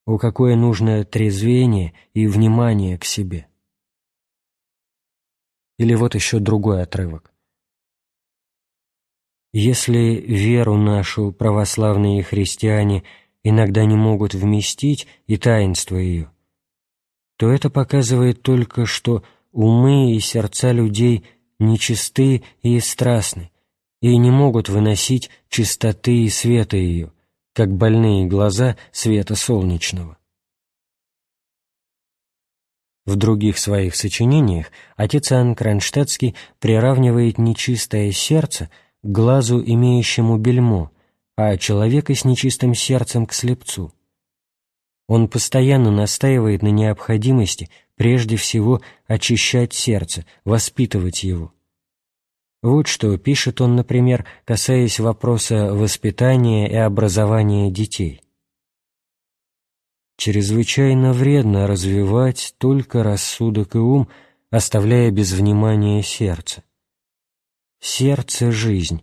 О, какое нужное трезвение и внимание к себе! Или вот еще другой отрывок. Если веру нашу православные христиане иногда не могут вместить и таинство ее, то это показывает только, что умы и сердца людей нечисты и страстны, и не могут выносить чистоты и света ее, как больные глаза света солнечного. В других своих сочинениях отец Иоанн Кронштадтский приравнивает нечистое сердце глазу, имеющему бельмо, а человека с нечистым сердцем к слепцу. Он постоянно настаивает на необходимости прежде всего очищать сердце, воспитывать его. Вот что пишет он, например, касаясь вопроса воспитания и образования детей. Чрезвычайно вредно развивать только рассудок и ум, оставляя без внимания сердце. Сердце — жизнь,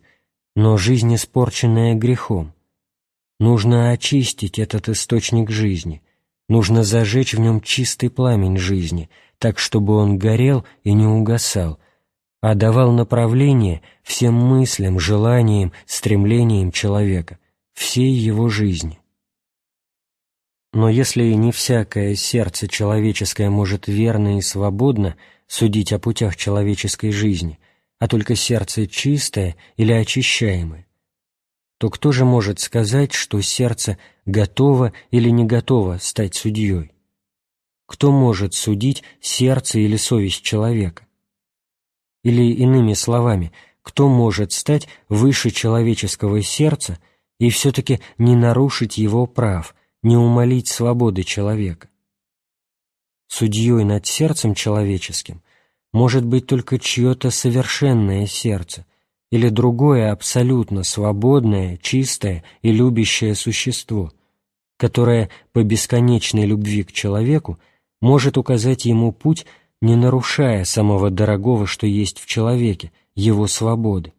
но жизнь, испорченная грехом. Нужно очистить этот источник жизни, нужно зажечь в нем чистый пламень жизни, так, чтобы он горел и не угасал, а давал направление всем мыслям, желаниям, стремлениям человека, всей его жизни. Но если не всякое сердце человеческое может верно и свободно судить о путях человеческой жизни, а только сердце чистое или очищаемое, то кто же может сказать, что сердце готово или не готово стать судьей? Кто может судить сердце или совесть человека? Или, иными словами, кто может стать выше человеческого сердца и все-таки не нарушить его прав – не умолить свободы человека. Судьей над сердцем человеческим может быть только чье-то совершенное сердце или другое абсолютно свободное, чистое и любящее существо, которое по бесконечной любви к человеку может указать ему путь, не нарушая самого дорогого, что есть в человеке, его свободы.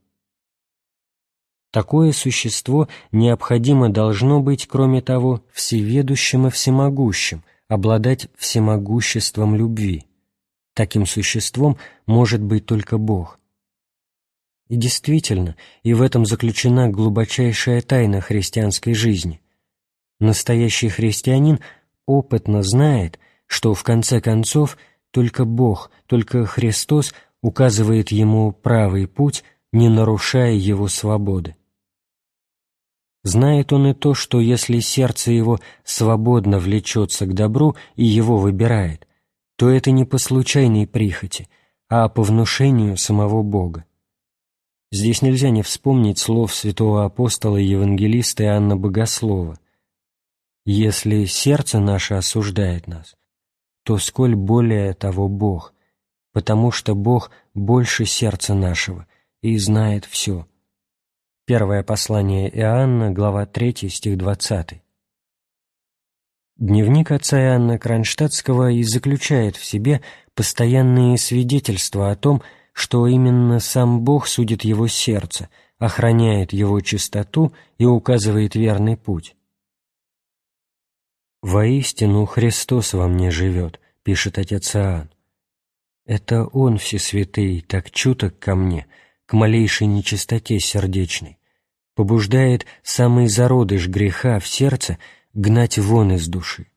Такое существо необходимо должно быть, кроме того, всеведущим и всемогущим, обладать всемогуществом любви. Таким существом может быть только Бог. И действительно, и в этом заключена глубочайшая тайна христианской жизни. Настоящий христианин опытно знает, что в конце концов только Бог, только Христос указывает ему правый путь, не нарушая его свободы. Знает он и то, что если сердце его свободно влечется к добру и его выбирает, то это не по случайной прихоти, а по внушению самого Бога. Здесь нельзя не вспомнить слов святого апостола и евангелиста Иоанна Богослова. «Если сердце наше осуждает нас, то сколь более того Бог, потому что Бог больше сердца нашего и знает все». Первое послание Иоанна, глава 3, стих 20. Дневник отца Иоанна Кронштадтского и заключает в себе постоянные свидетельства о том, что именно сам Бог судит его сердце, охраняет его чистоту и указывает верный путь. «Воистину Христос во мне живет», — пишет отец Иоанн. «Это Он, Всесвятый, так чуток ко мне, — к малейшей нечистоте сердечной, побуждает самый зародыш греха в сердце гнать вон из души.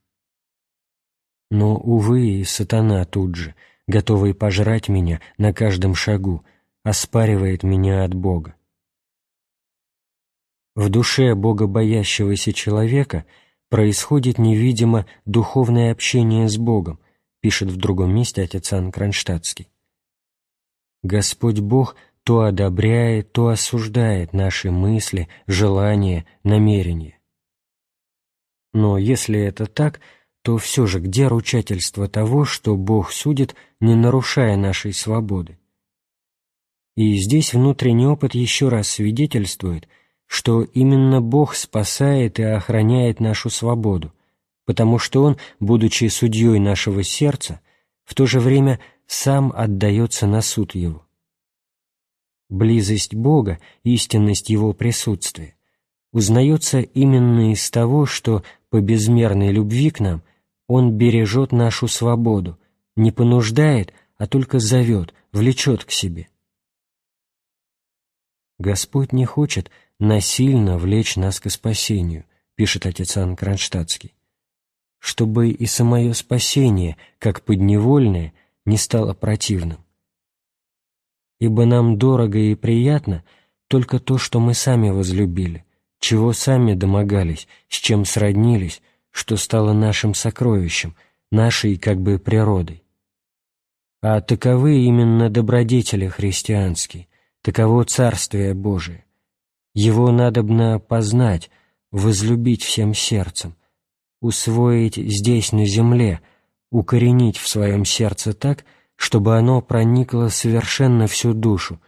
Но, увы, и сатана тут же, готовый пожрать меня на каждом шагу, оспаривает меня от Бога. В душе богобоящегося человека происходит невидимо духовное общение с Богом, пишет в другом месте отец Ан Кронштадтский. Господь Бог то одобряет, то осуждает наши мысли, желания, намерения. Но если это так, то все же где ручательство того, что Бог судит, не нарушая нашей свободы? И здесь внутренний опыт еще раз свидетельствует, что именно Бог спасает и охраняет нашу свободу, потому что Он, будучи судьей нашего сердца, в то же время сам отдается на суд его близость Бога, истинность Его присутствия, узнается именно из того, что по безмерной любви к нам Он бережет нашу свободу, не понуждает, а только зовет, влечет к себе. Господь не хочет насильно влечь нас к спасению, пишет отец Иоанн Кронштадтский, чтобы и самое спасение, как подневольное, не стало противным. Ибо нам дорого и приятно только то, что мы сами возлюбили, чего сами домогались, с чем сроднились, что стало нашим сокровищем, нашей как бы природой. А таковы именно добродетели христианские, таково Царствие Божие. Его надобно познать, возлюбить всем сердцем, усвоить здесь, на земле, укоренить в своем сердце так, чтобы оно проникло совершенно всю душу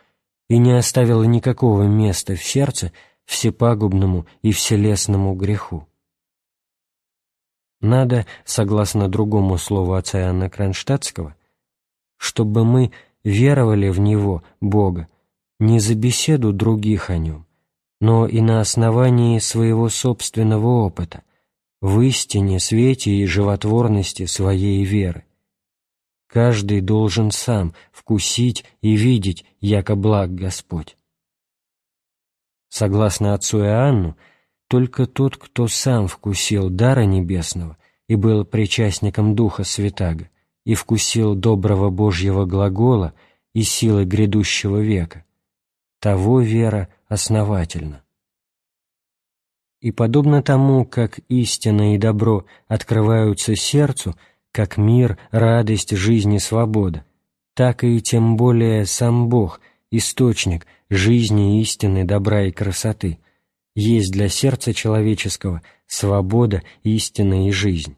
и не оставило никакого места в сердце всепагубному и вселесному греху. Надо, согласно другому слову отца Иоанна Кронштадтского, чтобы мы веровали в Него, Бога, не за беседу других о Нем, но и на основании своего собственного опыта, в истине, свете и животворности своей веры. Каждый должен сам вкусить и видеть, яко благ Господь. Согласно отцу Иоанну, только тот, кто сам вкусил дара небесного и был причастником Духа Святаго, и вкусил доброго Божьего глагола и силы грядущего века, того вера основательна. И подобно тому, как истина и добро открываются сердцу, как мир, радость, жизнь и свобода, так и тем более сам Бог, источник жизни, истины, добра и красоты, есть для сердца человеческого свобода, истина и жизнь.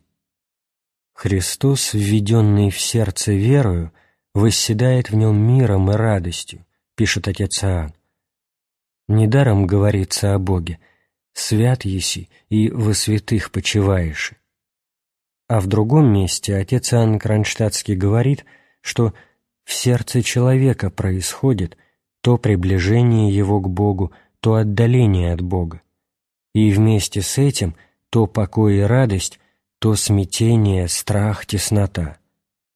Христос, введенный в сердце верою, восседает в нем миром и радостью, пишет отец Иоанн. Недаром говорится о Боге – свят еси и во святых почиваешь. А в другом месте отец Иоанн Кронштадтский говорит, что в сердце человека происходит то приближение его к Богу, то отдаление от Бога. И вместе с этим то покой и радость, то смятение, страх, теснота,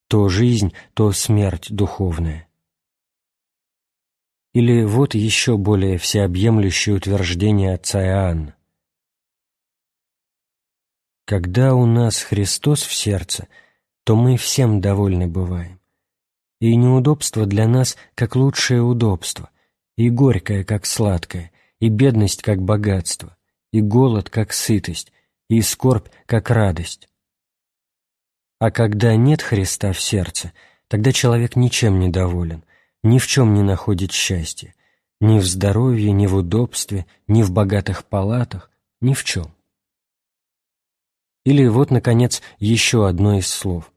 то жизнь, то смерть духовная. Или вот еще более всеобъемлющее утверждение отца Иоанна. Когда у нас Христос в сердце, то мы всем довольны бываем. И неудобство для нас как лучшее удобство, и горькое как сладкое, и бедность как богатство, и голод как сытость, и скорбь как радость. А когда нет Христа в сердце, тогда человек ничем не доволен – ни в чем не находит счастья, ни в здоровье, ни в удобстве, ни в богатых палатах, ни в чем. Или вот, наконец, еще одно из слов.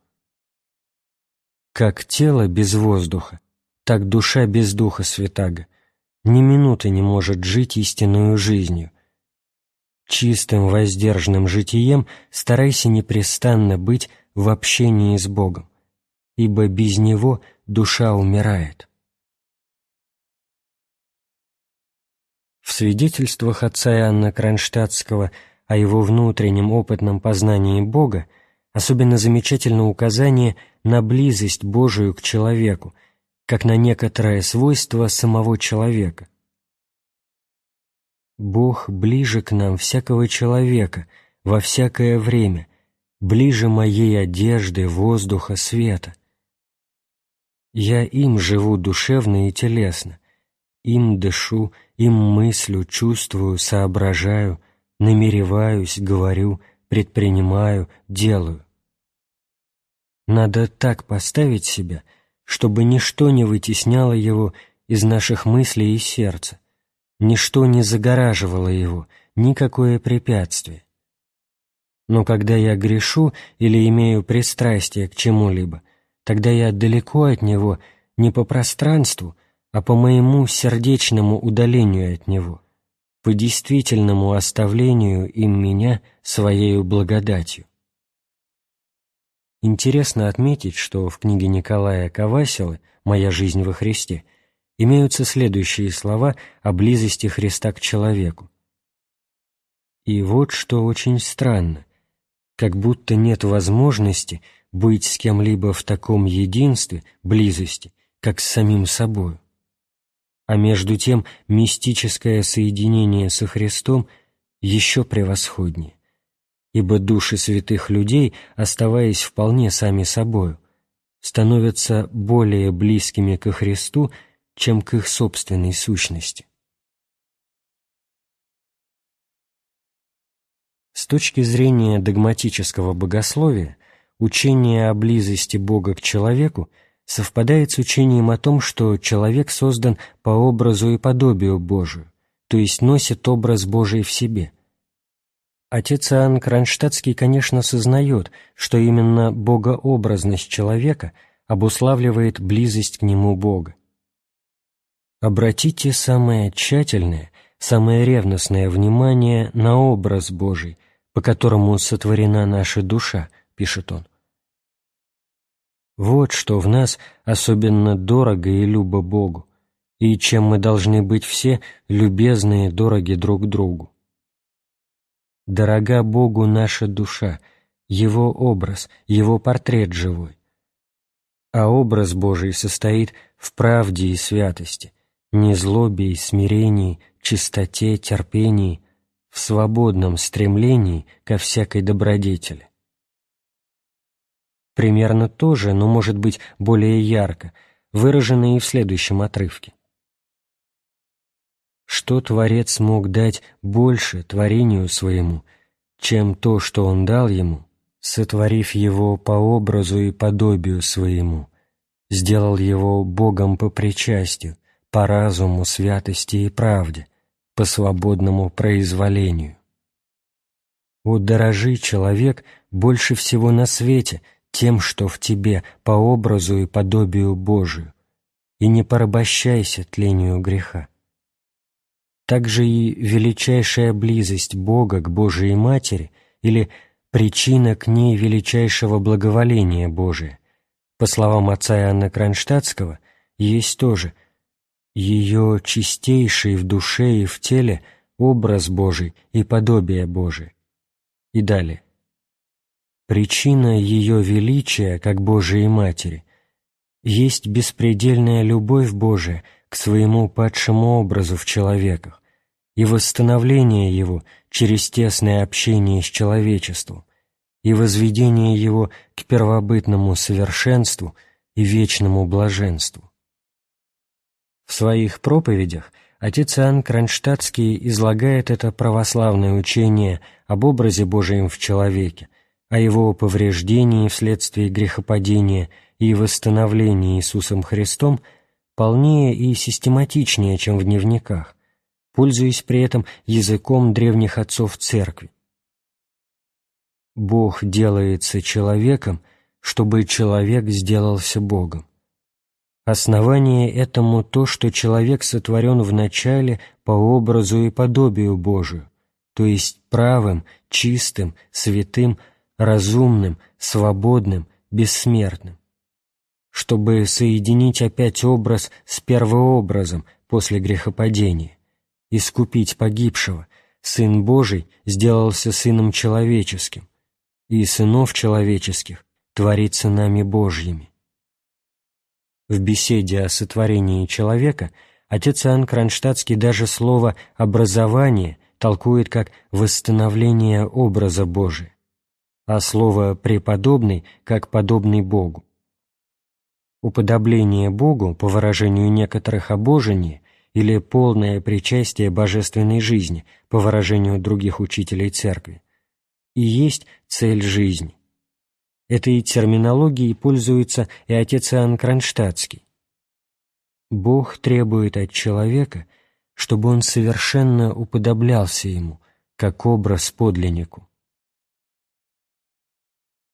«Как тело без воздуха, так душа без духа святаго, ни минуты не может жить истинную жизнью. Чистым воздержанным житием старайся непрестанно быть в общении с Богом, ибо без Него душа умирает». В свидетельствах отца Иоанна Кронштадтского о его внутреннем опытном познании Бога особенно замечательно указание на близость Божию к человеку, как на некоторое свойство самого человека. Бог ближе к нам всякого человека во всякое время, ближе моей одежды, воздуха, света. Я им живу душевно и телесно, им дышу, им мыслю, чувствую, соображаю, намереваюсь, говорю, предпринимаю, делаю. Надо так поставить себя, чтобы ничто не вытесняло его из наших мыслей и сердца, ничто не загораживало его, никакое препятствие. Но когда я грешу или имею пристрастие к чему-либо, тогда я далеко от него не по пространству, а по моему сердечному удалению от Него, по действительному оставлению им меня Своею благодатью. Интересно отметить, что в книге Николая Кавасилы «Моя жизнь во Христе» имеются следующие слова о близости Христа к человеку. И вот что очень странно, как будто нет возможности быть с кем-либо в таком единстве, близости, как с самим собою. А между тем мистическое соединение со Христом еще превосходнее, ибо души святых людей, оставаясь вполне сами собою, становятся более близкими ко Христу, чем к их собственной сущности. С точки зрения догматического богословия, учение о близости Бога к человеку совпадает с учением о том, что человек создан по образу и подобию Божию, то есть носит образ Божий в себе. Отец Иоанн Кронштадтский, конечно, сознает, что именно богообразность человека обуславливает близость к нему Бога. Обратите самое тщательное, самое ревностное внимание на образ Божий, по которому сотворена наша душа, пишет он. Вот что в нас особенно дорого и любо Богу, и чем мы должны быть все любезны и дороги друг другу. Дорога Богу наша душа, Его образ, Его портрет живой. А образ Божий состоит в правде и святости, незлобе и смирении, чистоте, терпении, в свободном стремлении ко всякой добродетели. Примерно то же, но, может быть, более ярко, выражено и в следующем отрывке. Что Творец мог дать больше творению своему, чем то, что Он дал ему, сотворив его по образу и подобию своему, сделал его Богом по причастию, по разуму, святости и правде, по свободному произволению. О, дорожи, человек, больше всего на свете тем, что в тебе по образу и подобию Божию, и не порабощайся тлению греха. Также и величайшая близость Бога к Божией Матери или причина к ней величайшего благоволения Божия, по словам отца Иоанна Кронштадтского, есть тоже – ее чистейший в душе и в теле образ Божий и подобие Божие. И далее. Причина ее величия, как Божией Матери, есть беспредельная любовь Божия к своему падшему образу в человеках и восстановление его через тесное общение с человечеством и возведение его к первобытному совершенству и вечному блаженству. В своих проповедях отец Иоанн Кронштадтский излагает это православное учение об образе Божием в человеке, о его повреждении вследствие грехопадения и восстановлении Иисусом Христом полнее и систематичнее, чем в дневниках, пользуясь при этом языком древних отцов Церкви. Бог делается человеком, чтобы человек сделался Богом. Основание этому то, что человек сотворен вначале по образу и подобию Божию, то есть правым, чистым, святым, разумным, свободным, бессмертным. Чтобы соединить опять образ с первообразом после грехопадения, искупить погибшего, Сын Божий сделался Сыном Человеческим, и сынов человеческих творится нами Божьими. В беседе о сотворении человека отец Иоанн Кронштадтский даже слово «образование» толкует как «восстановление образа Божия», а слово «преподобный» как «подобный Богу». Уподобление Богу, по выражению некоторых обожение, или полное причастие божественной жизни, по выражению других учителей Церкви, и есть цель жизни. Этой терминологией пользуется и отец Иоанн Кронштадтский. Бог требует от человека, чтобы он совершенно уподоблялся ему, как образ подлиннику.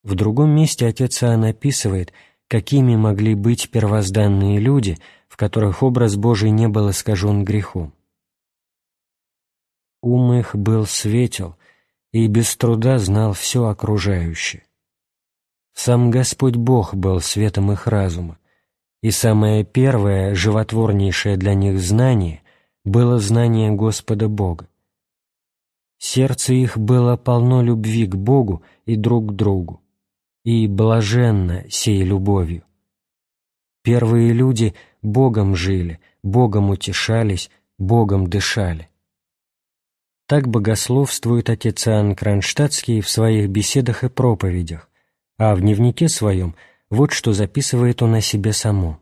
В другом месте отец Иоанн описывает, какими могли быть первозданные люди, в которых образ Божий не был искажен грехом. Ум их был светел и без труда знал все окружающее. Сам Господь Бог был светом их разума, и самое первое, животворнейшее для них знание было знание Господа Бога. Сердце их было полно любви к Богу и друг к другу, и блаженно сей любовью. Первые люди Богом жили, Богом утешались, Богом дышали. Так богословствует отец Иоанн Кронштадтский в своих беседах и проповедях, а в дневнике своем вот что записывает он о себе самом.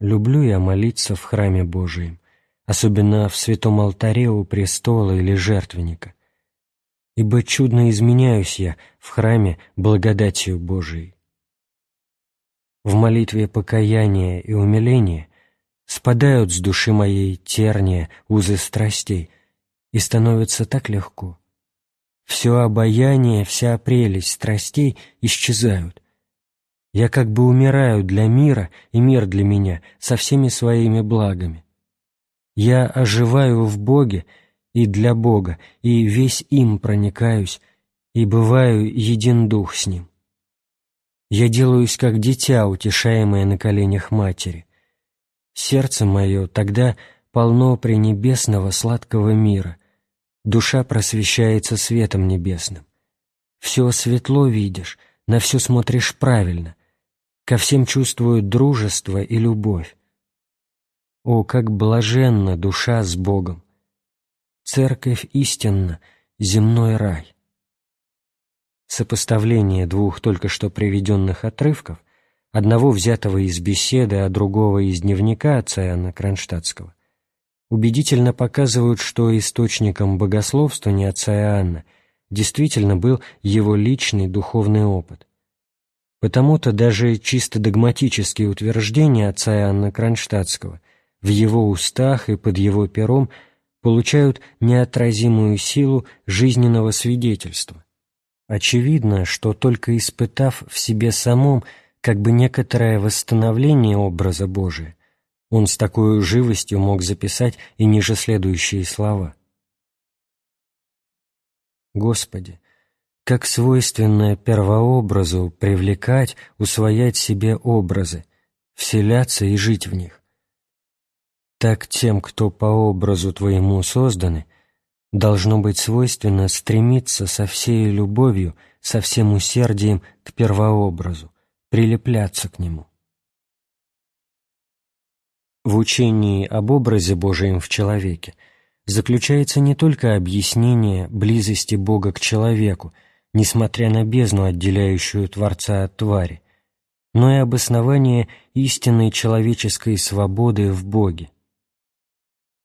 «Люблю я молиться в храме Божием, особенно в святом алтаре у престола или жертвенника, ибо чудно изменяюсь я в храме благодатью Божией. В молитве покаяния и умиления спадают с души моей терния, узы страстей, и становится так легко. Все обаяние, вся прелесть страстей исчезают. Я как бы умираю для мира, и мир для меня, со всеми своими благами. Я оживаю в Боге, и для Бога, и весь им проникаюсь, и бываю един дух с Ним. Я делаюсь как дитя, утешаемое на коленях матери. Сердце мое тогда полно пренебесного сладкого мира, душа просвещается светом небесным. Все светло видишь, на все смотришь правильно, ко всем чувствуют дружество и любовь. О, как блаженна душа с Богом! Церковь истинна, земной рай. Сопоставление двух только что приведенных отрывков, одного взятого из беседы, а другого из дневника отца Иоанна Кронштадтского, убедительно показывают, что источником богословствования отца Иоанна действительно был его личный духовный опыт. Потому-то даже чисто догматические утверждения отца Иоанна Кронштадтского в его устах и под его пером – получают неотразимую силу жизненного свидетельства. Очевидно, что только испытав в себе самом как бы некоторое восстановление образа Божия, он с такой живостью мог записать и ниже следующие слова. Господи, как свойственно первообразу привлекать, усвоять себе образы, вселяться и жить в них, так тем, кто по образу Твоему созданы, должно быть свойственно стремиться со всей любовью, со всем усердием к первообразу, прилепляться к нему. В учении об образе Божием в человеке заключается не только объяснение близости Бога к человеку, несмотря на бездну, отделяющую Творца от твари, но и обоснование истинной человеческой свободы в Боге.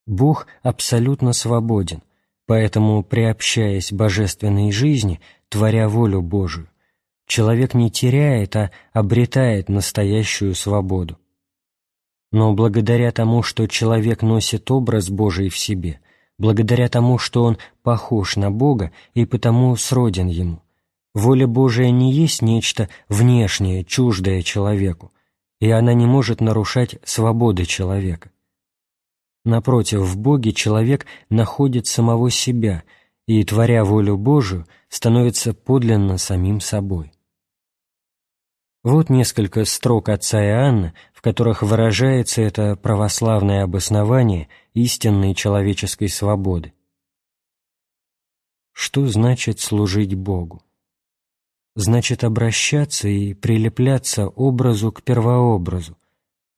Бог абсолютно свободен, поэтому, приобщаясь божественной жизни, творя волю Божию, человек не теряет, а обретает настоящую свободу. Но благодаря тому, что человек носит образ Божий в себе, благодаря тому, что он похож на Бога и потому сроден Ему, воля Божия не есть нечто внешнее, чуждое человеку, и она не может нарушать свободы человека. Напротив, в Боге человек находит самого себя и, творя волю Божию, становится подлинно самим собой. Вот несколько строк отца Иоанна, в которых выражается это православное обоснование истинной человеческой свободы. Что значит служить Богу? Значит обращаться и прилепляться образу к первообразу,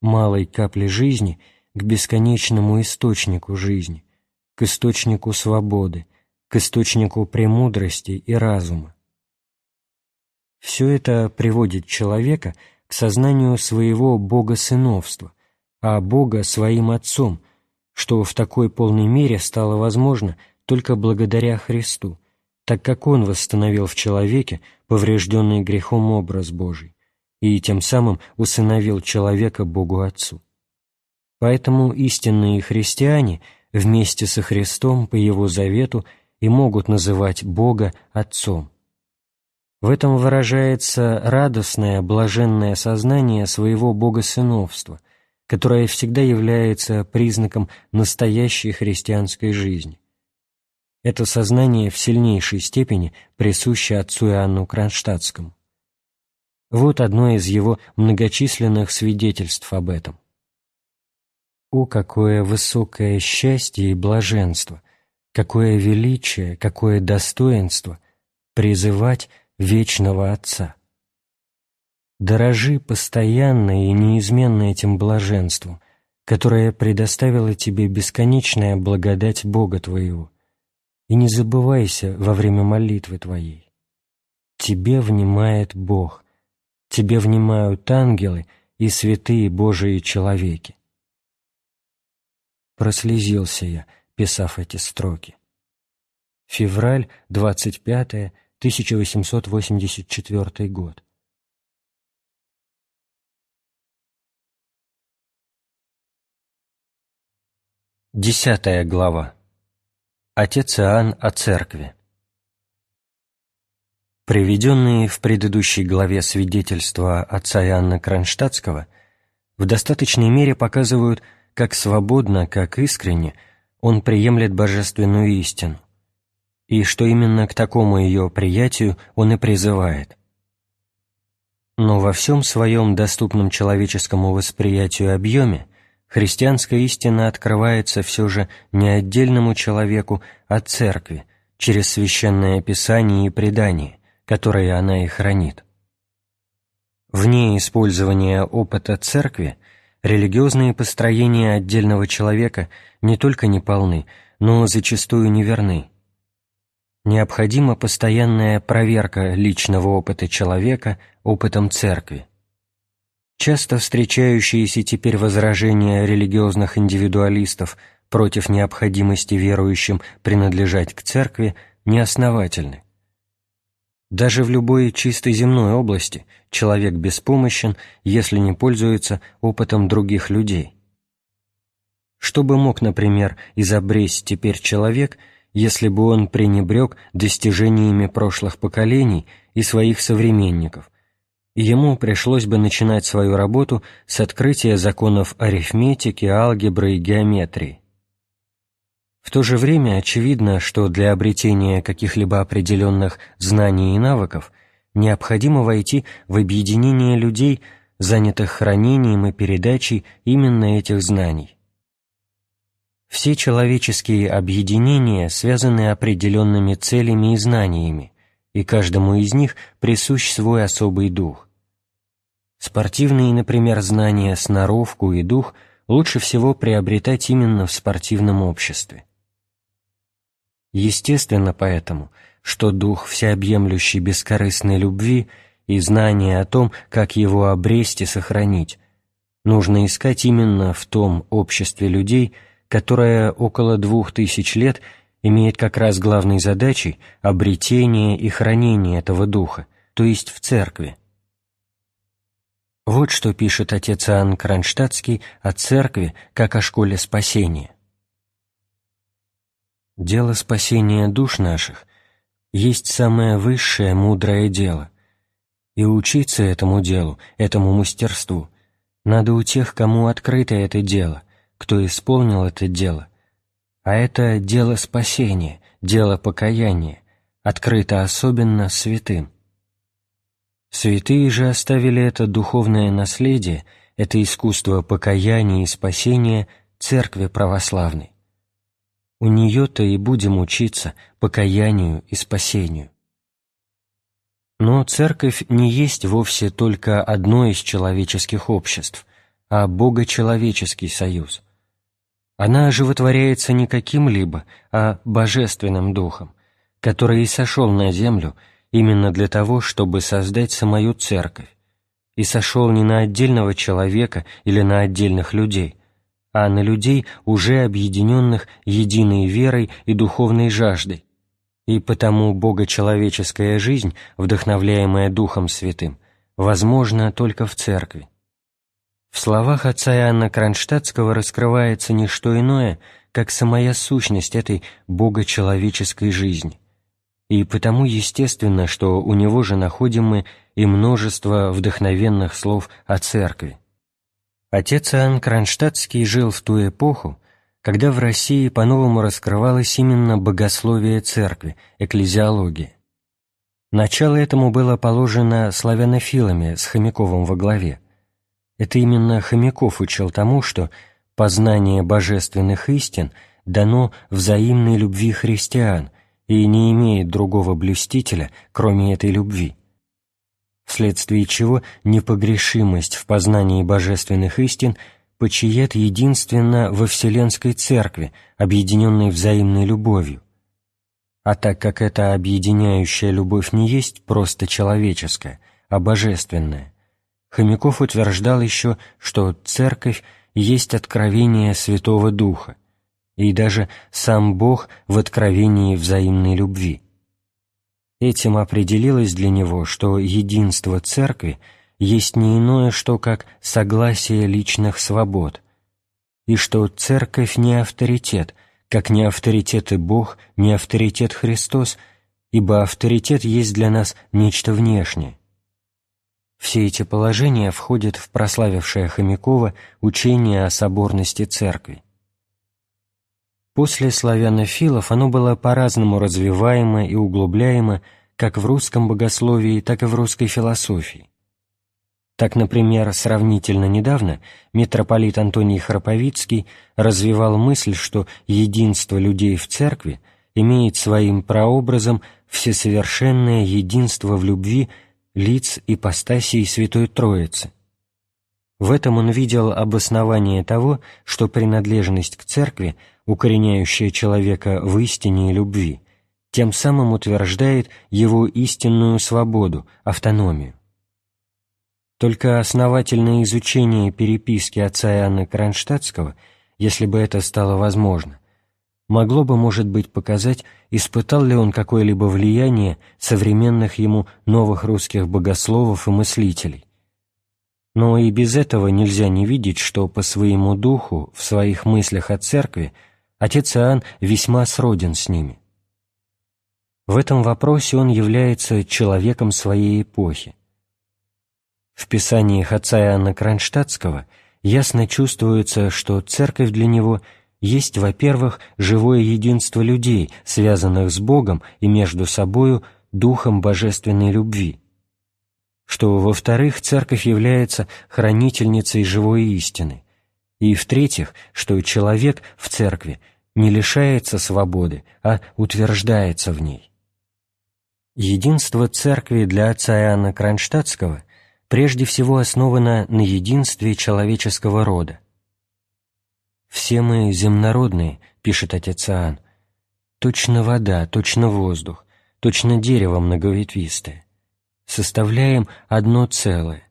малой капли жизни – к бесконечному источнику жизни, к источнику свободы, к источнику премудрости и разума. Все это приводит человека к сознанию своего бога-сыновства, а Бога своим Отцом, что в такой полной мере стало возможно только благодаря Христу, так как Он восстановил в человеке поврежденный грехом образ Божий и тем самым усыновил человека Богу Отцу. Поэтому истинные христиане вместе со Христом по Его завету и могут называть Бога Отцом. В этом выражается радостное, блаженное сознание своего богосыновства, которое всегда является признаком настоящей христианской жизни. Это сознание в сильнейшей степени присуще отцу Иоанну Кронштадтскому. Вот одно из его многочисленных свидетельств об этом. О, какое высокое счастье и блаженство, какое величие, какое достоинство призывать вечного Отца! Дорожи постоянно и неизменно этим блаженством, которое предоставила тебе бесконечная благодать Бога твоего, и не забывайся во время молитвы твоей. Тебе внимает Бог, тебе внимают ангелы и святые Божии человеки. Прослезился я, писав эти строки. Февраль, 25 1884 год. Десятая глава. Отец Иоанн о церкви. Приведенные в предыдущей главе свидетельства отца Иоанна Кронштадтского в достаточной мере показывают, как свободно, как искренне он приемлет божественную истину, и что именно к такому ее приятию он и призывает. Но во всем своем доступном человеческому восприятию объеме христианская истина открывается все же не отдельному человеку, а церкви, через священное писание и предание, которое она и хранит. Вне использования опыта церкви религиозные построения отдельного человека не только неполны, но зачастую неверны. Необходима постоянная проверка личного опыта человека опытом церкви. Часто встречающиеся теперь возражения религиозных индивидуалистов против необходимости верующим принадлежать к церкви неосновательны. Даже в любой чистой земной области человек беспомощен, если не пользуется опытом других людей. Что бы мог, например, изобресть теперь человек, если бы он пренебрег достижениями прошлых поколений и своих современников, и ему пришлось бы начинать свою работу с открытия законов арифметики, алгебры и геометрии. В то же время очевидно, что для обретения каких-либо определенных знаний и навыков необходимо войти в объединение людей, занятых хранением и передачей именно этих знаний. Все человеческие объединения связаны определенными целями и знаниями, и каждому из них присущ свой особый дух. Спортивные, например, знания, сноровку и дух лучше всего приобретать именно в спортивном обществе. Естественно поэтому, что дух всеобъемлющей бескорыстной любви и знание о том, как его обресть и сохранить, нужно искать именно в том обществе людей, которое около двух тысяч лет имеет как раз главной задачей обретение и хранение этого духа, то есть в церкви. Вот что пишет отец Иоанн Кронштадтский о церкви как о школе спасения. «Дело спасения душ наших есть самое высшее мудрое дело, и учиться этому делу, этому мастерству, надо у тех, кому открыто это дело, кто исполнил это дело, а это дело спасения, дело покаяния, открыто особенно святым. Святые же оставили это духовное наследие, это искусство покаяния и спасения Церкви Православной. У нее-то и будем учиться покаянию и спасению. Но Церковь не есть вовсе только одно из человеческих обществ, а богочеловеческий союз. Она оживотворяется не каким-либо, а божественным духом, который и сошел на землю – именно для того, чтобы создать самую церковь, и сошел не на отдельного человека или на отдельных людей, а на людей, уже объединенных единой верой и духовной жаждой, и потому богочеловеческая жизнь, вдохновляемая Духом Святым, возможна только в церкви. В словах отца Иоанна Кронштадтского раскрывается не что иное, как самая сущность этой богочеловеческой жизни и потому естественно, что у него же находим мы и множество вдохновенных слов о церкви. Отец Иоанн Кронштадтский жил в ту эпоху, когда в России по-новому раскрывалось именно богословие церкви, экклезиология. Начало этому было положено славянофилами с Хомяковым во главе. Это именно Хомяков учил тому, что познание божественных истин дано взаимной любви христиан, и не имеет другого блюстителя, кроме этой любви. Вследствие чего непогрешимость в познании божественных истин почиет единственно во Вселенской Церкви, объединенной взаимной любовью. А так как эта объединяющая любовь не есть просто человеческая, а божественная, Хомяков утверждал еще, что Церковь есть откровение Святого Духа, и даже сам Бог в откровении взаимной любви. Этим определилось для него, что единство Церкви есть не иное, что как согласие личных свобод, и что Церковь не авторитет, как не авторитет и Бог, не авторитет Христос, ибо авторитет есть для нас нечто внешнее. Все эти положения входят в прославившее Хомякова учение о соборности Церкви. После славянофилов оно было по-разному развиваемо и углубляемо как в русском богословии, так и в русской философии. Так, например, сравнительно недавно митрополит Антоний Храповицкий развивал мысль, что единство людей в церкви имеет своим прообразом всесовершенное единство в любви лиц ипостасии Святой Троицы. В этом он видел обоснование того, что принадлежность к церкви – укореняющая человека в истине и любви, тем самым утверждает его истинную свободу, автономию. Только основательное изучение переписки отца Иоанна Кронштадтского, если бы это стало возможно, могло бы, может быть, показать, испытал ли он какое-либо влияние современных ему новых русских богословов и мыслителей. Но и без этого нельзя не видеть, что по своему духу, в своих мыслях о церкви, отец Иоанн весьма сроден с ними. В этом вопросе он является человеком своей эпохи. В писаниях отца Иоанна Кронштадтского ясно чувствуется, что церковь для него есть, во-первых, живое единство людей, связанных с Богом и между собою духом божественной любви, что, во-вторых, церковь является хранительницей живой истины, и, в-третьих, что человек в церкви не лишается свободы, а утверждается в ней. Единство церкви для отца Иоанна Кронштадтского прежде всего основано на единстве человеческого рода. «Все мы земнородные», — пишет отец Иоанн, «точно вода, точно воздух, точно дерево многоветвистое. Составляем одно целое,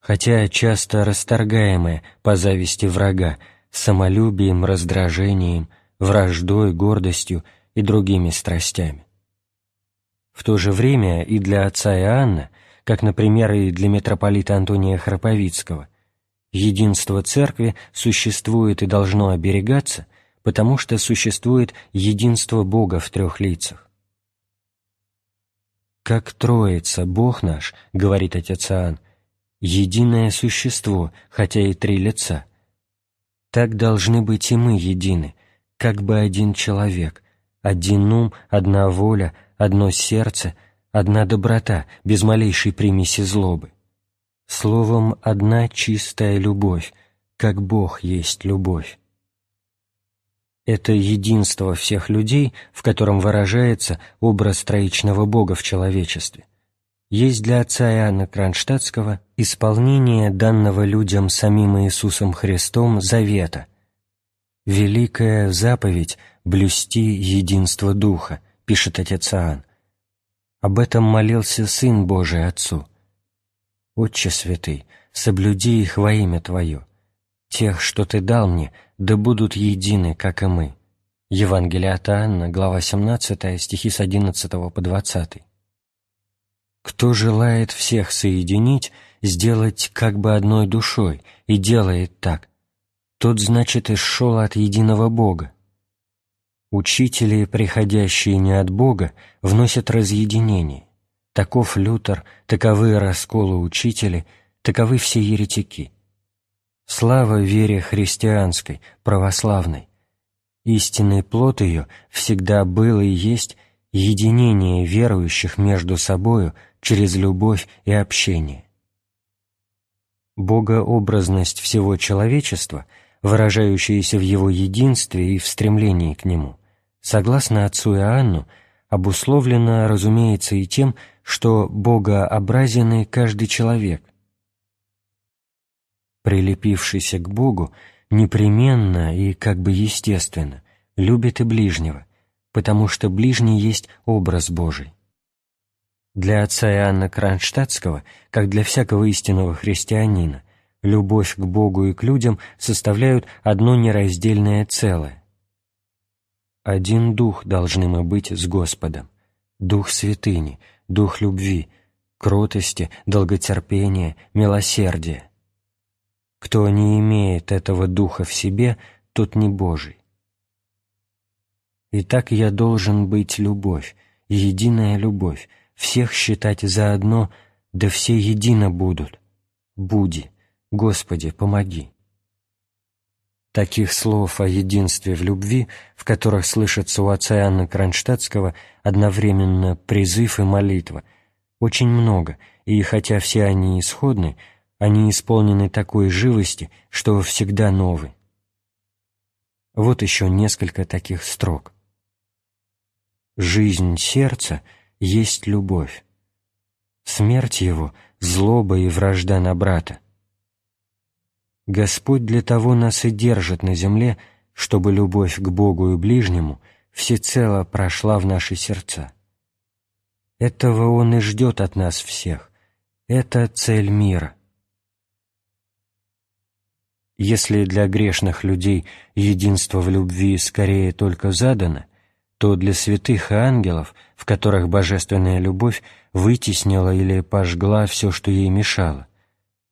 хотя часто расторгаемое по зависти врага, самолюбием, раздражением, враждой, гордостью и другими страстями. В то же время и для отца Иоанна, как, например, и для митрополита Антония Храповицкого, единство Церкви существует и должно оберегаться, потому что существует единство Бога в трех лицах. «Как Троица, Бог наш, — говорит отец Иоанн, единое существо, хотя и три лица. Так должны быть и мы едины, как бы один человек, один ум, одна воля, одно сердце, одна доброта, без малейшей примеси злобы. Словом, одна чистая любовь, как Бог есть любовь. Это единство всех людей, в котором выражается образ троичного Бога в человечестве – есть для отца Иоанна Кронштадтского исполнение данного людям самим Иисусом Христом завета. «Великая заповедь — блюсти единство Духа», — пишет отец Иоанн. Об этом молился Сын Божий Отцу. «Отче святый, соблюди их во имя Твое. Тех, что Ты дал мне, да будут едины, как и мы». Евангелие от Иоанна, глава 17, стихи с 11 по 20. Кто желает всех соединить, сделать как бы одной душой, и делает так, тот, значит, и шел от единого Бога. Учители, приходящие не от Бога, вносят разъединение. Таков Лютер, таковы расколы учители, таковы все еретики. Слава вере христианской, православной. Истинный плод ее всегда был и есть единение верующих между собою – через любовь и общение. Богообразность всего человечества, выражающаяся в его единстве и в стремлении к нему, согласно отцу Иоанну, обусловлена, разумеется, и тем, что богообразенный каждый человек. Прилепившийся к Богу непременно и как бы естественно любит и ближнего, потому что ближний есть образ Божий. Для отца Иоанна Кронштадтского, как для всякого истинного христианина, любовь к Богу и к людям составляют одно нераздельное целое. Один дух должны мы быть с Господом, дух святыни, дух любви, кротости, долготерпения, милосердия. Кто не имеет этого духа в себе, тот не Божий. Итак, я должен быть любовь, единая любовь, всех считать заодно, да все едино будут. Буди, Господи, помоги. Таких слов о единстве в любви, в которых слышится у отца Иоанна Кронштадтского одновременно призыв и молитва, очень много, и хотя все они исходны, они исполнены такой живости, что всегда новы. Вот еще несколько таких строк. Жизнь сердца есть любовь. Смерть его — злоба и вражда на брата. Господь для того нас и держит на земле, чтобы любовь к Богу и ближнему всецело прошла в наши сердца. Этого Он и ждет от нас всех. Это цель мира. Если для грешных людей единство в любви скорее только задано — то для святых и ангелов, в которых божественная любовь вытеснила или пожгла все, что ей мешало,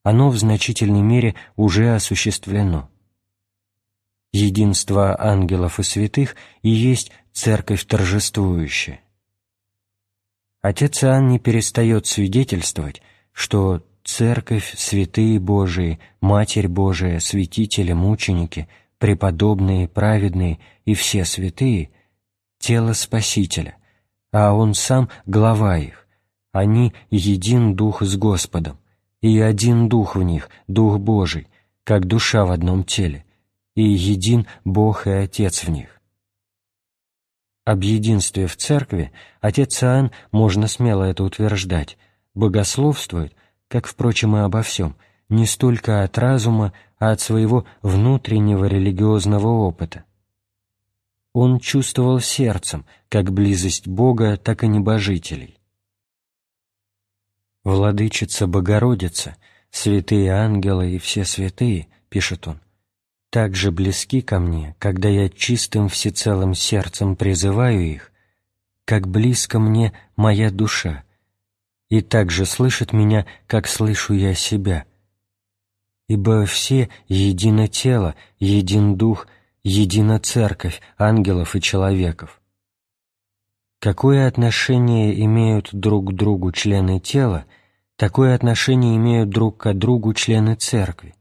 оно в значительной мере уже осуществлено. Единство ангелов и святых и есть церковь торжествующая. Отец Иоанн не перестает свидетельствовать, что Церковь, святые Божии, Матерь Божия, святители, мученики, преподобные, праведные и все святые тело Спасителя, а Он сам — глава их. Они — един дух с Господом, и один дух в них, Дух Божий, как душа в одном теле, и един Бог и Отец в них. Об единстве в Церкви отец Иоанн, можно смело это утверждать, богословствует, как, впрочем, и обо всем, не столько от разума, а от своего внутреннего религиозного опыта он чувствовал сердцем как близость Бога, так и небожителей. «Владычица Богородица, святые ангелы и все святые», — пишет он, «так же близки ко мне, когда я чистым всецелым сердцем призываю их, как близко мне моя душа, и так же слышит меня, как слышу я себя. Ибо все едино тело, един дух, едина церковь ангелов и человеков. Какое отношение имеют друг к другу члены тела, такое отношение имеют друг к другу члены церкви.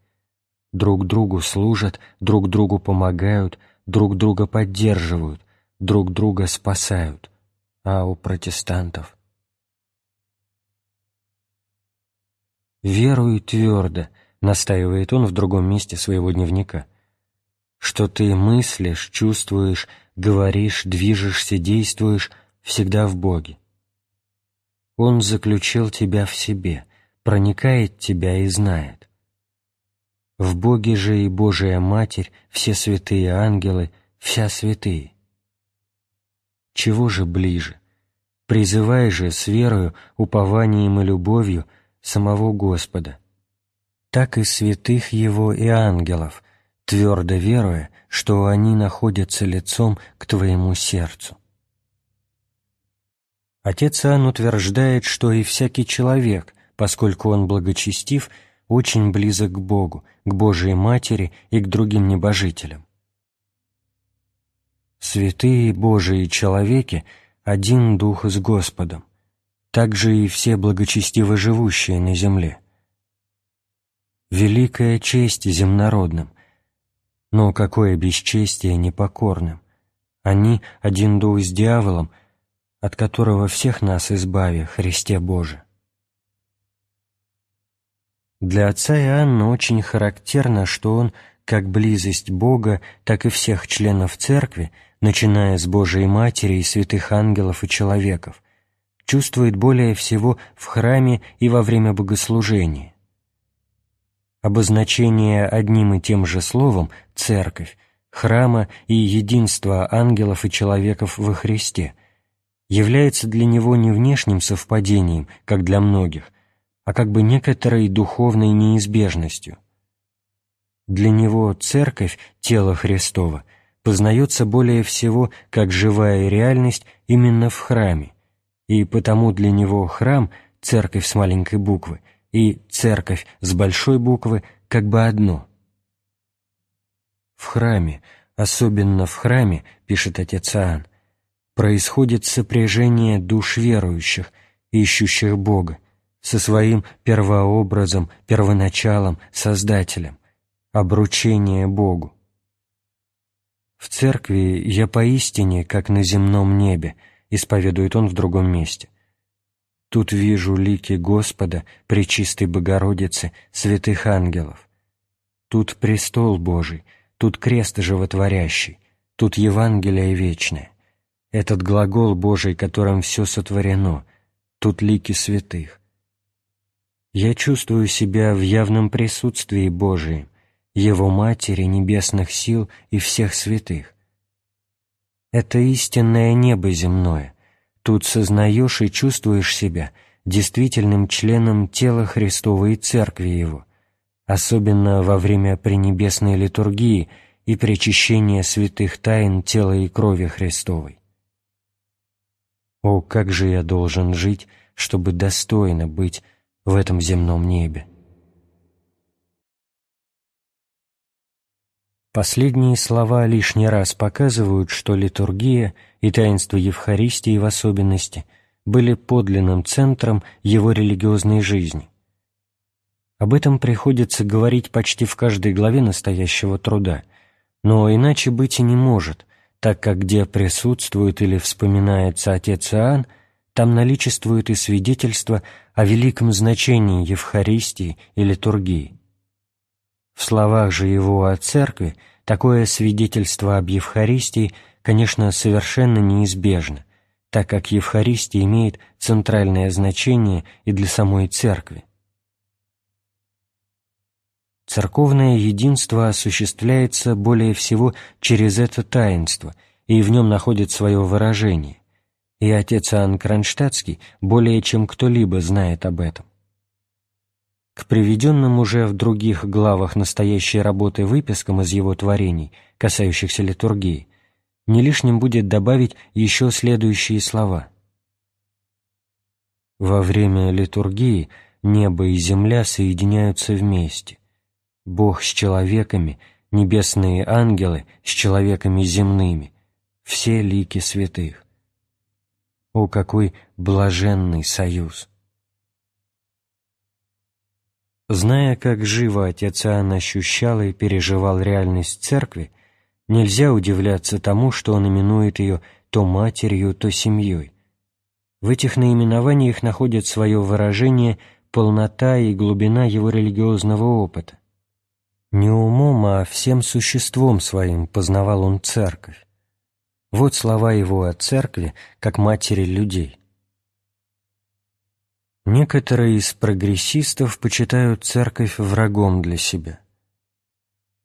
Друг другу служат, друг другу помогают, друг друга поддерживают, друг друга спасают. А у протестантов? «Верую твердо», — настаивает он в другом месте своего дневника — что ты мыслишь, чувствуешь, говоришь, движешься, действуешь всегда в Боге. Он заключил тебя в себе, проникает тебя и знает. В Боге же и Божия Матерь, все святые ангелы, вся святые. Чего же ближе? Призывай же с верою, упованием и любовью самого Господа, так и святых Его и ангелов, твердо веруя, что они находятся лицом к твоему сердцу. Отец Иоанн утверждает, что и всякий человек, поскольку он благочестив, очень близок к Богу, к Божией Матери и к другим небожителям. Святые Божии человеки — один Дух с Господом, также и все благочестиво живущие на земле. Великая честь земнородным, но какое бесчестие непокорным! Они — один дух с дьяволом, от которого всех нас избави, Христе Боже. Для отца Иоанна очень характерно, что он, как близость Бога, так и всех членов Церкви, начиная с Божией Матери и святых ангелов и человеков, чувствует более всего в храме и во время богослужения. Обозначение одним и тем же словом «церковь» храма и единства ангелов и человеков во Христе является для него не внешним совпадением, как для многих, а как бы некоторой духовной неизбежностью. Для него церковь, тело Христова, познается более всего как живая реальность именно в храме, и потому для него храм, церковь с маленькой буквы, и церковь с большой буквы как бы одно. В храме, особенно в храме, пишет отец Иоанн, происходит сопряжение душ верующих, ищущих Бога, со своим первообразом, первоначалом, Создателем, обручение Богу. В церкви я поистине, как на земном небе, исповедует он в другом месте. Тут вижу лики Господа, Пречистой Богородицы, святых ангелов. Тут престол Божий, тут крест животворящий, тут Евангелие вечное. Этот глагол Божий, которым все сотворено, тут лики святых. Я чувствую себя в явном присутствии Божием, Его Матери, небесных сил и всех святых. Это истинное небо земное. Тут сознаешь и чувствуешь себя действительным членом тела Христова и Церкви Его, особенно во время пренебесной литургии и причащения святых тайн тела и крови Христовой. О, как же я должен жить, чтобы достойно быть в этом земном небе! Последние слова лишний раз показывают, что литургия и таинство Евхаристии в особенности были подлинным центром его религиозной жизни. Об этом приходится говорить почти в каждой главе настоящего труда, но иначе быть и не может, так как где присутствует или вспоминается отец Иоанн, там наличествует и свидетельство о великом значении Евхаристии и литургии. В словах же его о церкви такое свидетельство об Евхаристии, конечно, совершенно неизбежно, так как Евхаристия имеет центральное значение и для самой церкви. Церковное единство осуществляется более всего через это таинство, и в нем находит свое выражение. И отец Иоанн Кронштадтский более чем кто-либо знает об этом. К приведенным уже в других главах настоящей работы выпискам из его творений, касающихся литургии, не лишним будет добавить еще следующие слова. «Во время литургии небо и земля соединяются вместе. Бог с человеками, небесные ангелы с человеками земными, все лики святых. О, какой блаженный союз! Зная, как живо отец Иоанн ощущал и переживал реальность церкви, нельзя удивляться тому, что он именует ее то матерью, то семьей. В этих наименованиях находит свое выражение полнота и глубина его религиозного опыта. Не умом, а всем существом своим познавал он церковь. Вот слова его о церкви, как матери людей – Некоторые из прогрессистов почитают церковь врагом для себя.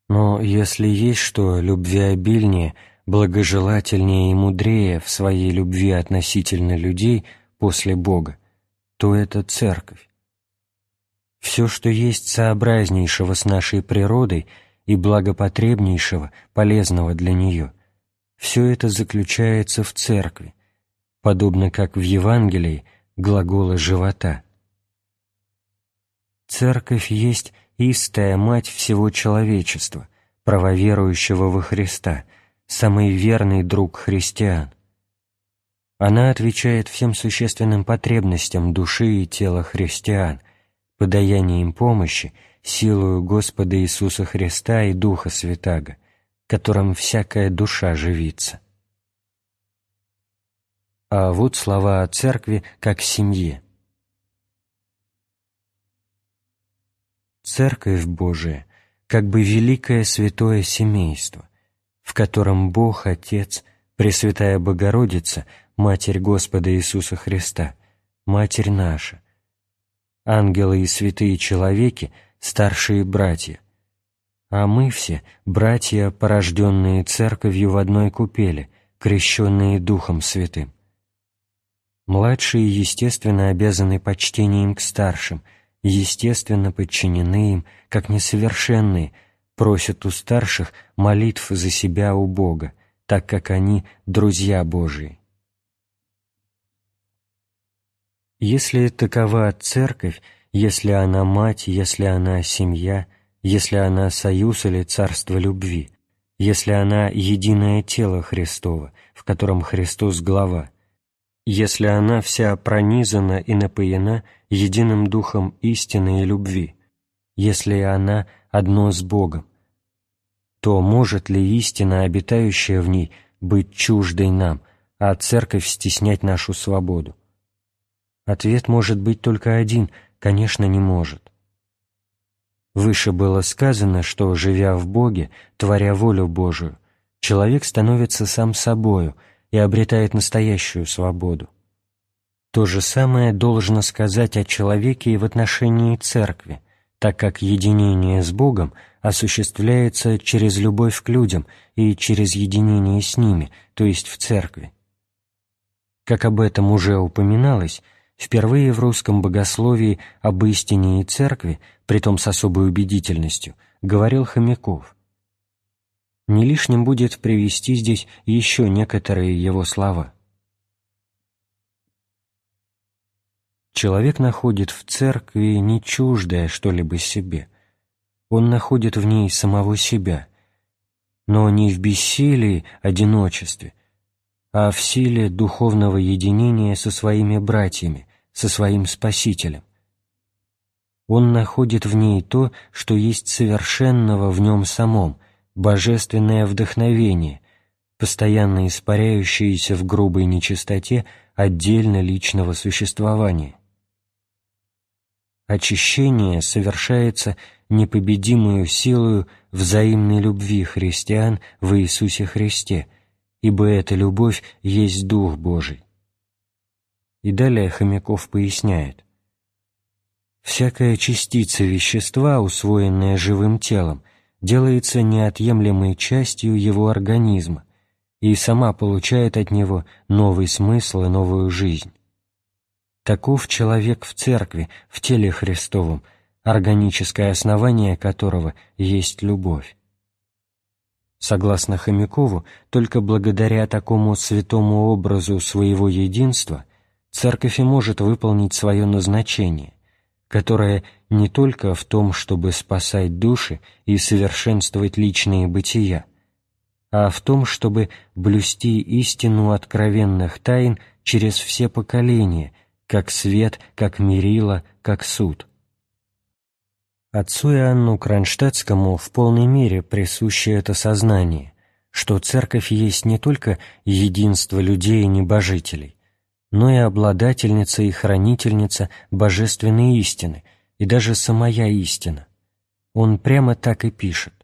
Но если есть что любвеобильнее, благожелательнее и мудрее в своей любви относительно людей после Бога, то это церковь. Все, что есть сообразнейшего с нашей природой и благопотребнейшего, полезного для нее, все это заключается в церкви, подобно как в Евангелии – глагола живота. Церковь есть истая мать всего человечества, правоверующего во Христа, самый верный друг христиан. Она отвечает всем существенным потребностям души и тела христиан, подаянием помощи, силою Господа Иисуса Христа и Духа Святаго, которым всякая душа живится. А вот слова о церкви как семье. Церковь Божия как бы великое святое семейство, в котором Бог Отец, Пресвятая Богородица, Матерь Господа Иисуса Христа, Матерь наша, ангелы и святые человеки — старшие братья, а мы все — братья, порожденные церковью в одной купели, крещенные Духом Святым. Младшие, естественно, обязаны почтением к старшим, естественно, подчинены им, как несовершенные, просят у старших молитв за себя у Бога, так как они — друзья Божии. Если такова церковь, если она мать, если она семья, если она союз или царство любви, если она единое тело Христово, в котором Христос глава, если она вся пронизана и напоена единым духом истины и любви, если она одно с Богом, то может ли истина, обитающая в ней, быть чуждой нам, а церковь стеснять нашу свободу? Ответ может быть только один – конечно, не может. Выше было сказано, что, живя в Боге, творя волю Божию, человек становится сам собою и обретает настоящую свободу. То же самое должно сказать о человеке и в отношении Церкви, так как единение с Богом осуществляется через любовь к людям и через единение с ними, то есть в Церкви. Как об этом уже упоминалось, Впервые в русском богословии об истине и церкви, притом с особой убедительностью, говорил Хомяков. Не лишним будет привести здесь еще некоторые его слова. Человек находит в церкви не чуждое что-либо себе. Он находит в ней самого себя, но не в бессилии, одиночестве, а в силе духовного единения со своими братьями, со своим Спасителем. Он находит в ней то, что есть совершенного в нем самом, божественное вдохновение, постоянно испаряющееся в грубой нечистоте отдельно личного существования. Очищение совершается непобедимую силою взаимной любви христиан в Иисусе Христе, ибо эта любовь есть Дух Божий. И далее Хомяков поясняет. Всякая частица вещества, усвоенная живым телом, делается неотъемлемой частью его организма и сама получает от него новый смысл и новую жизнь. Таков человек в церкви, в теле Христовом, органическое основание которого есть любовь. Согласно Хомякову, только благодаря такому святому образу своего единства церковь и может выполнить свое назначение, которое не только в том, чтобы спасать души и совершенствовать личные бытия, а в том, чтобы блюсти истину откровенных тайн через все поколения, как свет, как мерило, как суд. Отцу Иоанну Кронштадтскому в полной мере присуще это сознание, что Церковь есть не только единство людей и небожителей, но и обладательница и хранительница божественной истины, и даже самая истина. Он прямо так и пишет.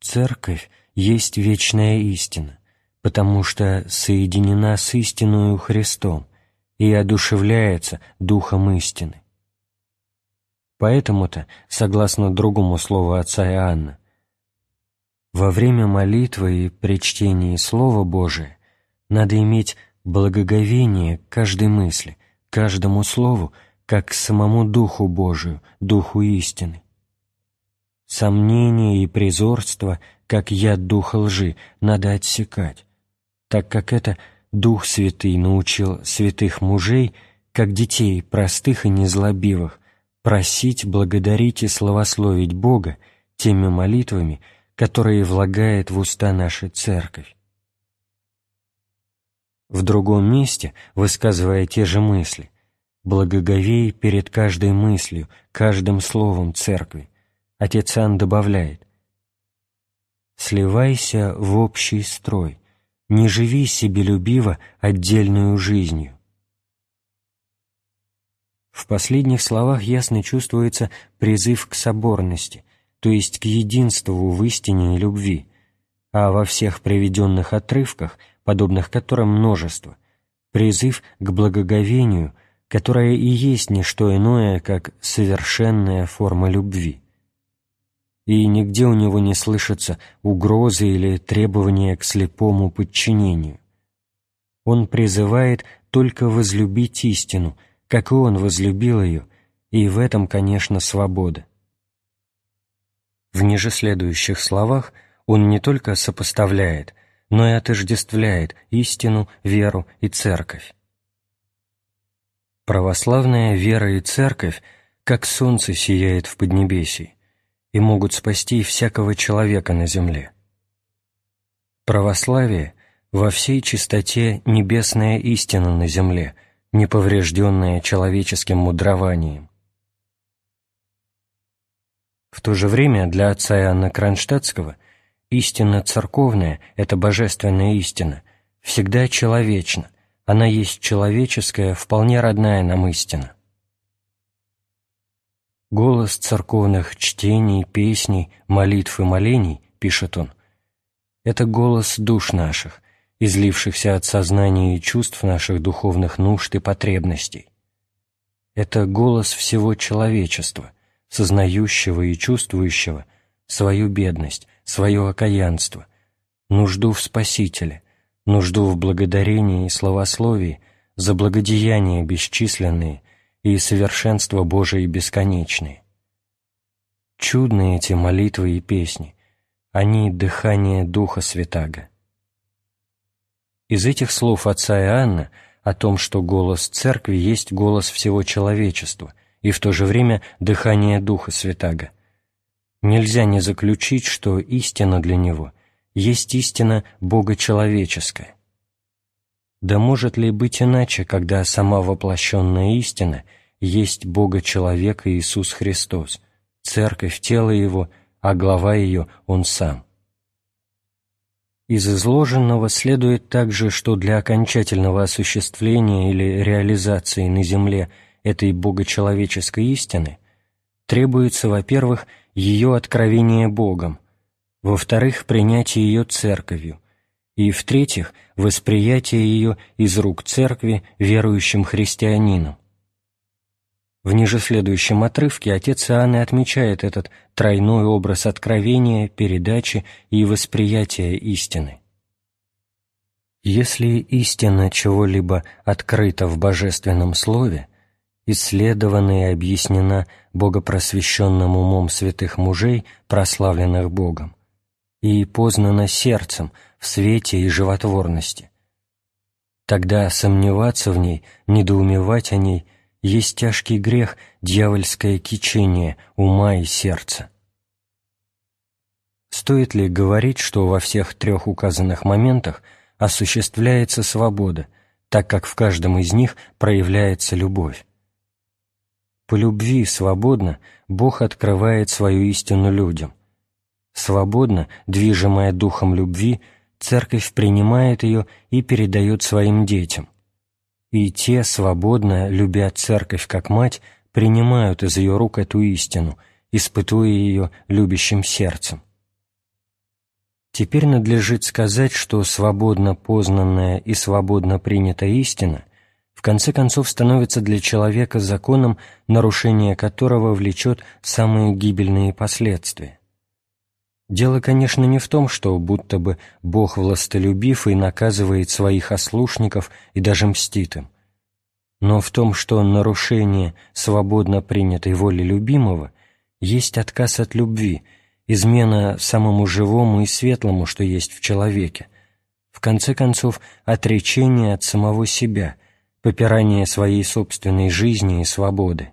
«Церковь есть вечная истина, потому что соединена с истиною Христом и одушевляется духом истины. Поэтому-то, согласно другому слову отца Иоанна, во время молитвы и при чтении Слова Божия надо иметь благоговение каждой мысли, каждому слову, как к самому Духу Божию, Духу истины. Сомнение и презорство, как яд Духа лжи, надо отсекать, так как это Дух Святый научил святых мужей, как детей простых и незлобивых, просить, благодарить и славословить Бога теми молитвами, которые влагает в уста наша Церковь. В другом месте, высказывая те же мысли, благоговей перед каждой мыслью, каждым словом церкви, отец Ан добавляет «Сливайся в общий строй, не живи себелюбиво отдельную жизнью». В последних словах ясно чувствуется призыв к соборности, то есть к единству в истине и любви, а во всех приведенных отрывках подобных которым множество, призыв к благоговению, которое и есть не что иное, как совершенная форма любви. И нигде у него не слышится угрозы или требования к слепому подчинению. Он призывает только возлюбить истину, как и он возлюбил ее, и в этом, конечно, свобода. В ниже следующих словах он не только сопоставляет, но и отождествляет истину, веру и церковь. Православная вера и церковь, как солнце сияет в Поднебесии, и могут спасти всякого человека на земле. Православие во всей чистоте небесная истина на земле, неповрежденная человеческим мудрованием. В то же время для отца Иоанна Кронштадтского – Истина церковная – это божественная истина, всегда человечна, она есть человеческая, вполне родная нам истина. Голос церковных чтений, песней, молитв и молений, пишет он, это голос душ наших, излившихся от сознания и чувств наших духовных нужд и потребностей. Это голос всего человечества, сознающего и чувствующего свою бедность, свое окаянство, нужду в Спасителе, нужду в благодарении и словословии за благодеяния бесчисленные и совершенство Божие бесконечные. Чудные эти молитвы и песни, они — дыхание Духа Святаго. Из этих слов отца Иоанна о том, что голос Церкви есть голос всего человечества и в то же время дыхание Духа Святаго, нельзя не заключить, что истина для него есть истина богочеловеческая. Да может ли быть иначе, когда сама воплощенная истина есть Бога-человек Иисус Христос, Церковь, тело Его, а глава ее Он Сам? Из изложенного следует также, что для окончательного осуществления или реализации на земле этой богочеловеческой истины требуется, во-первых, ее откровение Богом, во-вторых, принятие ее церковью, и, в-третьих, восприятие ее из рук церкви верующим христианинам. В ниже следующем отрывке отец Иоанн отмечает этот тройной образ откровения, передачи и восприятия истины. Если истина чего-либо открыта в божественном слове, исследована и объяснена богопросвещенным умом святых мужей, прославленных Богом, и познана сердцем в свете и животворности. Тогда сомневаться в ней, недоумевать о ней есть тяжкий грех, дьявольское кичение ума и сердца. Стоит ли говорить, что во всех трех указанных моментах осуществляется свобода, так как в каждом из них проявляется любовь? По любви свободно Бог открывает свою истину людям. Свободно, движимая духом любви, Церковь принимает ее и передает своим детям. И те, свободно, любя Церковь как мать, принимают из ее рук эту истину, испытуя ее любящим сердцем. Теперь надлежит сказать, что свободно познанная и свободно принятая истина в конце концов становится для человека законом, нарушение которого влечет самые гибельные последствия. Дело, конечно, не в том, что будто бы Бог властолюбив и наказывает своих ослушников и даже мстит им, но в том, что нарушение свободно принятой воли любимого есть отказ от любви, измена самому живому и светлому, что есть в человеке, в конце концов отречение от самого себя – попирание своей собственной жизни и свободы.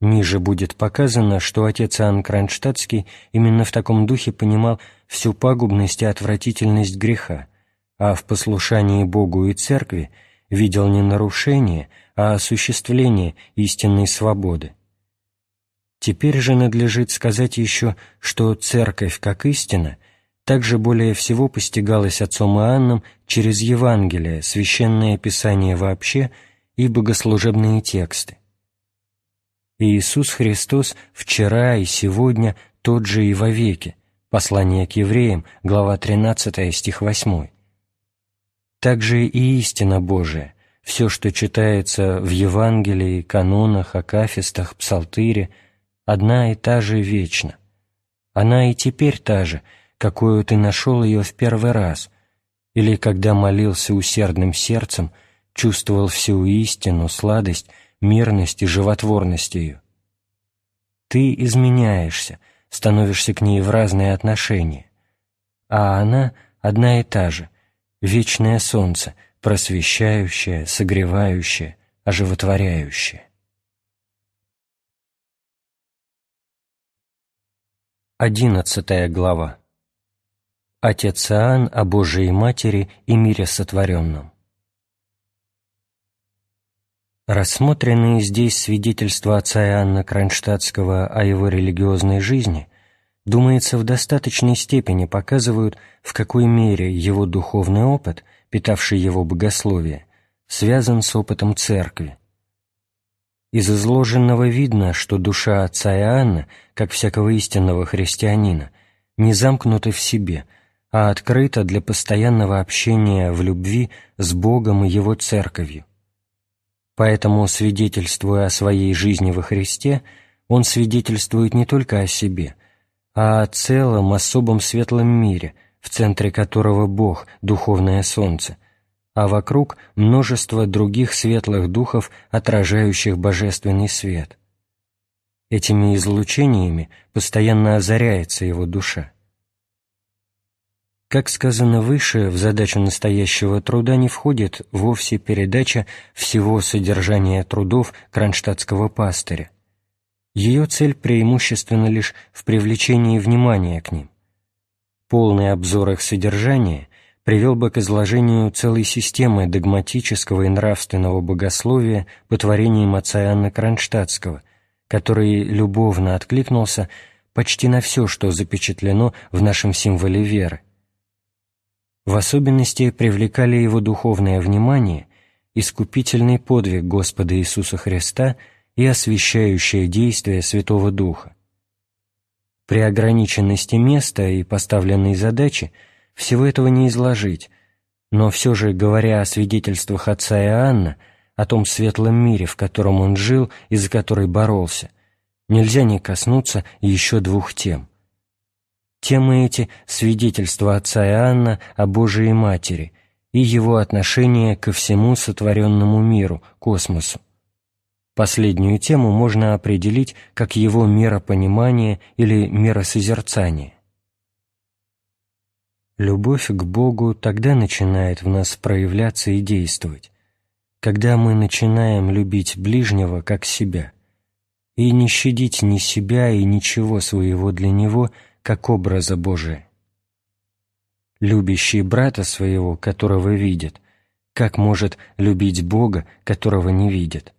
Ниже будет показано, что отец Иоанн Кронштадтский именно в таком духе понимал всю пагубность и отвратительность греха, а в послушании Богу и Церкви видел не нарушение, а осуществление истинной свободы. Теперь же надлежит сказать еще, что Церковь как истина – также более всего постигалось отцом Иоанном через Евангелие, Священное Писание вообще и богослужебные тексты. Иисус Христос вчера и сегодня тот же и вовеки. Послание к евреям, глава 13, стих 8. также и истина Божия, все, что читается в Евангелии, канонах, акафистах, псалтыре, одна и та же вечно. Она и теперь та же, какую ты нашел ее в первый раз, или когда молился усердным сердцем, чувствовал всю истину, сладость, мирность и животворность ее. Ты изменяешься, становишься к ней в разные отношения, а она одна и та же, вечное солнце, просвещающее, согревающее, оживотворяющее. Одиннадцатая глава. Отец Иоанн о Божией Матери и мире сотворенном. Рассмотренные здесь свидетельства отца Иоанна Кронштадтского о его религиозной жизни, думается, в достаточной степени показывают, в какой мере его духовный опыт, питавший его богословие, связан с опытом Церкви, из изложенного видно, что душа отца Иоанна, как всякого истинного христианина, не замкнута в себе, а открыта для постоянного общения в любви с Богом и Его Церковью. Поэтому, свидетельствуя о своей жизни во Христе, он свидетельствует не только о себе, а о целом особом светлом мире, в центре которого Бог, духовное солнце – а вокруг множество других светлых духов, отражающих божественный свет. Этими излучениями постоянно озаряется его душа. Как сказано выше, в задачу настоящего труда не входит вовсе передача всего содержания трудов кронштадтского пастыря. Ее цель преимущественно лишь в привлечении внимания к ним. Полный обзор их содержания привел бы к изложению целой системы догматического и нравственного богословия по творениям отца Иоанна Кронштадтского, который любовно откликнулся почти на все, что запечатлено в нашем символе веры. В особенности привлекали его духовное внимание искупительный подвиг Господа Иисуса Христа и освящающее действие Святого Духа. При ограниченности места и поставленной задачи – всего этого не изложить, но все же, говоря о свидетельствах отца Иоанна, о том светлом мире, в котором он жил и за который боролся, нельзя не коснуться еще двух тем. Темы эти — свидетельства отца Иоанна о Божией Матери и его отношение ко всему сотворенному миру, космосу. Последнюю тему можно определить как его миропонимание или миросозерцание. Любовь к Богу тогда начинает в нас проявляться и действовать, когда мы начинаем любить ближнего как себя и не щадить ни себя и ничего своего для него, как образа Божия. Любящий брата своего, которого видит, как может любить Бога, которого не видит?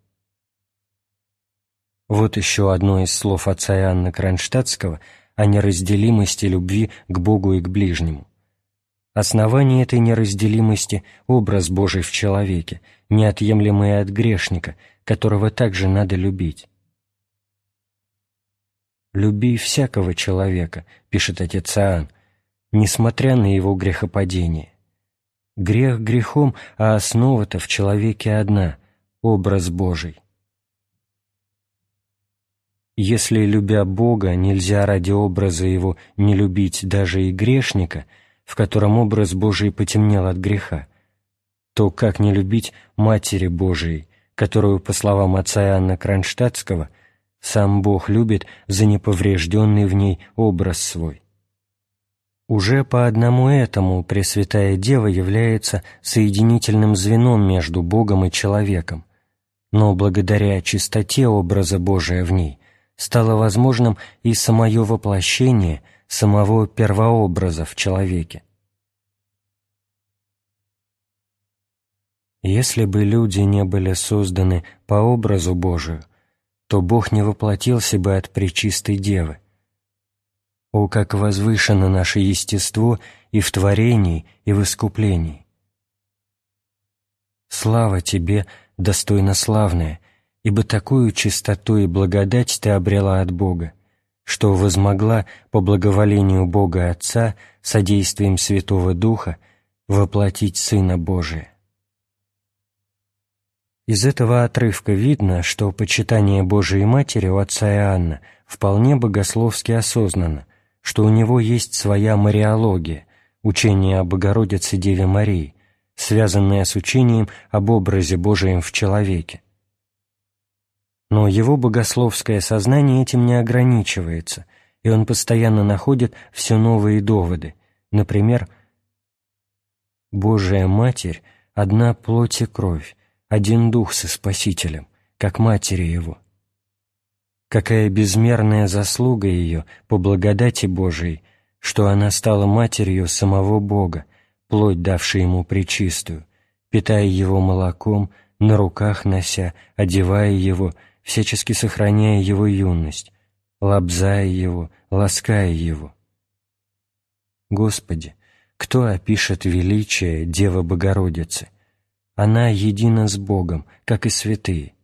Вот еще одно из слов отца Иоанна Кронштадтского о неразделимости любви к Богу и к ближнему. Основание этой неразделимости – образ Божий в человеке, неотъемлемый от грешника, которого также надо любить. «Люби всякого человека», – пишет отец Иоанн, несмотря на его грехопадение. Грех грехом, а основа-то в человеке одна – образ Божий. Если, любя Бога, нельзя ради образа Его не любить даже и грешника – в котором образ Божий потемнел от греха, то как не любить Матери Божией, которую, по словам отца Иоанна Кронштадтского, сам Бог любит за неповрежденный в ней образ свой. Уже по одному этому Пресвятая Дева является соединительным звеном между Богом и человеком, но благодаря чистоте образа Божия в ней стало возможным и самое воплощение – самого первообраза в человеке. Если бы люди не были созданы по образу Божию, то Бог не воплотился бы от Пречистой Девы. О, как возвышено наше естество и в творении, и в искуплении! Слава Тебе, достойно славная, ибо такую чистоту и благодать Ты обрела от Бога что возмогла по благоволению Бога Отца, содействием Святого Духа, воплотить Сына Божия. Из этого отрывка видно, что почитание Божией Матери у отца Иоанна вполне богословски осознанно, что у него есть своя мариология, учение о Богородице Деве Марии, связанное с учением об образе Божием в человеке. Но его богословское сознание этим не ограничивается, и он постоянно находит все новые доводы, например, «Божия Матерь – одна плоть и кровь, один дух со Спасителем, как матери его. Какая безмерная заслуга ее по благодати Божией, что она стала матерью самого Бога, плоть давшей ему причистую, питая его молоком, на руках нося, одевая его, всячески сохраняя его юность, лобзая его, лаская его. Господи, кто опишет величие Девы Богородицы – она едина с Богом, как и святые.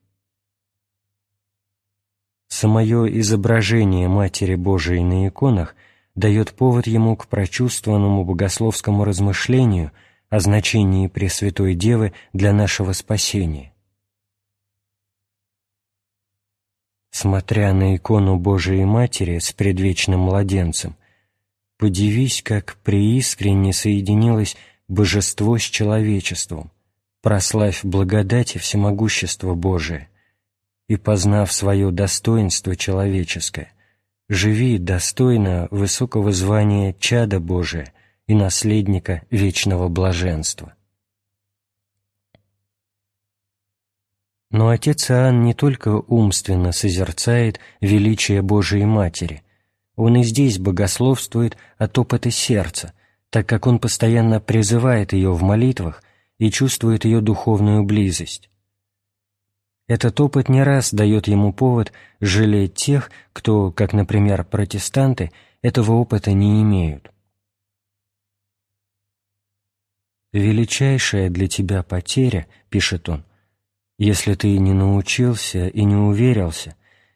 Самое изображение Матери Божией на иконах дает повод ему к прочувствованному богословскому размышлению о значении Пресвятой Девы для нашего спасения. Смотря на икону Божией Матери с предвечным младенцем, подивись, как преискренне соединилось божество с человечеством, прославь благодать и всемогущество Божие, и, познав свое достоинство человеческое, живи достойно высокого звания чада Божия и наследника вечного блаженства. Но отец Иоанн не только умственно созерцает величие Божией Матери, он и здесь богословствует от опыта сердца, так как он постоянно призывает ее в молитвах и чувствует ее духовную близость. Этот опыт не раз дает ему повод жалеть тех, кто, как, например, протестанты, этого опыта не имеют. «Величайшая для тебя потеря, — пишет он, — если ты не научился и не уверился,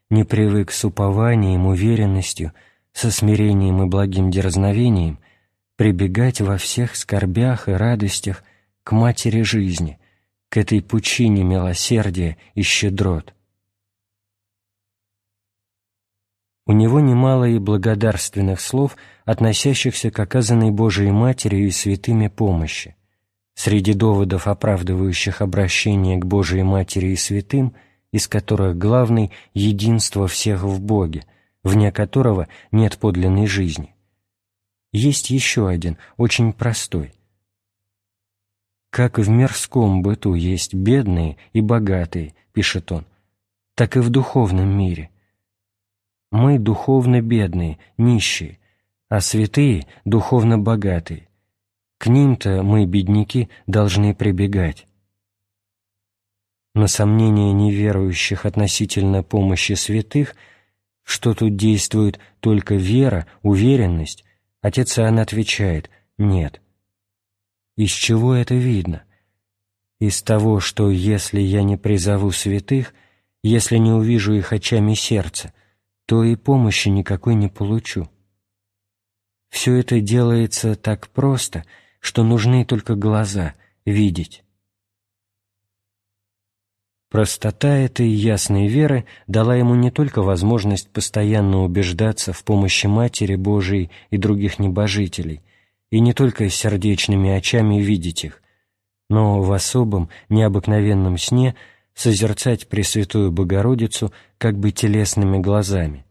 не привык с упованием, уверенностью, со смирением и благим дерзновением прибегать во всех скорбях и радостях к матери жизни, к этой пучине милосердия и щедрот. У него немало и благодарственных слов, относящихся к оказанной Божией Матерью и святыми помощи. Среди доводов, оправдывающих обращение к Божией Матери и святым, из которых главный — единство всех в Боге, вне которого нет подлинной жизни. Есть еще один, очень простой — как в мирском быту есть бедные и богатые, пишет он, так и в духовном мире. Мы духовно бедные, нищие, а святые духовно богатые. К ним-то мы, бедняки, должны прибегать. На сомнения неверующих относительно помощи святых, что тут действует только вера, уверенность, отец Иоанн отвечает «нет». Из чего это видно? Из того, что если я не призову святых, если не увижу их очами сердца, то и помощи никакой не получу. Все это делается так просто, что нужны только глаза, видеть. Простота этой ясной веры дала ему не только возможность постоянно убеждаться в помощи Матери Божией и других небожителей, и не только сердечными очами видеть их, но в особом, необыкновенном сне созерцать Пресвятую Богородицу как бы телесными глазами.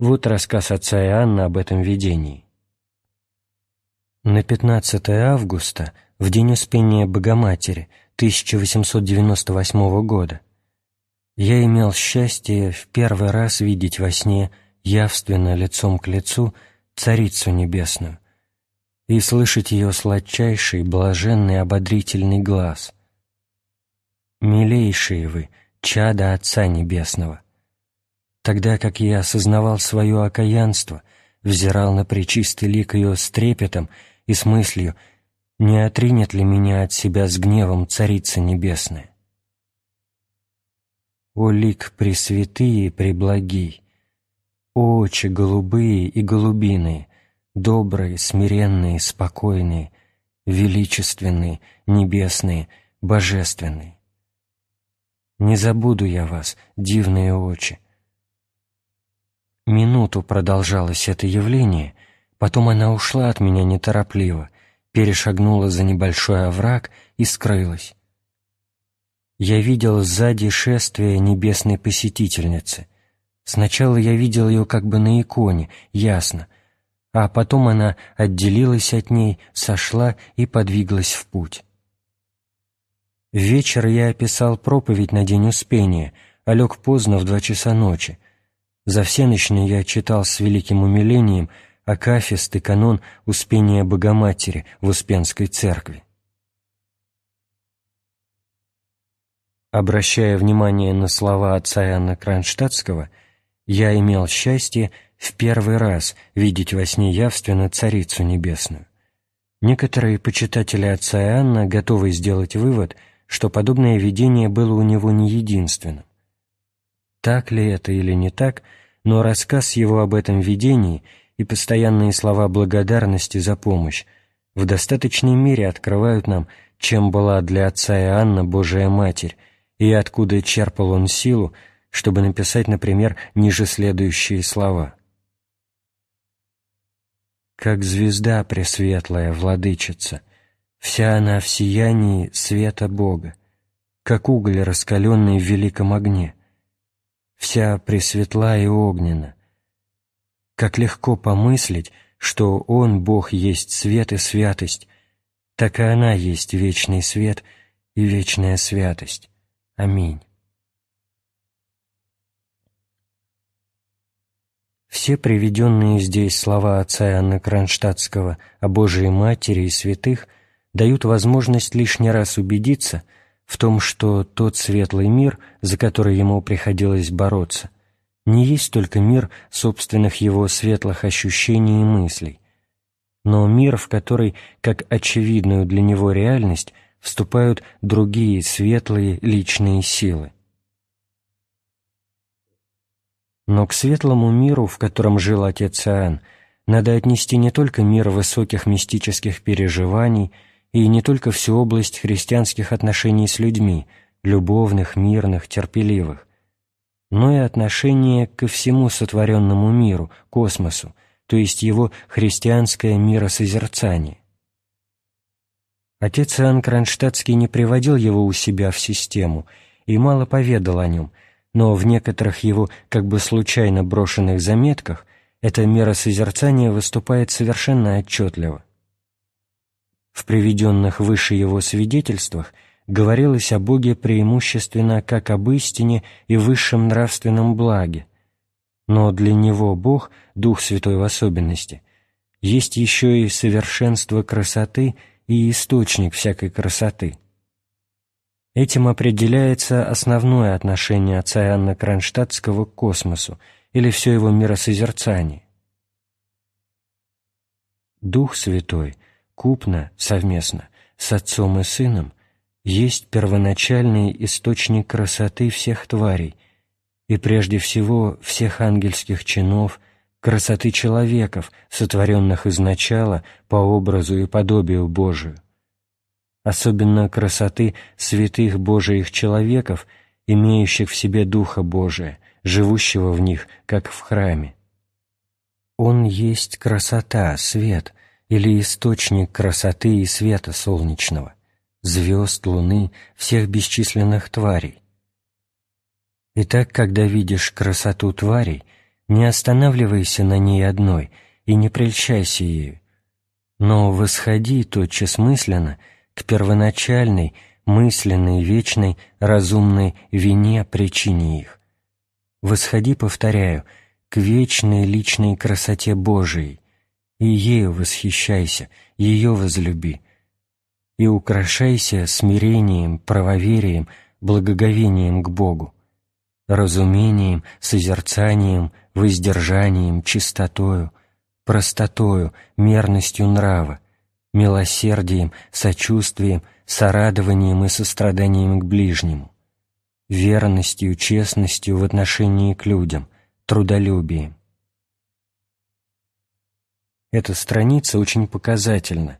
Вот рассказ отца Иоанна об этом видении. На 15 августа, в день Успения Богоматери 1898 года, я имел счастье в первый раз видеть во сне явственно лицом к лицу Царицу Небесную, и слышать ее сладчайший, блаженный, ободрительный глаз. «Милейшие вы, чада Отца Небесного!» Тогда как я осознавал свое окаянство, взирал на причистый лик ее с трепетом и с мыслью, не отринет ли меня от себя с гневом Царица Небесная? О лик пресвятые и преблагий, очи голубые и голубиные, добрые, смиренные, спокойные, величественные, небесные, божественные. Не забуду я вас, дивные очи. Минуту продолжалось это явление, потом она ушла от меня неторопливо, перешагнула за небольшой овраг и скрылась. Я видел сзади шествие небесной посетительницы. Сначала я видел ее как бы на иконе, ясно, а потом она отделилась от ней, сошла и подвиглась в путь. Вечер я описал проповедь на День Успения, а лег поздно в два часа ночи. За всеночной я читал с великим умилением Акафист и канон Успения Богоматери в Успенской церкви. Обращая внимание на слова отца Иоанна Кронштадтского, я имел счастье в первый раз видеть во сне явственно Царицу Небесную. Некоторые почитатели отца Иоанна готовы сделать вывод – что подобное видение было у него не единственным. Так ли это или не так, но рассказ его об этом видении и постоянные слова благодарности за помощь в достаточной мере открывают нам, чем была для отца Иоанна Божия Матерь и откуда черпал он силу, чтобы написать, например, ниже следующие слова. «Как звезда пресветлая, владычица, Вся она в сиянии света Бога, как уголь, раскаленный в великом огне. Вся пресветла и огнена. Как легко помыслить, что Он, Бог, есть свет и святость, так и она есть вечный свет и вечная святость. Аминь. Все приведенные здесь слова отца Иоанна Кронштадтского о Божией Матери и святых – дают возможность лишний раз убедиться в том, что тот светлый мир, за который ему приходилось бороться, не есть только мир собственных его светлых ощущений и мыслей, но мир, в который, как очевидную для него реальность, вступают другие светлые личные силы. Но к светлому миру, в котором жил отец Иоанн, надо отнести не только мир высоких мистических переживаний – и не только всю область христианских отношений с людьми, любовных, мирных, терпеливых, но и отношение ко всему сотворенному миру, космосу, то есть его христианское миросозерцание. Отец Иоанн Кронштадтский не приводил его у себя в систему и мало поведал о нем, но в некоторых его как бы случайно брошенных заметках это миросозерцание выступает совершенно отчетливо. В приведенных выше его свидетельствах говорилось о Боге преимущественно как об истине и высшем нравственном благе, но для него Бог, Дух Святой в особенности, есть еще и совершенство красоты и источник всякой красоты. Этим определяется основное отношение отца Иоанна Кронштадтского к космосу или все его миросозерцание. Дух Святой – купно, совместно, с Отцом и Сыном, есть первоначальный источник красоты всех тварей и прежде всего всех ангельских чинов, красоты человеков, сотворенных изначала по образу и подобию Божию, особенно красоты святых Божиих человеков, имеющих в себе Духа Божия, живущего в них, как в храме. Он есть красота, свет, или источник красоты и света солнечного, звезд, луны, всех бесчисленных тварей. Итак, когда видишь красоту тварей, не останавливайся на ней одной и не прельщайся ею, но восходи тотчас мысленно к первоначальной, мысленной, вечной, разумной вине причине их. Восходи, повторяю, к вечной личной красоте Божией, и ею восхищайся, ее возлюби, и украшайся смирением, правоверием, благоговением к Богу, разумением, созерцанием, воздержанием, чистотою, простотою, мерностью нрава, милосердием, сочувствием, сорадованием и состраданием к ближнему, верностью, честностью в отношении к людям, трудолюбием. Эта страница очень показательна,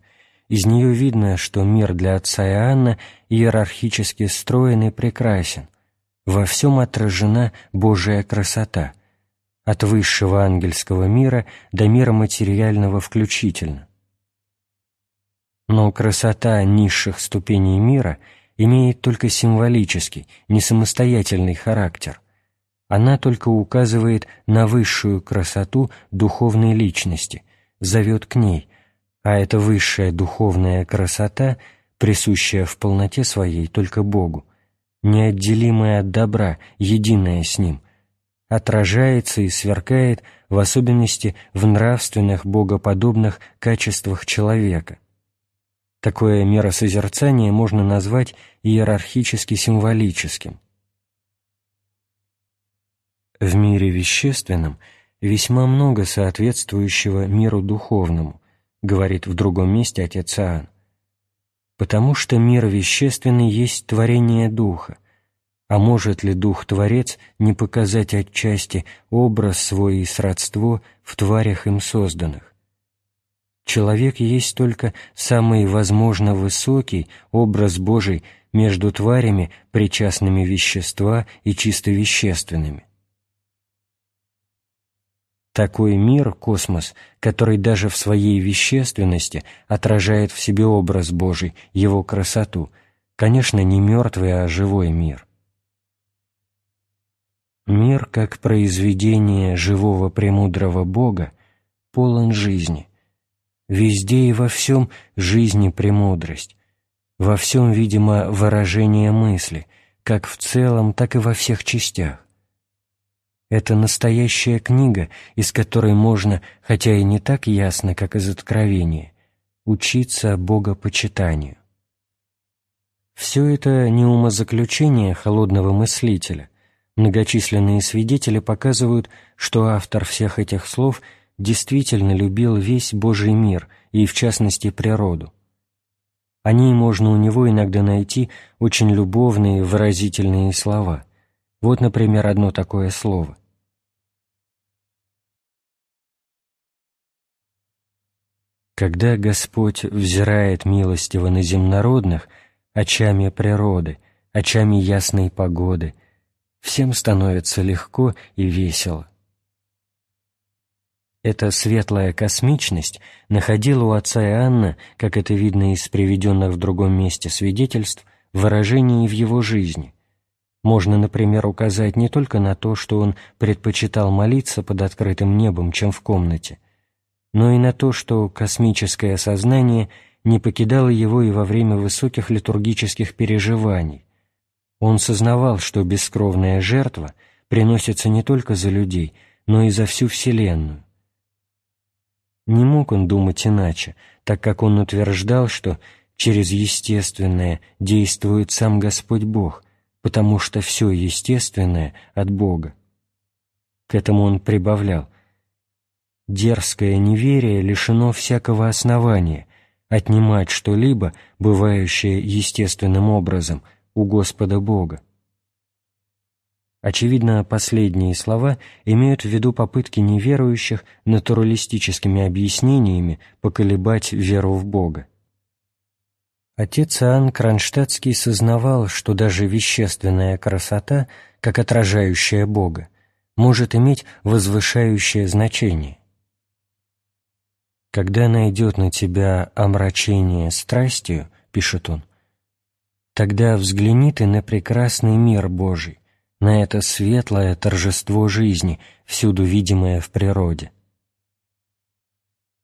из нее видно, что мир для отца Иоанна иерархически строен и прекрасен. Во всем отражена Божия красота, от высшего ангельского мира до мира материального включительно. Но красота низших ступеней мира имеет только символический, не самостоятельный характер. Она только указывает на высшую красоту духовной личности, зовет к ней, а эта высшая духовная красота, присущая в полноте своей только Богу, неотделимая от добра, единая с Ним, отражается и сверкает в особенности в нравственных, богоподобных качествах человека. Такое миросозерцание можно назвать иерархически-символическим. В мире вещественном весьма много соответствующего миру духовному, говорит в другом месте отец Иоанн, потому что мир вещественный есть творение Духа, а может ли Дух-Творец не показать отчасти образ свой и сродство в тварях им созданных? Человек есть только самый, возможно, высокий образ Божий между тварями, причастными вещества и чисто вещественными. Такой мир, космос, который даже в своей вещественности отражает в себе образ Божий, его красоту, конечно, не мертвый, а живой мир. Мир, как произведение живого премудрого Бога, полон жизни. Везде и во всем жизни премудрость, во всем, видимо, выражение мысли, как в целом, так и во всех частях. Это настоящая книга, из которой можно, хотя и не так ясно, как из Откровения, учиться богопочитанию. Все это не умозаключение холодного мыслителя – Многочисленные свидетели показывают, что автор всех этих слов действительно любил весь Божий мир и, в частности, природу. О ней можно у него иногда найти очень любовные, выразительные слова. Вот, например, одно такое слово. Когда Господь взирает милостиво на земнородных очами природы, очами ясной погоды – всем становится легко и весело. Эта светлая космичность находила у отца Иоанна, как это видно из приведенных в другом месте свидетельств, выражение в его жизни. Можно, например, указать не только на то, что он предпочитал молиться под открытым небом, чем в комнате, но и на то, что космическое сознание не покидало его и во время высоких литургических переживаний, он сознавал, что бескровная жертва приносится не только за людей, но и за всю Вселенную. Не мог он думать иначе, так как он утверждал, что через естественное действует сам Господь Бог, потому что все естественное от Бога. К этому он прибавлял «Дерзкое неверие лишено всякого основания отнимать что-либо, бывающее естественным образом – у Господа Бога. Очевидно, последние слова имеют в виду попытки неверующих натуралистическими объяснениями поколебать веру в Бога. Отец Иоанн Кронштадтский сознавал, что даже вещественная красота, как отражающая Бога, может иметь возвышающее значение. «Когда найдет на тебя омрачение страстью, — пишет он, Тогда взгляни ты на прекрасный мир Божий, на это светлое торжество жизни, всюду видимое в природе.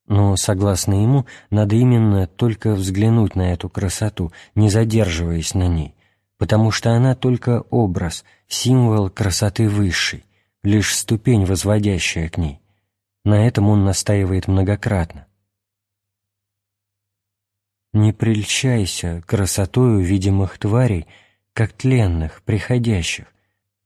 Но, согласно ему, надо именно только взглянуть на эту красоту, не задерживаясь на ней, потому что она только образ, символ красоты высшей, лишь ступень, возводящая к ней. На этом он настаивает многократно. Не прельщайся красотою видимых тварей, как тленных, приходящих,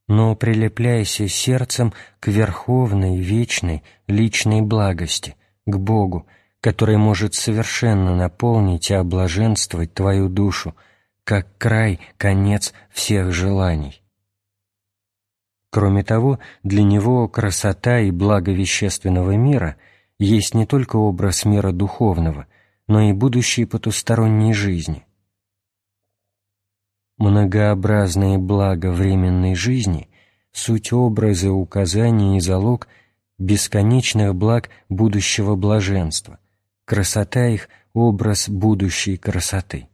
но прилепляйся сердцем к верховной, вечной, личной благости, к Богу, который может совершенно наполнить и облаженствовать твою душу, как край, конец всех желаний. Кроме того, для него красота и благо вещественного мира есть не только образ мира духовного – но и будущей потусторонней жизни. Многообразные блага временной жизни – суть образы, указания и залог бесконечных благ будущего блаженства, красота их – образ будущей красоты.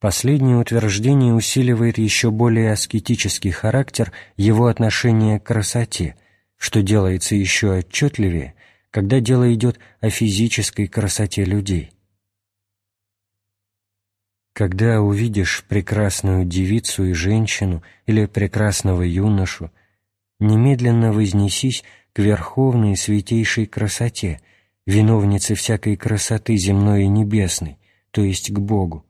Последнее утверждение усиливает еще более аскетический характер его отношения к красоте, что делается еще отчетливее, когда дело идет о физической красоте людей. Когда увидишь прекрасную девицу и женщину или прекрасного юношу, немедленно вознесись к верховной святейшей красоте, виновнице всякой красоты земной и небесной, то есть к Богу.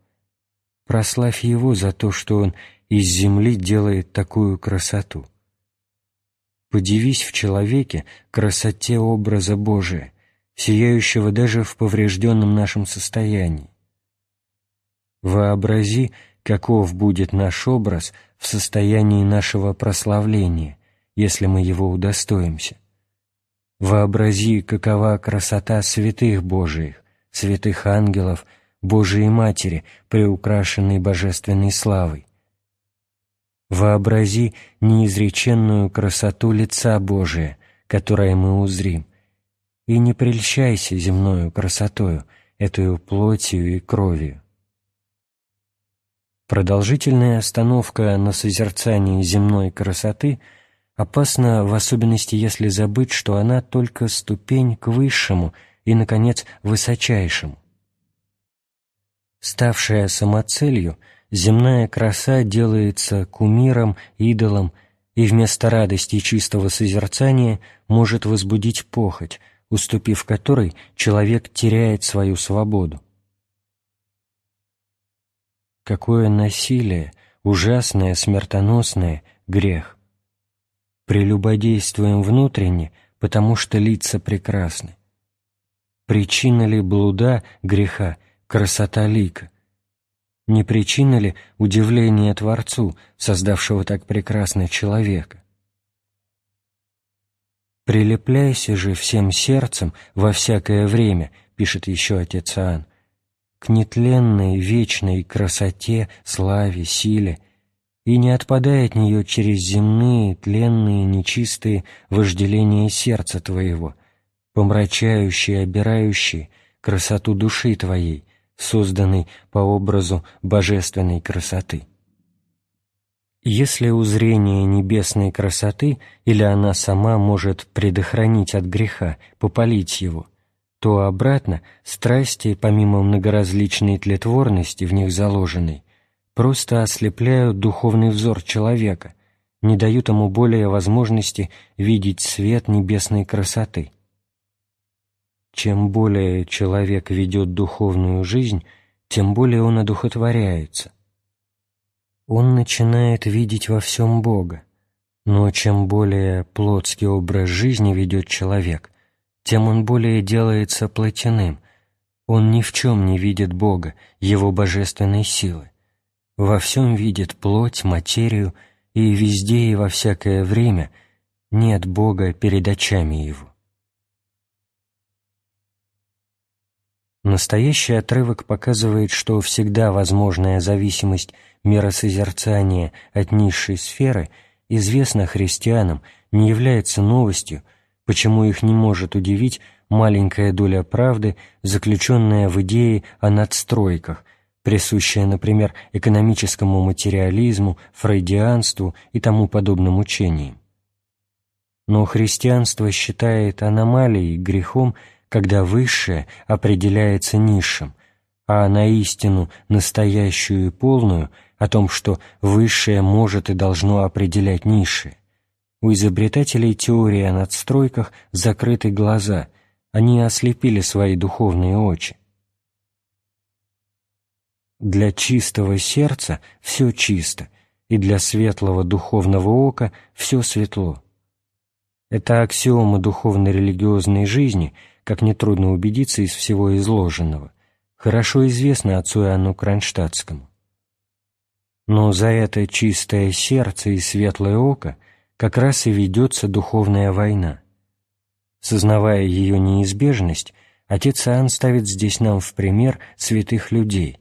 Прославь Его за то, что Он из земли делает такую красоту. Подивись в человеке красоте образа Божия, сияющего даже в поврежденном нашем состоянии. Вообрази, каков будет наш образ в состоянии нашего прославления, если мы его удостоимся. Вообрази, какова красота святых Божиих, святых ангелов, Божией Матери, приукрашенной божественной славой. Вообрази неизреченную красоту лица Божия, которое мы узрим, и не прельщайся земною красотою, эту плотью и кровью. Продолжительная остановка на созерцании земной красоты опасна в особенности, если забыть, что она только ступень к высшему и, наконец, высочайшему. Ставшая самоцелью, земная краса делается кумиром, идолом, и вместо радости чистого созерцания может возбудить похоть, уступив которой человек теряет свою свободу. Какое насилие, ужасное, смертоносное, грех. Прелюбодействуем внутренне, потому что лица прекрасны. Причина ли блуда, греха, красота лика? Не причина ли удивления Творцу, создавшего так прекрасно человека? «Прилепляйся же всем сердцем во всякое время», — пишет еще отец Иоанн, к нетленной, вечной красоте, славе, силе, и не отпадай от нее через земные, тленные, нечистые вожделения сердца твоего, помрачающие, обирающие красоту души твоей, созданной по образу божественной красоты. Если узрение небесной красоты или она сама может предохранить от греха, попалить его – то обратно страсти, помимо многоразличной тлетворности в них заложенной, просто ослепляют духовный взор человека, не дают ему более возможности видеть свет небесной красоты. Чем более человек ведет духовную жизнь, тем более он одухотворяется. Он начинает видеть во всем Бога, но чем более плотский образ жизни ведет человек – тем он более делается плотяным. Он ни в чем не видит Бога, Его божественной силы. Во всем видит плоть, материю, и везде и во всякое время нет Бога перед очами Его. Настоящий отрывок показывает, что всегда возможная зависимость миросозерцания от низшей сферы известна христианам, не является новостью, почему их не может удивить маленькая доля правды, заключенная в идее о надстройках, присущая, например, экономическому материализму, фрейдианству и тому подобным учениям. Но христианство считает аномалией грехом, когда высшее определяется низшим, а на истину, настоящую и полную, о том, что высшее может и должно определять низшее. У изобретателей теории о надстройках закрыты глаза, они ослепили свои духовные очи. Для чистого сердца все чисто, и для светлого духовного ока все светло. Это аксиома духовно-религиозной жизни, как нетрудно убедиться из всего изложенного, хорошо известна отцу Иоанну Кронштадтскому. Но за это чистое сердце и светлое око – как раз и ведется духовная война. Сознавая ее неизбежность, отец Иоанн ставит здесь нам в пример святых людей.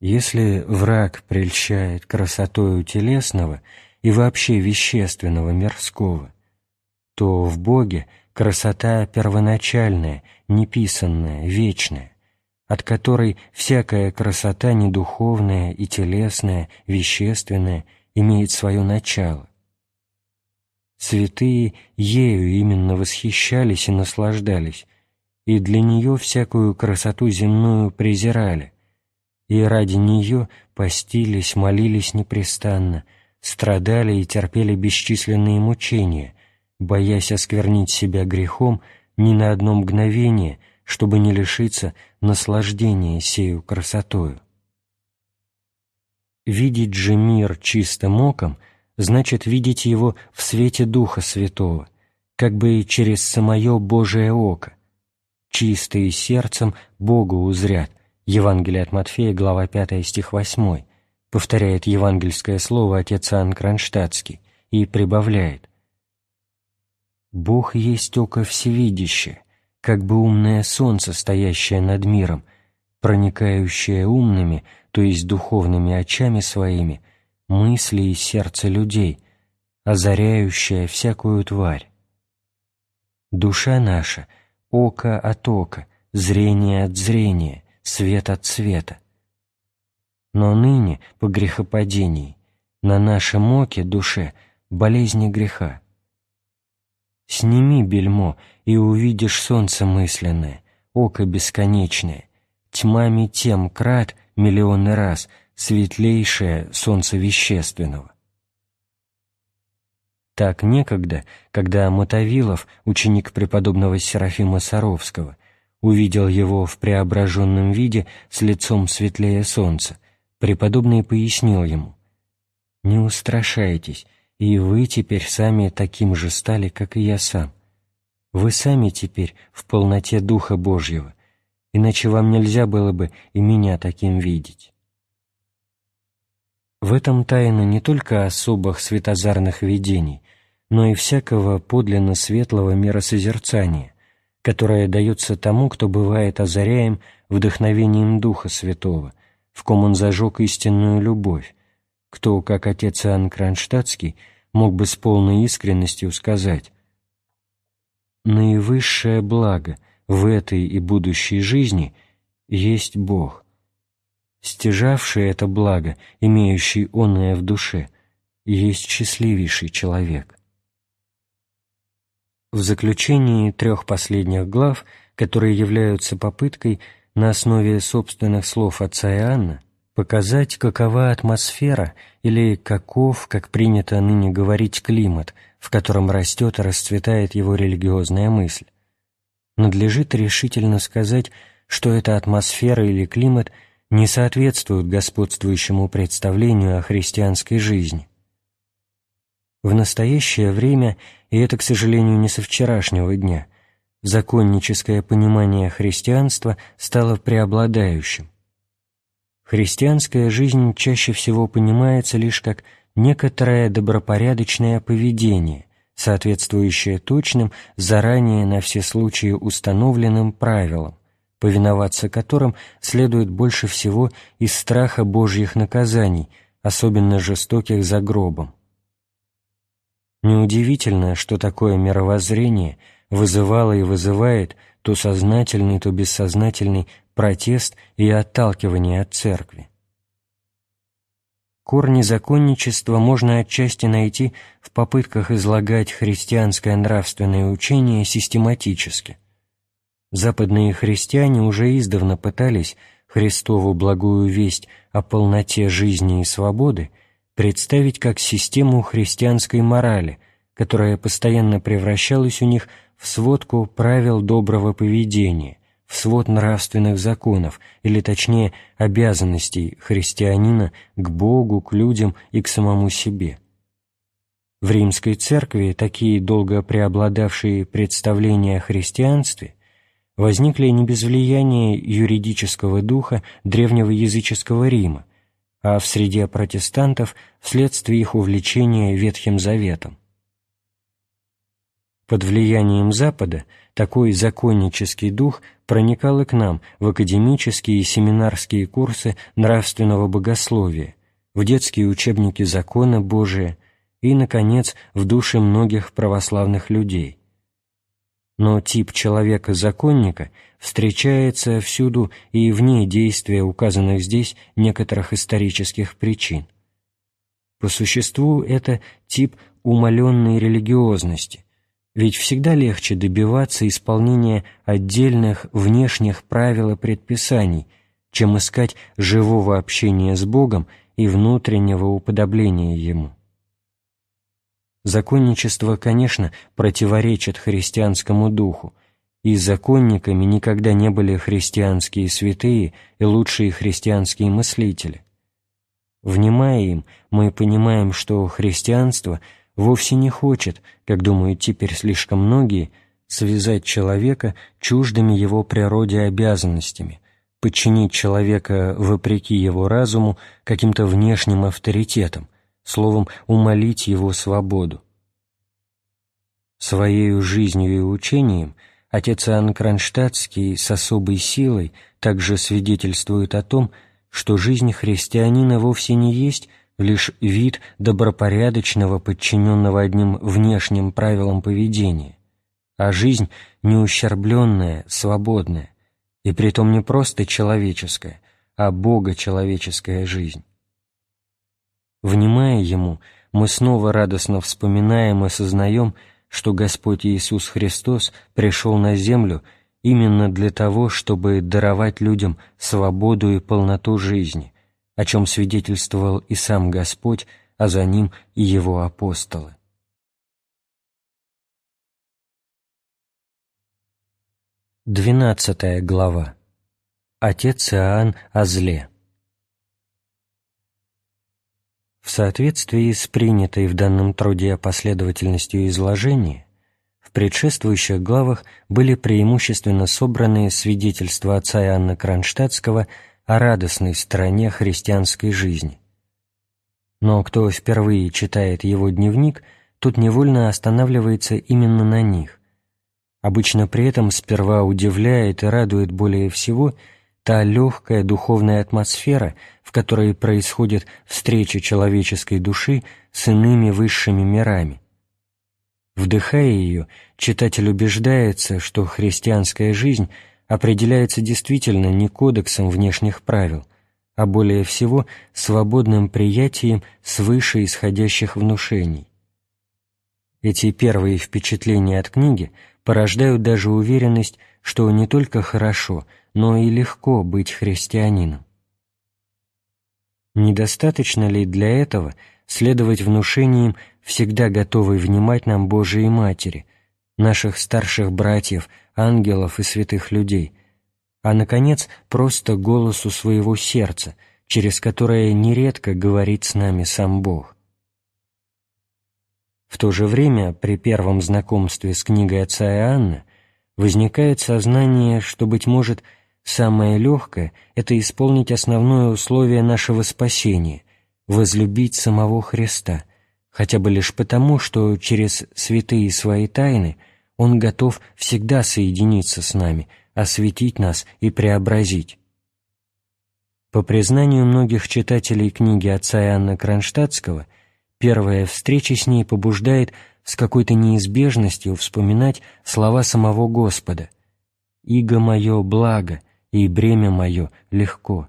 Если враг прельщает красотою телесного и вообще вещественного мирского, то в Боге красота первоначальная, неписанная, вечная, от которой всякая красота недуховная и телесная, вещественная имеет свое начало. Святые ею именно восхищались и наслаждались, и для нее всякую красоту земную презирали, и ради нее постились, молились непрестанно, страдали и терпели бесчисленные мучения, боясь осквернить себя грехом ни на одно мгновение, чтобы не лишиться наслаждения сею красотою. Видеть же мир чистым оком значит видеть его в свете Духа Святого, как бы через самое Божие око. Чистые сердцем Богу узрят. Евангелие от Матфея, глава 5, стих 8, повторяет евангельское слово отец Иоанн Кронштадтский и прибавляет «Бог есть око всевидящее, как бы умное солнце, стоящее над миром, проникающее умными, то есть духовными очами своими, мысли и сердце людей, озаряющее всякую тварь. Душа наша — око от ока, зрение от зрения, свет от света. Но ныне, по грехопадении, на нашем оке, душе, болезни греха. Сними бельмо, и увидишь солнце мысленное, око бесконечное, тьмами тем крат миллионы раз — светлейшее солнце вещественного. Так некогда, когда Мотовилов, ученик преподобного Серафима Саровского, увидел его в преображенном виде с лицом светлее солнца, преподобный пояснил ему, «Не устрашайтесь, и вы теперь сами таким же стали, как и я сам. Вы сами теперь в полноте Духа Божьего, иначе вам нельзя было бы и меня таким видеть». В этом тайна не только особых светозарных видений, но и всякого подлинно светлого миросозерцания, которое дается тому, кто бывает озаряем вдохновением Духа Святого, в ком он зажег истинную любовь, кто, как отец Иоанн Кронштадтский, мог бы с полной искренностью сказать «Наивысшее благо в этой и будущей жизни есть Бог, стяжавший это благо, имеющий онное в душе, есть счастливейший человек. В заключении трех последних глав, которые являются попыткой на основе собственных слов отца Иоанна, показать, какова атмосфера или каков, как принято ныне говорить, климат, в котором растет и расцветает его религиозная мысль. Надлежит решительно сказать, что эта атмосфера или климат – не соответствуют господствующему представлению о христианской жизни. В настоящее время, и это, к сожалению, не со вчерашнего дня, законническое понимание христианства стало преобладающим. Христианская жизнь чаще всего понимается лишь как некоторое добропорядочное поведение, соответствующее точным, заранее на все случаи установленным правилам, повиноваться которым следует больше всего из страха Божьих наказаний, особенно жестоких за гробом. Неудивительно, что такое мировоззрение вызывало и вызывает то сознательный, то бессознательный протест и отталкивание от церкви. Корни законничества можно отчасти найти в попытках излагать христианское нравственное учение систематически – Западные христиане уже издавна пытались Христову благую весть о полноте жизни и свободы представить как систему христианской морали, которая постоянно превращалась у них в сводку правил доброго поведения, в свод нравственных законов, или точнее обязанностей христианина к Богу, к людям и к самому себе. В римской церкви такие долго преобладавшие представления о христианстве возникли не без влияния юридического духа древнего языческого Рима, а в среде протестантов вследствие их увлечения Ветхим Заветом. Под влиянием Запада такой законнический дух проникал и к нам в академические и семинарские курсы нравственного богословия, в детские учебники закона Божия и, наконец, в души многих православных людей. Но тип человека-законника встречается всюду и вне действия указанных здесь некоторых исторических причин. По существу это тип умаленной религиозности, ведь всегда легче добиваться исполнения отдельных внешних правил и предписаний, чем искать живого общения с Богом и внутреннего уподобления Ему. Законничество, конечно, противоречит христианскому духу, и законниками никогда не были христианские святые и лучшие христианские мыслители. Внимая им, мы понимаем, что христианство – вовсе не хочет, как думают теперь слишком многие, связать человека чуждыми его природе обязанностями, подчинить человека вопреки его разуму каким-то внешним авторитетом, словом, умолить его свободу. Своею жизнью и учением отец Иоанн Кронштадтский с особой силой также свидетельствует о том, что жизнь христианина вовсе не есть лишь вид добропорядочного, подчиненного одним внешним правилам поведения, а жизнь неущербленная, свободная, и притом не просто человеческая, а богочеловеческая жизнь. Внимая Ему, мы снова радостно вспоминаем и сознаем, что Господь Иисус Христос пришел на землю именно для того, чтобы даровать людям свободу и полноту жизни, о чем свидетельствовал и сам Господь, а за ним и его апостолы. Двенадцатая глава. Отец Иоанн о зле. В соответствии с принятой в данном труде последовательностью изложения, в предшествующих главах были преимущественно собраны свидетельства отца Иоанна Кронштадтского о радостной стороне христианской жизни. Но кто впервые читает его дневник, тот невольно останавливается именно на них. Обычно при этом сперва удивляет и радует более всего та легкая духовная атмосфера, в которой происходит встреча человеческой души с иными высшими мирами. Вдыхая ее, читатель убеждается, что христианская жизнь – определяется действительно не кодексом внешних правил, а более всего свободным приятием свыше исходящих внушений. Эти первые впечатления от книги порождают даже уверенность, что не только хорошо, но и легко быть христианином. Недостаточно ли для этого следовать внушениям всегда готовой внимать нам Божией Матери, наших старших братьев – ангелов и святых людей, а, наконец, просто голосу своего сердца, через которое нередко говорит с нами сам Бог. В то же время, при первом знакомстве с книгой отца Иоанна, возникает сознание, что, быть может, самое легкое — это исполнить основное условие нашего спасения — возлюбить самого Христа, хотя бы лишь потому, что через святые свои тайны — он готов всегда соединиться с нами, осветить нас и преобразить. По признанию многих читателей книги отца Иоанна Кронштадтского, первая встреча с ней побуждает с какой-то неизбежностью вспоминать слова самого Господа «Иго мое благо, и бремя мое легко».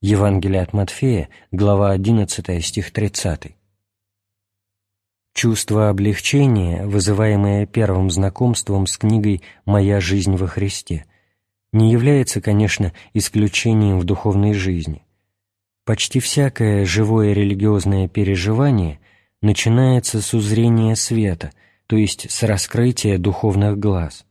Евангелие от Матфея, глава 11, стих 30. Чувство облегчения, вызываемое первым знакомством с книгой «Моя жизнь во Христе», не является, конечно, исключением в духовной жизни. Почти всякое живое религиозное переживание начинается с узрения света, то есть с раскрытия духовных глаз.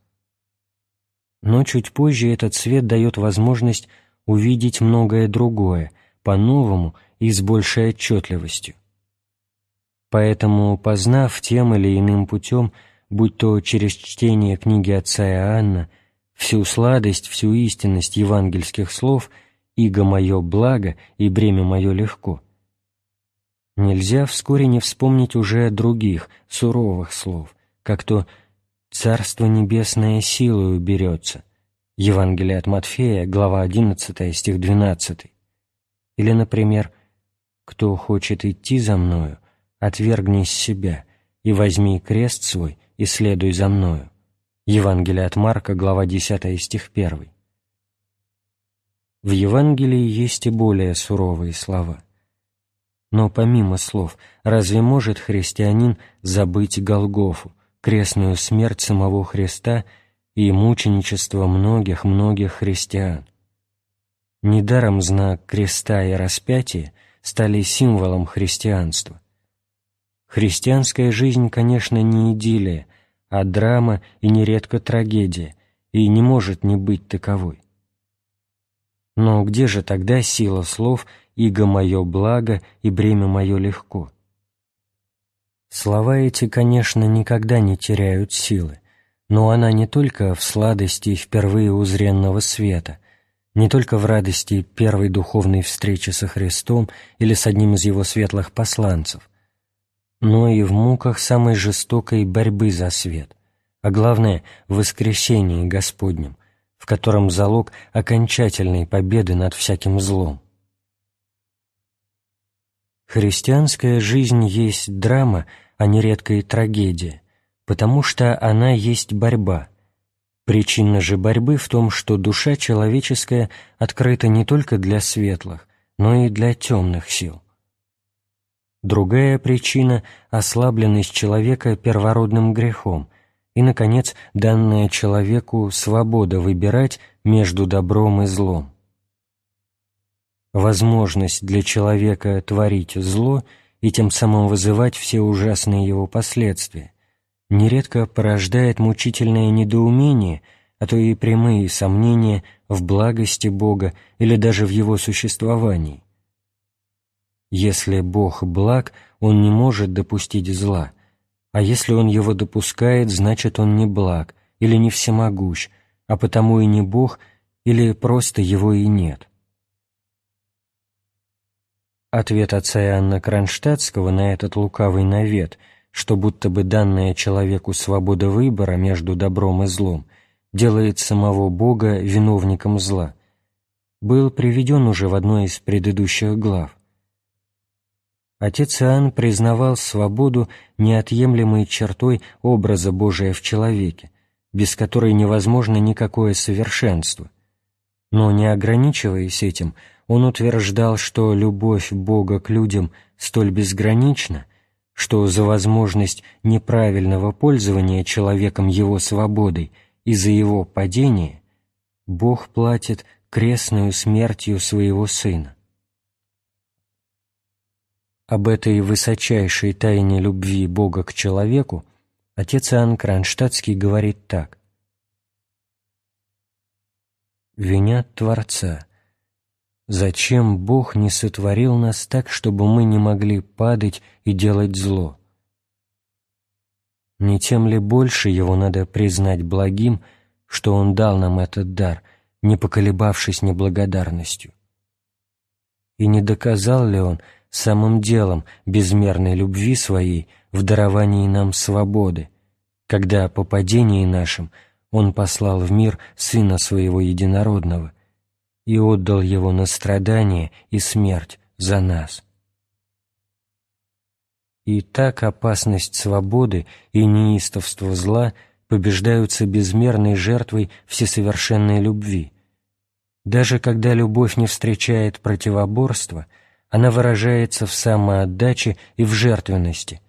Но чуть позже этот свет дает возможность увидеть многое другое, по-новому и с большей отчетливостью. Поэтому, познав тем или иным путем, будь то через чтение книги отца Иоанна, всю сладость, всю истинность евангельских слов «Иго мое благо и бремя мое легко», нельзя вскоре не вспомнить уже других, суровых слов, как то Царство Небесное силою берется. Евангелие от Матфея, глава 11, стих 12. Или, например, «Кто хочет идти за Мною, отвергнись себя и возьми крест свой и следуй за Мною». Евангелие от Марка, глава 10, стих 1. В Евангелии есть и более суровые слова. Но помимо слов, разве может христианин забыть Голгофу, крестную смерть самого Христа и мученичество многих-многих христиан? Недаром знак креста и распятия стали символом христианства. Христианская жизнь, конечно, не идиллия, а драма и нередко трагедия, и не может не быть таковой. Но где же тогда сила слов «иго мое благо и бремя мое легко»? Слова эти, конечно, никогда не теряют силы, но она не только в сладости впервые узренного света, не только в радости первой духовной встречи со Христом или с одним из Его светлых посланцев, но и в муках самой жестокой борьбы за свет, а главное — в воскресении Господнем, в котором залог окончательной победы над всяким злом. Христианская жизнь есть драма, а не редкая трагедия, потому что она есть борьба. Причина же борьбы в том, что душа человеческая открыта не только для светлых, но и для темных сил. Другая причина – ослабленность человека первородным грехом – и, наконец, данная человеку свобода выбирать между добром и злом. Возможность для человека творить зло и тем самым вызывать все ужасные его последствия нередко порождает мучительное недоумение, а то и прямые сомнения в благости Бога или даже в Его существовании. Если Бог благ, Он не может допустить зла – а если он его допускает, значит, он не благ или не всемогущ, а потому и не Бог, или просто его и нет. Ответ отца Иоанна Кронштадтского на этот лукавый навет, что будто бы данная человеку свобода выбора между добром и злом делает самого Бога виновником зла, был приведен уже в одной из предыдущих глав. Отец Иоанн признавал свободу неотъемлемой чертой образа Божия в человеке, без которой невозможно никакое совершенство. Но не ограничиваясь этим, он утверждал, что любовь Бога к людям столь безгранична, что за возможность неправильного пользования человеком его свободой и за его падение Бог платит крестную смертью своего Сына. Об этой высочайшей тайне любви Бога к человеку отец Иоанн Кронштадтский говорит так. «Винят Творца. Зачем Бог не сотворил нас так, чтобы мы не могли падать и делать зло? Не тем ли больше Его надо признать благим, что Он дал нам этот дар, не поколебавшись неблагодарностью? И не доказал ли Он, самым делом безмерной любви своей в даровании нам свободы, когда по падении нашим Он послал в мир Сына Своего Единородного и отдал Его на страдание и смерть за нас. И так опасность свободы и неистовство зла побеждаются безмерной жертвой всесовершенной любви. Даже когда любовь не встречает противоборства – она выражается в самоотдаче и в жертвенности.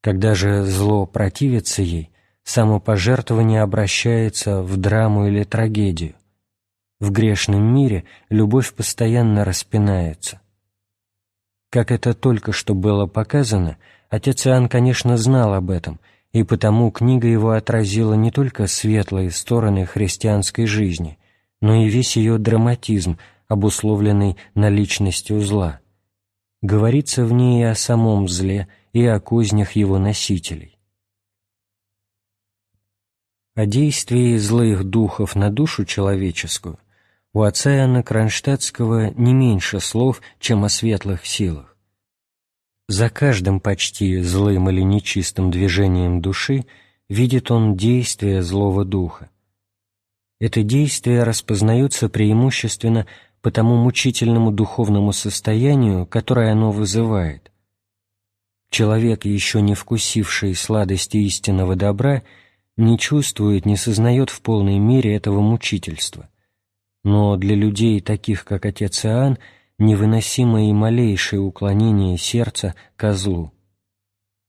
Когда же зло противится ей, самопожертвование обращается в драму или трагедию. В грешном мире любовь постоянно распинается. Как это только что было показано, отец Иоанн, конечно, знал об этом, и потому книга его отразила не только светлые стороны христианской жизни, но и весь ее драматизм, обусловленный наличностью зла говорится в ней и о самом зле, и о кознях его носителей. О действии злых духов на душу человеческую у отца Иоанна Кронштадтского не меньше слов, чем о светлых силах. За каждым почти злым или нечистым движением души видит он действие злого духа. Это действие распознается преимущественно по тому мучительному духовному состоянию, которое оно вызывает. Человек, еще не вкусивший сладости истинного добра, не чувствует, не сознает в полной мере этого мучительства. Но для людей, таких как отец Иоанн, невыносимо и малейшее уклонение сердца ко злу.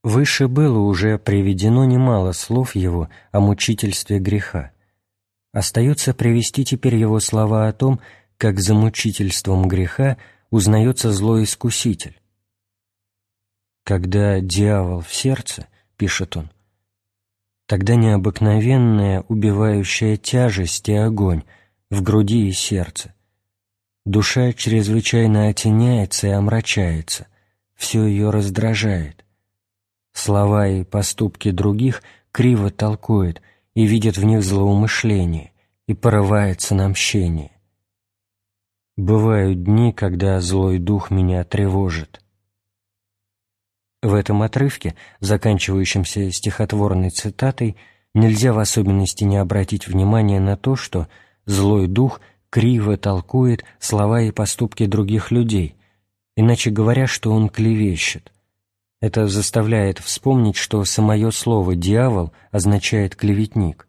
Выше было уже приведено немало слов его о мучительстве греха. Остается привести теперь его слова о том, как за мучительством греха узнается злой искуситель. «Когда дьявол в сердце, — пишет он, — тогда необыкновенная убивающая тяжесть и огонь в груди и сердце. Душа чрезвычайно отеняется и омрачается, все ее раздражает. Слова и поступки других криво толкует и видит в них злоумышление и порывается на мщение. Бывают дни, когда злой дух меня тревожит. В этом отрывке, заканчивающемся стихотворной цитатой, нельзя в особенности не обратить внимание на то, что злой дух криво толкует слова и поступки других людей, иначе говоря, что он клевещет. Это заставляет вспомнить, что самое слово «дьявол» означает «клеветник».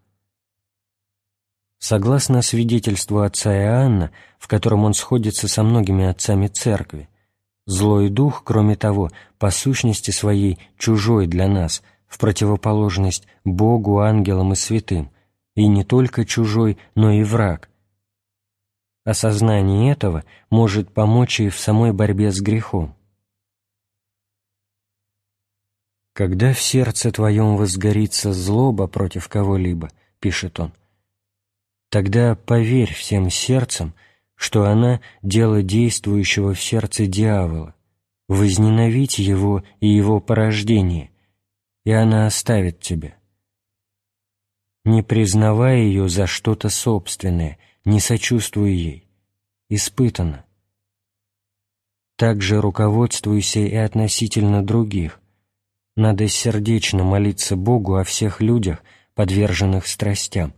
Согласно свидетельству отца Иоанна, в котором он сходится со многими отцами церкви, злой дух, кроме того, по сущности своей чужой для нас, в противоположность Богу, ангелам и святым, и не только чужой, но и враг. Осознание этого может помочь и в самой борьбе с грехом. «Когда в сердце твоем возгорится злоба против кого-либо», — пишет он, Тогда поверь всем сердцем, что она — дело действующего в сердце дьявола, возненавидь его и его порождение, и она оставит тебя. Не признавай ее за что-то собственное, не сочувствуй ей. Испытано. Также руководствуйся и относительно других. Надо сердечно молиться Богу о всех людях, подверженных страстям,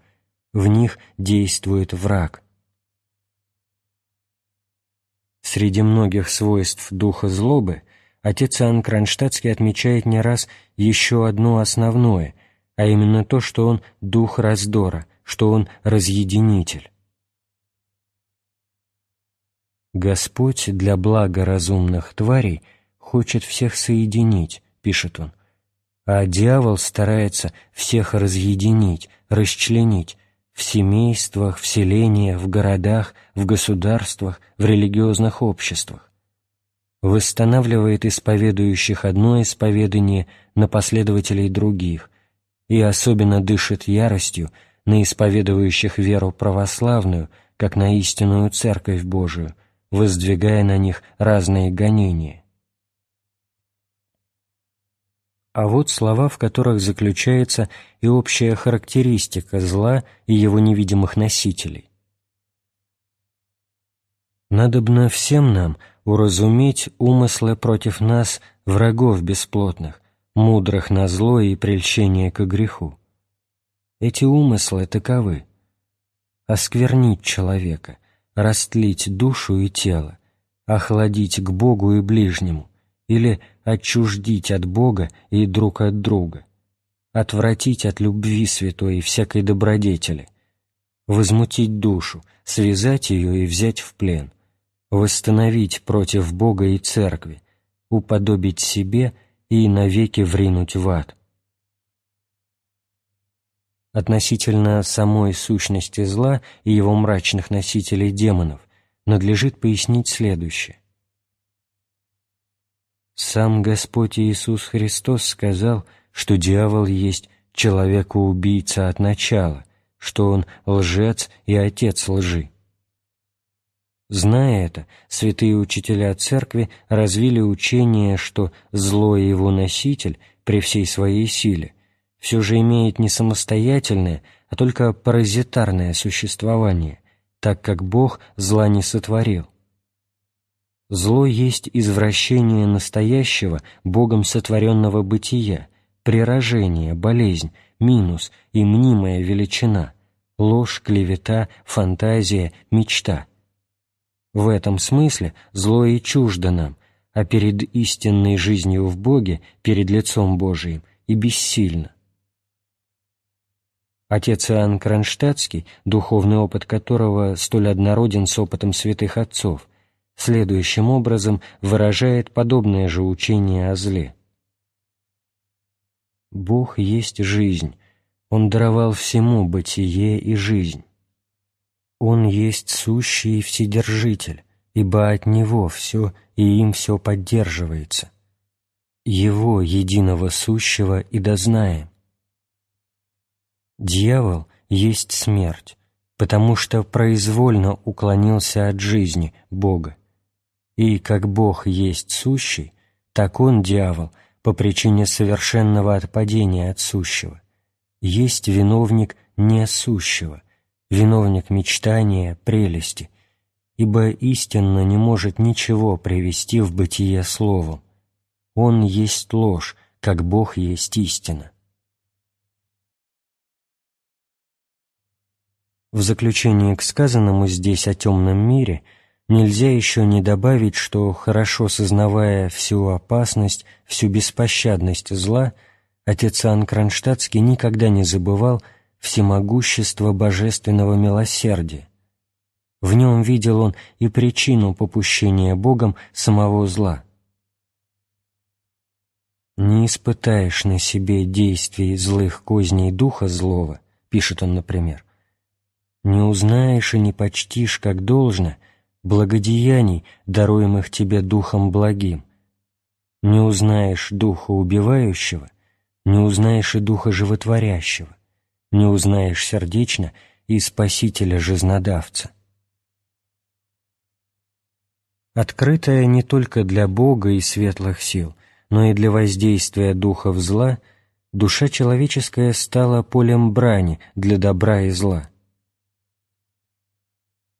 в них действует враг. Среди многих свойств духа злобы отец Иоанн Кронштадтский отмечает не раз еще одно основное, а именно то, что он дух раздора, что он разъединитель. «Господь для блага разумных тварей хочет всех соединить», — пишет он, а дьявол старается всех разъединить, расчленить, в семействах, в селениях, в городах, в государствах, в религиозных обществах. Восстанавливает исповедующих одно исповедание на последователей других и особенно дышит яростью на исповедующих веру православную, как на истинную Церковь Божию, воздвигая на них разные гонения. А вот слова, в которых заключается и общая характеристика зла и его невидимых носителей. «Надобно всем нам уразуметь умыслы против нас врагов бесплотных, мудрых на зло и прельщение к греху. Эти умыслы таковы — осквернить человека, растлить душу и тело, охладить к Богу и ближнему, или отчуждить от Бога и друг от друга, отвратить от любви святой и всякой добродетели, возмутить душу, связать ее и взять в плен, восстановить против Бога и Церкви, уподобить себе и навеки вринуть в ад. Относительно самой сущности зла и его мрачных носителей демонов надлежит пояснить следующее. Сам Господь Иисус Христос сказал, что дьявол есть человека-убийца от начала, что он лжец и отец лжи. Зная это, святые учителя Церкви развили учение, что злой его носитель при всей своей силе все же имеет не самостоятельное, а только паразитарное существование, так как Бог зла не сотворил. Зло есть извращение настоящего, Богом сотворенного бытия, прирожение, болезнь, минус и мнимая величина, ложь, клевета, фантазия, мечта. В этом смысле зло и чуждо нам, а перед истинной жизнью в Боге, перед лицом Божиим, и бессильно. Отец Иоанн Кронштадтский, духовный опыт которого столь однороден с опытом святых отцов, следующим образом выражает подобное же учение о зле. «Бог есть жизнь, Он даровал всему бытие и жизнь. Он есть сущий и вседержитель, ибо от Него все и им все поддерживается. Его, единого сущего, и дознаем. Дьявол есть смерть, потому что произвольно уклонился от жизни Бога. И как Бог есть сущий, так он, дьявол, по причине совершенного отпадения от сущего, есть виновник несущего, виновник мечтания, прелести, ибо истинно не может ничего привести в бытие словом. Он есть ложь, как Бог есть истина. В заключение к сказанному здесь о темном мире нельзя еще не добавить, что, хорошо сознавая всю опасность, всю беспощадность зла, отец Иоанн Кронштадтский никогда не забывал всемогущество божественного милосердия. В нем видел он и причину попущения Богом самого зла. «Не испытаешь на себе действий злых козней духа злого», — пишет он, например, — не узнаешь и не почтишь, как должно, благодеяний, даруемых тебе Духом благим. Не узнаешь Духа убивающего, не узнаешь и Духа животворящего, не узнаешь сердечно и Спасителя жизнодавца. Открытая не только для Бога и светлых сил, но и для воздействия духов зла, душа человеческая стала полем брани для добра и зла.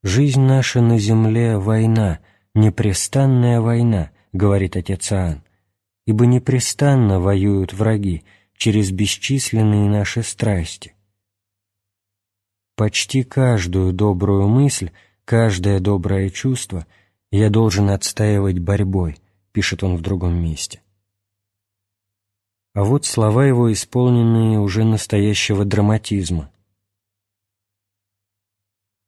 «Жизнь наша на земле — война, непрестанная война», — говорит отец Иоанн, «ибо непрестанно воюют враги через бесчисленные наши страсти». Почти каждую добрую мысль, каждое доброе чувство я должен отстаивать борьбой, пишет он в другом месте. А вот слова его, исполненные уже настоящего драматизма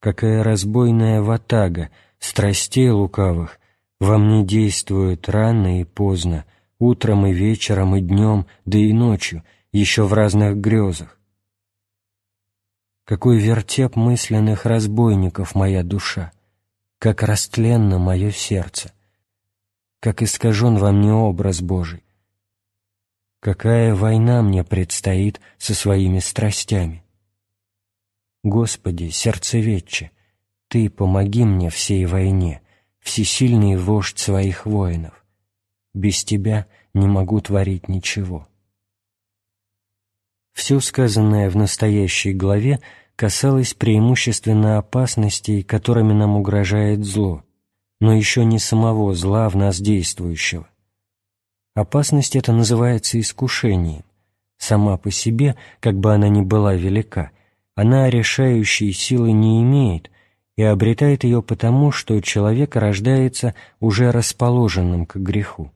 какая разбойная ватага, страстей лукавых, во мне действует рано и поздно, утром и вечером и днем, да и ночью, еще в разных грезах. Какой вертеп мысленных разбойников моя душа, как растленно мое сердце, как искажен во мне образ Божий. Какая война мне предстоит со своими страстями. Господи, сердцеведче, Ты помоги мне всей войне, всесильный вождь своих воинов. Без Тебя не могу творить ничего. Все сказанное в настоящей главе касалось преимущественно опасностей, которыми нам угрожает зло, но еще не самого зла в нас действующего. Опасность эта называется искушением. Сама по себе, как бы она ни была велика, она решающей силы не имеет и обретает ее потому, что человек рождается уже расположенным к греху.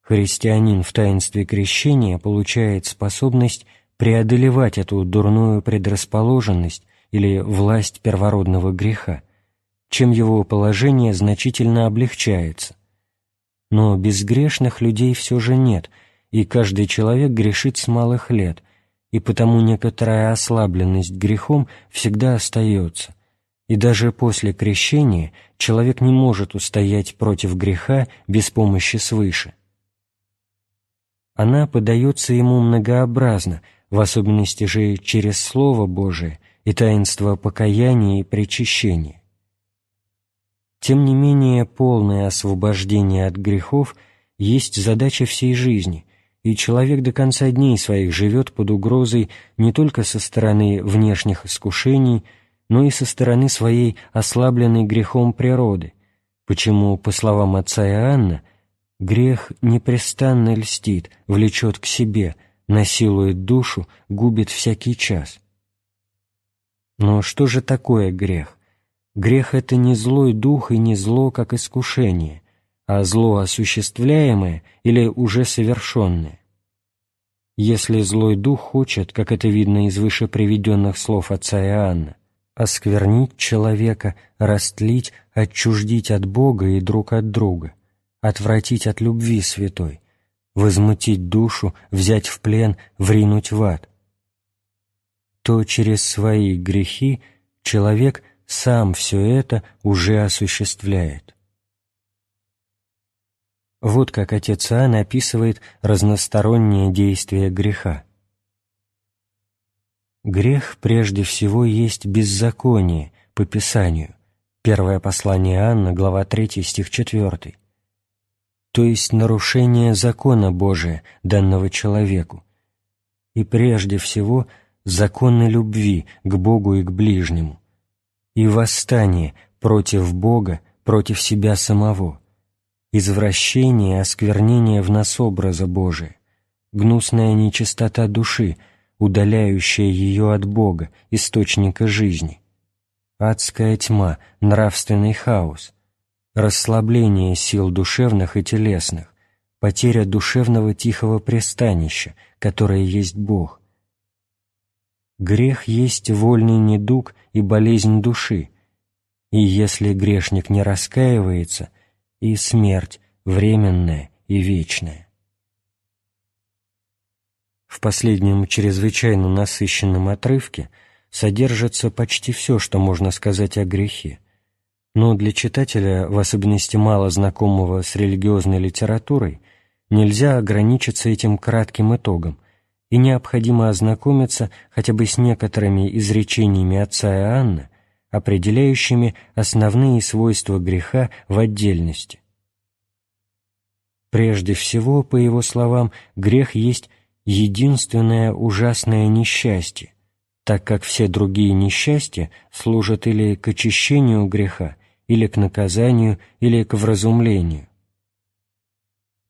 Христианин в таинстве крещения получает способность преодолевать эту дурную предрасположенность или власть первородного греха, чем его положение значительно облегчается. Но безгрешных людей все же нет, и каждый человек грешит с малых лет, и потому некоторая ослабленность грехом всегда остается, и даже после крещения человек не может устоять против греха без помощи свыше. Она подается ему многообразно, в особенности же через Слово Божие и таинство покаяния и причащения. Тем не менее, полное освобождение от грехов есть задача всей жизни, и человек до конца дней своих живет под угрозой не только со стороны внешних искушений, но и со стороны своей ослабленной грехом природы, почему, по словам отца Иоанна, грех непрестанно льстит, влечет к себе, насилует душу, губит всякий час. Но что же такое грех? Грех — это не злой дух и не зло, как искушение, а зло осуществляемое или уже совершенное. Если злой дух хочет, как это видно из выше приведенных слов отца Иоанна, осквернить человека, растлить, отчуждить от Бога и друг от друга, отвратить от любви святой, возмутить душу, взять в плен, вринуть в ад, то через свои грехи человек сам все это уже осуществляет. Вот как отец Иоанн описывает разностороннее действие греха. Грех прежде всего есть беззаконие по Писанию. Первое послание Анна, глава 3, стих 4. То есть нарушение закона Божия, данного человеку. И прежде всего законы любви к Богу и к ближнему. И восстание против Бога, против себя самого. Извращение осквернение в нас образа Божия. Гнусная нечистота души – удаляющая ее от Бога, источника жизни. Адская тьма, нравственный хаос, расслабление сил душевных и телесных, потеря душевного тихого пристанища, которое есть Бог. Грех есть вольный недуг и болезнь души, и если грешник не раскаивается, и смерть временная и вечная. В последнем чрезвычайно насыщенном отрывке содержится почти все, что можно сказать о грехе, но для читателя, в особенности мало знакомого с религиозной литературой, нельзя ограничиться этим кратким итогом, и необходимо ознакомиться хотя бы с некоторыми изречениями отца Иоанна, определяющими основные свойства греха в отдельности. Прежде всего, по его словам, грех есть единственное ужасное несчастье, так как все другие несчастья служат или к очищению греха, или к наказанию, или к вразумлению.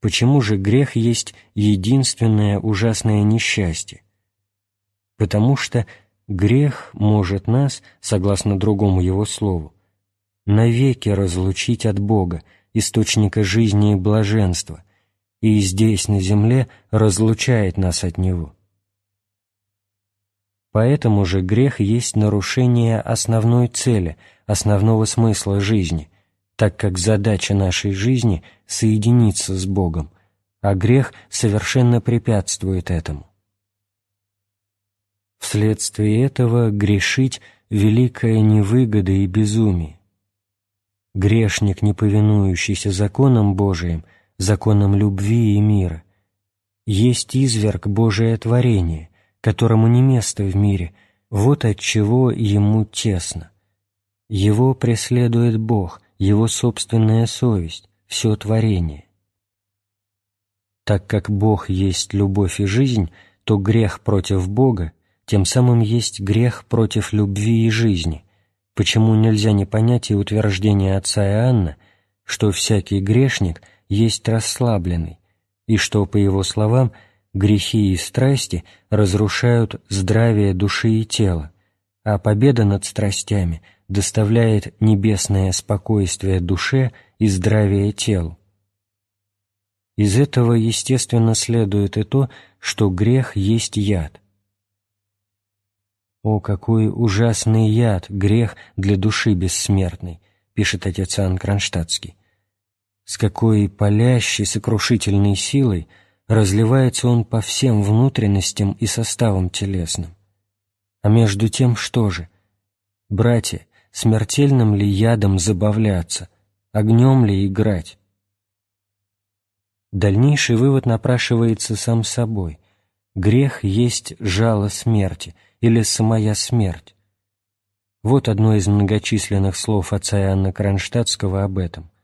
Почему же грех есть единственное ужасное несчастье? Потому что грех может нас, согласно другому его слову, навеки разлучить от Бога, источника жизни и блаженства, и здесь, на земле, разлучает нас от Него. Поэтому же грех есть нарушение основной цели, основного смысла жизни, так как задача нашей жизни — соединиться с Богом, а грех совершенно препятствует этому. Вследствие этого грешить — великая невыгода и безумие. Грешник, не повинующийся законам Божиим — законом любви и мира. Есть изверг Божие творение, которому не место в мире, вот от чего ему тесно. Его преследует Бог, его собственная совесть, все творение. Так как Бог есть любовь и жизнь, то грех против Бога тем самым есть грех против любви и жизни, почему нельзя не понять и утверждение отца Иоанна, что всякий грешник – есть расслабленный, и что, по его словам, грехи и страсти разрушают здравие души и тела, а победа над страстями доставляет небесное спокойствие душе и здравие телу. Из этого, естественно, следует и то, что грех есть яд. «О, какой ужасный яд, грех для души бессмертной!» пишет отец Иоанн Кронштадтский с какой палящей, сокрушительной силой разливается он по всем внутренностям и составам телесным. А между тем что же? Братья, смертельным ли ядом забавляться, огнем ли играть? Дальнейший вывод напрашивается сам собой. Грех есть жало смерти или самая смерть. Вот одно из многочисленных слов отца Иоанна Кронштадтского об этом –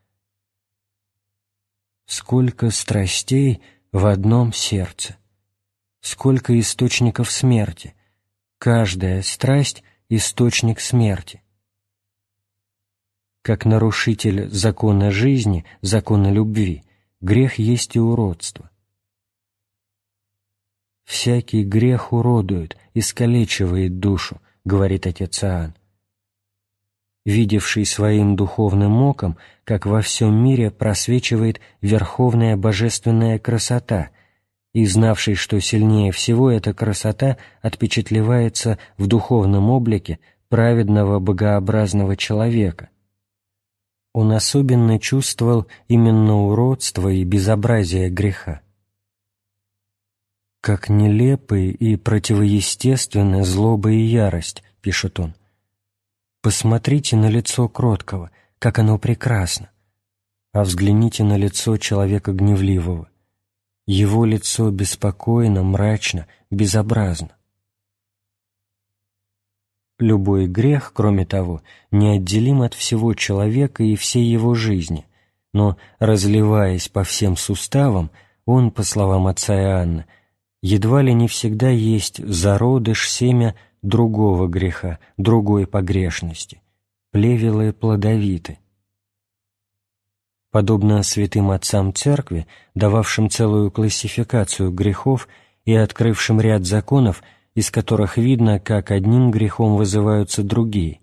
Сколько страстей в одном сердце, сколько источников смерти, каждая страсть — источник смерти. Как нарушитель закона жизни, закона любви, грех есть и уродство. «Всякий грех уродует, искалечивает душу», — говорит отец Иоанн. Видевший своим духовным оком, как во всем мире просвечивает верховная божественная красота, и знавший, что сильнее всего эта красота отпечатлевается в духовном облике праведного богообразного человека. Он особенно чувствовал именно уродство и безобразие греха. «Как нелепы и противоестественны злоба и ярость», — пишет он. «Посмотрите на лицо кроткого, как оно прекрасно, а взгляните на лицо человека гневливого. Его лицо беспокойно, мрачно, безобразно. Любой грех, кроме того, неотделим от всего человека и всей его жизни, но, разливаясь по всем суставам, он, по словам отца Иоанна, едва ли не всегда есть зародыш, семя другого греха, другой погрешности, плевелы плодовиты. Подобно святым отцам Церкви, дававшим целую классификацию грехов и открывшим ряд законов, из которых видно, как одним грехом вызываются другие,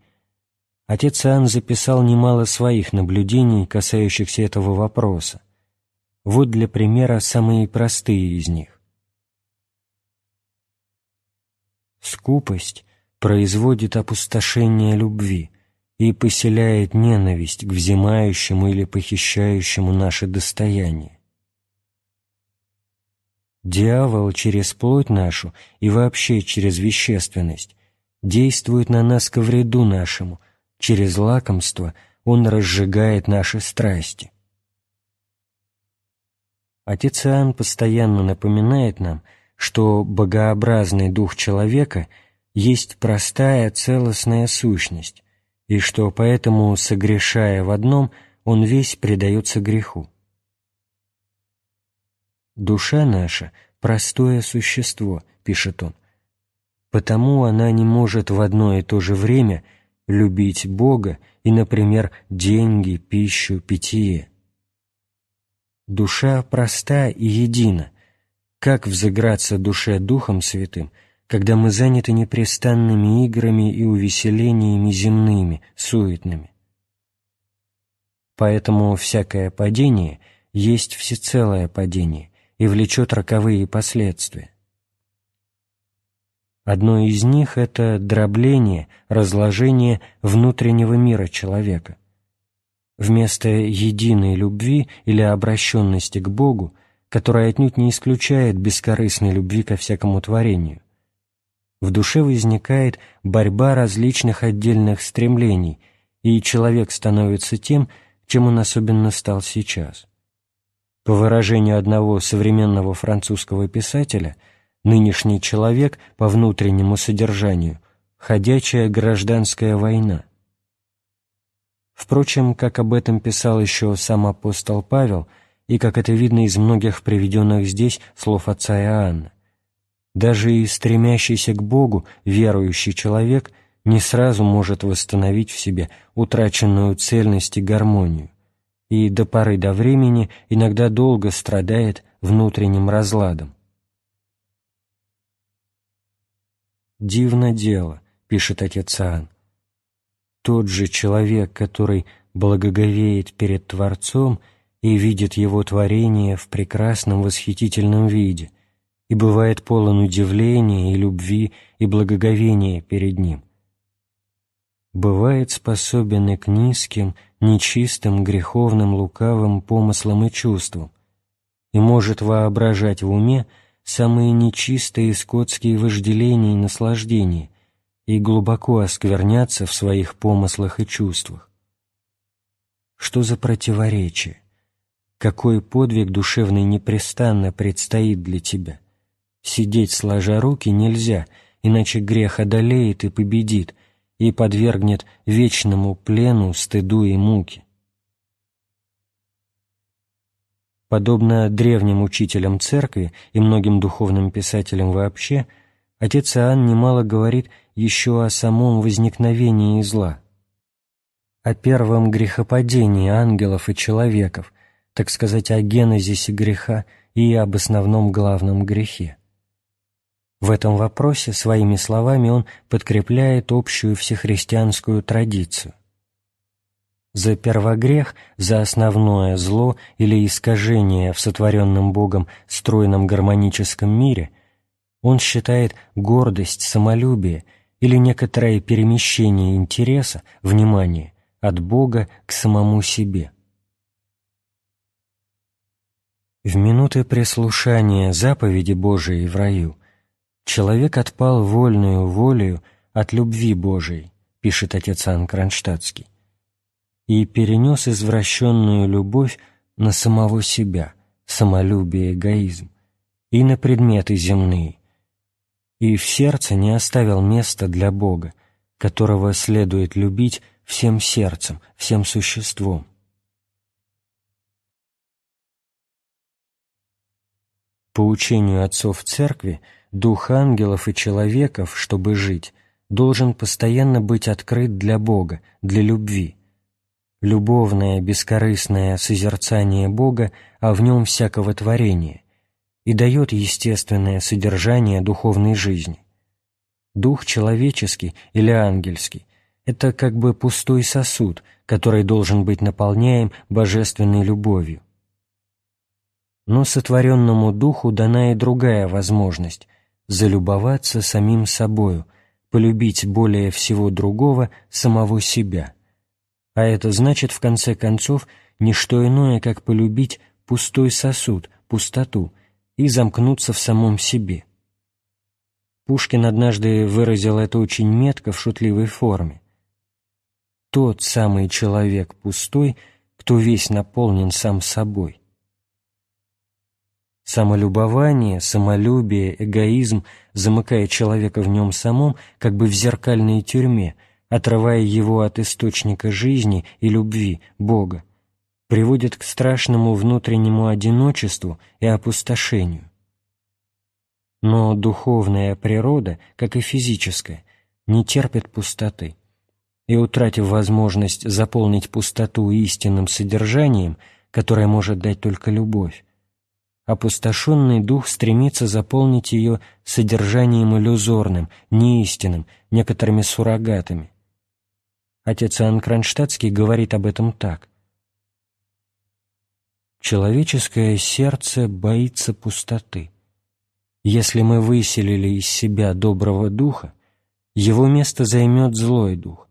отец Иоанн записал немало своих наблюдений, касающихся этого вопроса. Вот для примера самые простые из них. Скупость производит опустошение любви и поселяет ненависть к взимающему или похищающему наше достояние. Дьявол через плоть нашу и вообще через вещественность действует на нас ко вреду нашему, через лакомство он разжигает наши страсти. Отец Иоанн постоянно напоминает нам, что богообразный дух человека есть простая целостная сущность, и что поэтому, согрешая в одном, он весь предается греху. «Душа наша — простое существо», — пишет он, «потому она не может в одно и то же время любить Бога и, например, деньги, пищу, питье. Душа проста и едина, как взыграться душе Духом Святым, когда мы заняты непрестанными играми и увеселениями земными, суетными? Поэтому всякое падение есть всецелое падение и влечет роковые последствия. Одно из них — это дробление, разложение внутреннего мира человека. Вместо единой любви или обращенности к Богу которая отнюдь не исключает бескорыстной любви ко всякому творению. В душе возникает борьба различных отдельных стремлений, и человек становится тем, чем он особенно стал сейчас. По выражению одного современного французского писателя, нынешний человек по внутреннему содержанию – ходячая гражданская война. Впрочем, как об этом писал еще сам апостол Павел – и, как это видно из многих приведенных здесь слов отца Иоанна. Даже и стремящийся к Богу верующий человек не сразу может восстановить в себе утраченную цельность и гармонию, и до поры до времени иногда долго страдает внутренним разладом. «Дивно дело», — пишет отец Иоанн. «Тот же человек, который благоговеет перед Творцом — и видит его творение в прекрасном восхитительном виде, и бывает полон удивления и любви и благоговения перед ним. Бывает способен и к низким, нечистым, греховным, лукавым помыслам и чувствам, и может воображать в уме самые нечистые скотские вожделения и наслаждения, и глубоко оскверняться в своих помыслах и чувствах. Что за противоречие? Какой подвиг душевный непрестанно предстоит для тебя. Сидеть сложа руки нельзя, иначе грех одолеет и победит, и подвергнет вечному плену, стыду и муки. Подобно древним учителям церкви и многим духовным писателям вообще, отец Иоанн немало говорит еще о самом возникновении зла, о первом грехопадении ангелов и человеков, так сказать, о генезисе греха и об основном главном грехе. В этом вопросе своими словами он подкрепляет общую всехристианскую традицию. За первогрех, за основное зло или искажение в сотворенном Богом стройном гармоническом мире он считает гордость, самолюбие или некоторое перемещение интереса, внимания от Бога к самому себе. В минуты прислушания заповеди Божией в раю человек отпал вольную волею от любви Божией, пишет отец Ан Кронштадтский и перенес извращенную любовь на самого себя, самолюбие, эгоизм, и на предметы земные, и в сердце не оставил места для Бога, которого следует любить всем сердцем, всем существом. По учению отцов Церкви, дух ангелов и человеков, чтобы жить, должен постоянно быть открыт для Бога, для любви – любовное бескорыстное созерцание Бога, а в нем всякого творения, и дает естественное содержание духовной жизни. Дух человеческий или ангельский – это как бы пустой сосуд, который должен быть наполняем божественной любовью. Но сотворенному духу дана и другая возможность – залюбоваться самим собою, полюбить более всего другого самого себя – а это значит, в конце концов, не что иное, как полюбить пустой сосуд, пустоту, и замкнуться в самом себе. Пушкин однажды выразил это очень метко в шутливой форме. «Тот самый человек пустой, кто весь наполнен сам собой». Самолюбование, самолюбие, эгоизм замыкает человека в нем самом, как бы в зеркальной тюрьме – отрывая его от источника жизни и любви, Бога, приводит к страшному внутреннему одиночеству и опустошению. Но духовная природа, как и физическая, не терпит пустоты, и, утратив возможность заполнить пустоту истинным содержанием, которое может дать только любовь, опустошенный дух стремится заполнить ее содержанием иллюзорным, неистинным, некоторыми суррогатами, Отец Иоанн Кронштадтский говорит об этом так. «Человеческое сердце боится пустоты. Если мы выселили из себя доброго духа, его место займет злой дух,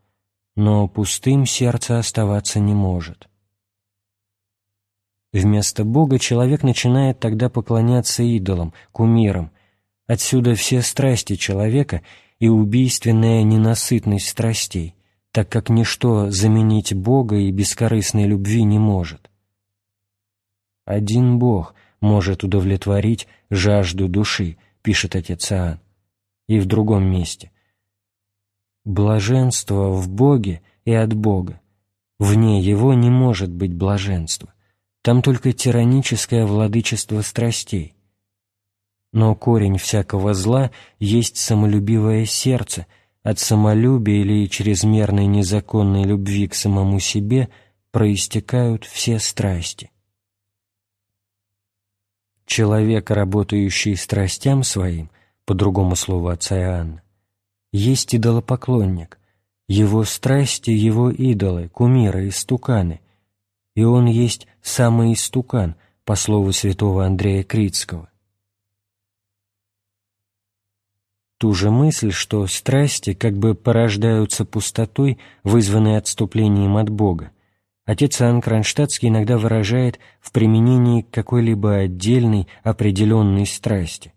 но пустым сердце оставаться не может. Вместо Бога человек начинает тогда поклоняться идолам, кумирам. Отсюда все страсти человека и убийственная ненасытность страстей, так как ничто заменить Бога и бескорыстной любви не может. «Один Бог может удовлетворить жажду души», — пишет отец Иоанн. И в другом месте. «Блаженство в Боге и от Бога. Вне Его не может быть блаженства. Там только тираническое владычество страстей. Но корень всякого зла есть самолюбивое сердце — от самолюбия или чрезмерной незаконной любви к самому себе проистекают все страсти. Человек, работающий страстям своим, по другому слову отца Иоанна, есть идолопоклонник, его страсти — его идолы, кумиры, истуканы, и он есть самый истукан, по слову святого Андрея Критского. ту же мысль, что страсти как бы порождаются пустотой, вызванной отступлением от Бога, отец Иоанн Кронштадтский иногда выражает в применении какой-либо отдельной, определенной страсти.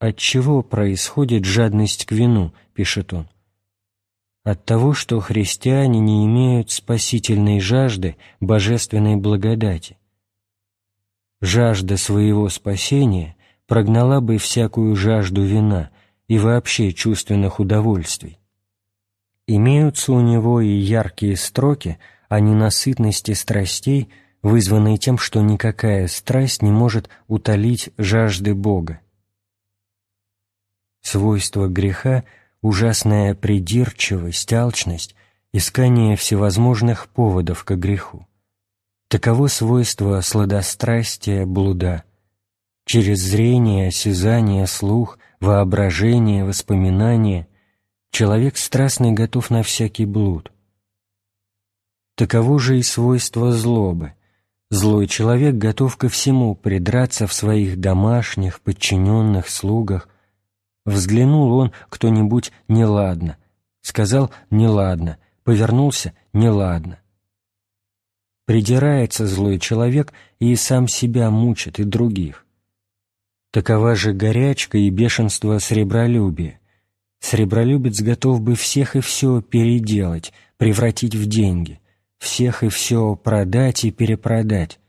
«От чего происходит жадность к вину?» — пишет он. «От того, что христиане не имеют спасительной жажды божественной благодати. Жажда своего спасения прогнала бы всякую жажду вина и вообще чувственных удовольствий. Имеются у него и яркие строки о ненасытности страстей, вызванные тем, что никакая страсть не может утолить жажды Бога. Свойство греха — ужасная придирчивость, алчность, искание всевозможных поводов к греху. Таково свойство сладострастия, блуда — через зрение, осязание, слух, воображение, воспоминание человек страстный готов на всякий блуд. Таково же и свойство злобы. Злой человек готов ко всему придраться в своих домашних, подчиненных, слугах. Взглянул он кто-нибудь неладно, сказал «неладно», повернулся «неладно». Придирается злой человек и сам себя мучит, и других. Такова же горячка и бешенство сребролюбия. Сребролюбец готов бы всех и все переделать, превратить в деньги, всех и все продать и перепродать.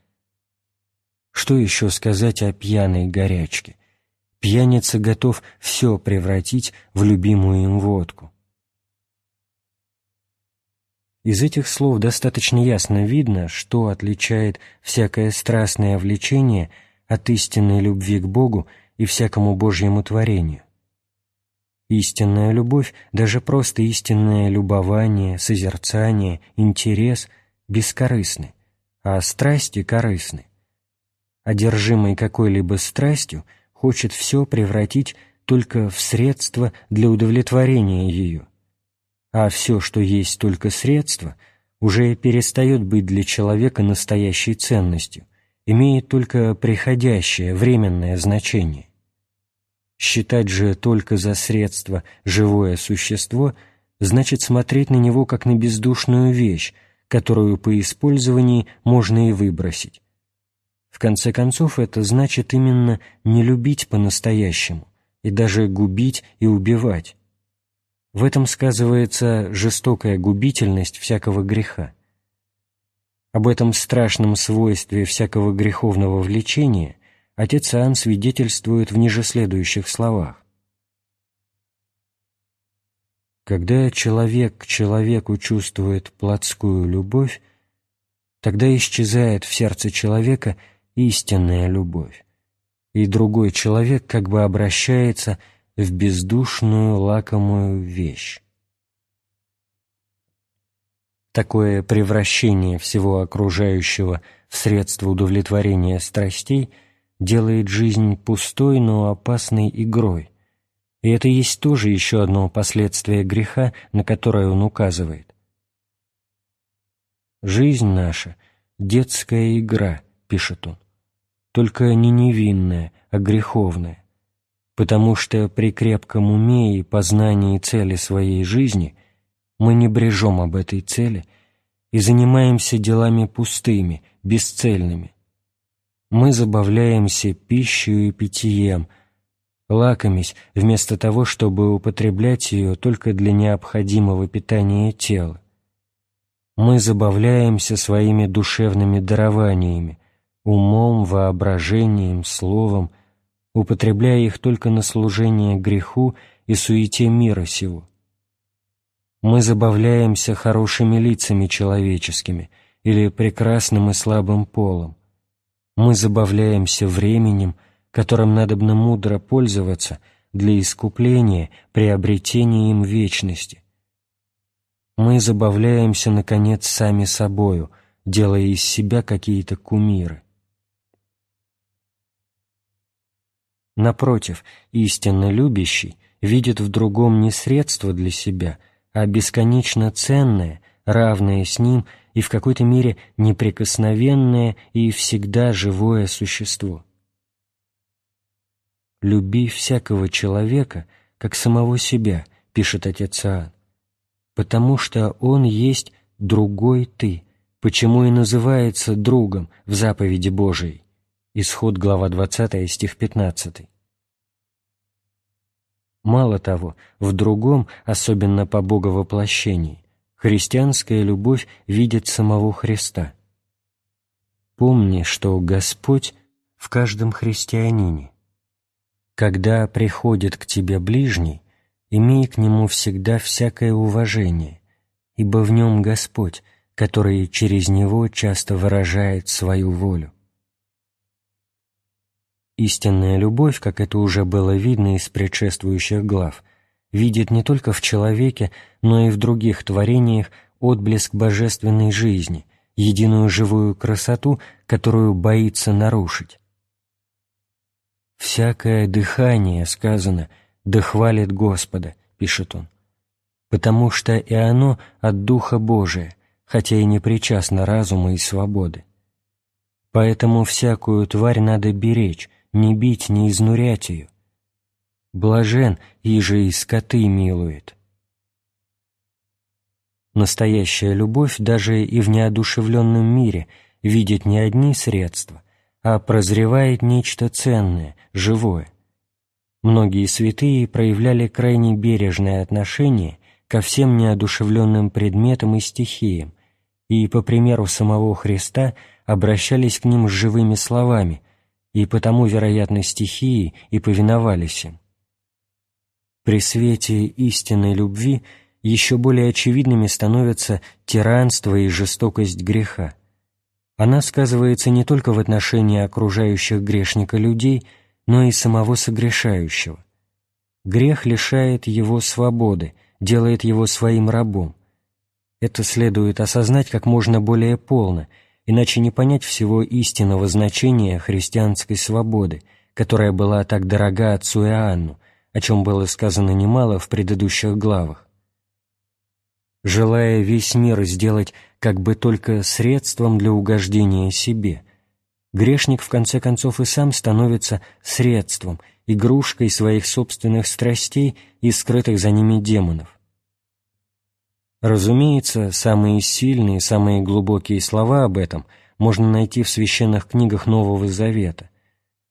Что еще сказать о пьяной горячке? Пьяница готов все превратить в любимую им водку. Из этих слов достаточно ясно видно, что отличает всякое страстное влечение – от истинной любви к Богу и всякому Божьему творению. Истинная любовь, даже просто истинное любование, созерцание, интерес бескорыстны, а страсти корыстны. Одержимый какой-либо страстью хочет все превратить только в средство для удовлетворения ее, а все, что есть только средство, уже перестает быть для человека настоящей ценностью, имеет только приходящее, временное значение. Считать же только за средство живое существо значит смотреть на него как на бездушную вещь, которую по использовании можно и выбросить. Конце концов, это значит именно не любить по-настоящему и даже губить и убивать. В этом сказывается жестокая губительность всякого греха. Об этом страшном свойстве всякого греховного влечения отец Иоанн свидетельствует в ниже следующих словах. Когда человек к человеку чувствует плотскую любовь, тогда исчезает в сердце человека истинная любовь, и другой человек как бы обращается в бездушную лакомую вещь. Такое превращение всего окружающего в средство удовлетворения страстей делает жизнь пустой, но опасной игрой. И это есть тоже еще одно последствие греха, на которое он указывает. «Жизнь наша — детская игра», — пишет он, — «только не невинная, а греховная, потому что при крепком уме и познании цели своей жизни — мы не брежем об этой цели и занимаемся делами пустыми, бесцельными. Мы забавляемся пищей и питьем, лакомясь вместо того, чтобы употреблять ее только для необходимого питания тела. Мы забавляемся своими душевными дарованиями, умом, воображением, словом, употребляя их только на служение греху и суете мира сего. Мы забавляемся хорошими лицами человеческими или прекрасным и слабым полом. Мы забавляемся временем, которым надобно мудро пользоваться для искупления, приобретения им вечности. Мы забавляемся, наконец, сами собою, делая из себя какие-то кумиры. Напротив, истинно любящий видит в другом не средство для себя – а бесконечно ценное, равное с ним и в какой-то мере неприкосновенное и всегда живое существо. «Люби всякого человека, как самого себя», — пишет отец Иоанн, «потому что он есть другой ты, почему и называется другом в заповеди Божией». Исход, глава 20, стих 15. Мало того, в другом, особенно по боговоплощении, христианская любовь видит самого Христа. Помни, что Господь в каждом христианине. Когда приходит к тебе ближний, имей к нему всегда всякое уважение, ибо в нем Господь, который через него часто выражает свою волю. Истинная любовь, как это уже было видно из предшествующих глав, видит не только в человеке, но и в других творениях отблеск божественной жизни, единую живую красоту, которую боится нарушить. «Всякое дыхание, сказано, да хвалит Господа», — пишет он, «потому что и оно от Духа Божия, хотя и не причастно разума и свободы. Поэтому всякую тварь надо беречь, не бить, не изнурять ее. Блажен, иже и скоты милует». Настоящая любовь даже и в неодушевленном мире видит не одни средства, а прозревает нечто ценное, живое. Многие святые проявляли крайне бережное отношение ко всем неодушевленным предметам и стихиям, и, по примеру самого Христа, обращались к ним с живыми словами, и потому, вероятно, стихии и повиновались им. При свете истинной любви еще более очевидными становятся тиранство и жестокость греха. Она сказывается не только в отношении окружающих грешника людей, но и самого согрешающего. Грех лишает его свободы, делает его своим рабом. Это следует осознать как можно более полно, иначе не понять всего истинного значения христианской свободы, которая была так дорога отцу Иоанну, о чем было сказано немало в предыдущих главах желая весь мир сделать как бы только средством для угождения себе, грешник в конце концов и сам становится средством, игрушкой своих собственных страстей и скрытых за ними демонов. Разумеется, самые сильные, самые глубокие слова об этом можно найти в священных книгах Нового Завета,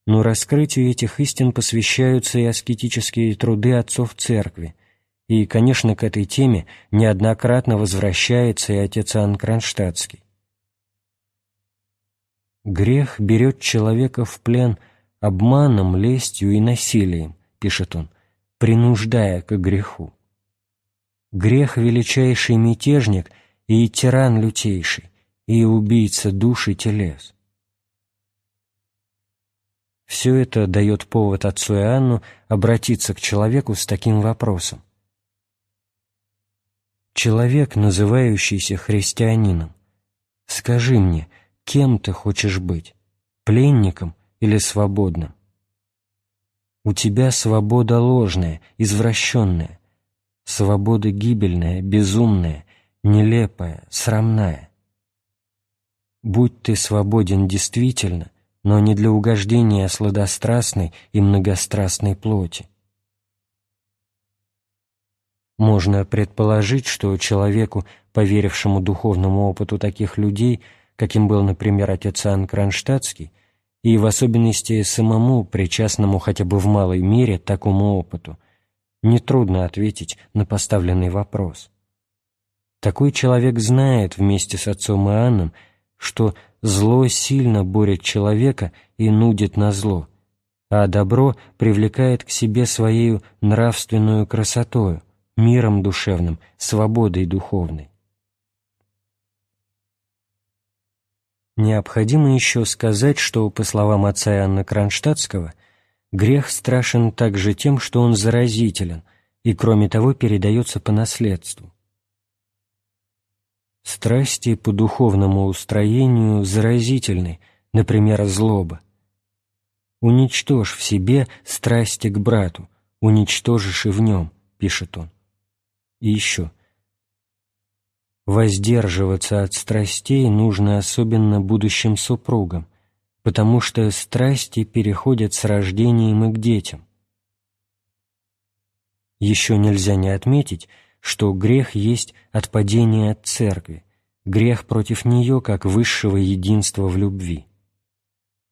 но раскрытию этих истин посвящаются и аскетические труды отцов Церкви, и, конечно, к этой теме неоднократно возвращается и отец Иоанн Кронштадтский. «Грех берет человека в плен обманом, лестью и насилием», — пишет он, принуждая к греху. Грех — величайший мятежник и тиран лютейший, и убийца души телес. Все это дает повод отцу Иоанну обратиться к человеку с таким вопросом. Человек, называющийся христианином, скажи мне, кем ты хочешь быть, пленником или свободным? У тебя свобода ложная, извращенная, свобода гибельная, безумная, нелепая, срамная. Будь ты свободен действительно, но не для угождения сладострастной и многострастной плоти. Можно предположить, что человеку, поверившему духовному опыту таких людей, каким был, например, отец Иоанн Кронштадтский, и в особенности самому, причастному хотя бы в малой мере такому опыту, нетрудно ответить на поставленный вопрос. Такой человек знает вместе с отцом Иоанном, что зло сильно борет человека и нудит на зло, а добро привлекает к себе своей нравственную красотою, миром душевным, свободой духовной. Необходимо еще сказать, что, по словам отца Иоанна Кронштадтского, грех страшен также тем, что он заразителен и, кроме того, передается по наследству. Страсти по духовному устроению заразительны, например, злоба. «Уничтожь в себе страсти к брату, уничтожишь и в нем», — пишет он. И еще. Воздерживаться от страстей нужно особенно будущим супругам, потому что страсти переходят с рождением и к детям. Еще нельзя не отметить, что грех есть отпадение от церкви, грех против нее как высшего единства в любви.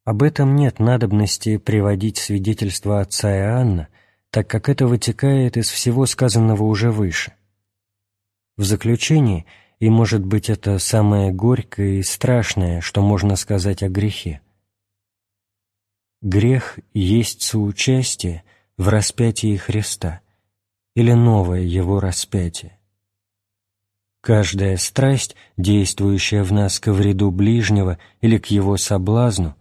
Об этом нет надобности приводить свидетельство отца Иоанна, так как это вытекает из всего сказанного уже выше. В заключении, и, может быть, это самое горькое и страшное, что можно сказать о грехе. Грех есть соучастие в распятии Христа или новое Его распятие. Каждая страсть, действующая в нас ко вреду ближнего или к его соблазну,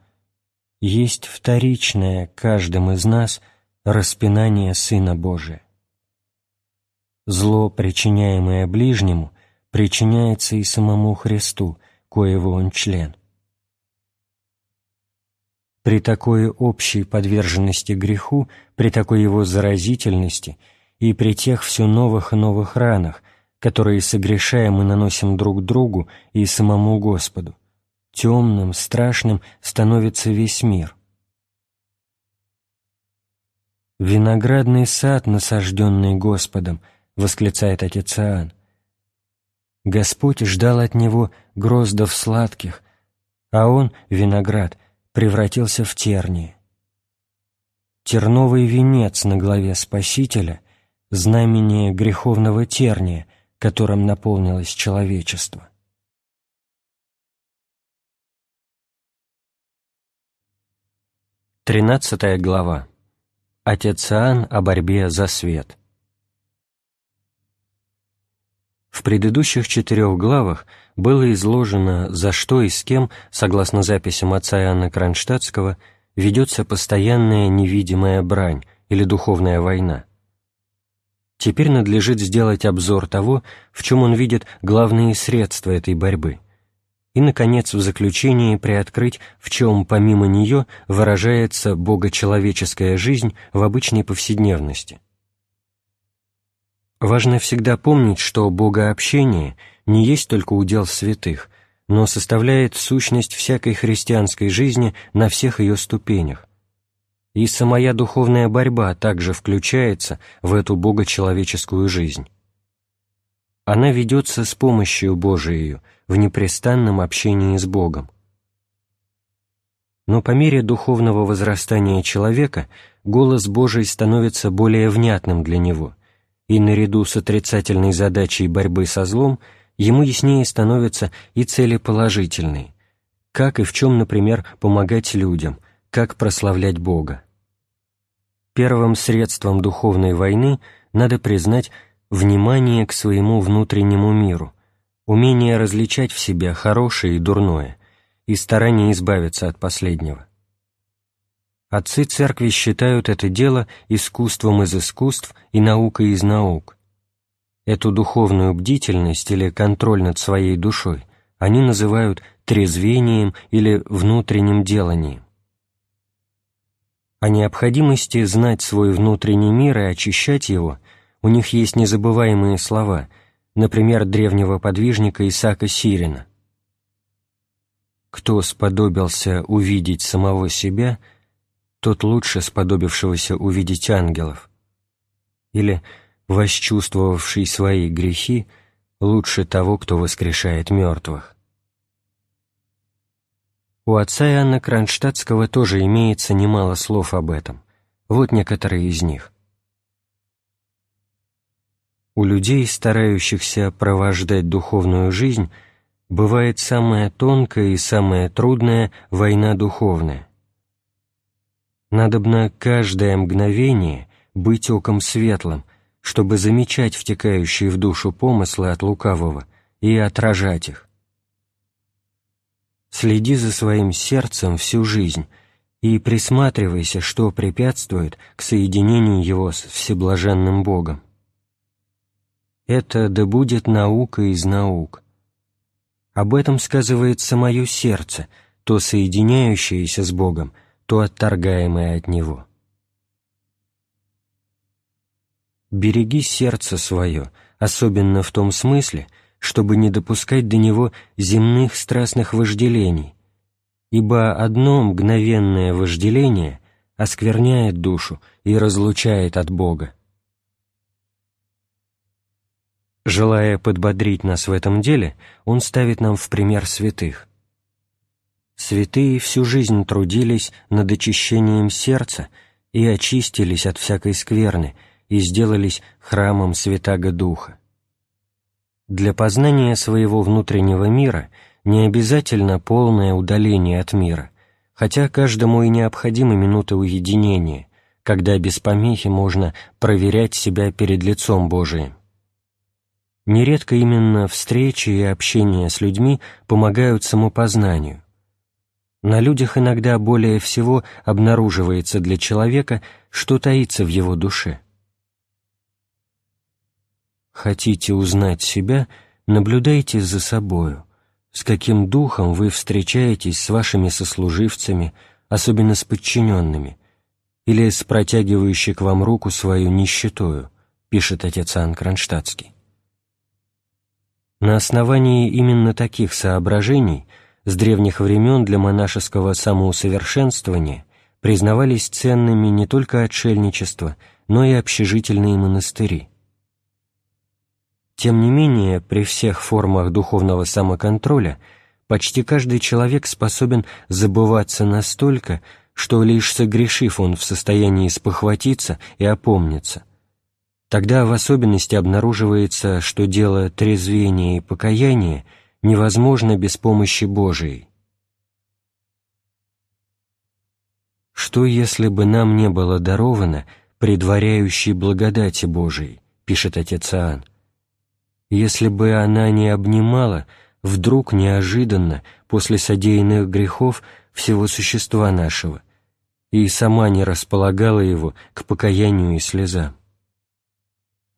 есть вторичное каждым из нас распинание Сына Божия. Зло, причиняемое ближнему, причиняется и самому Христу, коего он член. При такой общей подверженности греху, при такой его заразительности и при тех все новых и новых ранах, которые, согрешая, мы наносим друг другу и самому Господу, темным, страшным становится весь мир. «Виноградный сад, насажденный Господом», — восклицает отец Иоанн. Господь ждал от него гроздов сладких, а он, виноград, превратился в тернии. Терновый венец на главе Спасителя — знамение греховного терния, которым наполнилось человечество. Тринадцатая глава. Отец Иоанн о борьбе за свет. В предыдущих четырех главах было изложено, за что и с кем, согласно записям отца Иоанна Кронштадтского, ведется постоянная невидимая брань или духовная война. Теперь надлежит сделать обзор того, в чем он видит главные средства этой борьбы – и, наконец, в заключении приоткрыть, в чем помимо нее выражается богочеловеческая жизнь в обычной повседневности. Важно всегда помнить, что богообщение не есть только удел святых, но составляет сущность всякой христианской жизни на всех ее ступенях. И самая духовная борьба также включается в эту богочеловеческую жизнь. Она ведется с помощью Божией, в непрестанном общении с Богом. Но по мере духовного возрастания человека голос Божий становится более внятным для него, и наряду с отрицательной задачей борьбы со злом ему яснее становятся и цели положительные, как и в чем, например, помогать людям, как прославлять Бога. Первым средством духовной войны надо признать внимание к своему внутреннему миру, умение различать в себе хорошее и дурное и старание избавиться от последнего. Отцы церкви считают это дело искусством из искусств и наукой из наук. Эту духовную бдительность или контроль над своей душой они называют трезвением или внутренним деланием. О необходимости знать свой внутренний мир и очищать его у них есть незабываемые слова – например, древнего подвижника Исаака Сирина. «Кто сподобился увидеть самого себя, тот лучше сподобившегося увидеть ангелов». Или «Восчувствовавший свои грехи, лучше того, кто воскрешает мертвых». У отца Иоанна Кронштадтского тоже имеется немало слов об этом. Вот некоторые из них. У людей, старающихся провождать духовную жизнь, бывает самая тонкая и самая трудная война духовная. Надобно каждое мгновение быть оком светлым, чтобы замечать втекающие в душу помыслы от лукавого и отражать их. Следи за своим сердцем всю жизнь и присматривайся, что препятствует к соединению его с всеблаженным Богом это да будет наука из наук. Об этом сказывается мое сердце, то соединяющееся с Богом, то отторгаемое от Него. Береги сердце свое, особенно в том смысле, чтобы не допускать до него земных страстных вожделений, ибо одно мгновенное вожделение оскверняет душу и разлучает от Бога. Желая подбодрить нас в этом деле, он ставит нам в пример святых. Святые всю жизнь трудились над очищением сердца и очистились от всякой скверны и сделались храмом Святаго Духа. Для познания своего внутреннего мира не обязательно полное удаление от мира, хотя каждому и необходима минута уединения, когда без помехи можно проверять себя перед лицом Божиим. Нередко именно встречи и общение с людьми помогают самопознанию. На людях иногда более всего обнаруживается для человека, что таится в его душе. Хотите узнать себя, наблюдайте за собою, с каким духом вы встречаетесь с вашими сослуживцами, особенно с подчиненными, или с протягивающей к вам руку свою нищетою, пишет отец Иоанн Кронштадтский. На основании именно таких соображений с древних времен для монашеского самоусовершенствования признавались ценными не только отшельничество, но и общежительные монастыри. Тем не менее, при всех формах духовного самоконтроля почти каждый человек способен забываться настолько, что лишь согрешив он в состоянии спохватиться и опомниться – Тогда в особенности обнаруживается, что дело трезвения и покаяния невозможно без помощи Божией. Что, если бы нам не было даровано предваряющей благодати Божией, пишет отец Иоанн, если бы она не обнимала вдруг неожиданно после содеянных грехов всего существа нашего и сама не располагала его к покаянию и слезам?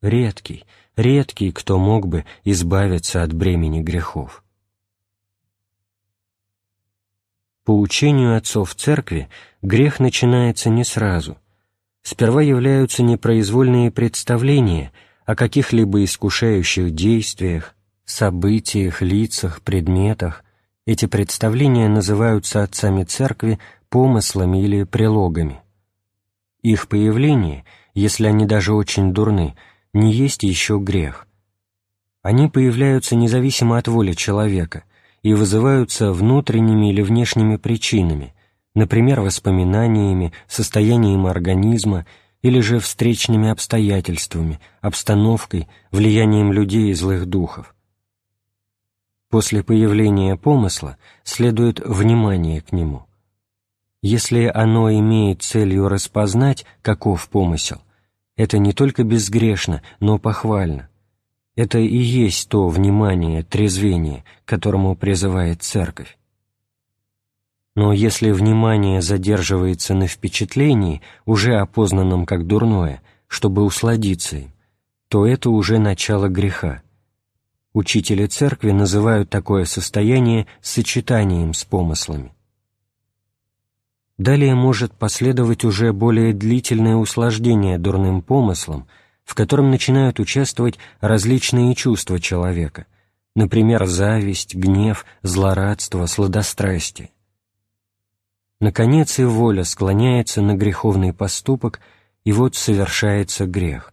редкий, редкий, кто мог бы избавиться от бремени грехов. По учению отцов церкви грех начинается не сразу. Сперва являются непроизвольные представления о каких-либо искушающих действиях, событиях, лицах, предметах. Эти представления называются отцами церкви помыслами или прилогами. Их появление, если они даже очень дурны, не есть еще грех. Они появляются независимо от воли человека и вызываются внутренними или внешними причинами, например, воспоминаниями, состоянием организма или же встречными обстоятельствами, обстановкой, влиянием людей и злых духов. После появления помысла следует внимание к нему. Если оно имеет целью распознать, каков помысел, это не только безгрешно, но похвально. Это и есть то внимание, трезвение, к которому призывает Церковь. Но если внимание задерживается на впечатлении, уже опознанном как дурное, чтобы усладиться им, то это уже начало греха. Учители Церкви называют такое состояние сочетанием с помыслами. Далее может последовать уже более длительное услаждение дурным помыслом, в котором начинают участвовать различные чувства человека, например, зависть, гнев, злорадство, сладострастие. Наконец и воля склоняется на греховный поступок, и вот совершается грех.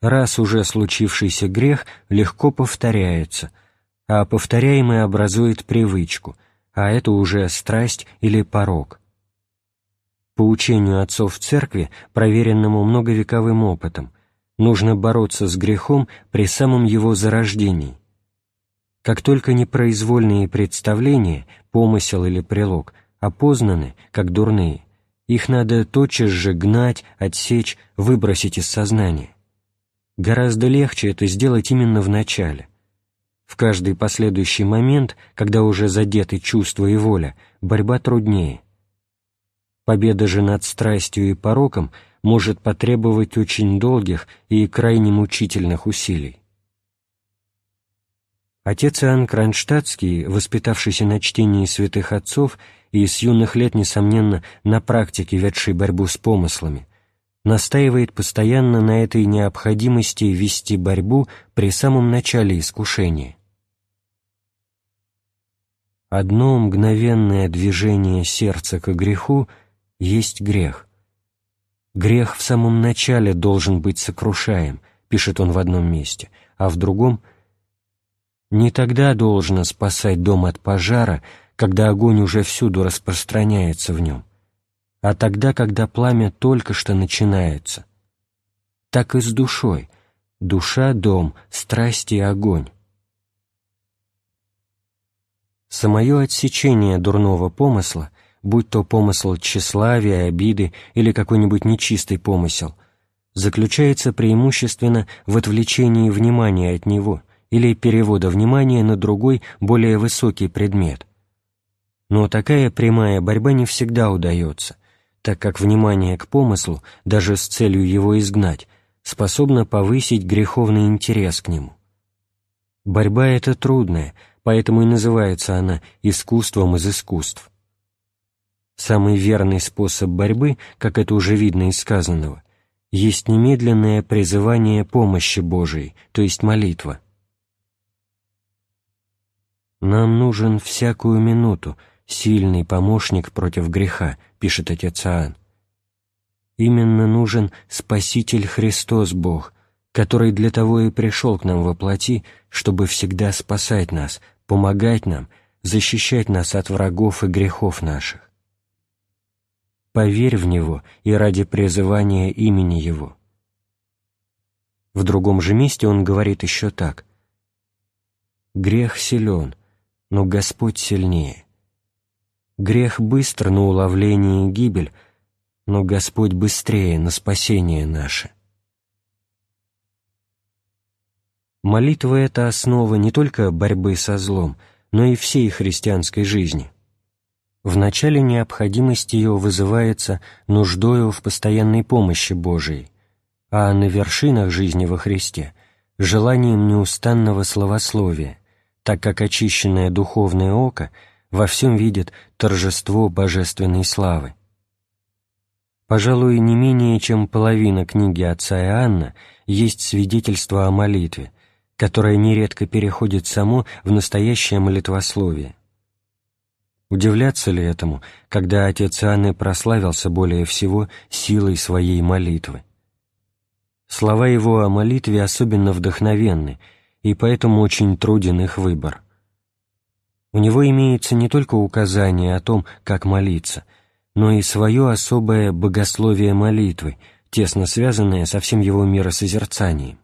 Раз уже случившийся грех легко повторяется, а повторяемый образует привычку – а это уже страсть или порог. По учению отцов церкви, проверенному многовековым опытом, нужно бороться с грехом при самом его зарождении. Как только непроизвольные представления, помысел или прилог, опознаны, как дурные, их надо тотчас же гнать, отсечь, выбросить из сознания. Гораздо легче это сделать именно в начале – в каждый последующий момент, когда уже задеты чувства и воля, борьба труднее. Победа же над страстью и пороком может потребовать очень долгих и крайне мучительных усилий. Отец Иоанн Кронштадтский, воспитавшийся на чтении святых отцов и с юных лет, несомненно, на практике ведший борьбу с помыслами, настаивает постоянно на этой необходимости вести борьбу при самом начале искушения. Одно мгновенное движение сердца к греху есть грех. Грех в самом начале должен быть сокрушаем, пишет он в одном месте, а в другом «Не тогда должно спасать дом от пожара, когда огонь уже всюду распространяется в нем, а тогда, когда пламя только что начинается. Так и с душой. Душа — дом, страсти — огонь. Самое отсечение дурного помысла, будь то помысл тщеславия, обиды или какой-нибудь нечистый помысел, заключается преимущественно в отвлечении внимания от него или перевода внимания на другой, более высокий предмет. Но такая прямая борьба не всегда удается, так как внимание к помыслу, даже с целью его изгнать, способно повысить греховный интерес к нему. Борьба эта трудная, поэтому и называется она «искусством из искусств». Самый верный способ борьбы, как это уже видно из сказанного, есть немедленное призывание помощи Божией, то есть молитва. «Нам нужен всякую минуту сильный помощник против греха», — пишет отец Аан. «Именно нужен Спаситель Христос Бог, который для того и пришел к нам во плоти, чтобы всегда спасать нас, помогать нам, защищать нас от врагов и грехов наших. Поверь в Него и ради призывания имени Его. В другом же месте он говорит еще так. «Грех силен, но Господь сильнее. Грех быстр на уловление и гибель, но Господь быстрее на спасение наше». Молитва — это основа не только борьбы со злом, но и всей христианской жизни. Вначале необходимость ее вызывается нуждою в постоянной помощи Божией, а на вершинах жизни во Христе — желанием неустанного словословия, так как очищенное духовное око во всем видит торжество божественной славы. Пожалуй, не менее чем половина книги отца Иоанна есть свидетельство о молитве, которое нередко переходит само в настоящее молитвословие. Удивляться ли этому, когда отец Анны прославился более всего силой своей молитвы? Слова его о молитве особенно вдохновенны, и поэтому очень труден их выбор. У него имеется не только указание о том, как молиться, но и свое особое богословие молитвы, тесно связанное со всем его миросозерцанием.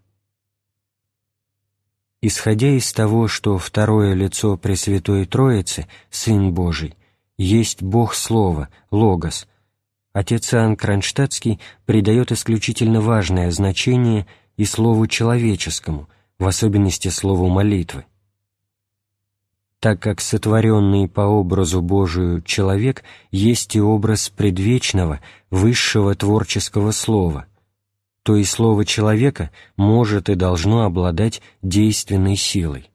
Исходя из того, что второе лицо Пресвятой Троицы, Сын Божий, есть Бог Слова, Логос, отец Иоанн Кронштадтский придает исключительно важное значение и слову человеческому, в особенности слову молитвы. Так как сотворенный по образу Божию человек есть и образ предвечного, высшего творческого слова – то и слово человека может и должно обладать действенной силой.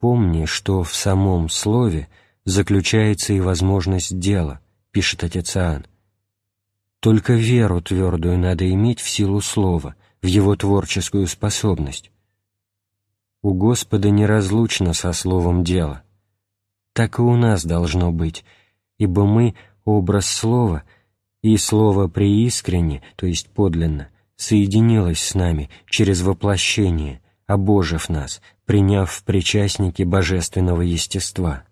«Помни, что в самом слове заключается и возможность дела», — пишет отец Иоанн. «Только веру твердую надо иметь в силу слова, в его творческую способность. У Господа неразлучно со словом дело. Так и у нас должно быть, ибо мы — образ слова — и слово «преискренне», то есть подлинно, соединилось с нами через воплощение, обожив нас, приняв в причастники божественного естества.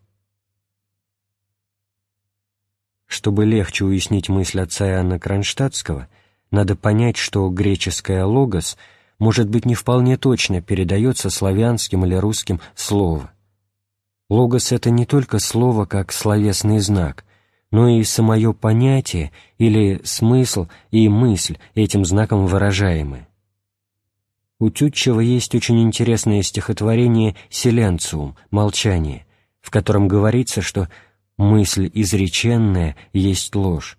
Чтобы легче уяснить мысль отца Иоанна Кронштадтского, надо понять, что греческое «логос» может быть не вполне точно передается славянским или русским «слово». «Логос» — это не только слово как словесный знак — но и самое понятие или смысл и мысль этим знаком выражаемы. У Тютчева есть очень интересное стихотворение «Селенциум» — «Молчание», в котором говорится, что «мысль изреченная есть ложь».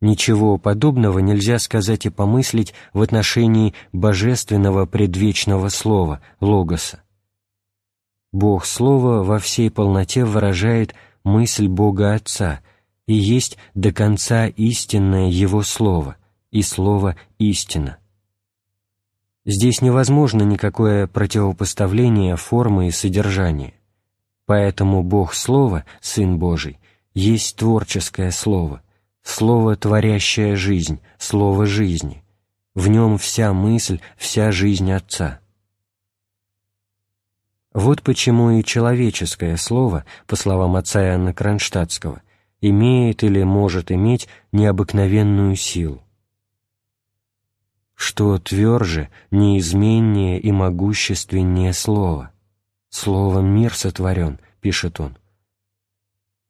Ничего подобного нельзя сказать и помыслить в отношении божественного предвечного слова, логоса. Бог Слова во всей полноте выражает – мысль Бога Отца и есть до конца истинное Его Слово, и Слово — истина. Здесь невозможно никакое противопоставление формы и содержания. Поэтому Бог Слово, Сын Божий, есть творческое Слово, Слово, творящее жизнь, Слово жизни. В нем вся мысль, вся жизнь Отца. Вот почему и человеческое слово, по словам отца Иоанна Кронштадтского, имеет или может иметь необыкновенную силу. Что тверже, неизменнее и могущественнее слово. Словом мир сотворен, пишет он.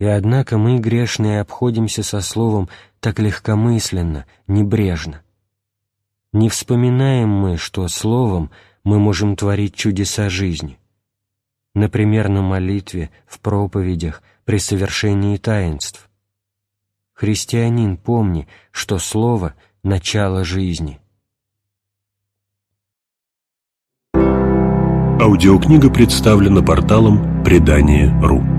И однако мы, грешные, обходимся со словом так легкомысленно, небрежно. Не вспоминаем мы, что словом мы можем творить чудеса жизни например, на молитве, в проповедях, при совершении таинств. Христианин, помни, что Слово — начало жизни. Аудиокнига представлена порталом «Предание.ру».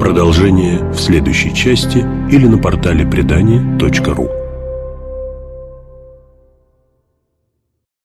Продолжение в следующей части или на портале предания.ру.